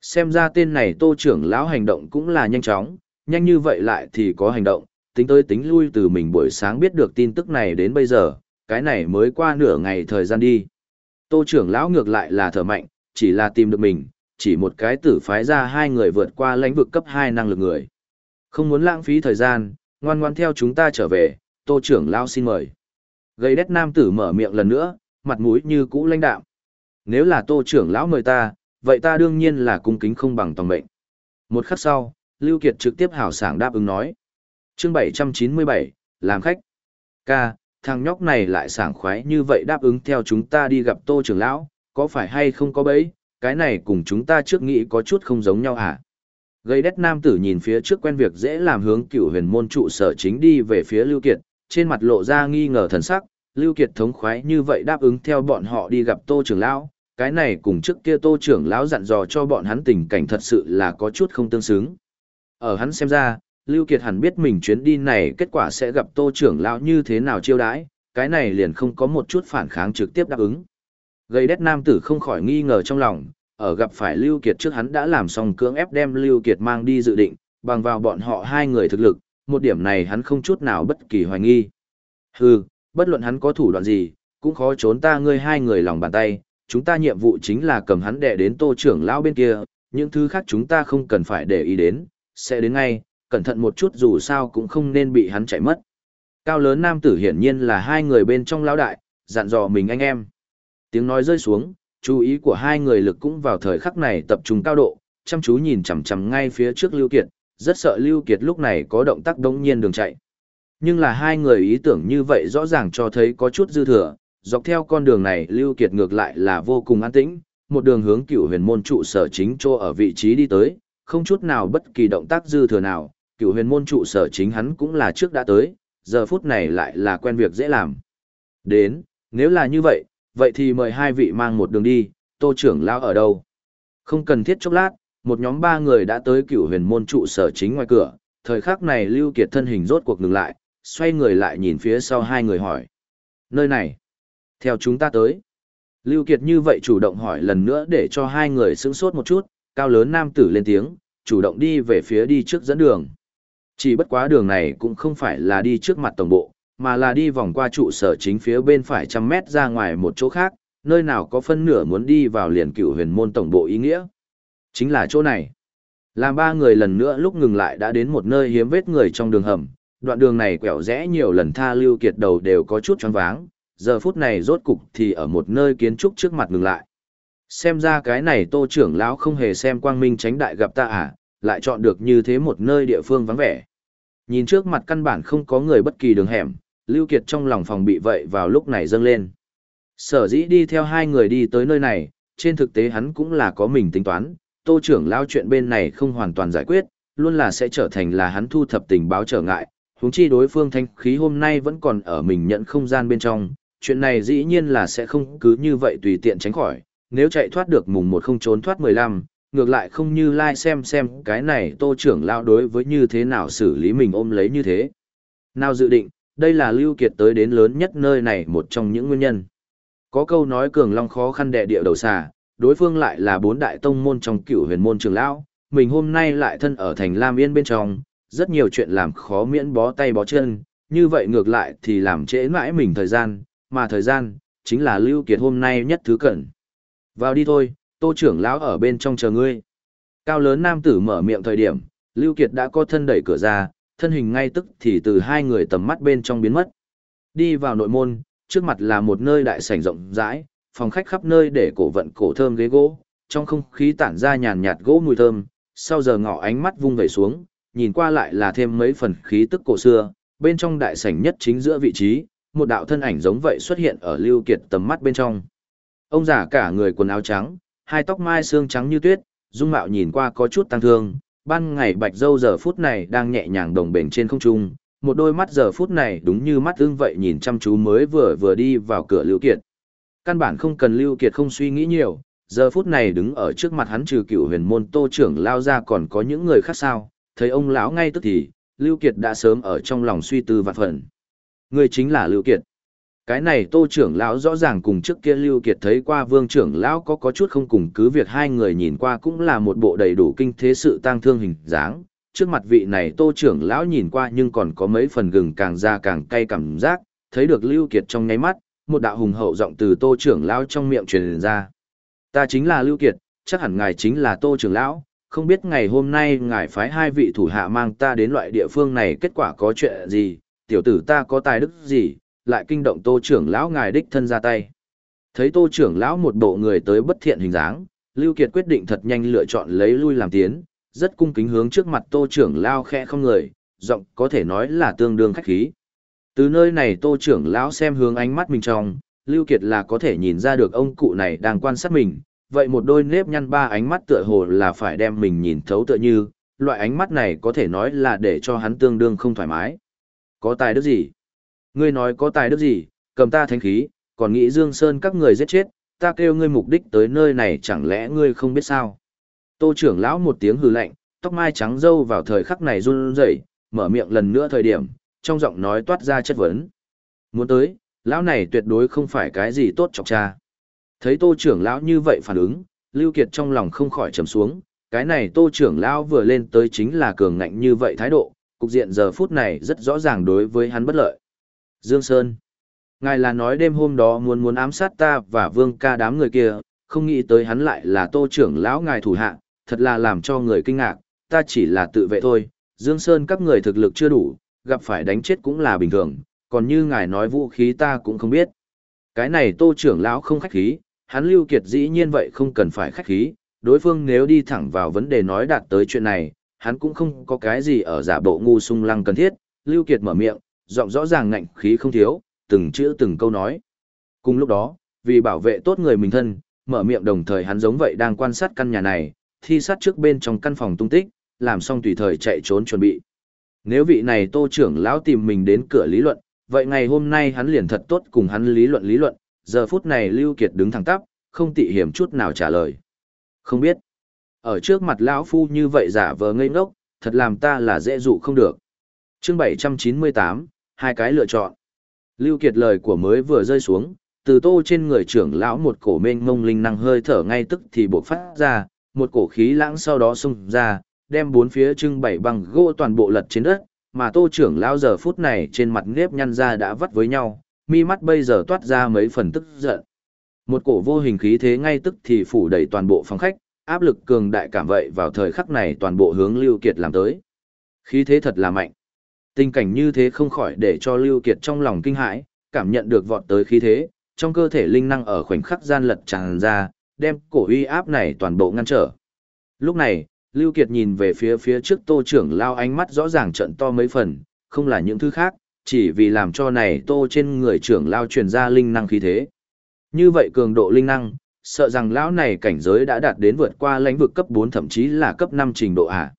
Xem ra tên này tô trưởng lão hành động cũng là nhanh chóng, nhanh như vậy lại thì có hành động, tính tới tính lui từ mình buổi sáng biết được tin tức này đến bây giờ, cái này mới qua nửa ngày thời gian đi. Tô trưởng lão ngược lại là thở mạnh, chỉ là tìm được mình, chỉ một cái tử phái ra hai người vượt qua lãnh vực cấp 2 năng lực người. Không muốn lãng phí thời gian, ngoan ngoan theo chúng ta trở về, tô trưởng lão xin mời. Gây đét nam tử mở miệng lần nữa, mặt mũi như cũ lãnh đạm Nếu là tô trưởng lão mời ta, vậy ta đương nhiên là cung kính không bằng tòng mệnh. Một khắc sau, Lưu Kiệt trực tiếp hào sảng đáp ứng nói. Chương 797, làm khách. Ca, thằng nhóc này lại sảng khoái như vậy đáp ứng theo chúng ta đi gặp tô trưởng lão, có phải hay không có bấy, cái này cùng chúng ta trước nghĩ có chút không giống nhau hả? Gây đét nam tử nhìn phía trước quen việc dễ làm hướng cựu huyền môn trụ sở chính đi về phía Lưu Kiệt, trên mặt lộ ra nghi ngờ thần sắc, Lưu Kiệt thống khoái như vậy đáp ứng theo bọn họ đi gặp Tô trưởng lão, cái này cùng trước kia Tô trưởng lão dặn dò cho bọn hắn tình cảnh thật sự là có chút không tương xứng. Ở hắn xem ra, Lưu Kiệt hẳn biết mình chuyến đi này kết quả sẽ gặp Tô trưởng lão như thế nào chiêu đãi, cái này liền không có một chút phản kháng trực tiếp đáp ứng. Gây đét nam tử không khỏi nghi ngờ trong lòng, ở gặp phải Lưu Kiệt trước hắn đã làm xong cưỡng ép đem Lưu Kiệt mang đi dự định, bằng vào bọn họ hai người thực lực, một điểm này hắn không chút nào bất kỳ hoài nghi. Hừ, bất luận hắn có thủ đoạn gì, cũng khó trốn ta ngươi hai người lòng bàn tay, chúng ta nhiệm vụ chính là cầm hắn đè đến tô trưởng lão bên kia, những thứ khác chúng ta không cần phải để ý đến, sẽ đến ngay, cẩn thận một chút dù sao cũng không nên bị hắn chạy mất. Cao lớn nam tử hiển nhiên là hai người bên trong lão đại, dặn dò mình anh em. Tiếng nói rơi xuống, chú ý của hai người lực cũng vào thời khắc này tập trung cao độ, chăm chú nhìn chằm chằm ngay phía trước Lưu Kiệt, rất sợ Lưu Kiệt lúc này có động tác đống nhiên đường chạy. Nhưng là hai người ý tưởng như vậy rõ ràng cho thấy có chút dư thừa, dọc theo con đường này Lưu Kiệt ngược lại là vô cùng an tĩnh, một đường hướng cựu huyền môn trụ sở chính cho ở vị trí đi tới, không chút nào bất kỳ động tác dư thừa nào, cựu huyền môn trụ sở chính hắn cũng là trước đã tới, giờ phút này lại là quen việc dễ làm. Đến, nếu là như vậy, vậy thì mời hai vị mang một đường đi, tô trưởng lão ở đâu? Không cần thiết chốc lát, một nhóm ba người đã tới cựu huyền môn trụ sở chính ngoài cửa, thời khắc này Lưu Kiệt thân hình rốt cuộc ngừng lại, xoay người lại nhìn phía sau hai người hỏi. Nơi này, theo chúng ta tới. Lưu Kiệt như vậy chủ động hỏi lần nữa để cho hai người sững sốt một chút, cao lớn nam tử lên tiếng, chủ động đi về phía đi trước dẫn đường. Chỉ bất quá đường này cũng không phải là đi trước mặt tổng bộ, mà là đi vòng qua trụ sở chính phía bên phải trăm mét ra ngoài một chỗ khác, nơi nào có phân nửa muốn đi vào liền cựu huyền môn tổng bộ ý nghĩa. Chính là chỗ này. Làm ba người lần nữa lúc ngừng lại đã đến một nơi hiếm vết người trong đường hầm, đoạn đường này quẹo rẽ nhiều lần tha lưu kiệt đầu đều có chút choáng váng, giờ phút này rốt cục thì ở một nơi kiến trúc trước mặt ngừng lại. Xem ra cái này tô trưởng lão không hề xem quang minh tránh đại gặp ta à, lại chọn được như thế một nơi địa phương vắng vẻ. Nhìn trước mặt căn bản không có người bất kỳ đường hẻm, Lưu Kiệt trong lòng phòng bị vậy vào lúc này dâng lên. Sở dĩ đi theo hai người đi tới nơi này, trên thực tế hắn cũng là có mình tính toán, tô trưởng lao chuyện bên này không hoàn toàn giải quyết, luôn là sẽ trở thành là hắn thu thập tình báo trở ngại, huống chi đối phương thanh khí hôm nay vẫn còn ở mình nhận không gian bên trong, chuyện này dĩ nhiên là sẽ không cứ như vậy tùy tiện tránh khỏi, nếu chạy thoát được mùng một không trốn thoát mười lăm, ngược lại không như lai like xem xem cái này tô trưởng lao đối với như thế nào xử lý mình ôm lấy như thế. Nào dự định, đây là Lưu Kiệt tới đến lớn nhất nơi này một trong những nguyên nhân. Có câu nói cường long khó khăn đè địa đầu xà, đối phương lại là bốn đại tông môn trong cựu huyền môn trường lão, mình hôm nay lại thân ở thành Lam Yên bên trong, rất nhiều chuyện làm khó miễn bó tay bó chân, như vậy ngược lại thì làm trễ mãi mình thời gian, mà thời gian, chính là Lưu Kiệt hôm nay nhất thứ cần. Vào đi thôi, tô trưởng lão ở bên trong chờ ngươi. Cao lớn nam tử mở miệng thời điểm, Lưu Kiệt đã có thân đẩy cửa ra, thân hình ngay tức thì từ hai người tầm mắt bên trong biến mất. Đi vào nội môn, trước mặt là một nơi đại sảnh rộng rãi, phòng khách khắp nơi để cổ vận cổ thơm ghế gỗ, trong không khí tản ra nhàn nhạt gỗ mùi thơm, sau giờ ngọ ánh mắt vung về xuống, nhìn qua lại là thêm mấy phần khí tức cổ xưa, bên trong đại sảnh nhất chính giữa vị trí, một đạo thân ảnh giống vậy xuất hiện ở Lưu Kiệt tầm mắt bên trong. Ông già cả người quần áo trắng, hai tóc mai xương trắng như tuyết, dung mạo nhìn qua có chút tăng thương, ban ngày bạch dâu giờ phút này đang nhẹ nhàng đồng bền trên không trung, một đôi mắt giờ phút này đúng như mắt ưng vậy nhìn chăm chú mới vừa vừa đi vào cửa Lưu Kiệt. Căn bản không cần Lưu Kiệt không suy nghĩ nhiều, giờ phút này đứng ở trước mặt hắn trừ cựu huyền môn tô trưởng lao ra còn có những người khác sao, thấy ông lão ngay tức thì, Lưu Kiệt đã sớm ở trong lòng suy tư vạn phần. Người chính là Lưu Kiệt. Cái này tô trưởng lão rõ ràng cùng trước kia Lưu Kiệt thấy qua vương trưởng lão có có chút không cùng cứ việc hai người nhìn qua cũng là một bộ đầy đủ kinh thế sự tang thương hình dáng. Trước mặt vị này tô trưởng lão nhìn qua nhưng còn có mấy phần gừng càng ra càng cay cảm giác, thấy được Lưu Kiệt trong nháy mắt, một đạo hùng hậu giọng từ tô trưởng lão trong miệng truyền ra. Ta chính là Lưu Kiệt, chắc hẳn ngài chính là Tô trưởng lão, không biết ngày hôm nay ngài phái hai vị thủ hạ mang ta đến loại địa phương này kết quả có chuyện gì, tiểu tử ta có tài đức gì, lại kinh động Tô trưởng lão ngài đích thân ra tay. Thấy Tô trưởng lão một bộ người tới bất thiện hình dáng, Lưu Kiệt quyết định thật nhanh lựa chọn lấy lui làm tiến, rất cung kính hướng trước mặt Tô trưởng lão khẽ không người, giọng có thể nói là tương đương khách khí. Từ nơi này Tô trưởng lão xem hướng ánh mắt mình trong, Lưu Kiệt là có thể nhìn ra được ông cụ này đang quan sát mình, vậy một đôi nếp nhăn ba ánh mắt tựa hồ là phải đem mình nhìn thấu tựa như, loại ánh mắt này có thể nói là để cho hắn tương đương không thoải mái. Có tài đức gì? Ngươi nói có tài đức gì, cầm ta thánh khí, còn nghĩ Dương Sơn các người giết chết, ta kêu ngươi mục đích tới nơi này chẳng lẽ ngươi không biết sao? Tô trưởng lão một tiếng hừ lạnh, tóc mai trắng râu vào thời khắc này run rẩy, mở miệng lần nữa thời điểm, trong giọng nói toát ra chất vấn. Muốn tới, lão này tuyệt đối không phải cái gì tốt chọc cha. Thấy tô trưởng lão như vậy phản ứng, Lưu Kiệt trong lòng không khỏi trầm xuống, cái này tô trưởng lão vừa lên tới chính là cường ngạnh như vậy thái độ, cục diện giờ phút này rất rõ ràng đối với hắn bất lợi. Dương Sơn, ngài là nói đêm hôm đó muốn muốn ám sát ta và vương ca đám người kia, không nghĩ tới hắn lại là tô trưởng lão ngài thủ hạ, thật là làm cho người kinh ngạc, ta chỉ là tự vệ thôi, Dương Sơn các người thực lực chưa đủ, gặp phải đánh chết cũng là bình thường, còn như ngài nói vũ khí ta cũng không biết. Cái này tô trưởng lão không khách khí, hắn Lưu Kiệt dĩ nhiên vậy không cần phải khách khí, đối phương nếu đi thẳng vào vấn đề nói đạt tới chuyện này, hắn cũng không có cái gì ở giả bộ ngu sung lăng cần thiết, Lưu Kiệt mở miệng, giọng rõ ràng ngạnh khí không thiếu, từng chữ từng câu nói. Cùng lúc đó, vì bảo vệ tốt người mình thân, mở miệng đồng thời hắn giống vậy đang quan sát căn nhà này, thi sát trước bên trong căn phòng tung tích, làm xong tùy thời chạy trốn chuẩn bị. Nếu vị này tô trưởng lão tìm mình đến cửa lý luận, vậy ngày hôm nay hắn liền thật tốt cùng hắn lý luận lý luận, giờ phút này Lưu Kiệt đứng thẳng tắp, không tị hiểm chút nào trả lời. Không biết. Ở trước mặt lão phu như vậy giả vờ ngây ngốc, thật làm ta là dễ dụ không được. Chương 798, hai cái lựa chọn. Lưu Kiệt lời của mới vừa rơi xuống, từ tô trên người trưởng lão một cổ mênh mông linh năng hơi thở ngay tức thì bộc phát ra, một cổ khí lãng sau đó xung ra, đem bốn phía trưng bày bằng gỗ toàn bộ lật trên đất, mà tô trưởng lão giờ phút này trên mặt nếp nhăn ra đã vắt với nhau, mi mắt bây giờ toát ra mấy phần tức giận. Một cổ vô hình khí thế ngay tức thì phủ đầy toàn bộ phòng khách, áp lực cường đại cảm vậy vào thời khắc này toàn bộ hướng Lưu Kiệt làm tới. Khí thế thật là mạnh. Tình cảnh như thế không khỏi để cho Lưu Kiệt trong lòng kinh hãi, cảm nhận được vọt tới khí thế, trong cơ thể linh năng ở khoảnh khắc gian lật tràn ra, đem cổ uy áp này toàn bộ ngăn trở. Lúc này, Lưu Kiệt nhìn về phía phía trước tô trưởng lao ánh mắt rõ ràng trận to mấy phần, không là những thứ khác, chỉ vì làm cho này tô trên người trưởng lao truyền ra linh năng khí thế. Như vậy cường độ linh năng, sợ rằng lão này cảnh giới đã đạt đến vượt qua lãnh vực cấp 4 thậm chí là cấp 5 trình độ ạ.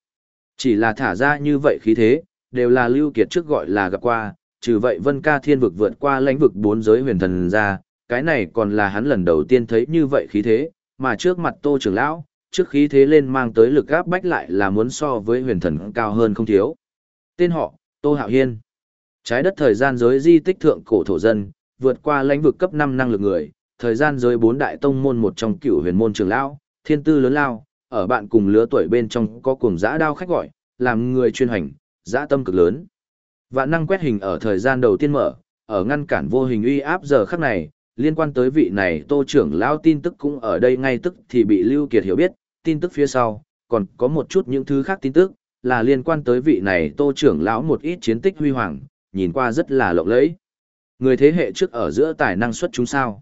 Chỉ là thả ra như vậy khí thế, đều là Lưu Kiệt trước gọi là gặp qua, trừ vậy Vân Ca Thiên vực vượt qua lãnh vực bốn giới huyền thần ra, cái này còn là hắn lần đầu tiên thấy như vậy khí thế, mà trước mặt Tô trưởng lão, trước khí thế lên mang tới lực áp bách lại là muốn so với huyền thần cao hơn không thiếu. Tên họ, Tô Hạo Hiên. Trái đất thời gian giới di tích thượng cổ thổ dân, vượt qua lãnh vực cấp 5 năng lực người, thời gian giới bốn đại tông môn một trong cựu huyền môn trường lão, thiên tư lớn lao, ở bạn cùng lứa tuổi bên trong có cùng giã đao khách gọi, làm người chuyên hành, dã tâm cực lớn. Vạn năng quét hình ở thời gian đầu tiên mở, ở ngăn cản vô hình uy áp giờ khắc này, liên quan tới vị này tô trưởng lão tin tức cũng ở đây ngay tức thì bị Lưu Kiệt hiểu biết, tin tức phía sau, còn có một chút những thứ khác tin tức, là liên quan tới vị này tô trưởng lão một ít chiến tích huy hoàng, nhìn qua rất là lộng lẫy. Người thế hệ trước ở giữa tài năng xuất chúng sao.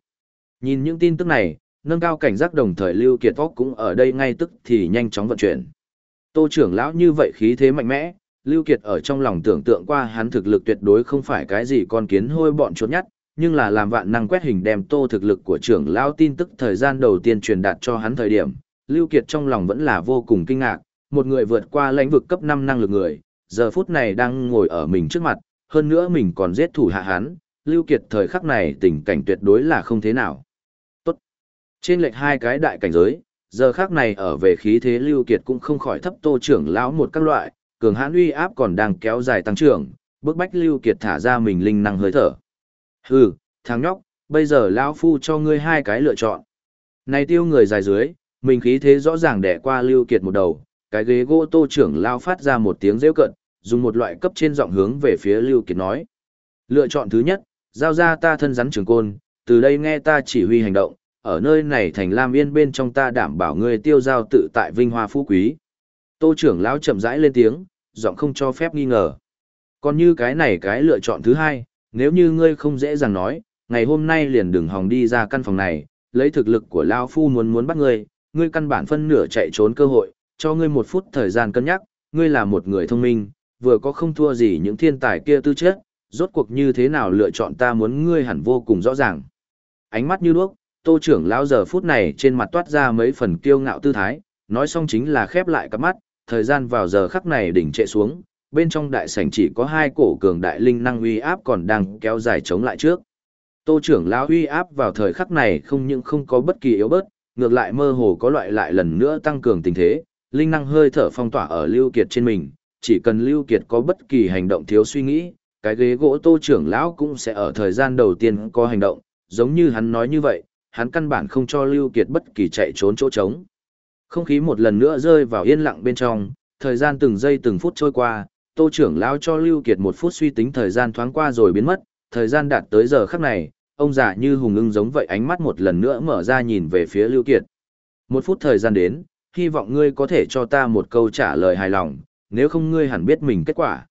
Nhìn những tin tức này, nâng cao cảnh giác đồng thời Lưu Kiệt Phóc cũng ở đây ngay tức thì nhanh chóng vận chuyển. Tô trưởng lão như vậy khí thế mạnh mẽ, Lưu Kiệt ở trong lòng tưởng tượng qua hắn thực lực tuyệt đối không phải cái gì con kiến hôi bọn chốt nhất, nhưng là làm vạn năng quét hình đem tô thực lực của trưởng lão tin tức thời gian đầu tiên truyền đạt cho hắn thời điểm, Lưu Kiệt trong lòng vẫn là vô cùng kinh ngạc, một người vượt qua lãnh vực cấp 5 năng lực người, giờ phút này đang ngồi ở mình trước mặt, hơn nữa mình còn giết thủ hạ hắn, Lưu Kiệt thời khắc này tình cảnh tuyệt đối là không thế nào. Tốt. Trên lệch hai cái đại cảnh giới, giờ khắc này ở về khí thế Lưu Kiệt cũng không khỏi thấp tô trưởng lão một các loại, cường hãn uy áp còn đang kéo dài tăng trưởng, bước bách Lưu Kiệt thả ra mình linh năng hơi thở. Hừ, thằng nhóc, bây giờ lão phu cho ngươi hai cái lựa chọn. Này tiêu người dài dưới, mình khí thế rõ ràng đẻ qua Lưu Kiệt một đầu, cái ghế gỗ tô trưởng lao phát ra một tiếng rêu cận, dùng một loại cấp trên giọng hướng về phía Lưu Kiệt nói. Lựa chọn thứ nhất, giao ra ta thân rắn trường côn, từ đây nghe ta chỉ huy hành động, ở nơi này thành Lam Yên bên trong ta đảm bảo ngươi tiêu giao tự tại vinh hoa phú quý. Tô trưởng lão chậm rãi lên tiếng, giọng không cho phép nghi ngờ. Còn như cái này cái lựa chọn thứ hai, nếu như ngươi không dễ dàng nói, ngày hôm nay liền đừng hòng đi ra căn phòng này, lấy thực lực của lão Phu muốn muốn bắt ngươi, ngươi căn bản phân nửa chạy trốn cơ hội, cho ngươi một phút thời gian cân nhắc, ngươi là một người thông minh, vừa có không thua gì những thiên tài kia tư chất, rốt cuộc như thế nào lựa chọn ta muốn ngươi hẳn vô cùng rõ ràng. Ánh mắt như đuốc, tô trưởng lão giờ phút này trên mặt toát ra mấy phần kiêu ngạo tư thái, nói xong chính là khép lại cặp mắt, thời gian vào giờ khắc này đỉnh trệ xuống, bên trong đại sảnh chỉ có hai cổ cường đại linh năng uy áp còn đang kéo dài chống lại trước. Tô trưởng lão uy áp vào thời khắc này không những không có bất kỳ yếu bớt, ngược lại mơ hồ có loại lại lần nữa tăng cường tình thế, linh năng hơi thở phong tỏa ở Lưu Kiệt trên mình, chỉ cần Lưu Kiệt có bất kỳ hành động thiếu suy nghĩ, cái ghế gỗ Tô trưởng lão cũng sẽ ở thời gian đầu tiên có hành động, giống như hắn nói như vậy, hắn căn bản không cho Lưu Kiệt bất kỳ chạy trốn chỗ trống. Không khí một lần nữa rơi vào yên lặng bên trong, thời gian từng giây từng phút trôi qua, Tô trưởng lão cho Lưu Kiệt một phút suy tính thời gian thoáng qua rồi biến mất, thời gian đạt tới giờ khắc này, ông già như hùng ưng giống vậy ánh mắt một lần nữa mở ra nhìn về phía Lưu Kiệt. Một phút thời gian đến, hy vọng ngươi có thể cho ta một câu trả lời hài lòng, nếu không ngươi hẳn biết mình kết quả.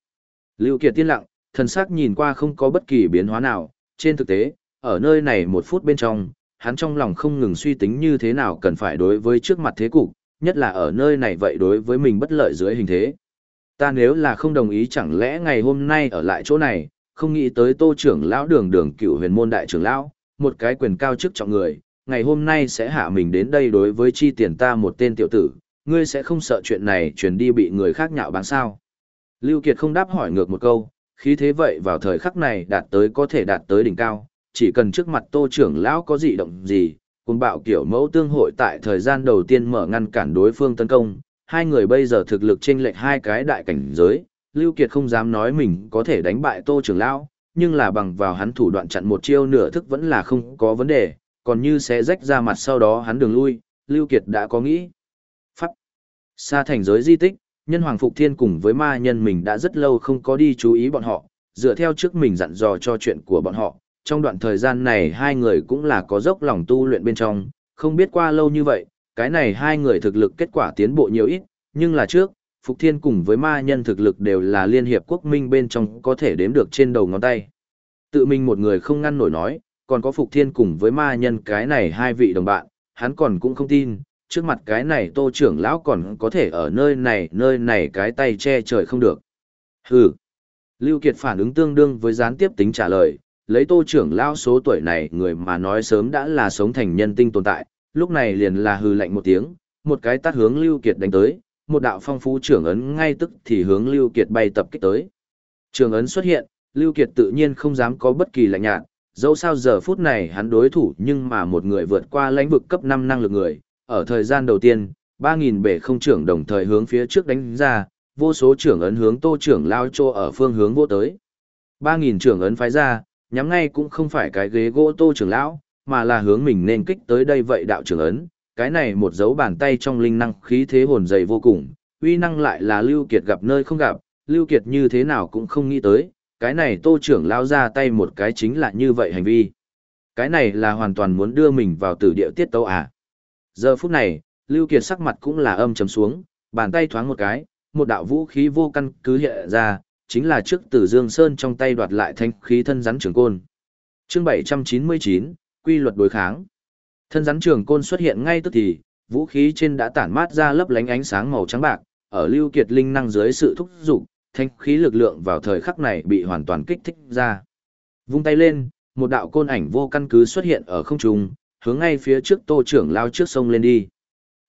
Lưu Kiệt tiên lặng, thần sắc nhìn qua không có bất kỳ biến hóa nào, trên thực tế, ở nơi này một phút bên trong, hắn trong lòng không ngừng suy tính như thế nào cần phải đối với trước mặt thế cục, nhất là ở nơi này vậy đối với mình bất lợi dưới hình thế. Ta nếu là không đồng ý chẳng lẽ ngày hôm nay ở lại chỗ này, không nghĩ tới tô trưởng lão đường đường cựu huyền môn đại trưởng lão, một cái quyền cao chức trọng người, ngày hôm nay sẽ hạ mình đến đây đối với chi tiền ta một tên tiểu tử, ngươi sẽ không sợ chuyện này truyền đi bị người khác nhạo báng sao. Lưu Kiệt không đáp hỏi ngược một câu, khí thế vậy vào thời khắc này đạt tới có thể đạt tới đỉnh cao, chỉ cần trước mặt tô trưởng lão có dị động gì, cùng bạo kiểu mẫu tương hội tại thời gian đầu tiên mở ngăn cản đối phương tấn công, hai người bây giờ thực lực chênh lệch hai cái đại cảnh giới, Lưu Kiệt không dám nói mình có thể đánh bại Tô trưởng lão, nhưng là bằng vào hắn thủ đoạn chặn một chiêu nửa thức vẫn là không có vấn đề, còn như sẽ rách ra mặt sau đó hắn đường lui, Lưu Kiệt đã có nghĩ. Pháp. Xa thành giới di tích, nhân hoàng Phục Thiên cùng với ma nhân mình đã rất lâu không có đi chú ý bọn họ, dựa theo trước mình dặn dò cho chuyện của bọn họ, trong đoạn thời gian này hai người cũng là có dốc lòng tu luyện bên trong, không biết qua lâu như vậy, cái này hai người thực lực kết quả tiến bộ nhiều ít, nhưng là trước, Phục Thiên cùng với ma nhân thực lực đều là liên hiệp quốc minh bên trong có thể đếm được trên đầu ngón tay. Tự mình một người không ngăn nổi nói, còn có Phục Thiên cùng với ma nhân cái này hai vị đồng bạn, hắn còn cũng không tin, trước mặt cái này tô trưởng lão còn có thể ở nơi này nơi này cái tay che trời không được. Hừ. Lưu Kiệt phản ứng tương đương với gián tiếp tính trả lời, lấy tô trưởng lão số tuổi này người mà nói sớm đã là sống thành nhân tinh tồn tại, lúc này liền là hừ lạnh một tiếng, một cái tát hướng Lưu Kiệt đánh tới, một đạo phong phú trưởng ấn ngay tức thì hướng Lưu Kiệt bay tập kích tới. trưởng ấn xuất hiện, Lưu Kiệt tự nhiên không dám có bất kỳ lạnh nhạt, dẫu sao giờ phút này hắn đối thủ nhưng mà một người vượt qua lãnh vực cấp 5 năng lực người, ở thời gian đầu tiên, 3.000 bể không trưởng đồng thời hướng phía trước đánh ra, vô số trưởng ấn hướng tô trưởng lao trô ở phương hướng vô tới. 3.000 trưởng ấn phái ra, nhắm ngay cũng không phải cái ghế gỗ tô trưởng lão, mà là hướng mình nên kích tới đây vậy đạo trưởng ấn, cái này một dấu bàn tay trong linh năng khí thế hồn dày vô cùng, uy năng lại là Lưu Kiệt gặp nơi không gặp, Lưu Kiệt như thế nào cũng không nghĩ tới, cái này tô trưởng lão ra tay một cái chính là như vậy hành vi. Cái này là hoàn toàn muốn đưa mình vào tử địa tiết tấu à. Giờ phút này, Lưu Kiệt sắc mặt cũng là âm trầm xuống, bàn tay thoáng một cái, một đạo vũ khí vô căn cứ hiện ra, chính là trước tử Dương Sơn trong tay đoạt lại thanh khí thân rắn trường côn. Chương 799, quy luật đối kháng. Thân rắn trường côn xuất hiện ngay tức thì, vũ khí trên đã tản mát ra lấp lánh ánh sáng màu trắng bạc, ở Lưu Kiệt linh năng dưới sự thúc giục, thanh khí lực lượng vào thời khắc này bị hoàn toàn kích thích ra. Vung tay lên, một đạo côn ảnh vô căn cứ xuất hiện ở không trung, hướng ngay phía trước Tô trưởng lao trước sông lên đi.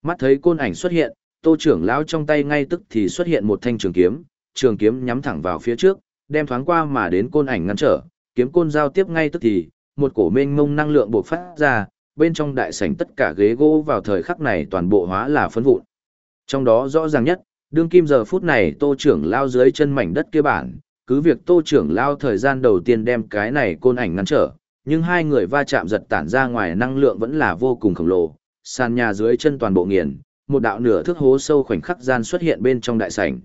Mắt thấy côn ảnh xuất hiện, Tô trưởng lão trong tay ngay tức thì xuất hiện một thanh trường kiếm, trường kiếm nhắm thẳng vào phía trước, đem thoáng qua mà đến côn ảnh ngăn trở, kiếm côn giao tiếp ngay tức thì, một cổ mênh mông năng lượng bộc phát ra, bên trong đại sảnh tất cả ghế gỗ vào thời khắc này toàn bộ hóa là phấn vụn. Trong đó rõ ràng nhất, đương kim giờ phút này Tô trưởng lao dưới chân mảnh đất kia bản, cứ việc Tô trưởng lao thời gian đầu tiên đem cái này côn ảnh ngăn trở, nhưng hai người va chạm giật tản ra ngoài năng lượng vẫn là vô cùng khổng lồ, sàn nhà dưới chân toàn bộ nghiền, một đạo nửa thước hố sâu khoảnh khắc gian xuất hiện bên trong đại sảnh.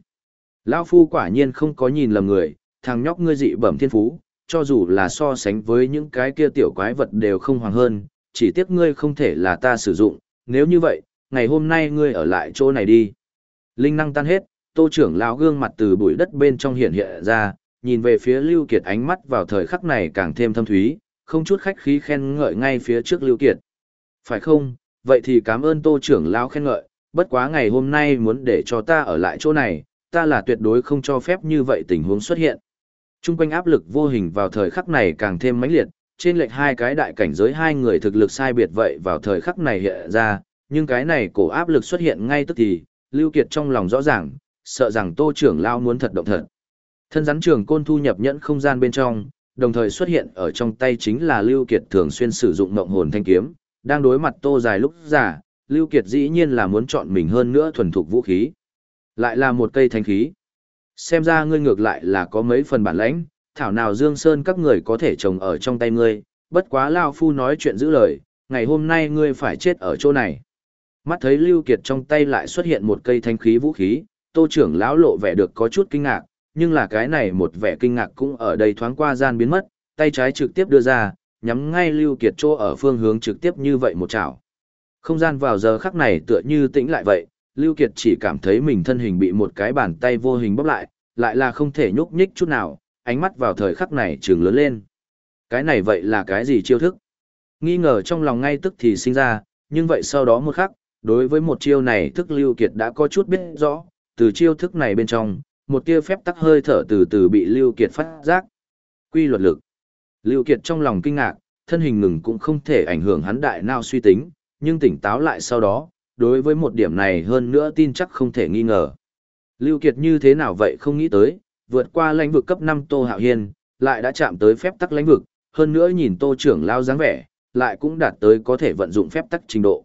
Lao phu quả nhiên không có nhìn lầm người, thằng nhóc ngươi dị bẩm thiên phú, cho dù là so sánh với những cái kia tiểu quái vật đều không hoàng hơn, chỉ tiếc ngươi không thể là ta sử dụng, nếu như vậy, ngày hôm nay ngươi ở lại chỗ này đi. Linh năng tan hết, tô trưởng lão gương mặt từ bụi đất bên trong hiện hiện ra, nhìn về phía Lưu Kiệt ánh mắt vào thời khắc này càng thêm thâm thúy, không chút khách khí khen ngợi ngay phía trước Lưu Kiệt. Phải không, vậy thì cảm ơn tô trưởng lão khen ngợi, bất quá ngày hôm nay muốn để cho ta ở lại chỗ này, ta là tuyệt đối không cho phép như vậy tình huống xuất hiện. Trung quanh áp lực vô hình vào thời khắc này càng thêm mãnh liệt, trên lệch hai cái đại cảnh giới hai người thực lực sai biệt vậy vào thời khắc này hiện ra, nhưng cái này cổ áp lực xuất hiện ngay tức thì, Lưu Kiệt trong lòng rõ ràng, sợ rằng Tô trưởng lão muốn thật động thật. Thân rắn trường côn thu nhập nhẫn không gian bên trong, đồng thời xuất hiện ở trong tay chính là Lưu Kiệt thường xuyên sử dụng ngộng hồn thanh kiếm, đang đối mặt Tô dài lúc giả, Lưu Kiệt dĩ nhiên là muốn chọn mình hơn nữa thuần thục vũ khí. Lại là một cây thanh khí. Xem ra ngươi ngược lại là có mấy phần bản lãnh, thảo nào Dương Sơn các người có thể trồng ở trong tay ngươi, bất quá Lao Phu nói chuyện giữ lời, ngày hôm nay ngươi phải chết ở chỗ này. Mắt thấy Lưu Kiệt trong tay lại xuất hiện một cây thanh khí vũ khí, tô trưởng lão lộ vẻ được có chút kinh ngạc, nhưng là cái này một vẻ kinh ngạc cũng ở đây thoáng qua gian biến mất, tay trái trực tiếp đưa ra, nhắm ngay Lưu Kiệt chỗ ở phương hướng trực tiếp như vậy một chảo. Không gian vào giờ khắc này tựa như tĩnh lại vậy, Lưu Kiệt chỉ cảm thấy mình thân hình bị một cái bàn tay vô hình bóp lại, lại là không thể nhúc nhích chút nào, ánh mắt vào thời khắc này trừng lớn lên. Cái này vậy là cái gì chiêu thức? Nghi ngờ trong lòng ngay tức thì sinh ra, nhưng vậy sau đó một khắc, đối với một chiêu này thức Lưu Kiệt đã có chút biết rõ, từ chiêu thức này bên trong, một tia phép tắc hơi thở từ từ bị Lưu Kiệt phát giác. Quy luật lực. Lưu Kiệt trong lòng kinh ngạc, thân hình ngừng cũng không thể ảnh hưởng hắn đại nào suy tính, nhưng tỉnh táo lại sau đó, đối với một điểm này hơn nữa tin chắc không thể nghi ngờ. Lưu Kiệt như thế nào vậy không nghĩ tới, vượt qua lãnh vực cấp 5 Tô Hạo Hiên, lại đã chạm tới phép tắc lãnh vực, hơn nữa nhìn Tô trưởng lao dáng vẻ, lại cũng đạt tới có thể vận dụng phép tắc trình độ.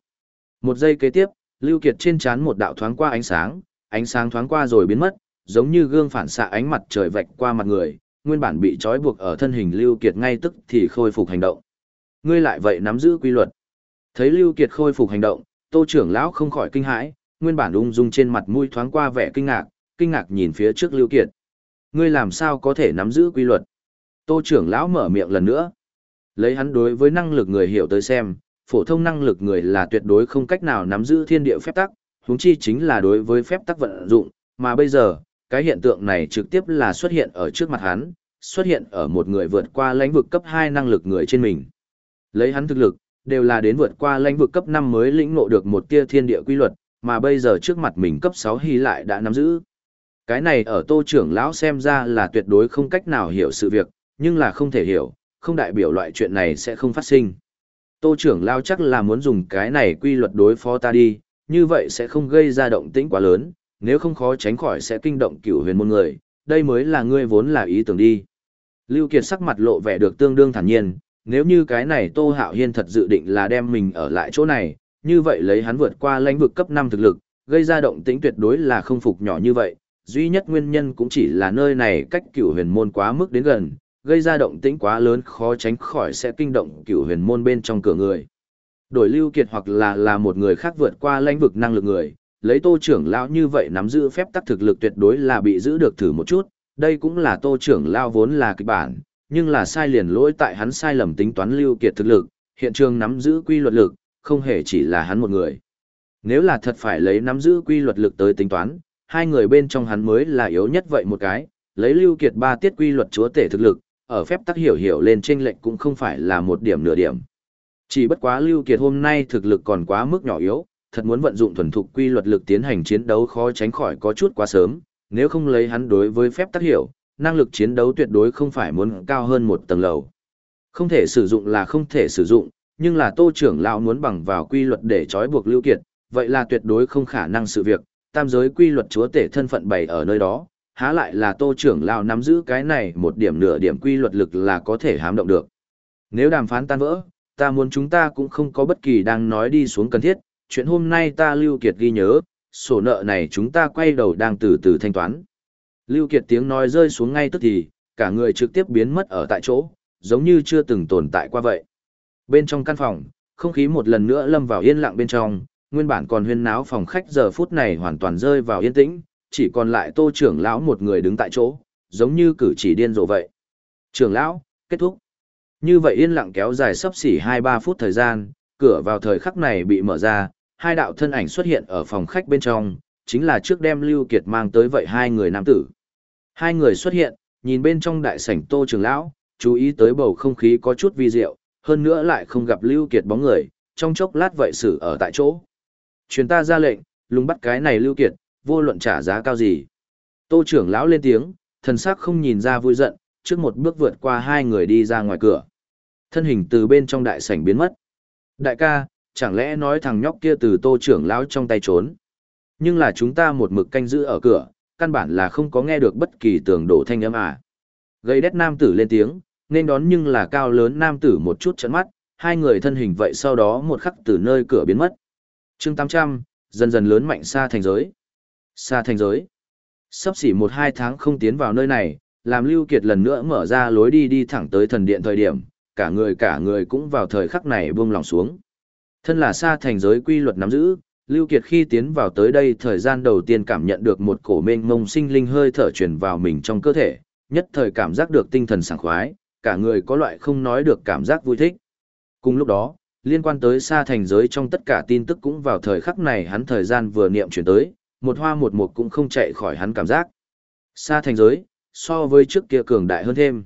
Một giây kế tiếp, Lưu Kiệt trên chán một đạo thoáng qua ánh sáng, ánh sáng thoáng qua rồi biến mất, giống như gương phản xạ ánh mặt trời vạch qua mặt người, nguyên bản bị trói buộc ở thân hình Lưu Kiệt ngay tức thì khôi phục hành động. Ngươi lại vậy nắm giữ quy luật. Thấy Lưu Kiệt khôi phục hành động, Tô trưởng lão không khỏi kinh hãi, nguyên bản ung dung trên mặt mũi thoáng qua vẻ kinh ngạc, kinh ngạc nhìn phía trước Lưu Kiệt. Ngươi làm sao có thể nắm giữ quy luật? Tô trưởng lão mở miệng lần nữa. Lấy hắn đối với năng lực người hiểu tới xem, phổ thông năng lực người là tuyệt đối không cách nào nắm giữ thiên địa phép tắc, huống chi chính là đối với phép tắc vận dụng, mà bây giờ, cái hiện tượng này trực tiếp là xuất hiện ở trước mặt hắn, xuất hiện ở một người vượt qua lãnh vực cấp 2 năng lực người trên mình. Lấy hắn thực lực, đều là đến vượt qua lãnh vực cấp 5 mới lĩnh ngộ được một tia thiên địa quy luật, mà bây giờ trước mặt mình cấp 6 hy lại đã nắm giữ. Cái này ở tô trưởng lão xem ra là tuyệt đối không cách nào hiểu sự việc, nhưng là không thể hiểu, không đại biểu loại chuyện này sẽ không phát sinh. Tô trưởng lão chắc là muốn dùng cái này quy luật đối phó ta đi, như vậy sẽ không gây ra động tĩnh quá lớn, nếu không khó tránh khỏi sẽ kinh động cửu huyền môn người, đây mới là ngươi vốn là ý tưởng đi. Lưu Kiệt sắc mặt lộ vẻ được tương đương thản nhiên, nếu như cái này Tô Hạo Hiên thật dự định là đem mình ở lại chỗ này, như vậy lấy hắn vượt qua lãnh vực cấp 5 thực lực, gây ra động tĩnh tuyệt đối là không phục nhỏ như vậy, duy nhất nguyên nhân cũng chỉ là nơi này cách cửu huyền môn quá mức đến gần, gây ra động tĩnh quá lớn khó tránh khỏi sẽ kinh động cửu huyền môn bên trong cửa người. Đổi Lưu Kiệt hoặc là là một người khác vượt qua lãnh vực năng lực người, lấy Tô trưởng lão như vậy nắm giữ phép tắc thực lực tuyệt đối là bị giữ được thử một chút, đây cũng là Tô trưởng lão vốn là kịch bản, nhưng là sai liền lỗi tại hắn sai lầm tính toán Lưu Kiệt thực lực, hiện trường nắm giữ quy luật lực, không hề chỉ là hắn một người. Nếu là thật phải lấy nắm giữ quy luật lực tới tính toán, hai người bên trong hắn mới là yếu nhất vậy một cái, lấy Lưu Kiệt ba tiết quy luật chúa tể thực lực, ở phép tắc hiểu hiểu lên trên lệnh cũng không phải là một điểm nửa điểm. Chỉ bất quá Lưu Kiệt hôm nay thực lực còn quá mức nhỏ yếu, thật muốn vận dụng thuần thục quy luật lực tiến hành chiến đấu khó tránh khỏi có chút quá sớm, nếu không lấy hắn đối với phép tác hiểu, năng lực chiến đấu tuyệt đối không phải muốn cao hơn một tầng lầu. Không thể sử dụng là không thể sử dụng, nhưng là tô trưởng lão muốn bằng vào quy luật để trói buộc Lưu Kiệt, vậy là tuyệt đối không khả năng sự việc, tam giới quy luật chúa tể thân phận bày ở nơi đó, há lại là tô trưởng lão nắm giữ cái này một điểm nửa điểm quy luật lực là có thể hám động được. Nếu đàm phán tan vỡ, ta muốn chúng ta cũng không có bất kỳ đang nói đi xuống cần thiết, chuyện hôm nay ta Lưu Kiệt ghi nhớ, sổ nợ này chúng ta quay đầu đang từ từ thanh toán. Lưu Kiệt tiếng nói rơi xuống ngay tức thì, cả người trực tiếp biến mất ở tại chỗ, giống như chưa từng tồn tại qua vậy. Bên trong căn phòng, không khí một lần nữa lâm vào yên lặng bên trong, nguyên bản còn huyên náo phòng khách giờ phút này hoàn toàn rơi vào yên tĩnh, chỉ còn lại tô trưởng lão một người đứng tại chỗ, giống như cử chỉ điên rồ vậy. Trưởng lão, kết thúc. Như vậy yên lặng kéo dài sắp xỉ 2-3 phút thời gian, cửa vào thời khắc này bị mở ra, hai đạo thân ảnh xuất hiện ở phòng khách bên trong, chính là trước đem Lưu Kiệt mang tới vậy hai người nam tử. Hai người xuất hiện, nhìn bên trong đại sảnh Tô Trường Lão, chú ý tới bầu không khí có chút vi diệu, hơn nữa lại không gặp Lưu Kiệt bóng người, trong chốc lát vậy xử ở tại chỗ. Truyền ta ra lệnh, lùng bắt cái này Lưu Kiệt, vô luận trả giá cao gì. Tô trưởng lão lên tiếng, thần sắc không nhìn ra vui giận, trước một bước vượt qua hai người đi ra ngoài cửa. Thân hình từ bên trong đại sảnh biến mất. Đại ca, chẳng lẽ nói thằng nhóc kia từ tô trưởng lão trong tay trốn. Nhưng là chúng ta một mực canh giữ ở cửa, căn bản là không có nghe được bất kỳ tường đổ thanh âm à. Gây đét nam tử lên tiếng, nên đón nhưng là cao lớn nam tử một chút trận mắt, hai người thân hình vậy sau đó một khắc từ nơi cửa biến mất. chương 800, dần dần lớn mạnh xa thành giới. Xa thành giới. Sắp xỉ một hai tháng không tiến vào nơi này, làm Lưu Kiệt lần nữa mở ra lối đi đi thẳng tới thần điện thời điểm, cả người cả người cũng vào thời khắc này buông lòng xuống. Thân là xa thành giới quy luật nắm giữ, Lưu Kiệt khi tiến vào tới đây thời gian đầu tiên cảm nhận được một cổ mênh mông sinh linh hơi thở truyền vào mình trong cơ thể, nhất thời cảm giác được tinh thần sảng khoái, cả người có loại không nói được cảm giác vui thích. Cùng lúc đó, liên quan tới xa thành giới trong tất cả tin tức cũng vào thời khắc này hắn thời gian vừa niệm chuyển tới, một hoa một mục cũng không chạy khỏi hắn cảm giác. Xa thành giới, so với trước kia cường đại hơn thêm.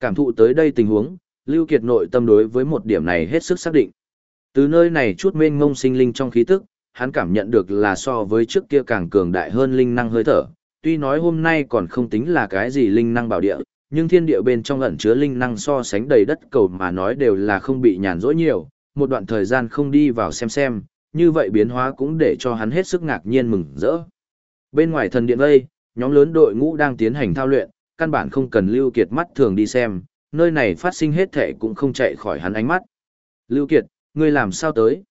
Cảm thụ tới đây tình huống, Lưu Kiệt nội tâm đối với một điểm này hết sức xác định. Từ nơi này chút mênh ngông sinh linh trong khí tức, hắn cảm nhận được là so với trước kia càng cường đại hơn linh năng hơi thở. Tuy nói hôm nay còn không tính là cái gì linh năng bảo địa, nhưng thiên địa bên trong ẩn chứa linh năng so sánh đầy đất cầu mà nói đều là không bị nhàn rỗi nhiều, một đoạn thời gian không đi vào xem xem, như vậy biến hóa cũng để cho hắn hết sức ngạc nhiên mừng rỡ. Bên ngoài thần điện vây, nhóm lớn đội ngũ đang tiến hành thao luyện, căn bản không cần Lưu Kiệt mắt thường đi xem, nơi này phát sinh hết thể cũng không chạy khỏi hắn ánh mắt. Lưu Kiệt, ngươi làm sao tới?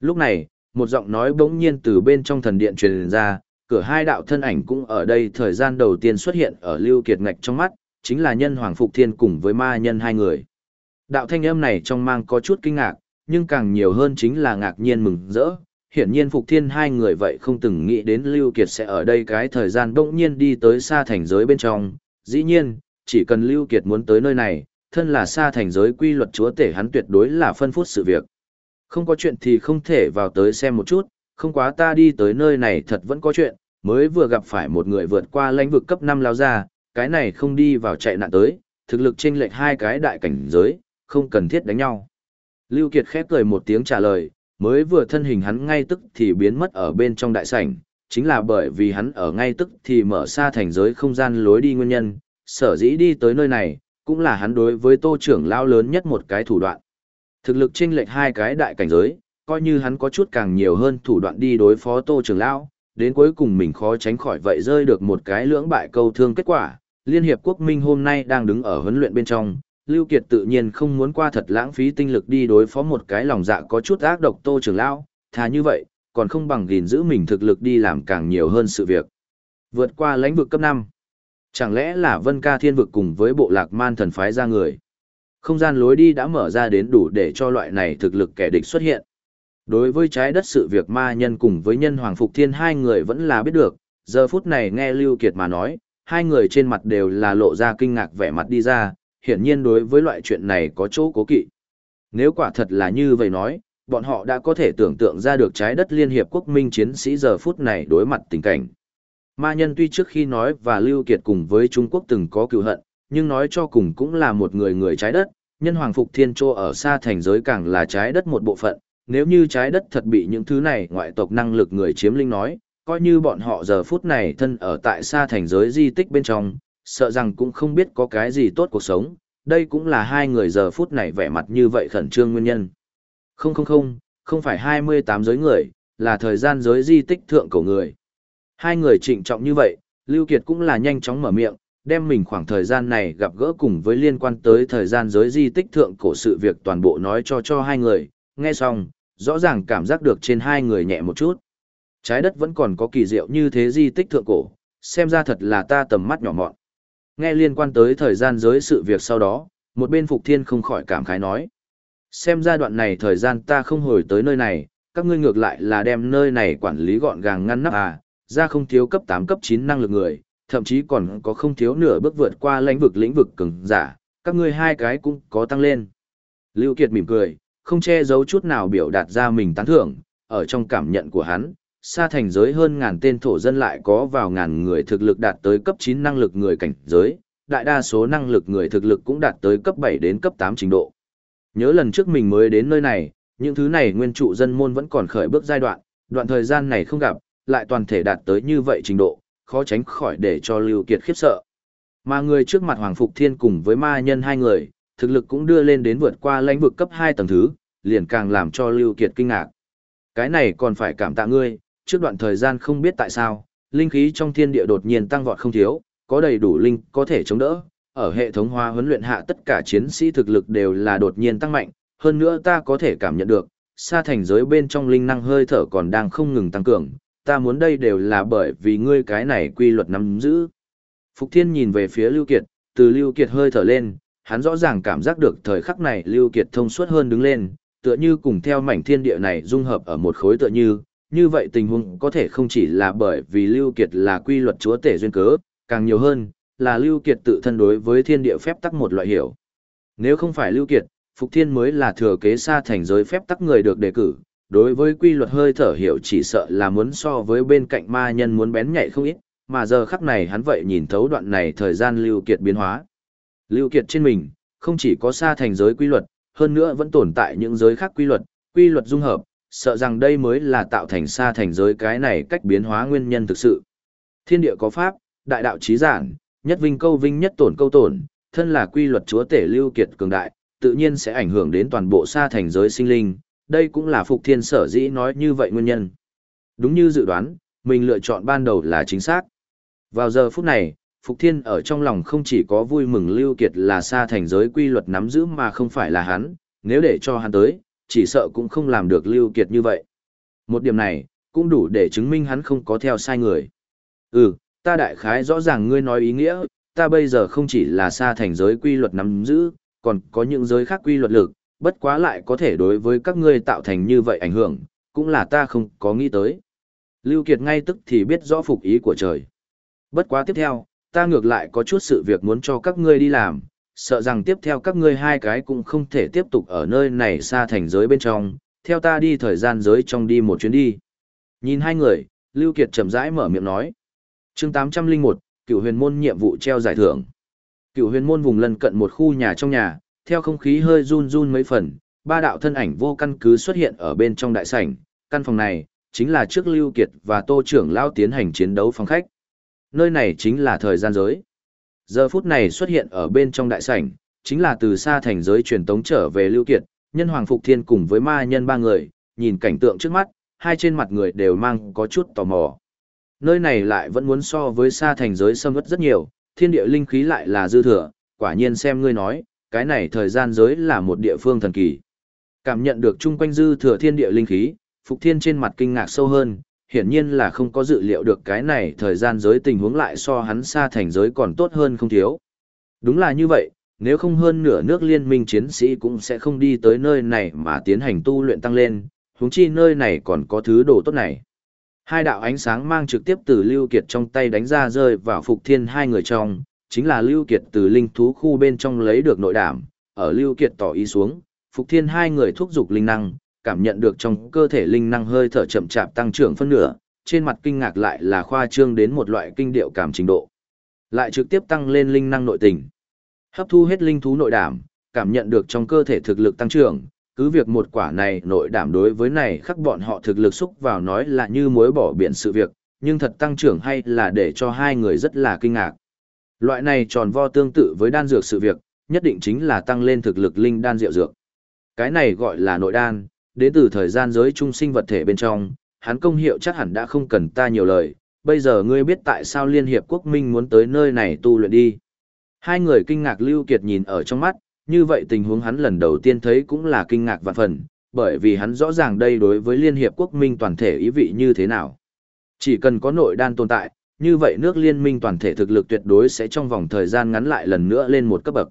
Lúc này, một giọng nói bỗng nhiên từ bên trong thần điện truyền ra, cửa hai đạo thân ảnh cũng ở đây thời gian đầu tiên xuất hiện ở Lưu Kiệt ngạch trong mắt, chính là nhân Hoàng Phục Thiên cùng với ma nhân hai người. Đạo thanh âm này trong mang có chút kinh ngạc, nhưng càng nhiều hơn chính là ngạc nhiên mừng rỡ. Hiển nhiên Phục Thiên hai người vậy không từng nghĩ đến Lưu Kiệt sẽ ở đây cái thời gian bỗng nhiên đi tới xa thành giới bên trong. Dĩ nhiên, chỉ cần Lưu Kiệt muốn tới nơi này, thân là xa thành giới quy luật chúa tể hắn tuyệt đối là phân phút sự việc. Không có chuyện thì không thể vào tới xem một chút, không quá ta đi tới nơi này thật vẫn có chuyện, mới vừa gặp phải một người vượt qua lãnh vực cấp 5 lao ra, cái này không đi vào chạy nạn tới, thực lực chênh lệch hai cái đại cảnh giới, không cần thiết đánh nhau. Lưu Kiệt khép cười một tiếng trả lời, mới vừa thân hình hắn ngay tức thì biến mất ở bên trong đại sảnh, chính là bởi vì hắn ở ngay tức thì mở xa thành giới không gian lối đi nguyên nhân, sở dĩ đi tới nơi này, cũng là hắn đối với tô trưởng lao lớn nhất một cái thủ đoạn. Thực lực chênh lệch hai cái đại cảnh giới, coi như hắn có chút càng nhiều hơn thủ đoạn đi đối phó tô trưởng lão, đến cuối cùng mình khó tránh khỏi vậy rơi được một cái lưỡng bại câu thương kết quả. Liên hiệp quốc minh hôm nay đang đứng ở huấn luyện bên trong, Lưu Kiệt tự nhiên không muốn qua thật lãng phí tinh lực đi đối phó một cái lòng dạ có chút ác độc tô trưởng lão, thà như vậy, còn không bằng gìn giữ mình thực lực đi làm càng nhiều hơn sự việc. Vượt qua lãnh vực cấp 5. Chẳng lẽ là Vân Ca Thiên vực cùng với bộ lạc man thần phái ra người? Không gian lối đi đã mở ra đến đủ để cho loại này thực lực kẻ địch xuất hiện. Đối với trái đất sự việc ma nhân cùng với nhân Hoàng Phục Thiên hai người vẫn là biết được, giờ phút này nghe Lưu Kiệt mà nói, hai người trên mặt đều là lộ ra kinh ngạc vẻ mặt đi ra, hiển nhiên đối với loại chuyện này có chỗ cố kỵ. Nếu quả thật là như vậy nói, bọn họ đã có thể tưởng tượng ra được trái đất Liên Hiệp Quốc Minh chiến sĩ giờ phút này đối mặt tình cảnh. Ma nhân tuy trước khi nói và Lưu Kiệt cùng với Trung Quốc từng có cựu hận, nhưng nói cho cùng cũng là một người người trái đất, nhân Hoàng Phục Thiên Trô ở xa thành giới càng là trái đất một bộ phận, nếu như trái đất thật bị những thứ này ngoại tộc năng lực người chiếm linh nói, coi như bọn họ giờ phút này thân ở tại xa thành giới di tích bên trong, sợ rằng cũng không biết có cái gì tốt cuộc sống, đây cũng là hai người giờ phút này vẻ mặt như vậy khẩn trương nguyên nhân. Không không không, không phải 28 giới người, là thời gian giới di tích thượng cổ người. Hai người trịnh trọng như vậy, Lưu Kiệt cũng là nhanh chóng mở miệng, đem mình khoảng thời gian này gặp gỡ cùng với liên quan tới thời gian giới di tích thượng cổ sự việc toàn bộ nói cho cho hai người, nghe xong, rõ ràng cảm giác được trên hai người nhẹ một chút. Trái đất vẫn còn có kỳ diệu như thế di tích thượng cổ, xem ra thật là ta tầm mắt nhỏ mọn. Nghe liên quan tới thời gian giới sự việc sau đó, một bên Phục Thiên không khỏi cảm khái nói. Xem ra đoạn này thời gian ta không hồi tới nơi này, các ngươi ngược lại là đem nơi này quản lý gọn gàng ngăn nắp à, ra không thiếu cấp 8 cấp 9 năng lực người, thậm chí còn có không thiếu nửa bước vượt qua lãnh vực lĩnh vực cường giả, các ngươi hai cái cũng có tăng lên. Lưu Kiệt mỉm cười, không che giấu chút nào biểu đạt ra mình tán thưởng, ở trong cảm nhận của hắn, xa thành giới hơn ngàn tên thổ dân lại có vào ngàn người thực lực đạt tới cấp 9 năng lực người cảnh giới, đại đa số năng lực người thực lực cũng đạt tới cấp 7 đến cấp 8 trình độ. Nhớ lần trước mình mới đến nơi này, những thứ này nguyên trụ dân môn vẫn còn khởi bước giai đoạn, đoạn thời gian này không gặp, lại toàn thể đạt tới như vậy trình độ, khó tránh khỏi để cho Lưu Kiệt khiếp sợ. Mà người trước mặt Hoàng Phục Thiên cùng với ma nhân hai người, thực lực cũng đưa lên đến vượt qua lãnh vực cấp 2 tầng thứ, liền càng làm cho Lưu Kiệt kinh ngạc. Cái này còn phải cảm tạ ngươi, trước đoạn thời gian không biết tại sao, linh khí trong thiên địa đột nhiên tăng vọt không thiếu, có đầy đủ linh có thể chống đỡ. Ở hệ thống hóa huấn luyện hạ tất cả chiến sĩ thực lực đều là đột nhiên tăng mạnh, hơn nữa ta có thể cảm nhận được, xa thành giới bên trong linh năng hơi thở còn đang không ngừng tăng cường, ta muốn đây đều là bởi vì ngươi cái này quy luật nắm giữ. Phục Thiên nhìn về phía Lưu Kiệt, từ Lưu Kiệt hơi thở lên, hắn rõ ràng cảm giác được thời khắc này Lưu Kiệt thông suốt hơn đứng lên, tựa như cùng theo mảnh thiên địa này dung hợp ở một khối tựa như, như vậy tình huống có thể không chỉ là bởi vì Lưu Kiệt là quy luật chúa tể duyên cớ, càng nhiều hơn, là Lưu Kiệt tự thân đối với thiên địa phép tắc một loại hiểu. Nếu không phải Lưu Kiệt, Phục Thiên mới là thừa kế xa thành giới phép tắc người được đề cử, đối với quy luật hơi thở hiểu chỉ sợ là muốn so với bên cạnh ma nhân muốn bén nhạy không ít, mà giờ khắc này hắn vậy nhìn thấu đoạn này thời gian Lưu Kiệt biến hóa. Lưu Kiệt trên mình, không chỉ có xa thành giới quy luật, hơn nữa vẫn tồn tại những giới khác quy luật, quy luật dung hợp, sợ rằng đây mới là tạo thành xa thành giới cái này cách biến hóa nguyên nhân thực sự. Thiên địa có pháp, đại đạo trí giản, nhất vinh câu vinh nhất tổn câu tổn, thân là quy luật chúa tể lưu kiệt cường đại, tự nhiên sẽ ảnh hưởng đến toàn bộ xa thành giới sinh linh, đây cũng là Phục Thiên sở dĩ nói như vậy nguyên nhân. Đúng như dự đoán, mình lựa chọn ban đầu là chính xác. Vào giờ phút này, Phục Thiên ở trong lòng không chỉ có vui mừng Lưu Kiệt là xa thành giới quy luật nắm giữ mà không phải là hắn, nếu để cho hắn tới, chỉ sợ cũng không làm được Lưu Kiệt như vậy. Một điểm này, cũng đủ để chứng minh hắn không có theo sai người. Ừ, ta đại khái rõ ràng ngươi nói ý nghĩa, ta bây giờ không chỉ là xa thành giới quy luật nắm giữ, còn có những giới khác quy luật lực, bất quá lại có thể đối với các ngươi tạo thành như vậy ảnh hưởng, cũng là ta không có nghĩ tới. Lưu Kiệt ngay tức thì biết rõ phục ý của trời. Bất quá tiếp theo, ta ngược lại có chút sự việc muốn cho các ngươi đi làm, sợ rằng tiếp theo các ngươi hai cái cũng không thể tiếp tục ở nơi này xa thành giới bên trong, theo ta đi thời gian giới trong đi một chuyến đi. Nhìn hai người, Lưu Kiệt chậm rãi mở miệng nói. Chương 801, Cửu Huyền môn nhiệm vụ treo giải thưởng. Cửu Huyền môn vùng lân cận một khu nhà trong nhà, theo không khí hơi run run mấy phần, ba đạo thân ảnh vô căn cứ xuất hiện ở bên trong đại sảnh, căn phòng này chính là trước Lưu Kiệt và Tô trưởng lão tiến hành chiến đấu phòng khách. Nơi này chính là thời gian giới. Giờ phút này xuất hiện ở bên trong đại sảnh, chính là từ xa thành giới truyền tống trở về Lưu Kiệt, nhân Hoàng Phục Thiên cùng với ma nhân ba người, nhìn cảnh tượng trước mắt, hai trên mặt người đều mang có chút tò mò. Nơi này lại vẫn muốn so với xa thành giới xâm ướt rất nhiều, thiên địa linh khí lại là dư thừa, quả nhiên xem ngươi nói, cái này thời gian giới là một địa phương thần kỳ. Cảm nhận được chung quanh dư thừa thiên địa linh khí, Phục Thiên trên mặt kinh ngạc sâu hơn, hiển nhiên là không có dự liệu được cái này thời gian giới tình huống lại so hắn xa thành giới còn tốt hơn không thiếu. Đúng là như vậy, nếu không hơn nửa nước liên minh chiến sĩ cũng sẽ không đi tới nơi này mà tiến hành tu luyện tăng lên, huống chi nơi này còn có thứ đồ tốt này. Hai đạo ánh sáng mang trực tiếp từ Lưu Kiệt trong tay đánh ra rơi vào Phục Thiên hai người trong, chính là Lưu Kiệt từ linh thú khu bên trong lấy được nội đảm, ở Lưu Kiệt tỏ ý xuống, Phục Thiên hai người thúc giục linh năng, cảm nhận được trong cơ thể linh năng hơi thở chậm chạp tăng trưởng phân nửa, trên mặt kinh ngạc lại là khoa trương đến một loại kinh điệu cảm trình độ. Lại trực tiếp tăng lên linh năng nội tình. Hấp thu hết linh thú nội đảm, cảm nhận được trong cơ thể thực lực tăng trưởng, cứ việc một quả này nội đảm đối với này khắc bọn họ thực lực xúc vào nói là như muối bỏ biển sự việc, nhưng thật tăng trưởng hay là để cho hai người rất là kinh ngạc. Loại này tròn vo tương tự với đan dược sự việc, nhất định chính là tăng lên thực lực linh đan diệu dược. Cái này gọi là nội đan, đến từ thời gian giới trung sinh vật thể bên trong, hắn công hiệu chắc hẳn đã không cần ta nhiều lời, bây giờ ngươi biết tại sao Liên Hiệp Quốc Minh muốn tới nơi này tu luyện đi. Hai người kinh ngạc Lưu Kiệt nhìn ở trong mắt, như vậy tình huống hắn lần đầu tiên thấy cũng là kinh ngạc vạn phần, bởi vì hắn rõ ràng đây đối với Liên Hiệp Quốc Minh toàn thể ý vị như thế nào. Chỉ cần có nội đan tồn tại, như vậy nước liên minh toàn thể thực lực tuyệt đối sẽ trong vòng thời gian ngắn lại lần nữa lên một cấp bậc.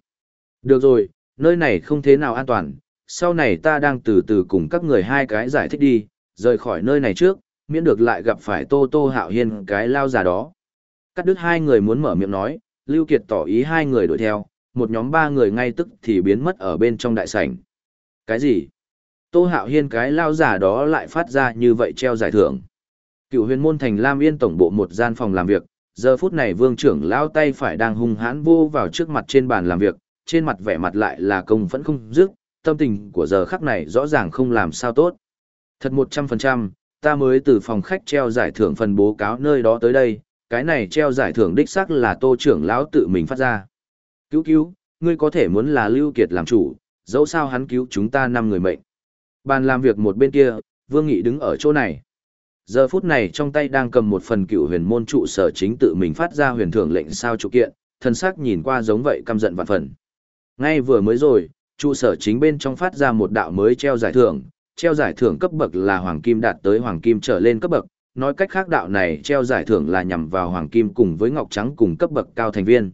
Được rồi, nơi này không thế nào an toàn, sau này ta đang từ từ cùng các người hai cái giải thích đi, rời khỏi nơi này trước, miễn được lại gặp phải Tô Tô Hạo Hiên cái lao già đó. Cắt đứt hai người muốn mở miệng nói, Lưu Kiệt tỏ ý hai người đuổi theo, một nhóm ba người ngay tức thì biến mất ở bên trong đại sảnh. Cái gì? Tô Hạo Hiên cái lao giả đó lại phát ra như vậy treo giải thưởng. Cựu huyền môn thành Lam Yên tổng bộ một gian phòng làm việc, giờ phút này vương trưởng lao tay phải đang hung hãn vô vào trước mặt trên bàn làm việc, trên mặt vẻ mặt lại là công vẫn không dứt, tâm tình của giờ khắc này rõ ràng không làm sao tốt. Thật một trăm phần trăm, ta mới từ phòng khách treo giải thưởng phần bố cáo nơi đó tới đây, cái này treo giải thưởng đích xác là tô trưởng lão tự mình phát ra. Cứu cứu, ngươi có thể muốn là Lưu Kiệt làm chủ, dẫu sao hắn cứu chúng ta năm người mệnh. Bàn làm việc một bên kia, Vương Nghị đứng ở chỗ này. Giờ phút này trong tay đang cầm một phần cựu huyền môn trụ sở chính tự mình phát ra huyền thưởng lệnh sao trụ kiện, thân sắc nhìn qua giống vậy căm giận vạn phần. Ngay vừa mới rồi, trụ sở chính bên trong phát ra một đạo mới treo giải thưởng, treo giải thưởng cấp bậc là hoàng kim đạt tới hoàng kim trở lên cấp bậc, nói cách khác đạo này treo giải thưởng là nhằm vào hoàng kim cùng với ngọc trắng cùng cấp bậc cao thành viên.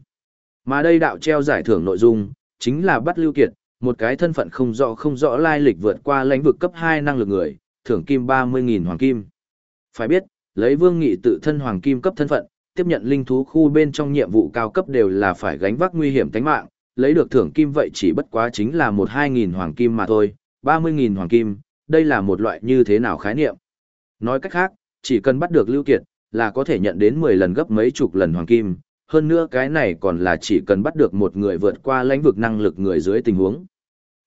Mà đây đạo treo giải thưởng nội dung, chính là bắt Lưu Kiệt, một cái thân phận không rõ không rõ lai lịch vượt qua lãnh vực cấp 2 năng lực người, thưởng kim 30.000 hoàng kim. Phải biết, lấy vương nghị tự thân hoàng kim cấp thân phận, tiếp nhận linh thú khu bên trong nhiệm vụ cao cấp đều là phải gánh vác nguy hiểm tính mạng, lấy được thưởng kim vậy chỉ bất quá chính là một 2.000 hoàng kim mà thôi, 30.000 hoàng kim, đây là một loại như thế nào khái niệm. Nói cách khác, chỉ cần bắt được Lưu Kiệt, là có thể nhận đến 10 lần gấp mấy chục lần hoàng kim, hơn nữa cái này còn là chỉ cần bắt được một người vượt qua lãnh vực năng lực người dưới tình huống.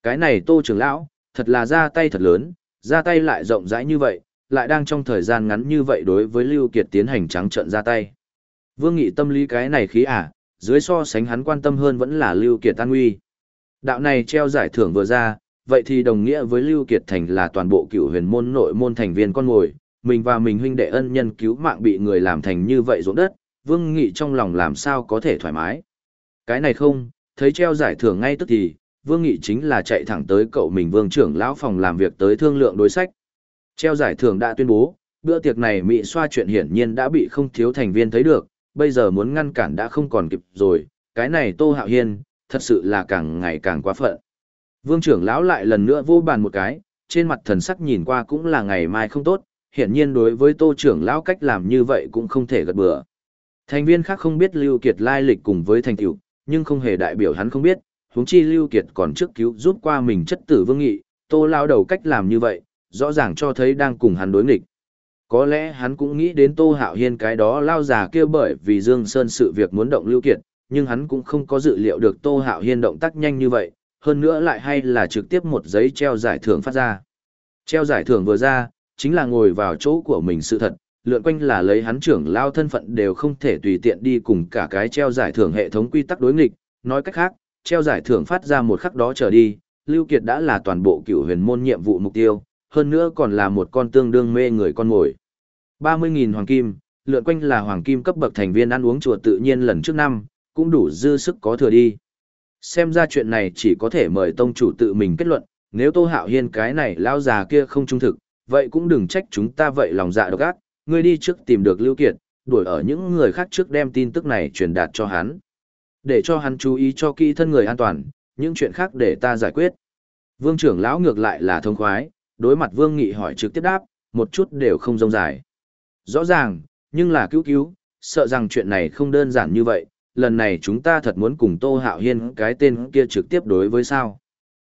Cái này Tô trưởng lão, thật là ra tay thật lớn, ra tay lại rộng rãi như vậy, lại đang trong thời gian ngắn như vậy đối với Lưu Kiệt tiến hành trắng trợn ra tay. Vương Nghị tâm lý cái này khí à, dưới so sánh hắn quan tâm hơn vẫn là Lưu Kiệt tan nguy. Đạo này treo giải thưởng vừa ra, vậy thì đồng nghĩa với Lưu Kiệt Thành là toàn bộ cựu huyền môn nội môn thành viên con ngồi, mình và mình huynh đệ ân nhân cứu mạng bị người làm thành như vậy ruộng đất, Vương Nghị trong lòng làm sao có thể thoải mái. Cái này không, thấy treo giải thưởng ngay tức thì, Vương Nghị chính là chạy thẳng tới cậu mình Vương trưởng lão phòng làm việc tới thương lượng đối sách. Treo giải thưởng đã tuyên bố, bữa tiệc này Mỹ xoa chuyện hiển nhiên đã bị không thiếu thành viên thấy được, bây giờ muốn ngăn cản đã không còn kịp rồi, cái này Tô Hạo Hiên, thật sự là càng ngày càng quá phận. Vương trưởng lão lại lần nữa vô bàn một cái, trên mặt thần sắc nhìn qua cũng là ngày mai không tốt, hiển nhiên đối với Tô trưởng lão cách làm như vậy cũng không thể gật bừa. Thành viên khác không biết Lưu Kiệt lai lịch cùng với thành tựu, nhưng không hề đại biểu hắn không biết, huống chi Lưu Kiệt còn trước cứu giúp qua mình chất tử Vương Nghị, Tô lao đầu cách làm như vậy, rõ ràng cho thấy đang cùng hắn đối nghịch. Có lẽ hắn cũng nghĩ đến Tô Hạo Hiên cái đó lao già kia bởi vì Dương Sơn sự việc muốn động Lưu Kiệt, nhưng hắn cũng không có dự liệu được Tô Hạo Hiên động tác nhanh như vậy, hơn nữa lại hay là trực tiếp một giấy treo giải thưởng phát ra. Treo giải thưởng vừa ra, chính là ngồi vào chỗ của mình sự thật, lượn quanh là lấy hắn trưởng lao thân phận đều không thể tùy tiện đi cùng cả cái treo giải thưởng hệ thống quy tắc đối nghịch, nói cách khác, treo giải thưởng phát ra một khắc đó trở đi, Lưu Kiệt đã là toàn bộ cựu huyền môn nhiệm vụ mục tiêu, hơn nữa còn là một con tương đương mê người con mồi. 30.000 hoàng kim, lượn quanh là hoàng kim cấp bậc thành viên ăn uống chùa tự nhiên lần trước năm, cũng đủ dư sức có thừa đi. Xem ra chuyện này chỉ có thể mời tông chủ tự mình kết luận, nếu Tô Hạo Hiên cái này lao già kia không trung thực, vậy cũng đừng trách chúng ta vậy lòng dạ độc ác, ngươi đi trước tìm được Lưu Kiệt, đuổi ở những người khác trước đem tin tức này truyền đạt cho hắn. Để cho hắn chú ý cho kỹ thân người an toàn, những chuyện khác để ta giải quyết. Vương trưởng lão ngược lại là thông khoái, đối mặt Vương Nghị hỏi trực tiếp đáp, một chút đều không rông dài. Rõ ràng, nhưng là cứu cứu, sợ rằng chuyện này không đơn giản như vậy, lần này chúng ta thật muốn cùng Tô Hạo Hiên cái tên kia trực tiếp đối với sao.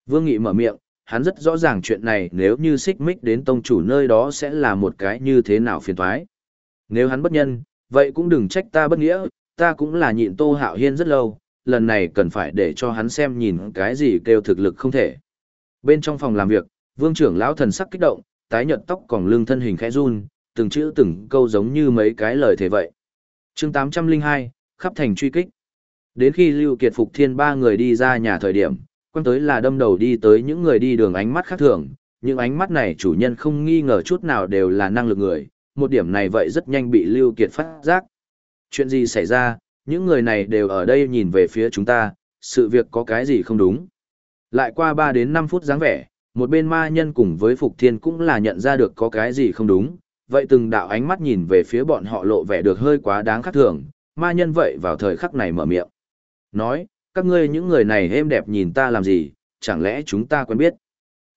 Vương Nghị mở miệng, hắn rất rõ ràng chuyện này nếu như xích mích đến tông chủ nơi đó sẽ là một cái như thế nào phiền thoái. Nếu hắn bất nhân, vậy cũng đừng trách ta bất nghĩa, ta cũng là nhịn Tô Hạo Hiên rất lâu, lần này cần phải để cho hắn xem nhìn cái gì kêu thực lực không thể. Bên trong phòng làm việc, vương trưởng lão thần sắc kích động, tái nhợt tóc còn lưng thân hình khẽ run, từng chữ từng câu giống như mấy cái lời thế vậy. chương 802, khắp thành truy kích. Đến khi Lưu Kiệt Phục Thiên ba người đi ra nhà thời điểm, quan tới là đâm đầu đi tới những người đi đường ánh mắt khác thường, những ánh mắt này chủ nhân không nghi ngờ chút nào đều là năng lực người, một điểm này vậy rất nhanh bị Lưu Kiệt phát giác. Chuyện gì xảy ra, những người này đều ở đây nhìn về phía chúng ta, sự việc có cái gì không đúng. Lại qua 3 đến 5 phút dáng vẻ, một bên ma nhân cùng với Phục Thiên cũng là nhận ra được có cái gì không đúng, vậy từng đạo ánh mắt nhìn về phía bọn họ lộ vẻ được hơi quá đáng khắc thường, ma nhân vậy vào thời khắc này mở miệng. Nói, các ngươi những người này êm đẹp nhìn ta làm gì, chẳng lẽ chúng ta quen biết.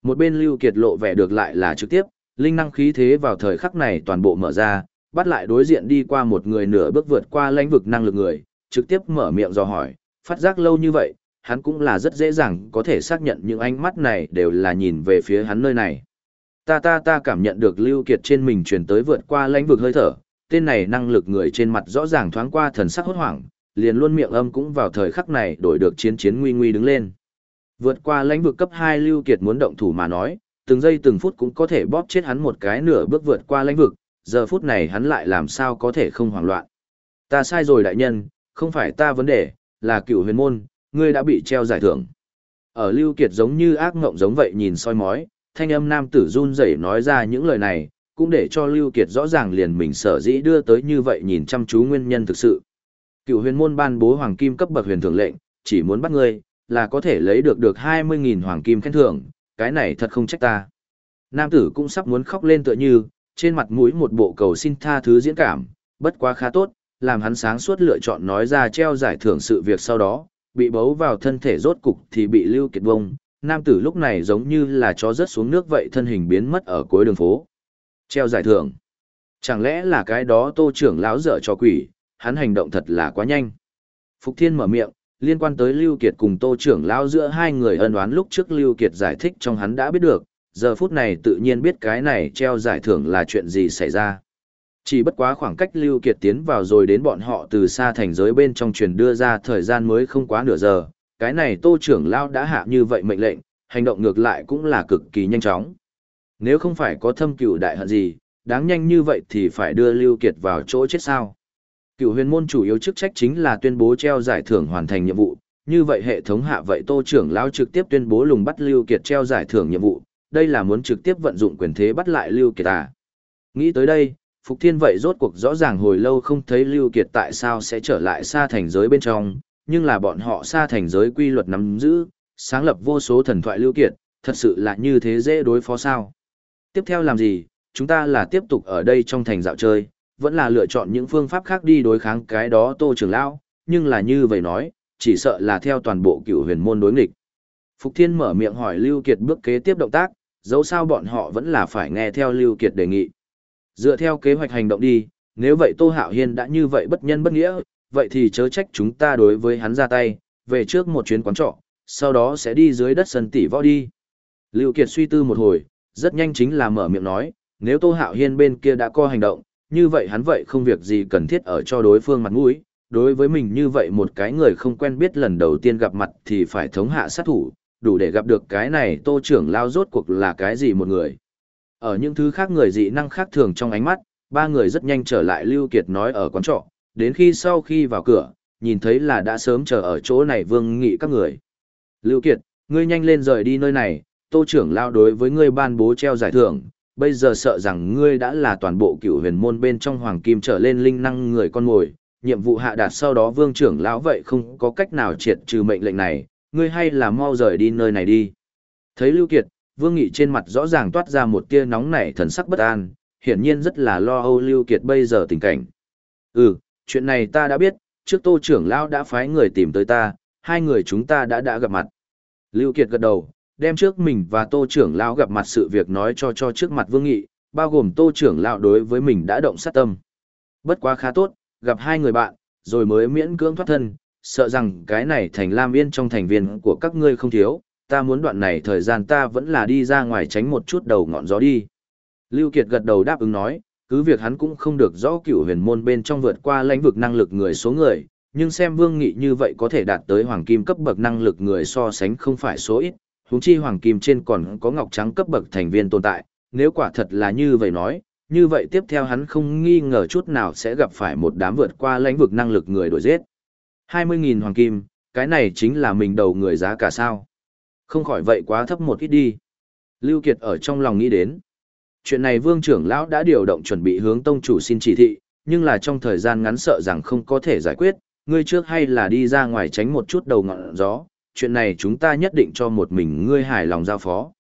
Một bên Lưu Kiệt lộ vẻ được lại là trực tiếp, linh năng khí thế vào thời khắc này toàn bộ mở ra, bắt lại đối diện đi qua một người nửa bước vượt qua lãnh vực năng lực người, trực tiếp mở miệng do hỏi, phát giác lâu như vậy, hắn cũng là rất dễ dàng có thể xác nhận những ánh mắt này đều là nhìn về phía hắn nơi này. Ta ta ta cảm nhận được Lưu Kiệt trên mình truyền tới vượt qua lãnh vực hơi thở, tên này năng lực người trên mặt rõ ràng thoáng qua thần sắc hốt hoảng, liền luôn miệng âm cũng vào thời khắc này đổi được chiến chiến nguy nguy đứng lên. Vượt qua lãnh vực cấp 2 Lưu Kiệt muốn động thủ mà nói, từng giây từng phút cũng có thể bóp chết hắn một cái nửa bước vượt qua lãnh vực, giờ phút này hắn lại làm sao có thể không hoảng loạn. Ta sai rồi đại nhân, không phải ta vấn đề, là cựu huyền môn, ngươi đã bị treo giải thưởng. Ở Lưu Kiệt giống như ác ngộng giống vậy nhìn soi mói, thanh âm nam tử run rẩy nói ra những lời này, cũng để cho Lưu Kiệt rõ ràng liền mình sở dĩ đưa tới như vậy nhìn chăm chú nguyên nhân thực sự. Cựu huyền môn ban bố hoàng kim cấp bậc huyền thưởng lệnh, chỉ muốn bắt ngươi, là có thể lấy được được 20.000 hoàng kim khen thưởng, cái này thật không trách ta. Nam tử cũng sắp muốn khóc lên tựa như, trên mặt mũi một bộ cầu xin tha thứ diễn cảm, bất quá khá tốt, làm hắn sáng suốt lựa chọn nói ra treo giải thưởng sự việc sau đó, bị bấu vào thân thể rốt cục thì bị lưu kiệt bông. Nam tử lúc này giống như là chó rớt xuống nước vậy thân hình biến mất ở cuối đường phố. Treo giải thưởng. Chẳng lẽ là cái đó tô trưởng lão dở cho quỷ, hắn hành động thật là quá nhanh. Phục Thiên mở miệng, liên quan tới Lưu Kiệt cùng Tô trưởng lão giữa hai người ân oán lúc trước Lưu Kiệt giải thích trong hắn đã biết được, giờ phút này tự nhiên biết cái này treo giải thưởng là chuyện gì xảy ra. Chỉ bất quá khoảng cách Lưu Kiệt tiến vào rồi đến bọn họ từ xa thành giới bên trong truyền đưa ra thời gian mới không quá nửa giờ, cái này Tô trưởng lão đã hạ như vậy mệnh lệnh, hành động ngược lại cũng là cực kỳ nhanh chóng. Nếu không phải có thâm cửu đại hận gì, đáng nhanh như vậy thì phải đưa Lưu Kiệt vào chỗ chết sao. Cựu huyền môn chủ yếu chức trách chính là tuyên bố treo giải thưởng hoàn thành nhiệm vụ, như vậy hệ thống hạ vậy tô trưởng lão trực tiếp tuyên bố lùng bắt Lưu Kiệt treo giải thưởng nhiệm vụ, đây là muốn trực tiếp vận dụng quyền thế bắt lại Lưu Kiệt à. Nghĩ tới đây, Phục Thiên vậy rốt cuộc rõ ràng hồi lâu không thấy Lưu Kiệt tại sao sẽ trở lại xa thành giới bên trong, nhưng là bọn họ xa thành giới quy luật nắm giữ, sáng lập vô số thần thoại Lưu Kiệt, thật sự là như thế dễ đối phó sao. Tiếp theo làm gì, chúng ta là tiếp tục ở đây trong thành dạo chơi, vẫn là lựa chọn những phương pháp khác đi đối kháng cái đó tô trưởng lão, nhưng là như vậy nói, chỉ sợ là theo toàn bộ cựu huyền môn đối nghịch. Phục Thiên mở miệng hỏi Lưu Kiệt bước kế tiếp động tác, dẫu sao bọn họ vẫn là phải nghe theo Lưu Kiệt đề nghị. Dựa theo kế hoạch hành động đi, nếu vậy Tô Hạo Hiên đã như vậy bất nhân bất nghĩa, vậy thì chớ trách chúng ta đối với hắn ra tay, về trước một chuyến quán trọ, sau đó sẽ đi dưới đất sân tỷ võ đi. Lưu Kiệt suy tư một hồi, rất nhanh chính là mở miệng nói, nếu Tô Hạo Hiên bên kia đã có hành động, như vậy hắn vậy không việc gì cần thiết ở cho đối phương mặt mũi, đối với mình như vậy một cái người không quen biết lần đầu tiên gặp mặt thì phải thống hạ sát thủ, đủ để gặp được cái này tô trưởng lao rốt cuộc là cái gì một người. Ở những thứ khác người dị năng khác thường trong ánh mắt, ba người rất nhanh trở lại Lưu Kiệt nói ở quán trọ, đến khi sau khi vào cửa, nhìn thấy là đã sớm chờ ở chỗ này vương nghị các người. Lưu Kiệt, ngươi nhanh lên rời đi nơi này, tô trưởng lao đối với ngươi ban bố treo giải thưởng, bây giờ sợ rằng ngươi đã là toàn bộ cựu huyền môn bên trong hoàng kim trở lên linh năng người con ngồi, nhiệm vụ hạ đạt sau đó vương trưởng lão vậy không có cách nào triệt trừ mệnh lệnh này, ngươi hay là mau rời đi nơi này đi. Thấy Lưu Kiệt, vương nghị trên mặt rõ ràng toát ra một tia nóng nảy thần sắc bất an, hiển nhiên rất là lo âu Lưu Kiệt bây giờ tình cảnh. Ừ, chuyện này ta đã biết, trước tô trưởng lão đã phái người tìm tới ta, hai người chúng ta đã đã gặp mặt. Lưu Kiệt gật đầu, đem trước mình và tô trưởng lão gặp mặt sự việc nói cho cho trước mặt vương nghị, bao gồm tô trưởng lão đối với mình đã động sát tâm. Bất quá khá tốt, gặp hai người bạn, rồi mới miễn cưỡng thoát thân, sợ rằng cái này thành lam yên trong thành viên của các ngươi không thiếu, ta muốn đoạn này thời gian ta vẫn là đi ra ngoài tránh một chút đầu ngọn gió đi. Lưu Kiệt gật đầu đáp ứng nói, cứ việc hắn cũng không được rõ cửu huyền môn bên trong vượt qua lãnh vực năng lực người số người, nhưng xem vương nghị như vậy có thể đạt tới hoàng kim cấp bậc năng lực người so sánh không phải số ít, huống chi hoàng kim trên còn có ngọc trắng cấp bậc thành viên tồn tại, nếu quả thật là như vậy nói, như vậy tiếp theo hắn không nghi ngờ chút nào sẽ gặp phải một đám vượt qua lãnh vực năng lực người đuổi giết. 20.000 hoàng kim, cái này chính là mình đầu người giá cả sao. Không khỏi vậy quá thấp một ít đi. Lưu Kiệt ở trong lòng nghĩ đến. Chuyện này vương trưởng lão đã điều động chuẩn bị hướng tông chủ xin chỉ thị, nhưng là trong thời gian ngắn sợ rằng không có thể giải quyết, ngươi trước hay là đi ra ngoài tránh một chút đầu ngọn gió, chuyện này chúng ta nhất định cho một mình ngươi hài lòng giao phó.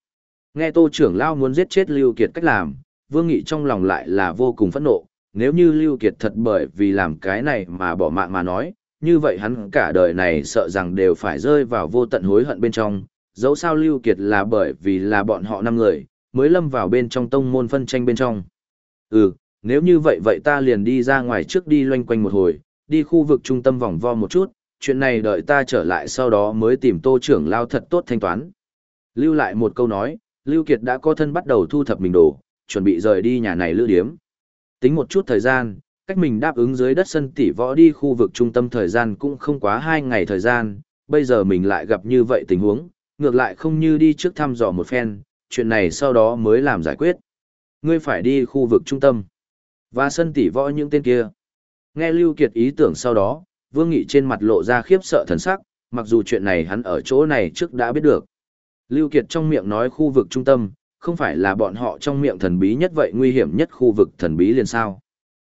Nghe tô trưởng lão muốn giết chết Lưu Kiệt cách làm, Vương Nghị trong lòng lại là vô cùng phẫn nộ, nếu như Lưu Kiệt thật bởi vì làm cái này mà bỏ mạng mà nói, như vậy hắn cả đời này sợ rằng đều phải rơi vào vô tận hối hận bên trong, dẫu sao Lưu Kiệt là bởi vì là bọn họ năm người, mới lâm vào bên trong tông môn phân tranh bên trong. Ừ, nếu như vậy vậy ta liền đi ra ngoài trước đi loanh quanh một hồi, đi khu vực trung tâm vòng vo một chút, chuyện này đợi ta trở lại sau đó mới tìm tô trưởng lao thật tốt thanh toán. Lưu lại một câu nói, Lưu Kiệt đã có thân bắt đầu thu thập mình đồ, chuẩn bị rời đi nhà này lữ điếm. Tính một chút thời gian, cách mình đáp ứng dưới đất sân tỷ võ đi khu vực trung tâm thời gian cũng không quá hai ngày thời gian, bây giờ mình lại gặp như vậy tình huống, ngược lại không như đi trước thăm dò một phen, chuyện này sau đó mới làm giải quyết. Ngươi phải đi khu vực trung tâm, và sân tỷ võ những tên kia. Nghe Lưu Kiệt ý tưởng sau đó, Vương Nghị trên mặt lộ ra khiếp sợ thần sắc, mặc dù chuyện này hắn ở chỗ này trước đã biết được. Lưu Kiệt trong miệng nói khu vực trung tâm, không phải là bọn họ trong miệng thần bí nhất vậy nguy hiểm nhất khu vực thần bí liền sao.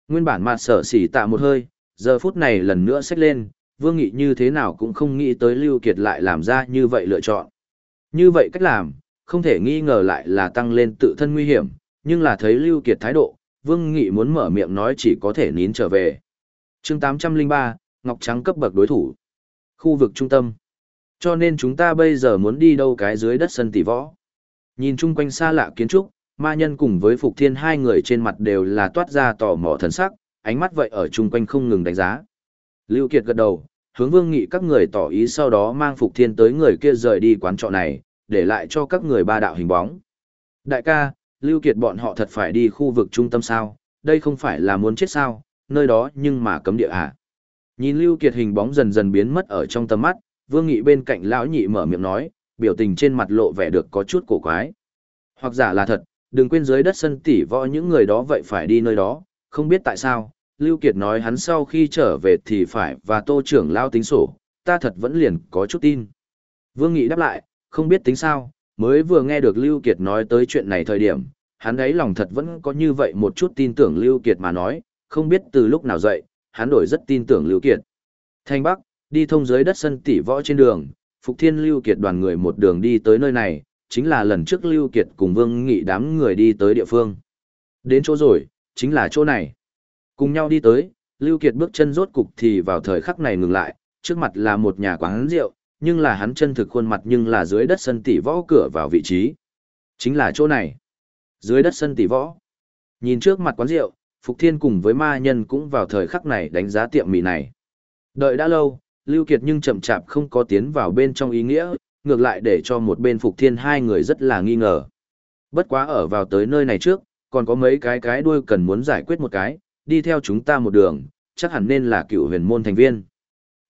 Nguyên bản mặt sở sỉ tạ một hơi, giờ phút này lần nữa xách lên, Vương Nghị như thế nào cũng không nghĩ tới Lưu Kiệt lại làm ra như vậy lựa chọn. Như vậy cách làm, không thể nghi ngờ lại là tăng lên tự thân nguy hiểm, nhưng là thấy Lưu Kiệt thái độ, Vương Nghị muốn mở miệng nói chỉ có thể nín trở về. Chương 803, Ngọc Trắng cấp bậc đối thủ. Khu vực trung tâm. Cho nên chúng ta bây giờ muốn đi đâu cái dưới đất sân tỷ võ. Nhìn chung quanh xa lạ kiến trúc, ma nhân cùng với Phục Thiên hai người trên mặt đều là toát ra tò mò thần sắc, ánh mắt vậy ở chung quanh không ngừng đánh giá. Lưu Kiệt gật đầu, hướng Vương Nghị các người tỏ ý sau đó mang Phục Thiên tới người kia rời đi quán trọ này, để lại cho các người ba đạo hình bóng. Đại ca, Lưu Kiệt bọn họ thật phải đi khu vực trung tâm sao, đây không phải là muốn chết sao, nơi đó nhưng mà cấm địa à. Nhìn Lưu Kiệt hình bóng dần dần biến mất ở trong tầm mắt, Vương Nghị bên cạnh lão nhị mở miệng nói, biểu tình trên mặt lộ vẻ được có chút cổ quái. Hoặc giả là thật, đừng quên dưới đất sân tỉ võ những người đó vậy phải đi nơi đó, không biết tại sao, Lưu Kiệt nói hắn sau khi trở về thì phải và tô trưởng lao tính sổ, ta thật vẫn liền có chút tin. Vương Nghị đáp lại, không biết tính sao, mới vừa nghe được Lưu Kiệt nói tới chuyện này thời điểm, hắn ấy lòng thật vẫn có như vậy một chút tin tưởng Lưu Kiệt mà nói, không biết từ lúc nào dậy, hắn đổi rất tin tưởng Lưu Kiệt. Thanh Bắc, đi thông dưới đất sân tỷ võ trên đường, Phục Thiên Lưu Kiệt đoàn người một đường đi tới nơi này, chính là lần trước Lưu Kiệt cùng Vương Nghị đám người đi tới địa phương. Đến chỗ rồi, chính là chỗ này. Cùng nhau đi tới, Lưu Kiệt bước chân rốt cục thì vào thời khắc này ngừng lại, trước mặt là một nhà quán rượu, nhưng là hắn chân thực khuôn mặt nhưng là dưới đất sân tỷ võ cửa vào vị trí. Chính là chỗ này. Dưới đất sân tỷ võ. Nhìn trước mặt quán rượu, Phục Thiên cùng với ma nhân cũng vào thời khắc này đánh giá tiệm mì này. Đợi đã lâu, Lưu Kiệt nhưng chậm chạp không có tiến vào bên trong ý nghĩa, ngược lại để cho một bên Phục Thiên hai người rất là nghi ngờ. Bất quá ở vào tới nơi này trước, còn có mấy cái cái đuôi cần muốn giải quyết một cái, đi theo chúng ta một đường, chắc hẳn nên là cựu huyền môn thành viên.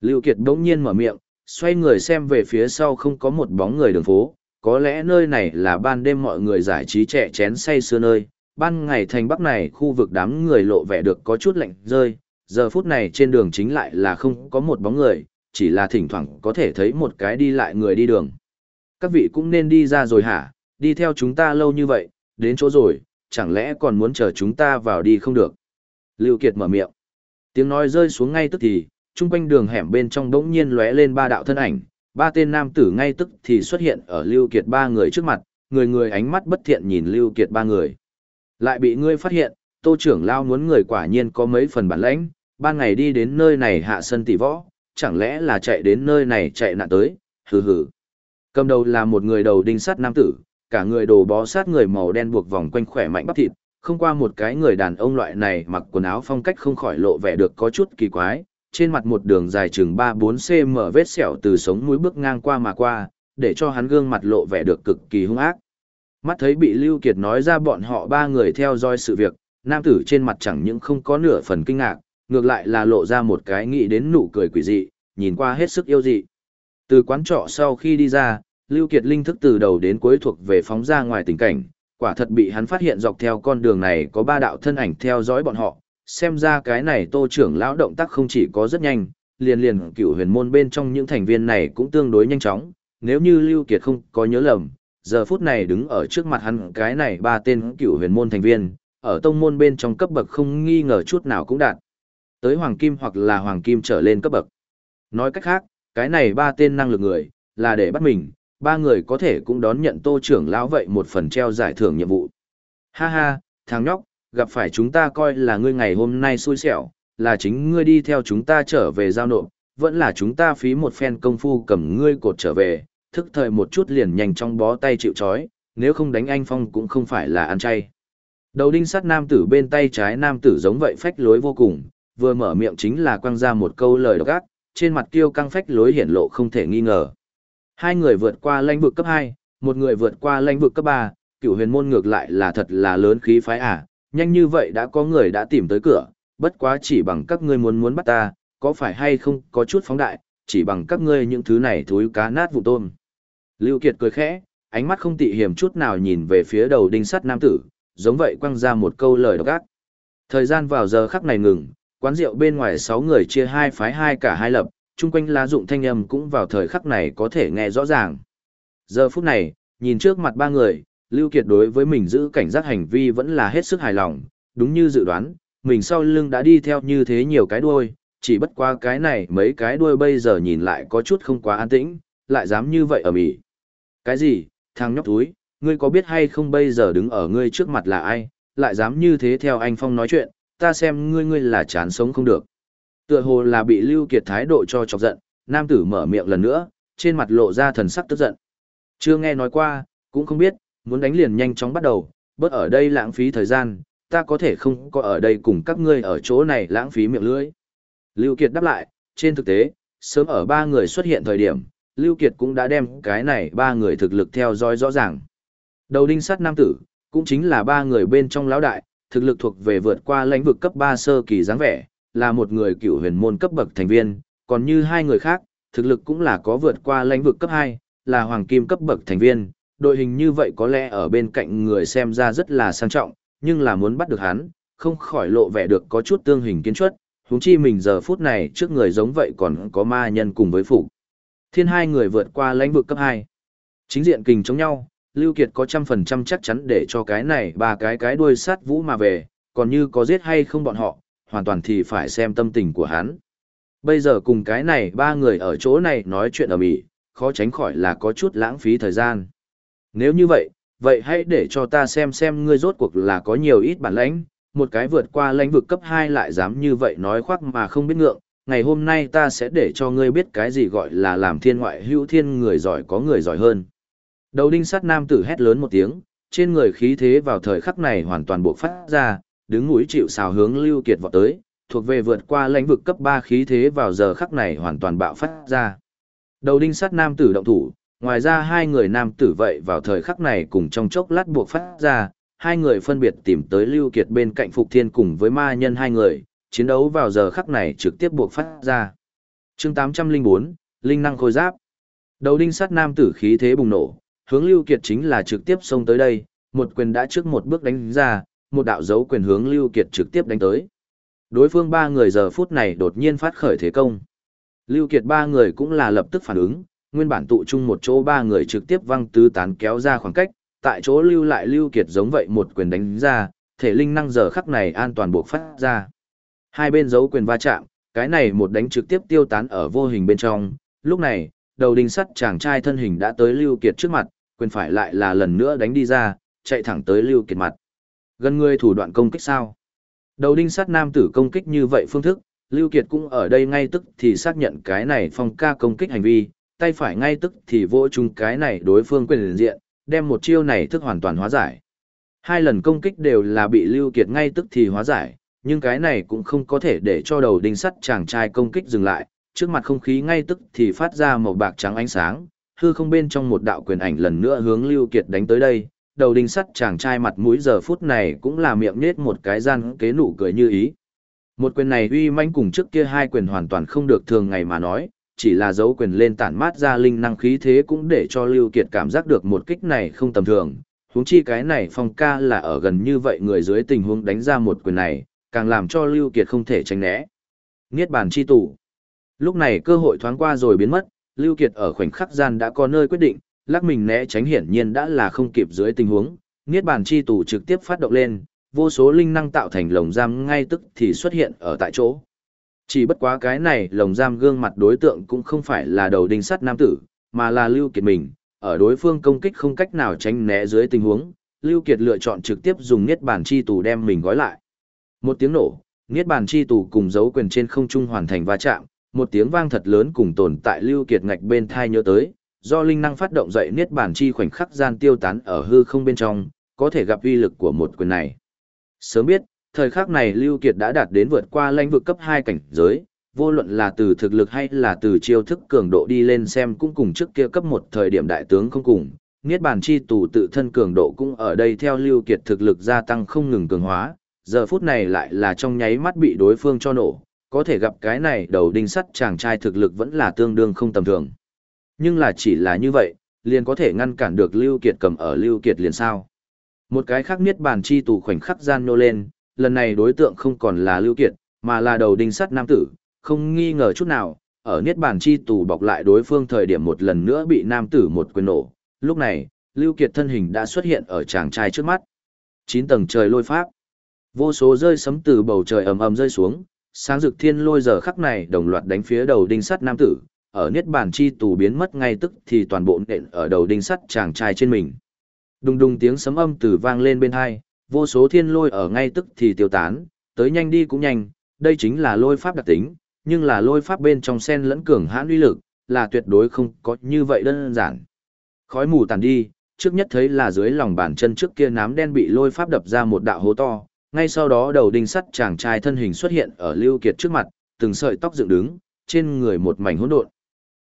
Lưu Kiệt đống nhiên mở miệng, xoay người xem về phía sau không có một bóng người đường phố, có lẽ nơi này là ban đêm mọi người giải trí trẻ chén say sưa nơi, ban ngày thành bắc này khu vực đám người lộ vẻ được có chút lạnh rơi, giờ phút này trên đường chính lại là không có một bóng người, chỉ là thỉnh thoảng có thể thấy một cái đi lại người đi đường. Các vị cũng nên đi ra rồi hả, đi theo chúng ta lâu như vậy, đến chỗ rồi, chẳng lẽ còn muốn chờ chúng ta vào đi không được. Lưu Kiệt mở miệng. Tiếng nói rơi xuống ngay tức thì, trung quanh đường hẻm bên trong đống nhiên lóe lên ba đạo thân ảnh, ba tên nam tử ngay tức thì xuất hiện ở Lưu Kiệt ba người trước mặt, người người ánh mắt bất thiện nhìn Lưu Kiệt ba người. Lại bị ngươi phát hiện, tô trưởng lao muốn người quả nhiên có mấy phần bản lãnh, ban ngày đi đến nơi này hạ sân tỷ võ, chẳng lẽ là chạy đến nơi này chạy nạn tới, hừ hừ. Cầm đầu là một người đầu đinh sắt nam tử, cả người đồ bó sát người màu đen buộc vòng quanh khỏe mạnh bắp thịt, không qua một cái người đàn ông loại này mặc quần áo phong cách không khỏi lộ vẻ được có chút kỳ quái, trên mặt một đường dài chừng 3-4 cm vết sẹo từ sống mũi bước ngang qua mà qua, để cho hắn gương mặt lộ vẻ được cực kỳ hung ác. Mắt thấy bị Lưu Kiệt nói ra bọn họ ba người theo dõi sự việc, nam tử trên mặt chẳng những không có nửa phần kinh ngạc, ngược lại là lộ ra một cái nghĩ đến nụ cười quỷ dị, nhìn qua hết sức yêu dị. Từ quán trọ sau khi đi ra, Lưu Kiệt linh thức từ đầu đến cuối thuộc về phóng ra ngoài tình cảnh, quả thật bị hắn phát hiện dọc theo con đường này có ba đạo thân ảnh theo dõi bọn họ, xem ra cái này tô trưởng lão động tác không chỉ có rất nhanh, liền liền cựu huyền môn bên trong những thành viên này cũng tương đối nhanh chóng, nếu như Lưu Kiệt không có nhớ lầm, giờ phút này đứng ở trước mặt hắn cái này ba tên cựu huyền môn thành viên, ở tông môn bên trong cấp bậc không nghi ngờ chút nào cũng đạt. Tới hoàng kim hoặc là hoàng kim trở lên cấp bậc. Nói cách khác, cái này ba tên năng lực người, là để bắt mình, ba người có thể cũng đón nhận tô trưởng lão vậy một phần treo giải thưởng nhiệm vụ. Ha ha, thằng nhóc, gặp phải chúng ta coi là ngươi ngày hôm nay xui xẻo, là chính ngươi đi theo chúng ta trở về giao nộp, vẫn là chúng ta phí một phen công phu cầm ngươi cột trở về, thức thời một chút liền nhanh trong bó tay chịu chói, nếu không đánh anh Phong cũng không phải là ăn chay. Đầu đinh sắt nam tử bên tay trái nam tử giống vậy phách lối vô cùng, vừa mở miệng chính là quăng ra một câu lời độc ác, trên mặt kiêu căng phách lối hiển lộ không thể nghi ngờ. Hai người vượt qua lãnh vực cấp 2, một người vượt qua lãnh vực cấp 3, cửu huyền môn ngược lại là thật là lớn khí phái à, nhanh như vậy đã có người đã tìm tới cửa, bất quá chỉ bằng các ngươi muốn muốn bắt ta, có phải hay không có chút phóng đại, chỉ bằng các ngươi những thứ này thối cá nát vụ tôm. Lưu Kiệt cười khẽ, ánh mắt không tị hiểm chút nào nhìn về phía đầu đinh sắt nam tử, giống vậy quăng ra một câu lời độc ác. Thời gian vào giờ khắc này ngừng, quán rượu bên ngoài sáu người chia hai phái hai cả hai lập, chung quanh lá dụng thanh âm cũng vào thời khắc này có thể nghe rõ ràng. Giờ phút này, nhìn trước mặt ba người, Lưu Kiệt đối với mình giữ cảnh giác hành vi vẫn là hết sức hài lòng, đúng như dự đoán, mình sau lưng đã đi theo như thế nhiều cái đuôi, chỉ bất qua cái này mấy cái đuôi bây giờ nhìn lại có chút không quá an tĩnh, lại dám như vậy ở Mỹ. Cái gì, thằng nhóc túi, ngươi có biết hay không bây giờ đứng ở ngươi trước mặt là ai, lại dám như thế theo anh Phong nói chuyện, ta xem ngươi ngươi là chán sống không được. Tựa hồ là bị Lưu Kiệt thái độ cho chọc giận, nam tử mở miệng lần nữa, trên mặt lộ ra thần sắc tức giận. Chưa nghe nói qua, cũng không biết, muốn đánh liền nhanh chóng bắt đầu, bớt ở đây lãng phí thời gian, ta có thể không có ở đây cùng các ngươi ở chỗ này lãng phí miệng lưỡi. Lưu Kiệt đáp lại, trên thực tế, sớm ở ba người xuất hiện thời điểm, Lưu Kiệt cũng đã đem cái này ba người thực lực theo dõi rõ ràng. Đầu đinh sắt nam tử, cũng chính là ba người bên trong lão đại, thực lực thuộc về vượt qua lãnh vực cấp 3 sơ kỳ dáng vẻ, là một người cựu huyền môn cấp bậc thành viên, còn như hai người khác, thực lực cũng là có vượt qua lãnh vực cấp 2, là hoàng kim cấp bậc thành viên, đội hình như vậy có lẽ ở bên cạnh người xem ra rất là sang trọng, nhưng là muốn bắt được hắn, không khỏi lộ vẻ được có chút tương hình kiến chuất, huống chi mình giờ phút này trước người giống vậy còn có ma nhân cùng với phụ. Thiên hai người vượt qua lãnh vực cấp 2. Chính diện kình chống nhau, Lưu Kiệt có trăm phần trăm chắc chắn để cho cái này ba cái cái đuôi sát vũ mà về, còn như có giết hay không bọn họ, hoàn toàn thì phải xem tâm tình của hắn. Bây giờ cùng cái này ba người ở chỗ này nói chuyện ở Mỹ, khó tránh khỏi là có chút lãng phí thời gian. Nếu như vậy, vậy hãy để cho ta xem xem ngươi rốt cuộc là có nhiều ít bản lãnh, một cái vượt qua lãnh vực cấp 2 lại dám như vậy nói khoác mà không biết ngượng, ngày hôm nay ta sẽ để cho ngươi biết cái gì gọi là làm thiên ngoại hữu thiên người giỏi có người giỏi hơn. Đầu đinh sắt nam tử hét lớn một tiếng, trên người khí thế vào thời khắc này hoàn toàn buộc phát ra, đứng mũi chịu xào hướng Lưu Kiệt vọt tới, thuộc về vượt qua lãnh vực cấp 3 khí thế vào giờ khắc này hoàn toàn bạo phát ra. Đầu đinh sắt nam tử động thủ, ngoài ra hai người nam tử vậy vào thời khắc này cùng trong chốc lát buộc phát ra, hai người phân biệt tìm tới Lưu Kiệt bên cạnh Phục Thiên cùng với ma nhân hai người, chiến đấu vào giờ khắc này trực tiếp buộc phát ra. Chương 804, Linh năng khôi giáp. Đầu đinh sắt nam tử khí thế bùng nổ, hướng Lưu Kiệt chính là trực tiếp xông tới đây, một quyền đã trước một bước đánh ra, một đạo dấu quyền hướng Lưu Kiệt trực tiếp đánh tới. Đối phương ba người giờ phút này đột nhiên phát khởi thế công. Lưu Kiệt ba người cũng là lập tức phản ứng, nguyên bản tụ chung một chỗ ba người trực tiếp văng tứ tán kéo ra khoảng cách, tại chỗ lưu lại Lưu Kiệt giống vậy một quyền đánh ra, thể linh năng giờ khắc này an toàn buộc phát ra. Hai bên dấu quyền va chạm, cái này một đánh trực tiếp tiêu tán ở vô hình bên trong, lúc này, đầu đinh sắt chàng trai thân hình đã tới Lưu Kiệt trước mặt, quyền phải lại là lần nữa đánh đi ra, chạy thẳng tới Lưu Kiệt mặt. Gần người thủ đoạn công kích sao? Đầu đinh sắt nam tử công kích như vậy phương thức, Lưu Kiệt cũng ở đây ngay tức thì xác nhận cái này phong ca công kích hành vi, tay phải ngay tức thì vỗ chung cái này đối phương quyền diện, đem một chiêu này thức hoàn toàn hóa giải. Hai lần công kích đều là bị Lưu Kiệt ngay tức thì hóa giải, nhưng cái này cũng không có thể để cho đầu đinh sắt chàng trai công kích dừng lại, trước mặt không khí ngay tức thì phát ra màu bạc trắng ánh sáng, hư không bên trong một đạo quyền ảnh lần nữa hướng Lưu Kiệt đánh tới đây, đầu đinh sắt chàng trai mặt mũi giờ phút này cũng là miệng nết một cái gian kế nụ cười như ý. Một quyền này uy mãnh cùng trước kia hai quyền hoàn toàn không được thường ngày mà nói, chỉ là dấu quyền lên tản mát ra linh năng khí thế cũng để cho Lưu Kiệt cảm giác được một kích này không tầm thường. Huống chi cái này phong ca là ở gần như vậy người dưới tình huống đánh ra một quyền này, càng làm cho Lưu Kiệt không thể tránh né. Niết bàn chi tủ. Lúc này cơ hội thoáng qua rồi biến mất, Lưu Kiệt ở khoảnh khắc gian đã có nơi quyết định, lắc mình né tránh hiển nhiên đã là không kịp dưới tình huống, Niết bàn chi tủ trực tiếp phát động lên, vô số linh năng tạo thành lồng giam ngay tức thì xuất hiện ở tại chỗ. Chỉ bất quá cái này lồng giam gương mặt đối tượng cũng không phải là đầu đinh sắt nam tử, mà là Lưu Kiệt mình, ở đối phương công kích không cách nào tránh né dưới tình huống, Lưu Kiệt lựa chọn trực tiếp dùng niết bàn chi tù đem mình gói lại. Một tiếng nổ, niết bàn chi tù cùng dấu quyền trên không trung hoàn thành va chạm, một tiếng vang thật lớn cùng tồn tại Lưu Kiệt ngạch bên thai nhớ tới, do linh năng phát động dậy niết bàn chi khoảnh khắc gian tiêu tán ở hư không bên trong, có thể gặp uy lực của một quyền này. Sớm biết, thời khắc này Lưu Kiệt đã đạt đến vượt qua lãnh vực cấp 2 cảnh giới, vô luận là từ thực lực hay là từ chiêu thức cường độ đi lên xem cũng cùng trước kia cấp một thời điểm đại tướng không cùng. Niết bàn chi tù tự thân cường độ cũng ở đây theo lưu kiệt thực lực gia tăng không ngừng cường hóa, giờ phút này lại là trong nháy mắt bị đối phương cho nổ, có thể gặp cái này đầu đinh sắt chàng trai thực lực vẫn là tương đương không tầm thường. Nhưng là chỉ là như vậy, liền có thể ngăn cản được Lưu Kiệt cầm ở Lưu Kiệt liền sao. Một cái khác niết bàn chi tù khoảnh khắc gian nô lên, lần này đối tượng không còn là Lưu Kiệt, mà là đầu đinh sắt nam tử, không nghi ngờ chút nào, ở niết bàn chi tù bọc lại đối phương thời điểm một lần nữa bị nam tử một quyền nổ. Lúc này, Lưu Kiệt thân hình đã xuất hiện ở chàng trai trước mắt. Chín tầng trời lôi pháp. Vô số rơi sấm từ bầu trời ầm ầm rơi xuống, sáng rực thiên lôi giờ khắc này đồng loạt đánh phía đầu đinh sắt nam tử, ở niết bàn chi tù biến mất ngay tức thì toàn bộ nện ở đầu đinh sắt chàng trai trên mình. Đùng đùng tiếng sấm âm từ vang lên bên hai, vô số thiên lôi ở ngay tức thì tiêu tán, tới nhanh đi cũng nhanh, đây chính là lôi pháp đặc tính, nhưng là lôi pháp bên trong sen lẫn cường hãn uy lực, là tuyệt đối không có như vậy đơn giản. Khói mù tàn đi, trước nhất thấy là dưới lòng bàn chân trước kia nám đen bị lôi pháp đập ra một đạo hố to, ngay sau đó đầu đinh sắt chàng trai thân hình xuất hiện ở Lưu Kiệt trước mặt, từng sợi tóc dựng đứng, trên người một mảnh hỗn độn.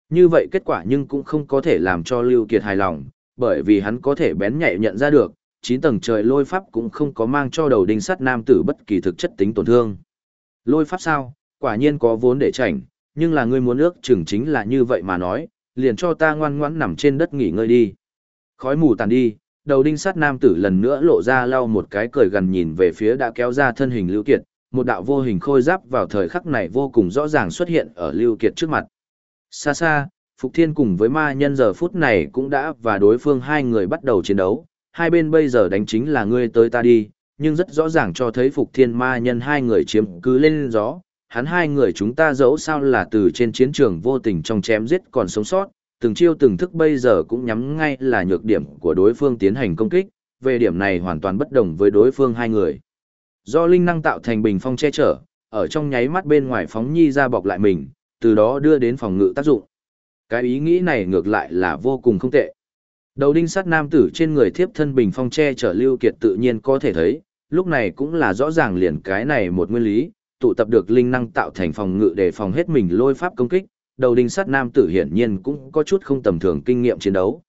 Như vậy kết quả nhưng cũng không có thể làm cho Lưu Kiệt hài lòng, bởi vì hắn có thể bén nhạy nhận ra được, 9 tầng trời lôi pháp cũng không có mang cho đầu đinh sắt nam tử bất kỳ thực chất tính tổn thương. Lôi pháp sao, quả nhiên có vốn để chảnh, nhưng là ngươi muốn ước chừng chính là như vậy mà nói, liền cho ta ngoan ngoãn nằm trên đất nghỉ ngơi đi. Khói mù tàn đi, đầu đinh sắt nam tử lần nữa lộ ra lau một cái cười gần nhìn về phía đã kéo ra thân hình Lưu Kiệt, một đạo vô hình khôi giáp vào thời khắc này vô cùng rõ ràng xuất hiện ở Lưu Kiệt trước mặt. Xa xa, Phục Thiên cùng với ma nhân giờ phút này cũng đã và đối phương hai người bắt đầu chiến đấu, hai bên bây giờ đánh chính là ngươi tới ta đi, nhưng rất rõ ràng cho thấy Phục Thiên ma nhân hai người chiếm cứ lên gió, hắn hai người chúng ta dẫu sao là từ trên chiến trường vô tình trong chém giết còn sống sót, từng chiêu từng thức bây giờ cũng nhắm ngay là nhược điểm của đối phương tiến hành công kích, về điểm này hoàn toàn bất đồng với đối phương hai người. Do linh năng tạo thành bình phong che chở, ở trong nháy mắt bên ngoài phóng nhi ra bọc lại mình, từ đó đưa đến phòng ngự tác dụng. Cái ý nghĩ này ngược lại là vô cùng không tệ. Đầu đinh sắt nam tử trên người thiếp thân bình phong che chở lưu kiệt tự nhiên có thể thấy, lúc này cũng là rõ ràng liền cái này một nguyên lý, tụ tập được linh năng tạo thành phòng ngự để phòng hết mình lôi pháp công kích, đầu đinh sắt nam tử hiển nhiên cũng có chút không tầm thường kinh nghiệm chiến đấu.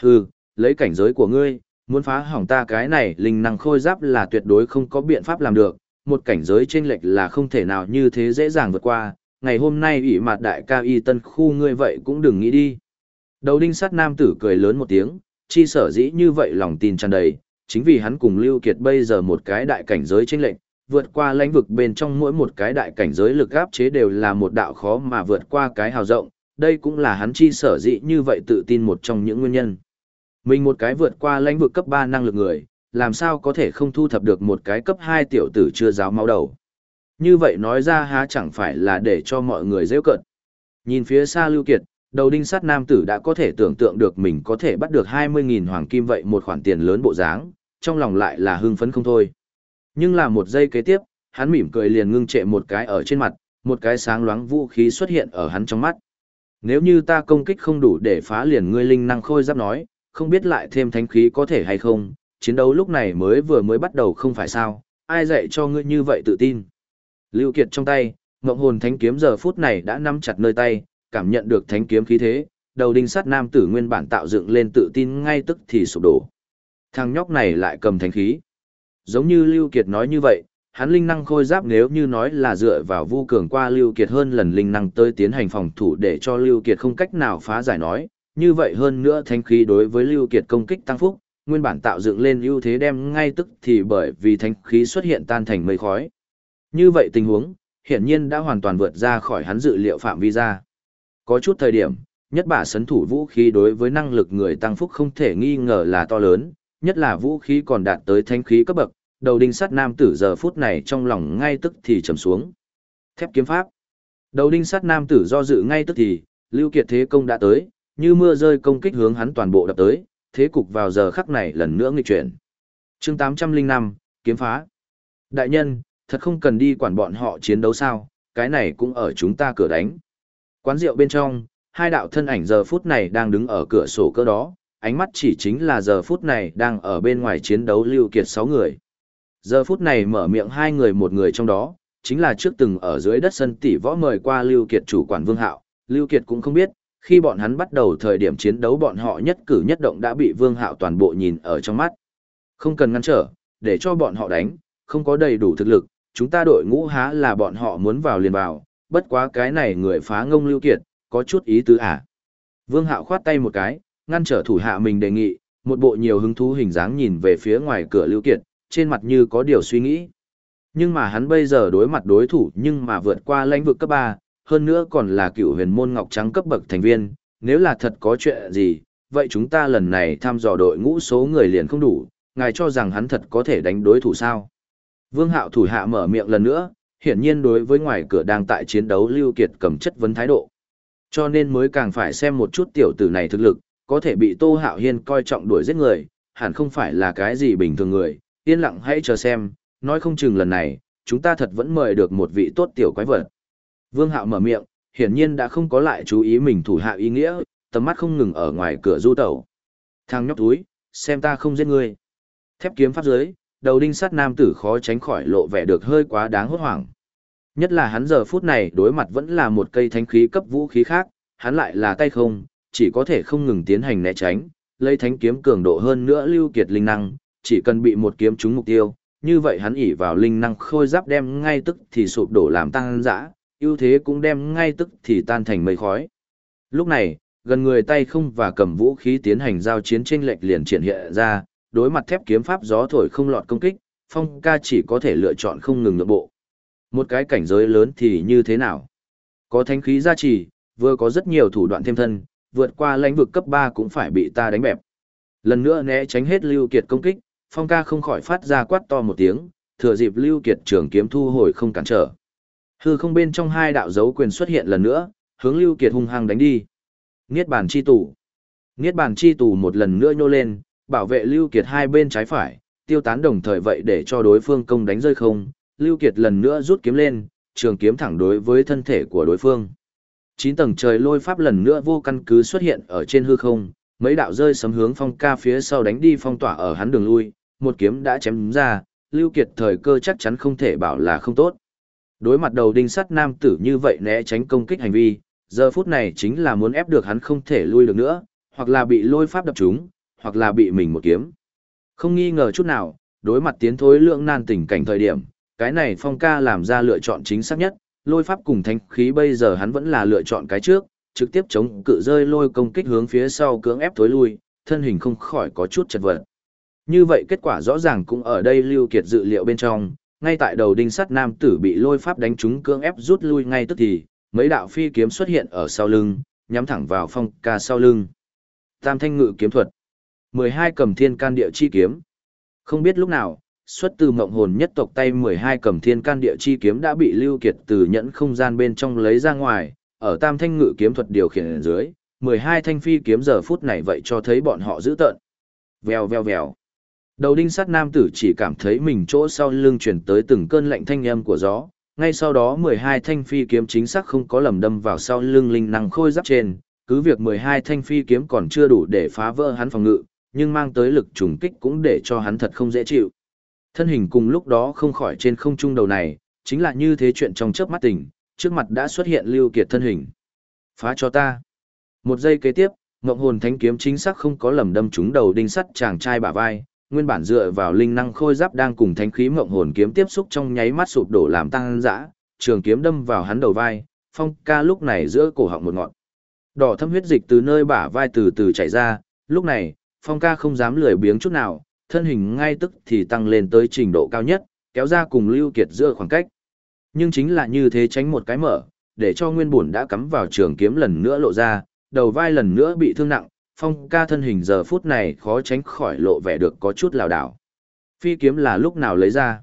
Hừ, lấy cảnh giới của ngươi, muốn phá hỏng ta cái này linh năng khôi giáp là tuyệt đối không có biện pháp làm được, một cảnh giới trên lệch là không thể nào như thế dễ dàng vượt qua, ngày hôm nay ủy mặt đại ca y tân khu ngươi vậy cũng đừng nghĩ đi. Đầu đinh sắt nam tử cười lớn một tiếng, chi sở dĩ như vậy lòng tin tràn đầy, chính vì hắn cùng Lưu Kiệt bây giờ một cái đại cảnh giới chênh lệnh, vượt qua lãnh vực bên trong mỗi một cái đại cảnh giới lực áp chế đều là một đạo khó mà vượt qua cái hào rộng, đây cũng là hắn chi sở dĩ như vậy tự tin một trong những nguyên nhân. Mình một cái vượt qua lãnh vực cấp 3 năng lực người, làm sao có thể không thu thập được một cái cấp 2 tiểu tử chưa giáo máu đầu. Như vậy nói ra há chẳng phải là để cho mọi người dễ cận. Nhìn phía xa Lưu Kiệt, đầu đinh sát nam tử đã có thể tưởng tượng được mình có thể bắt được 20.000 hoàng kim vậy một khoản tiền lớn bộ dáng, trong lòng lại là hưng phấn không thôi. Nhưng là một giây kế tiếp, hắn mỉm cười liền ngưng trệ một cái ở trên mặt, một cái sáng loáng vũ khí xuất hiện ở hắn trong mắt. Nếu như ta công kích không đủ để phá liền ngươi linh năng khôi giáp nói, không biết lại thêm thánh khí có thể hay không, chiến đấu lúc này mới vừa mới bắt đầu không phải sao, ai dạy cho ngươi như vậy tự tin. Lưu Kiệt trong tay, ngộng hồn thánh kiếm giờ phút này đã nắm chặt nơi tay, cảm nhận được thánh kiếm khí thế, đầu đinh sắt nam tử nguyên bản tạo dựng lên tự tin ngay tức thì sụp đổ. Thằng nhóc này lại cầm thánh khí. Giống như Lưu Kiệt nói như vậy, hắn linh năng khôi giáp nếu như nói là dựa vào vu cường qua Lưu Kiệt hơn lần linh năng tới tiến hành phòng thủ để cho Lưu Kiệt không cách nào phá giải nói, như vậy hơn nữa thánh khí đối với Lưu Kiệt công kích tăng phúc, nguyên bản tạo dựng lên ưu thế đem ngay tức thì bởi vì thánh khí xuất hiện tan thành mây khói. Như vậy tình huống, hiển nhiên đã hoàn toàn vượt ra khỏi hắn dự liệu phạm vi ra. Có chút thời điểm, nhất bả sấn thủ vũ khí đối với năng lực người tăng phúc không thể nghi ngờ là to lớn, nhất là vũ khí còn đạt tới thanh khí cấp bậc, đầu đinh sắt nam tử giờ phút này trong lòng ngay tức thì trầm xuống. Thép kiếm pháp. Đầu đinh sắt nam tử do dự ngay tức thì, lưu kiệt thế công đã tới, như mưa rơi công kích hướng hắn toàn bộ đập tới, thế cục vào giờ khắc này lần nữa nghịch chuyển. Chương 805, kiếm phá. Đại nhân, thật không cần đi quản bọn họ chiến đấu sao, cái này cũng ở chúng ta cửa đánh. Quán rượu bên trong, hai đạo thân ảnh giờ phút này đang đứng ở cửa sổ cơ đó, ánh mắt chỉ chính là giờ phút này đang ở bên ngoài chiến đấu lưu kiệt sáu người. Giờ phút này mở miệng hai người một người trong đó, chính là trước từng ở dưới đất sân tỷ võ mời qua Lưu Kiệt chủ quản Vương Hạo, Lưu Kiệt cũng không biết, khi bọn hắn bắt đầu thời điểm chiến đấu bọn họ nhất cử nhất động đã bị Vương Hạo toàn bộ nhìn ở trong mắt. Không cần ngăn trở, để cho bọn họ đánh, không có đầy đủ thực lực, chúng ta đội ngũ há là bọn họ muốn vào liền vào, bất quá cái này người phá ngông Lưu Kiệt, có chút ý tứ à. Vương Hạo khoát tay một cái, ngăn trở thủ hạ mình đề nghị, một bộ nhiều hứng thú hình dáng nhìn về phía ngoài cửa Lưu Kiệt, trên mặt như có điều suy nghĩ. Nhưng mà hắn bây giờ đối mặt đối thủ nhưng mà vượt qua lãnh vực cấp 3, hơn nữa còn là cựu huyền môn ngọc trắng cấp bậc thành viên, nếu là thật có chuyện gì, vậy chúng ta lần này thăm dò đội ngũ số người liền không đủ, ngài cho rằng hắn thật có thể đánh đối thủ sao. Vương hạo thủ hạ mở miệng lần nữa, hiển nhiên đối với ngoài cửa đang tại chiến đấu Lưu Kiệt cầm chất vấn thái độ. Cho nên mới càng phải xem một chút tiểu tử này thực lực, có thể bị Tô Hạo Hiên coi trọng đuổi giết người, hẳn không phải là cái gì bình thường người, yên lặng hãy chờ xem, nói không chừng lần này, chúng ta thật vẫn mời được một vị tốt tiểu quái vật. Vương Hạo mở miệng, hiển nhiên đã không có lại chú ý mình thủ hạ ý nghĩa, tầm mắt không ngừng ở ngoài cửa du tẩu. Thằng nhóc túi, xem ta không giết ngươi. Thép kiếm pháp dưới, đầu đinh sắt nam tử khó tránh khỏi lộ vẻ được hơi quá đáng hốt hoảng. Nhất là hắn giờ phút này đối mặt vẫn là một cây thánh khí cấp vũ khí khác, hắn lại là tay không, chỉ có thể không ngừng tiến hành né tránh, lấy thánh kiếm cường độ hơn nữa lưu kiệt linh năng, chỉ cần bị một kiếm trúng mục tiêu, như vậy hắn ỉ vào linh năng khôi giáp đem ngay tức thì sụp đổ làm tăng dã, ưu thế cũng đem ngay tức thì tan thành mây khói. Lúc này, gần người tay không và cầm vũ khí tiến hành giao chiến tranh lệch liền triển hiện ra, đối mặt thép kiếm pháp gió thổi không lọt công kích, phong ca chỉ có thể lựa chọn không ngừng nhượng bộ. Một cái cảnh giới lớn thì như thế nào? Có thanh khí gia trì, vừa có rất nhiều thủ đoạn thêm thân, vượt qua lãnh vực cấp 3 cũng phải bị ta đánh bẹp. Lần nữa né tránh hết Lưu Kiệt công kích, Phong ca không khỏi phát ra quát to một tiếng, thừa dịp Lưu Kiệt trường kiếm thu hồi không cản trở. Hư không bên trong hai đạo dấu quyền xuất hiện lần nữa, hướng Lưu Kiệt hung hăng đánh đi. Niết bàn chi tủ, Niết bàn chi tủ một lần nữa nhô lên, bảo vệ Lưu Kiệt hai bên trái phải, tiêu tán đồng thời vậy để cho đối phương công đánh rơi không. Lưu Kiệt lần nữa rút kiếm lên, trường kiếm thẳng đối với thân thể của đối phương. Chín tầng trời lôi pháp lần nữa vô căn cứ xuất hiện ở trên hư không, mấy đạo rơi sấm hướng phong ca phía sau đánh đi phong tỏa ở hắn đường lui, một kiếm đã chém ra, Lưu Kiệt thời cơ chắc chắn không thể bảo là không tốt. Đối mặt đầu đinh sắt nam tử như vậy né tránh công kích hành vi, giờ phút này chính là muốn ép được hắn không thể lui được nữa, hoặc là bị lôi pháp đập trúng, hoặc là bị mình một kiếm. Không nghi ngờ chút nào, đối mặt tiến thối lượng nan tình cảnh thời điểm, cái này phong ca làm ra lựa chọn chính xác nhất, lôi pháp cùng thanh khí bây giờ hắn vẫn là lựa chọn cái trước, trực tiếp chống cự rơi lôi công kích hướng phía sau cưỡng ép thối lui, thân hình không khỏi có chút chật vật. Như vậy kết quả rõ ràng cũng ở đây Lưu Kiệt dự liệu bên trong, ngay tại đầu đinh sắt nam tử bị lôi pháp đánh trúng cưỡng ép rút lui ngay tức thì, mấy đạo phi kiếm xuất hiện ở sau lưng, nhắm thẳng vào phong ca sau lưng. Tam thanh ngự kiếm thuật. 12 cầm thiên can địa chi kiếm. Không biết lúc nào, xuất từ mộng hồn nhất tộc tay 12 cầm thiên can địa chi kiếm đã bị Lưu Kiệt từ nhẫn không gian bên trong lấy ra ngoài, ở tam thanh ngự kiếm thuật điều khiển dưới, 12 thanh phi kiếm giờ phút này vậy cho thấy bọn họ giữ tợn. Vèo vèo vèo. Đầu đinh sắt nam tử chỉ cảm thấy mình chỗ sau lưng chuyển tới từng cơn lạnh thanh âm của gió, ngay sau đó 12 thanh phi kiếm chính xác không có lầm đâm vào sau lưng linh năng khôi giáp trên, cứ việc 12 thanh phi kiếm còn chưa đủ để phá vỡ hắn phòng ngự, nhưng mang tới lực trùng kích cũng để cho hắn thật không dễ chịu. Thân hình cùng lúc đó không khỏi trên không trung đầu này, chính là như thế chuyện trong chớp mắt tỉnh, trước mặt đã xuất hiện Lưu Kiệt thân hình. Phá cho ta. Một giây kế tiếp, Ngộng Hồn Thánh kiếm chính xác không có lầm đâm trúng đầu đinh sắt chàng trai bả vai, nguyên bản dựa vào linh năng khôi giáp đang cùng thánh khí Ngộng Hồn kiếm tiếp xúc trong nháy mắt sụp đổ làm tăng dã, trường kiếm đâm vào hắn đầu vai, Phong Ca lúc này giữa cổ họng một ngọn. Đỏ thâm huyết dịch từ nơi bả vai từ từ chảy ra, lúc này, Phong Ca không dám lười biếng chút nào, thân hình ngay tức thì tăng lên tới trình độ cao nhất, kéo ra cùng Lưu Kiệt giữa khoảng cách. Nhưng chính là như thế tránh một cái mở, để cho nguyên bổn đã cắm vào trường kiếm lần nữa lộ ra, đầu vai lần nữa bị thương nặng, phong ca thân hình giờ phút này khó tránh khỏi lộ vẻ được có chút lảo đảo. Phi kiếm là lúc nào lấy ra?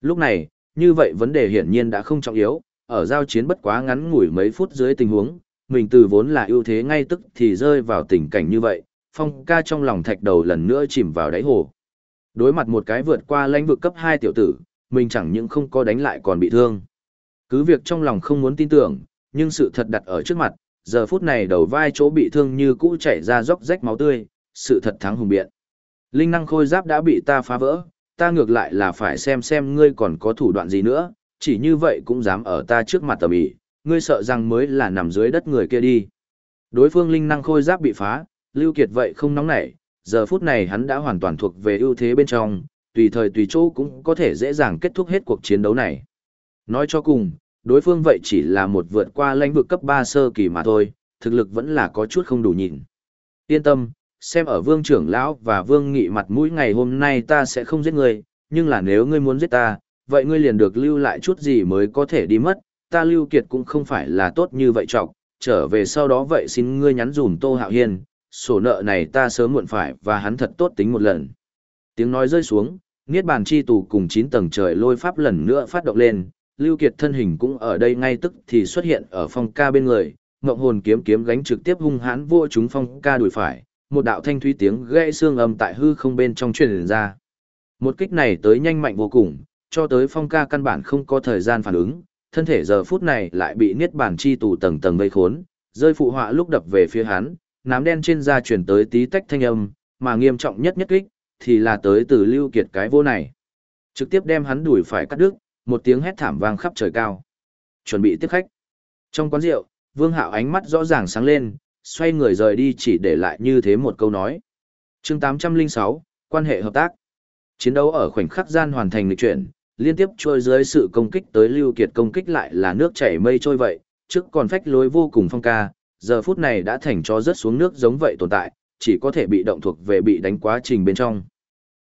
Lúc này, như vậy vấn đề hiển nhiên đã không trọng yếu, ở giao chiến bất quá ngắn ngủi mấy phút dưới tình huống, mình từ vốn là ưu thế ngay tức thì rơi vào tình cảnh như vậy, phong ca trong lòng thạch đầu lần nữa chìm vào đáy hồ. Đối mặt một cái vượt qua lãnh vực cấp 2 tiểu tử, mình chẳng những không có đánh lại còn bị thương. Cứ việc trong lòng không muốn tin tưởng, nhưng sự thật đặt ở trước mặt, giờ phút này đầu vai chỗ bị thương như cũ chảy ra róc rách máu tươi, sự thật thắng hùng biện. Linh năng khôi giáp đã bị ta phá vỡ, ta ngược lại là phải xem xem ngươi còn có thủ đoạn gì nữa, chỉ như vậy cũng dám ở ta trước mặt tầm ỉ, ngươi sợ rằng mới là nằm dưới đất người kia đi. Đối phương linh năng khôi giáp bị phá, Lưu Kiệt vậy không nóng nảy, giờ phút này hắn đã hoàn toàn thuộc về ưu thế bên trong, tùy thời tùy chỗ cũng có thể dễ dàng kết thúc hết cuộc chiến đấu này. Nói cho cùng, đối phương vậy chỉ là một vượt qua lãnh vực cấp 3 sơ kỳ mà thôi, thực lực vẫn là có chút không đủ nhìn. Yên tâm, xem ở vương trưởng lão và vương nghị mặt mũi ngày hôm nay ta sẽ không giết ngươi, nhưng là nếu ngươi muốn giết ta, vậy ngươi liền được lưu lại chút gì mới có thể đi mất, ta lưu kiệt cũng không phải là tốt như vậy trọng, trở về sau đó vậy xin ngươi nhắn dùm Tô Hạo Hiên, sổ nợ này ta sớm muộn phải và hắn thật tốt tính một lần. Tiếng nói rơi xuống, Niết bàn chi tù cùng 9 tầng trời lôi pháp lần nữa phát động lên, Lưu Kiệt thân hình cũng ở đây ngay tức thì xuất hiện ở phong ca bên người, ngộng hồn kiếm kiếm gánh trực tiếp hung hãn vô chúng phong ca đùi phải, một đạo thanh thúy tiếng gãy xương âm tại hư không bên trong truyền ra. Một kích này tới nhanh mạnh vô cùng, cho tới phong ca căn bản không có thời gian phản ứng, thân thể giờ phút này lại bị niết bàn chi tù tầng tầng vây khốn, rơi phụ họa lúc đập về phía hắn, nám đen trên da chuyển tới tí tách thanh âm, mà nghiêm trọng nhất nhất kích, thì là tới từ lưu kiệt cái vô này. Trực tiếp đem hắn đuổi phải cắt đứt, một tiếng hét thảm vang khắp trời cao. Chuẩn bị tiếp khách. Trong quán rượu, Vương Hạo ánh mắt rõ ràng sáng lên, xoay người rời đi chỉ để lại như thế một câu nói. chương 806, quan hệ hợp tác. Chiến đấu ở khoảnh khắc gian hoàn thành lịch chuyển, liên tiếp trôi dưới sự công kích tới Lưu Kiệt công kích lại là nước chảy mây trôi vậy, trước còn phách lối vô cùng phong ca, giờ phút này đã thành cho rớt xuống nước giống vậy tồn tại, chỉ có thể bị động thuộc về bị đánh quá trình bên trong.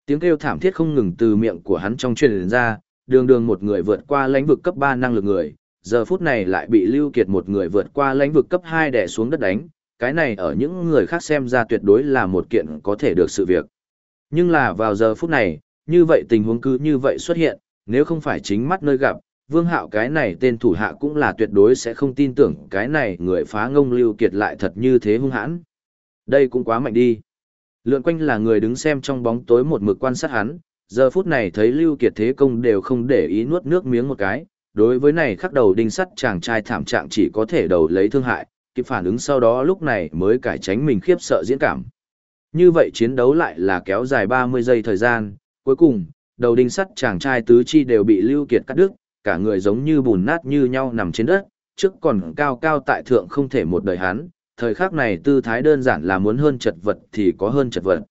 Tiếng kêu thảm thiết không ngừng từ miệng của hắn trong truyền ra, đường đường một người vượt qua lãnh vực cấp 3 năng lực người, giờ phút này lại bị Lưu Kiệt một người vượt qua lãnh vực cấp 2 đè xuống đất đánh, cái này ở những người khác xem ra tuyệt đối là một kiện có thể được sự việc. Nhưng là vào giờ phút này, như vậy tình huống cứ như vậy xuất hiện, nếu không phải chính mắt nơi gặp, Vương Hạo cái này tên thủ hạ cũng là tuyệt đối sẽ không tin tưởng cái này người phá ngông Lưu Kiệt lại thật như thế hung hãn. Đây cũng quá mạnh đi. Lượn quanh là người đứng xem trong bóng tối một mực quan sát hắn, giờ phút này thấy Lưu Kiệt thế công đều không để ý nuốt nước miếng một cái, đối với này khắc đầu đinh sắt chàng trai thảm trạng chỉ có thể đầu lấy thương hại, kịp phản ứng sau đó lúc này mới cải tránh mình khiếp sợ diễn cảm. Như vậy chiến đấu lại là kéo dài 30 giây thời gian, cuối cùng, đầu đinh sắt chàng trai tứ chi đều bị Lưu Kiệt cắt đứt, cả người giống như bùn nát như nhau nằm trên đất, trước còn cao cao tại thượng không thể một đời hắn, thời khắc này tư thái đơn giản là muốn hơn chật vật thì có hơn chật vật.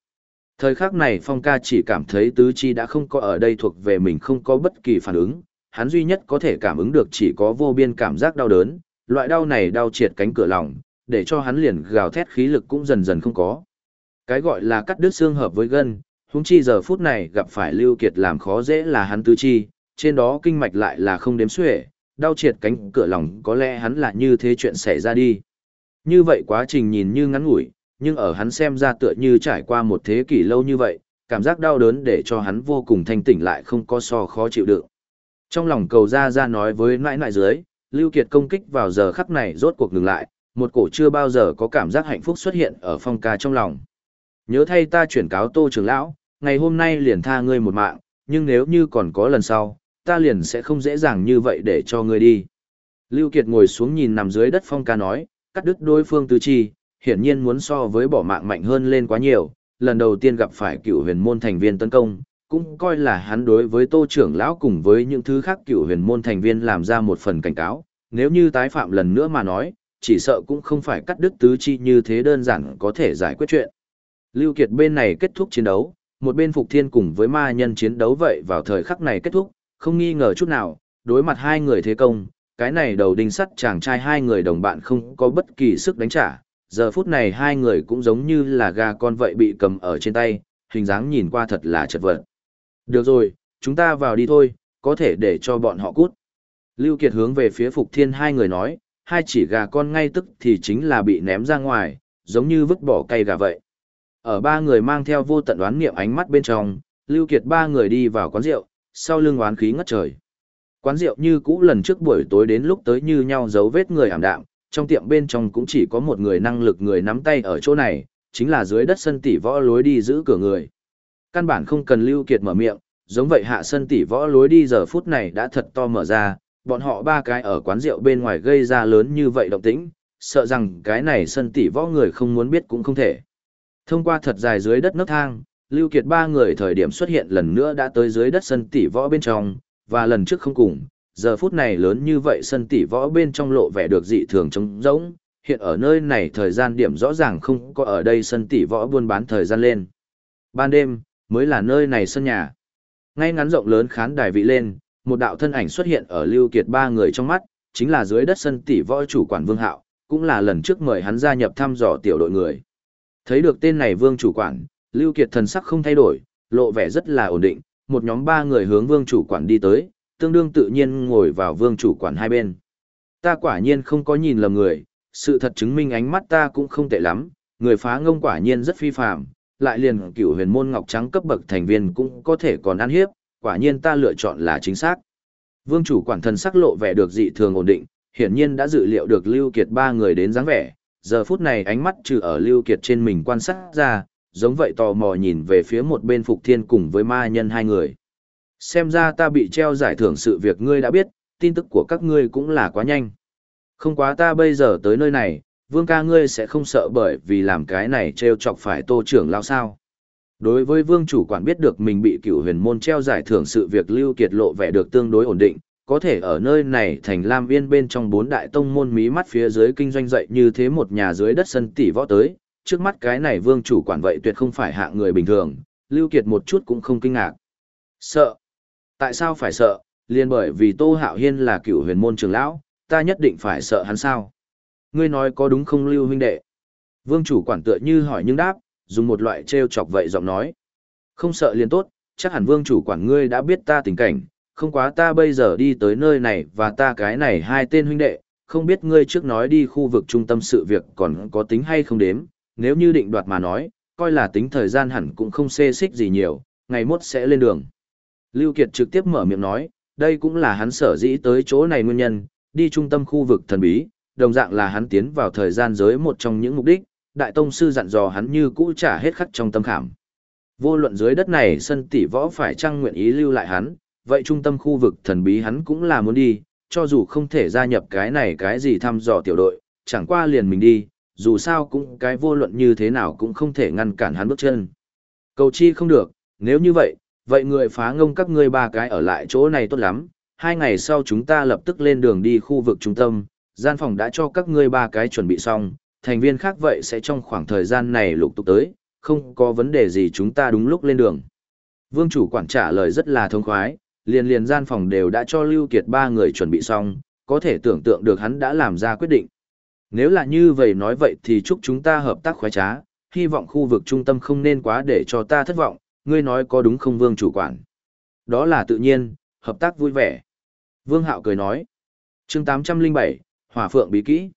Thời khắc này Phong ca chỉ cảm thấy tứ chi đã không có ở đây thuộc về mình không có bất kỳ phản ứng, hắn duy nhất có thể cảm ứng được chỉ có vô biên cảm giác đau đớn, loại đau này đau triệt cánh cửa lòng, để cho hắn liền gào thét khí lực cũng dần dần không có. Cái gọi là cắt đứt xương hợp với gân, huống chi giờ phút này gặp phải Lưu Kiệt làm khó dễ là hắn tứ chi, trên đó kinh mạch lại là không đếm xuể, đau triệt cánh cửa lòng có lẽ hắn là như thế chuyện xảy ra đi. Như vậy quá trình nhìn như ngắn ngủi, nhưng ở hắn xem ra tựa như trải qua một thế kỷ lâu như vậy, cảm giác đau đớn để cho hắn vô cùng thanh tỉnh lại không có so khó chịu đựng. Trong lòng cầu ra ra nói với nãi nãi dưới, Lưu Kiệt công kích vào giờ khắc này rốt cuộc ngừng lại, một cổ chưa bao giờ có cảm giác hạnh phúc xuất hiện ở phong ca trong lòng. Nhớ thay ta chuyển cáo tô trưởng lão, ngày hôm nay liền tha ngươi một mạng, nhưng nếu như còn có lần sau, ta liền sẽ không dễ dàng như vậy để cho ngươi đi. Lưu Kiệt ngồi xuống nhìn nằm dưới đất phong ca nói, cắt đứt đối phương tứ chi, hiển nhiên muốn so với bỏ mạng mạnh hơn lên quá nhiều, lần đầu tiên gặp phải cựu huyền môn thành viên tấn công, cũng coi là hắn đối với tô trưởng lão cùng với những thứ khác cựu huyền môn thành viên làm ra một phần cảnh cáo, nếu như tái phạm lần nữa mà nói, chỉ sợ cũng không phải cắt đứt tứ chi như thế đơn giản có thể giải quyết chuyện. Lưu Kiệt bên này kết thúc chiến đấu, một bên Phục Thiên cùng với ma nhân chiến đấu vậy vào thời khắc này kết thúc, không nghi ngờ chút nào, đối mặt hai người thế công, cái này đầu đinh sắt chàng trai hai người đồng bạn không có bất kỳ sức đánh trả, giờ phút này hai người cũng giống như là gà con vậy bị cầm ở trên tay, hình dáng nhìn qua thật là chật vật. Được rồi, chúng ta vào đi thôi, có thể để cho bọn họ cút. Lưu Kiệt hướng về phía Phục Thiên hai người nói, hai chỉ gà con ngay tức thì chính là bị ném ra ngoài, giống như vứt bỏ cây gà vậy. Ở ba người mang theo vô tận đoán niệm ánh mắt bên trong, Lưu Kiệt ba người đi vào quán rượu, sau lưng oán khí ngất trời. Quán rượu như cũ lần trước buổi tối đến lúc tới như nhau dấu vết người ảm đạm, trong tiệm bên trong cũng chỉ có một người năng lực người nắm tay ở chỗ này, chính là dưới đất sân tỷ võ lối đi giữ cửa người. Căn bản không cần Lưu Kiệt mở miệng, giống vậy hạ sân tỷ võ lối đi giờ phút này đã thật to mở ra, bọn họ ba cái ở quán rượu bên ngoài gây ra lớn như vậy động tĩnh, sợ rằng cái này sân tỷ võ người không muốn biết cũng không thể. Thông qua thật dài dưới đất nấc thang, Lưu Kiệt ba người thời điểm xuất hiện lần nữa đã tới dưới đất sân tỷ võ bên trong, và lần trước không cùng, giờ phút này lớn như vậy sân tỷ võ bên trong lộ vẻ được dị thường trống rỗng, hiện ở nơi này thời gian điểm rõ ràng không có ở đây sân tỷ võ buôn bán thời gian lên. Ban đêm, mới là nơi này sân nhà. Ngay ngắn rộng lớn khán đài vị lên, một đạo thân ảnh xuất hiện ở Lưu Kiệt ba người trong mắt, chính là dưới đất sân tỷ võ chủ quản Vương Hạo, cũng là lần trước mời hắn gia nhập thăm dò tiểu đội người. Thấy được tên này Vương chủ quản, Lưu Kiệt thần sắc không thay đổi, lộ vẻ rất là ổn định, một nhóm ba người hướng Vương chủ quản đi tới, tương đương tự nhiên ngồi vào Vương chủ quản hai bên. Ta quả nhiên không có nhìn lầm người, sự thật chứng minh ánh mắt ta cũng không tệ lắm, người phá ngông quả nhiên rất phi phàm, lại liền cửu huyền môn ngọc trắng cấp bậc thành viên cũng có thể còn ăn hiếp, quả nhiên ta lựa chọn là chính xác. Vương chủ quản thần sắc lộ vẻ được dị thường ổn định, hiển nhiên đã dự liệu được Lưu Kiệt ba người đến dáng vẻ, giờ phút này ánh mắt trừ ở Lưu Kiệt trên mình quan sát ra, giống vậy tò mò nhìn về phía một bên Phục Thiên cùng với ma nhân hai người. Xem ra ta bị treo giải thưởng sự việc ngươi đã biết, tin tức của các ngươi cũng là quá nhanh. Không quá ta bây giờ tới nơi này, vương ca ngươi sẽ không sợ bởi vì làm cái này treo chọc phải tô trưởng lao sao. Đối với vương chủ quản biết được mình bị cựu huyền môn treo giải thưởng sự việc lưu kiệt lộ vẻ được tương đối ổn định, có thể ở nơi này thành lam viên bên trong bốn đại tông môn mí mắt phía dưới kinh doanh dậy như thế một nhà dưới đất sân tỷ võ tới, trước mắt cái này vương chủ quản vậy tuyệt không phải hạ người bình thường, lưu kiệt một chút cũng không kinh ngạc. Sợ. Tại sao phải sợ, liền bởi vì tô hạo hiên là cựu huyền môn trưởng lão, ta nhất định phải sợ hắn sao? Ngươi nói có đúng không lưu huynh đệ? Vương chủ quản tựa như hỏi nhưng đáp, dùng một loại treo chọc vậy giọng nói. Không sợ liền tốt, chắc hẳn vương chủ quản ngươi đã biết ta tình cảnh, không quá ta bây giờ đi tới nơi này và ta cái này hai tên huynh đệ, không biết ngươi trước nói đi khu vực trung tâm sự việc còn có tính hay không đếm, nếu như định đoạt mà nói, coi là tính thời gian hẳn cũng không xê xích gì nhiều, ngày mốt sẽ lên đường. Lưu Kiệt trực tiếp mở miệng nói, đây cũng là hắn sở dĩ tới chỗ này nguyên nhân, đi trung tâm khu vực thần bí, đồng dạng là hắn tiến vào thời gian giới một trong những mục đích, đại tông sư dặn dò hắn như cũ trả hết khắc trong tâm khảm. Vô luận dưới đất này sân tỷ võ phải trang nguyện ý lưu lại hắn, vậy trung tâm khu vực thần bí hắn cũng là muốn đi, cho dù không thể gia nhập cái này cái gì thăm dò tiểu đội, chẳng qua liền mình đi, dù sao cũng cái vô luận như thế nào cũng không thể ngăn cản hắn bước chân. Cầu chi không được, nếu như vậy, vậy người phá ngông các ngươi ba cái ở lại chỗ này tốt lắm, hai ngày sau chúng ta lập tức lên đường đi khu vực trung tâm, gian phòng đã cho các ngươi ba cái chuẩn bị xong, thành viên khác vậy sẽ trong khoảng thời gian này lục tục tới, không có vấn đề gì chúng ta đúng lúc lên đường. Vương chủ quản trả lời rất là thông khoái, liền liền gian phòng đều đã cho Lưu Kiệt ba người chuẩn bị xong, có thể tưởng tượng được hắn đã làm ra quyết định. Nếu là như vậy nói vậy thì chúc chúng ta hợp tác khoái trá, hy vọng khu vực trung tâm không nên quá để cho ta thất vọng, ngươi nói có đúng không Vương chủ quản? Đó là tự nhiên, hợp tác vui vẻ. Vương Hạo cười nói. chương 807, Hỏa Phượng bí kỹ.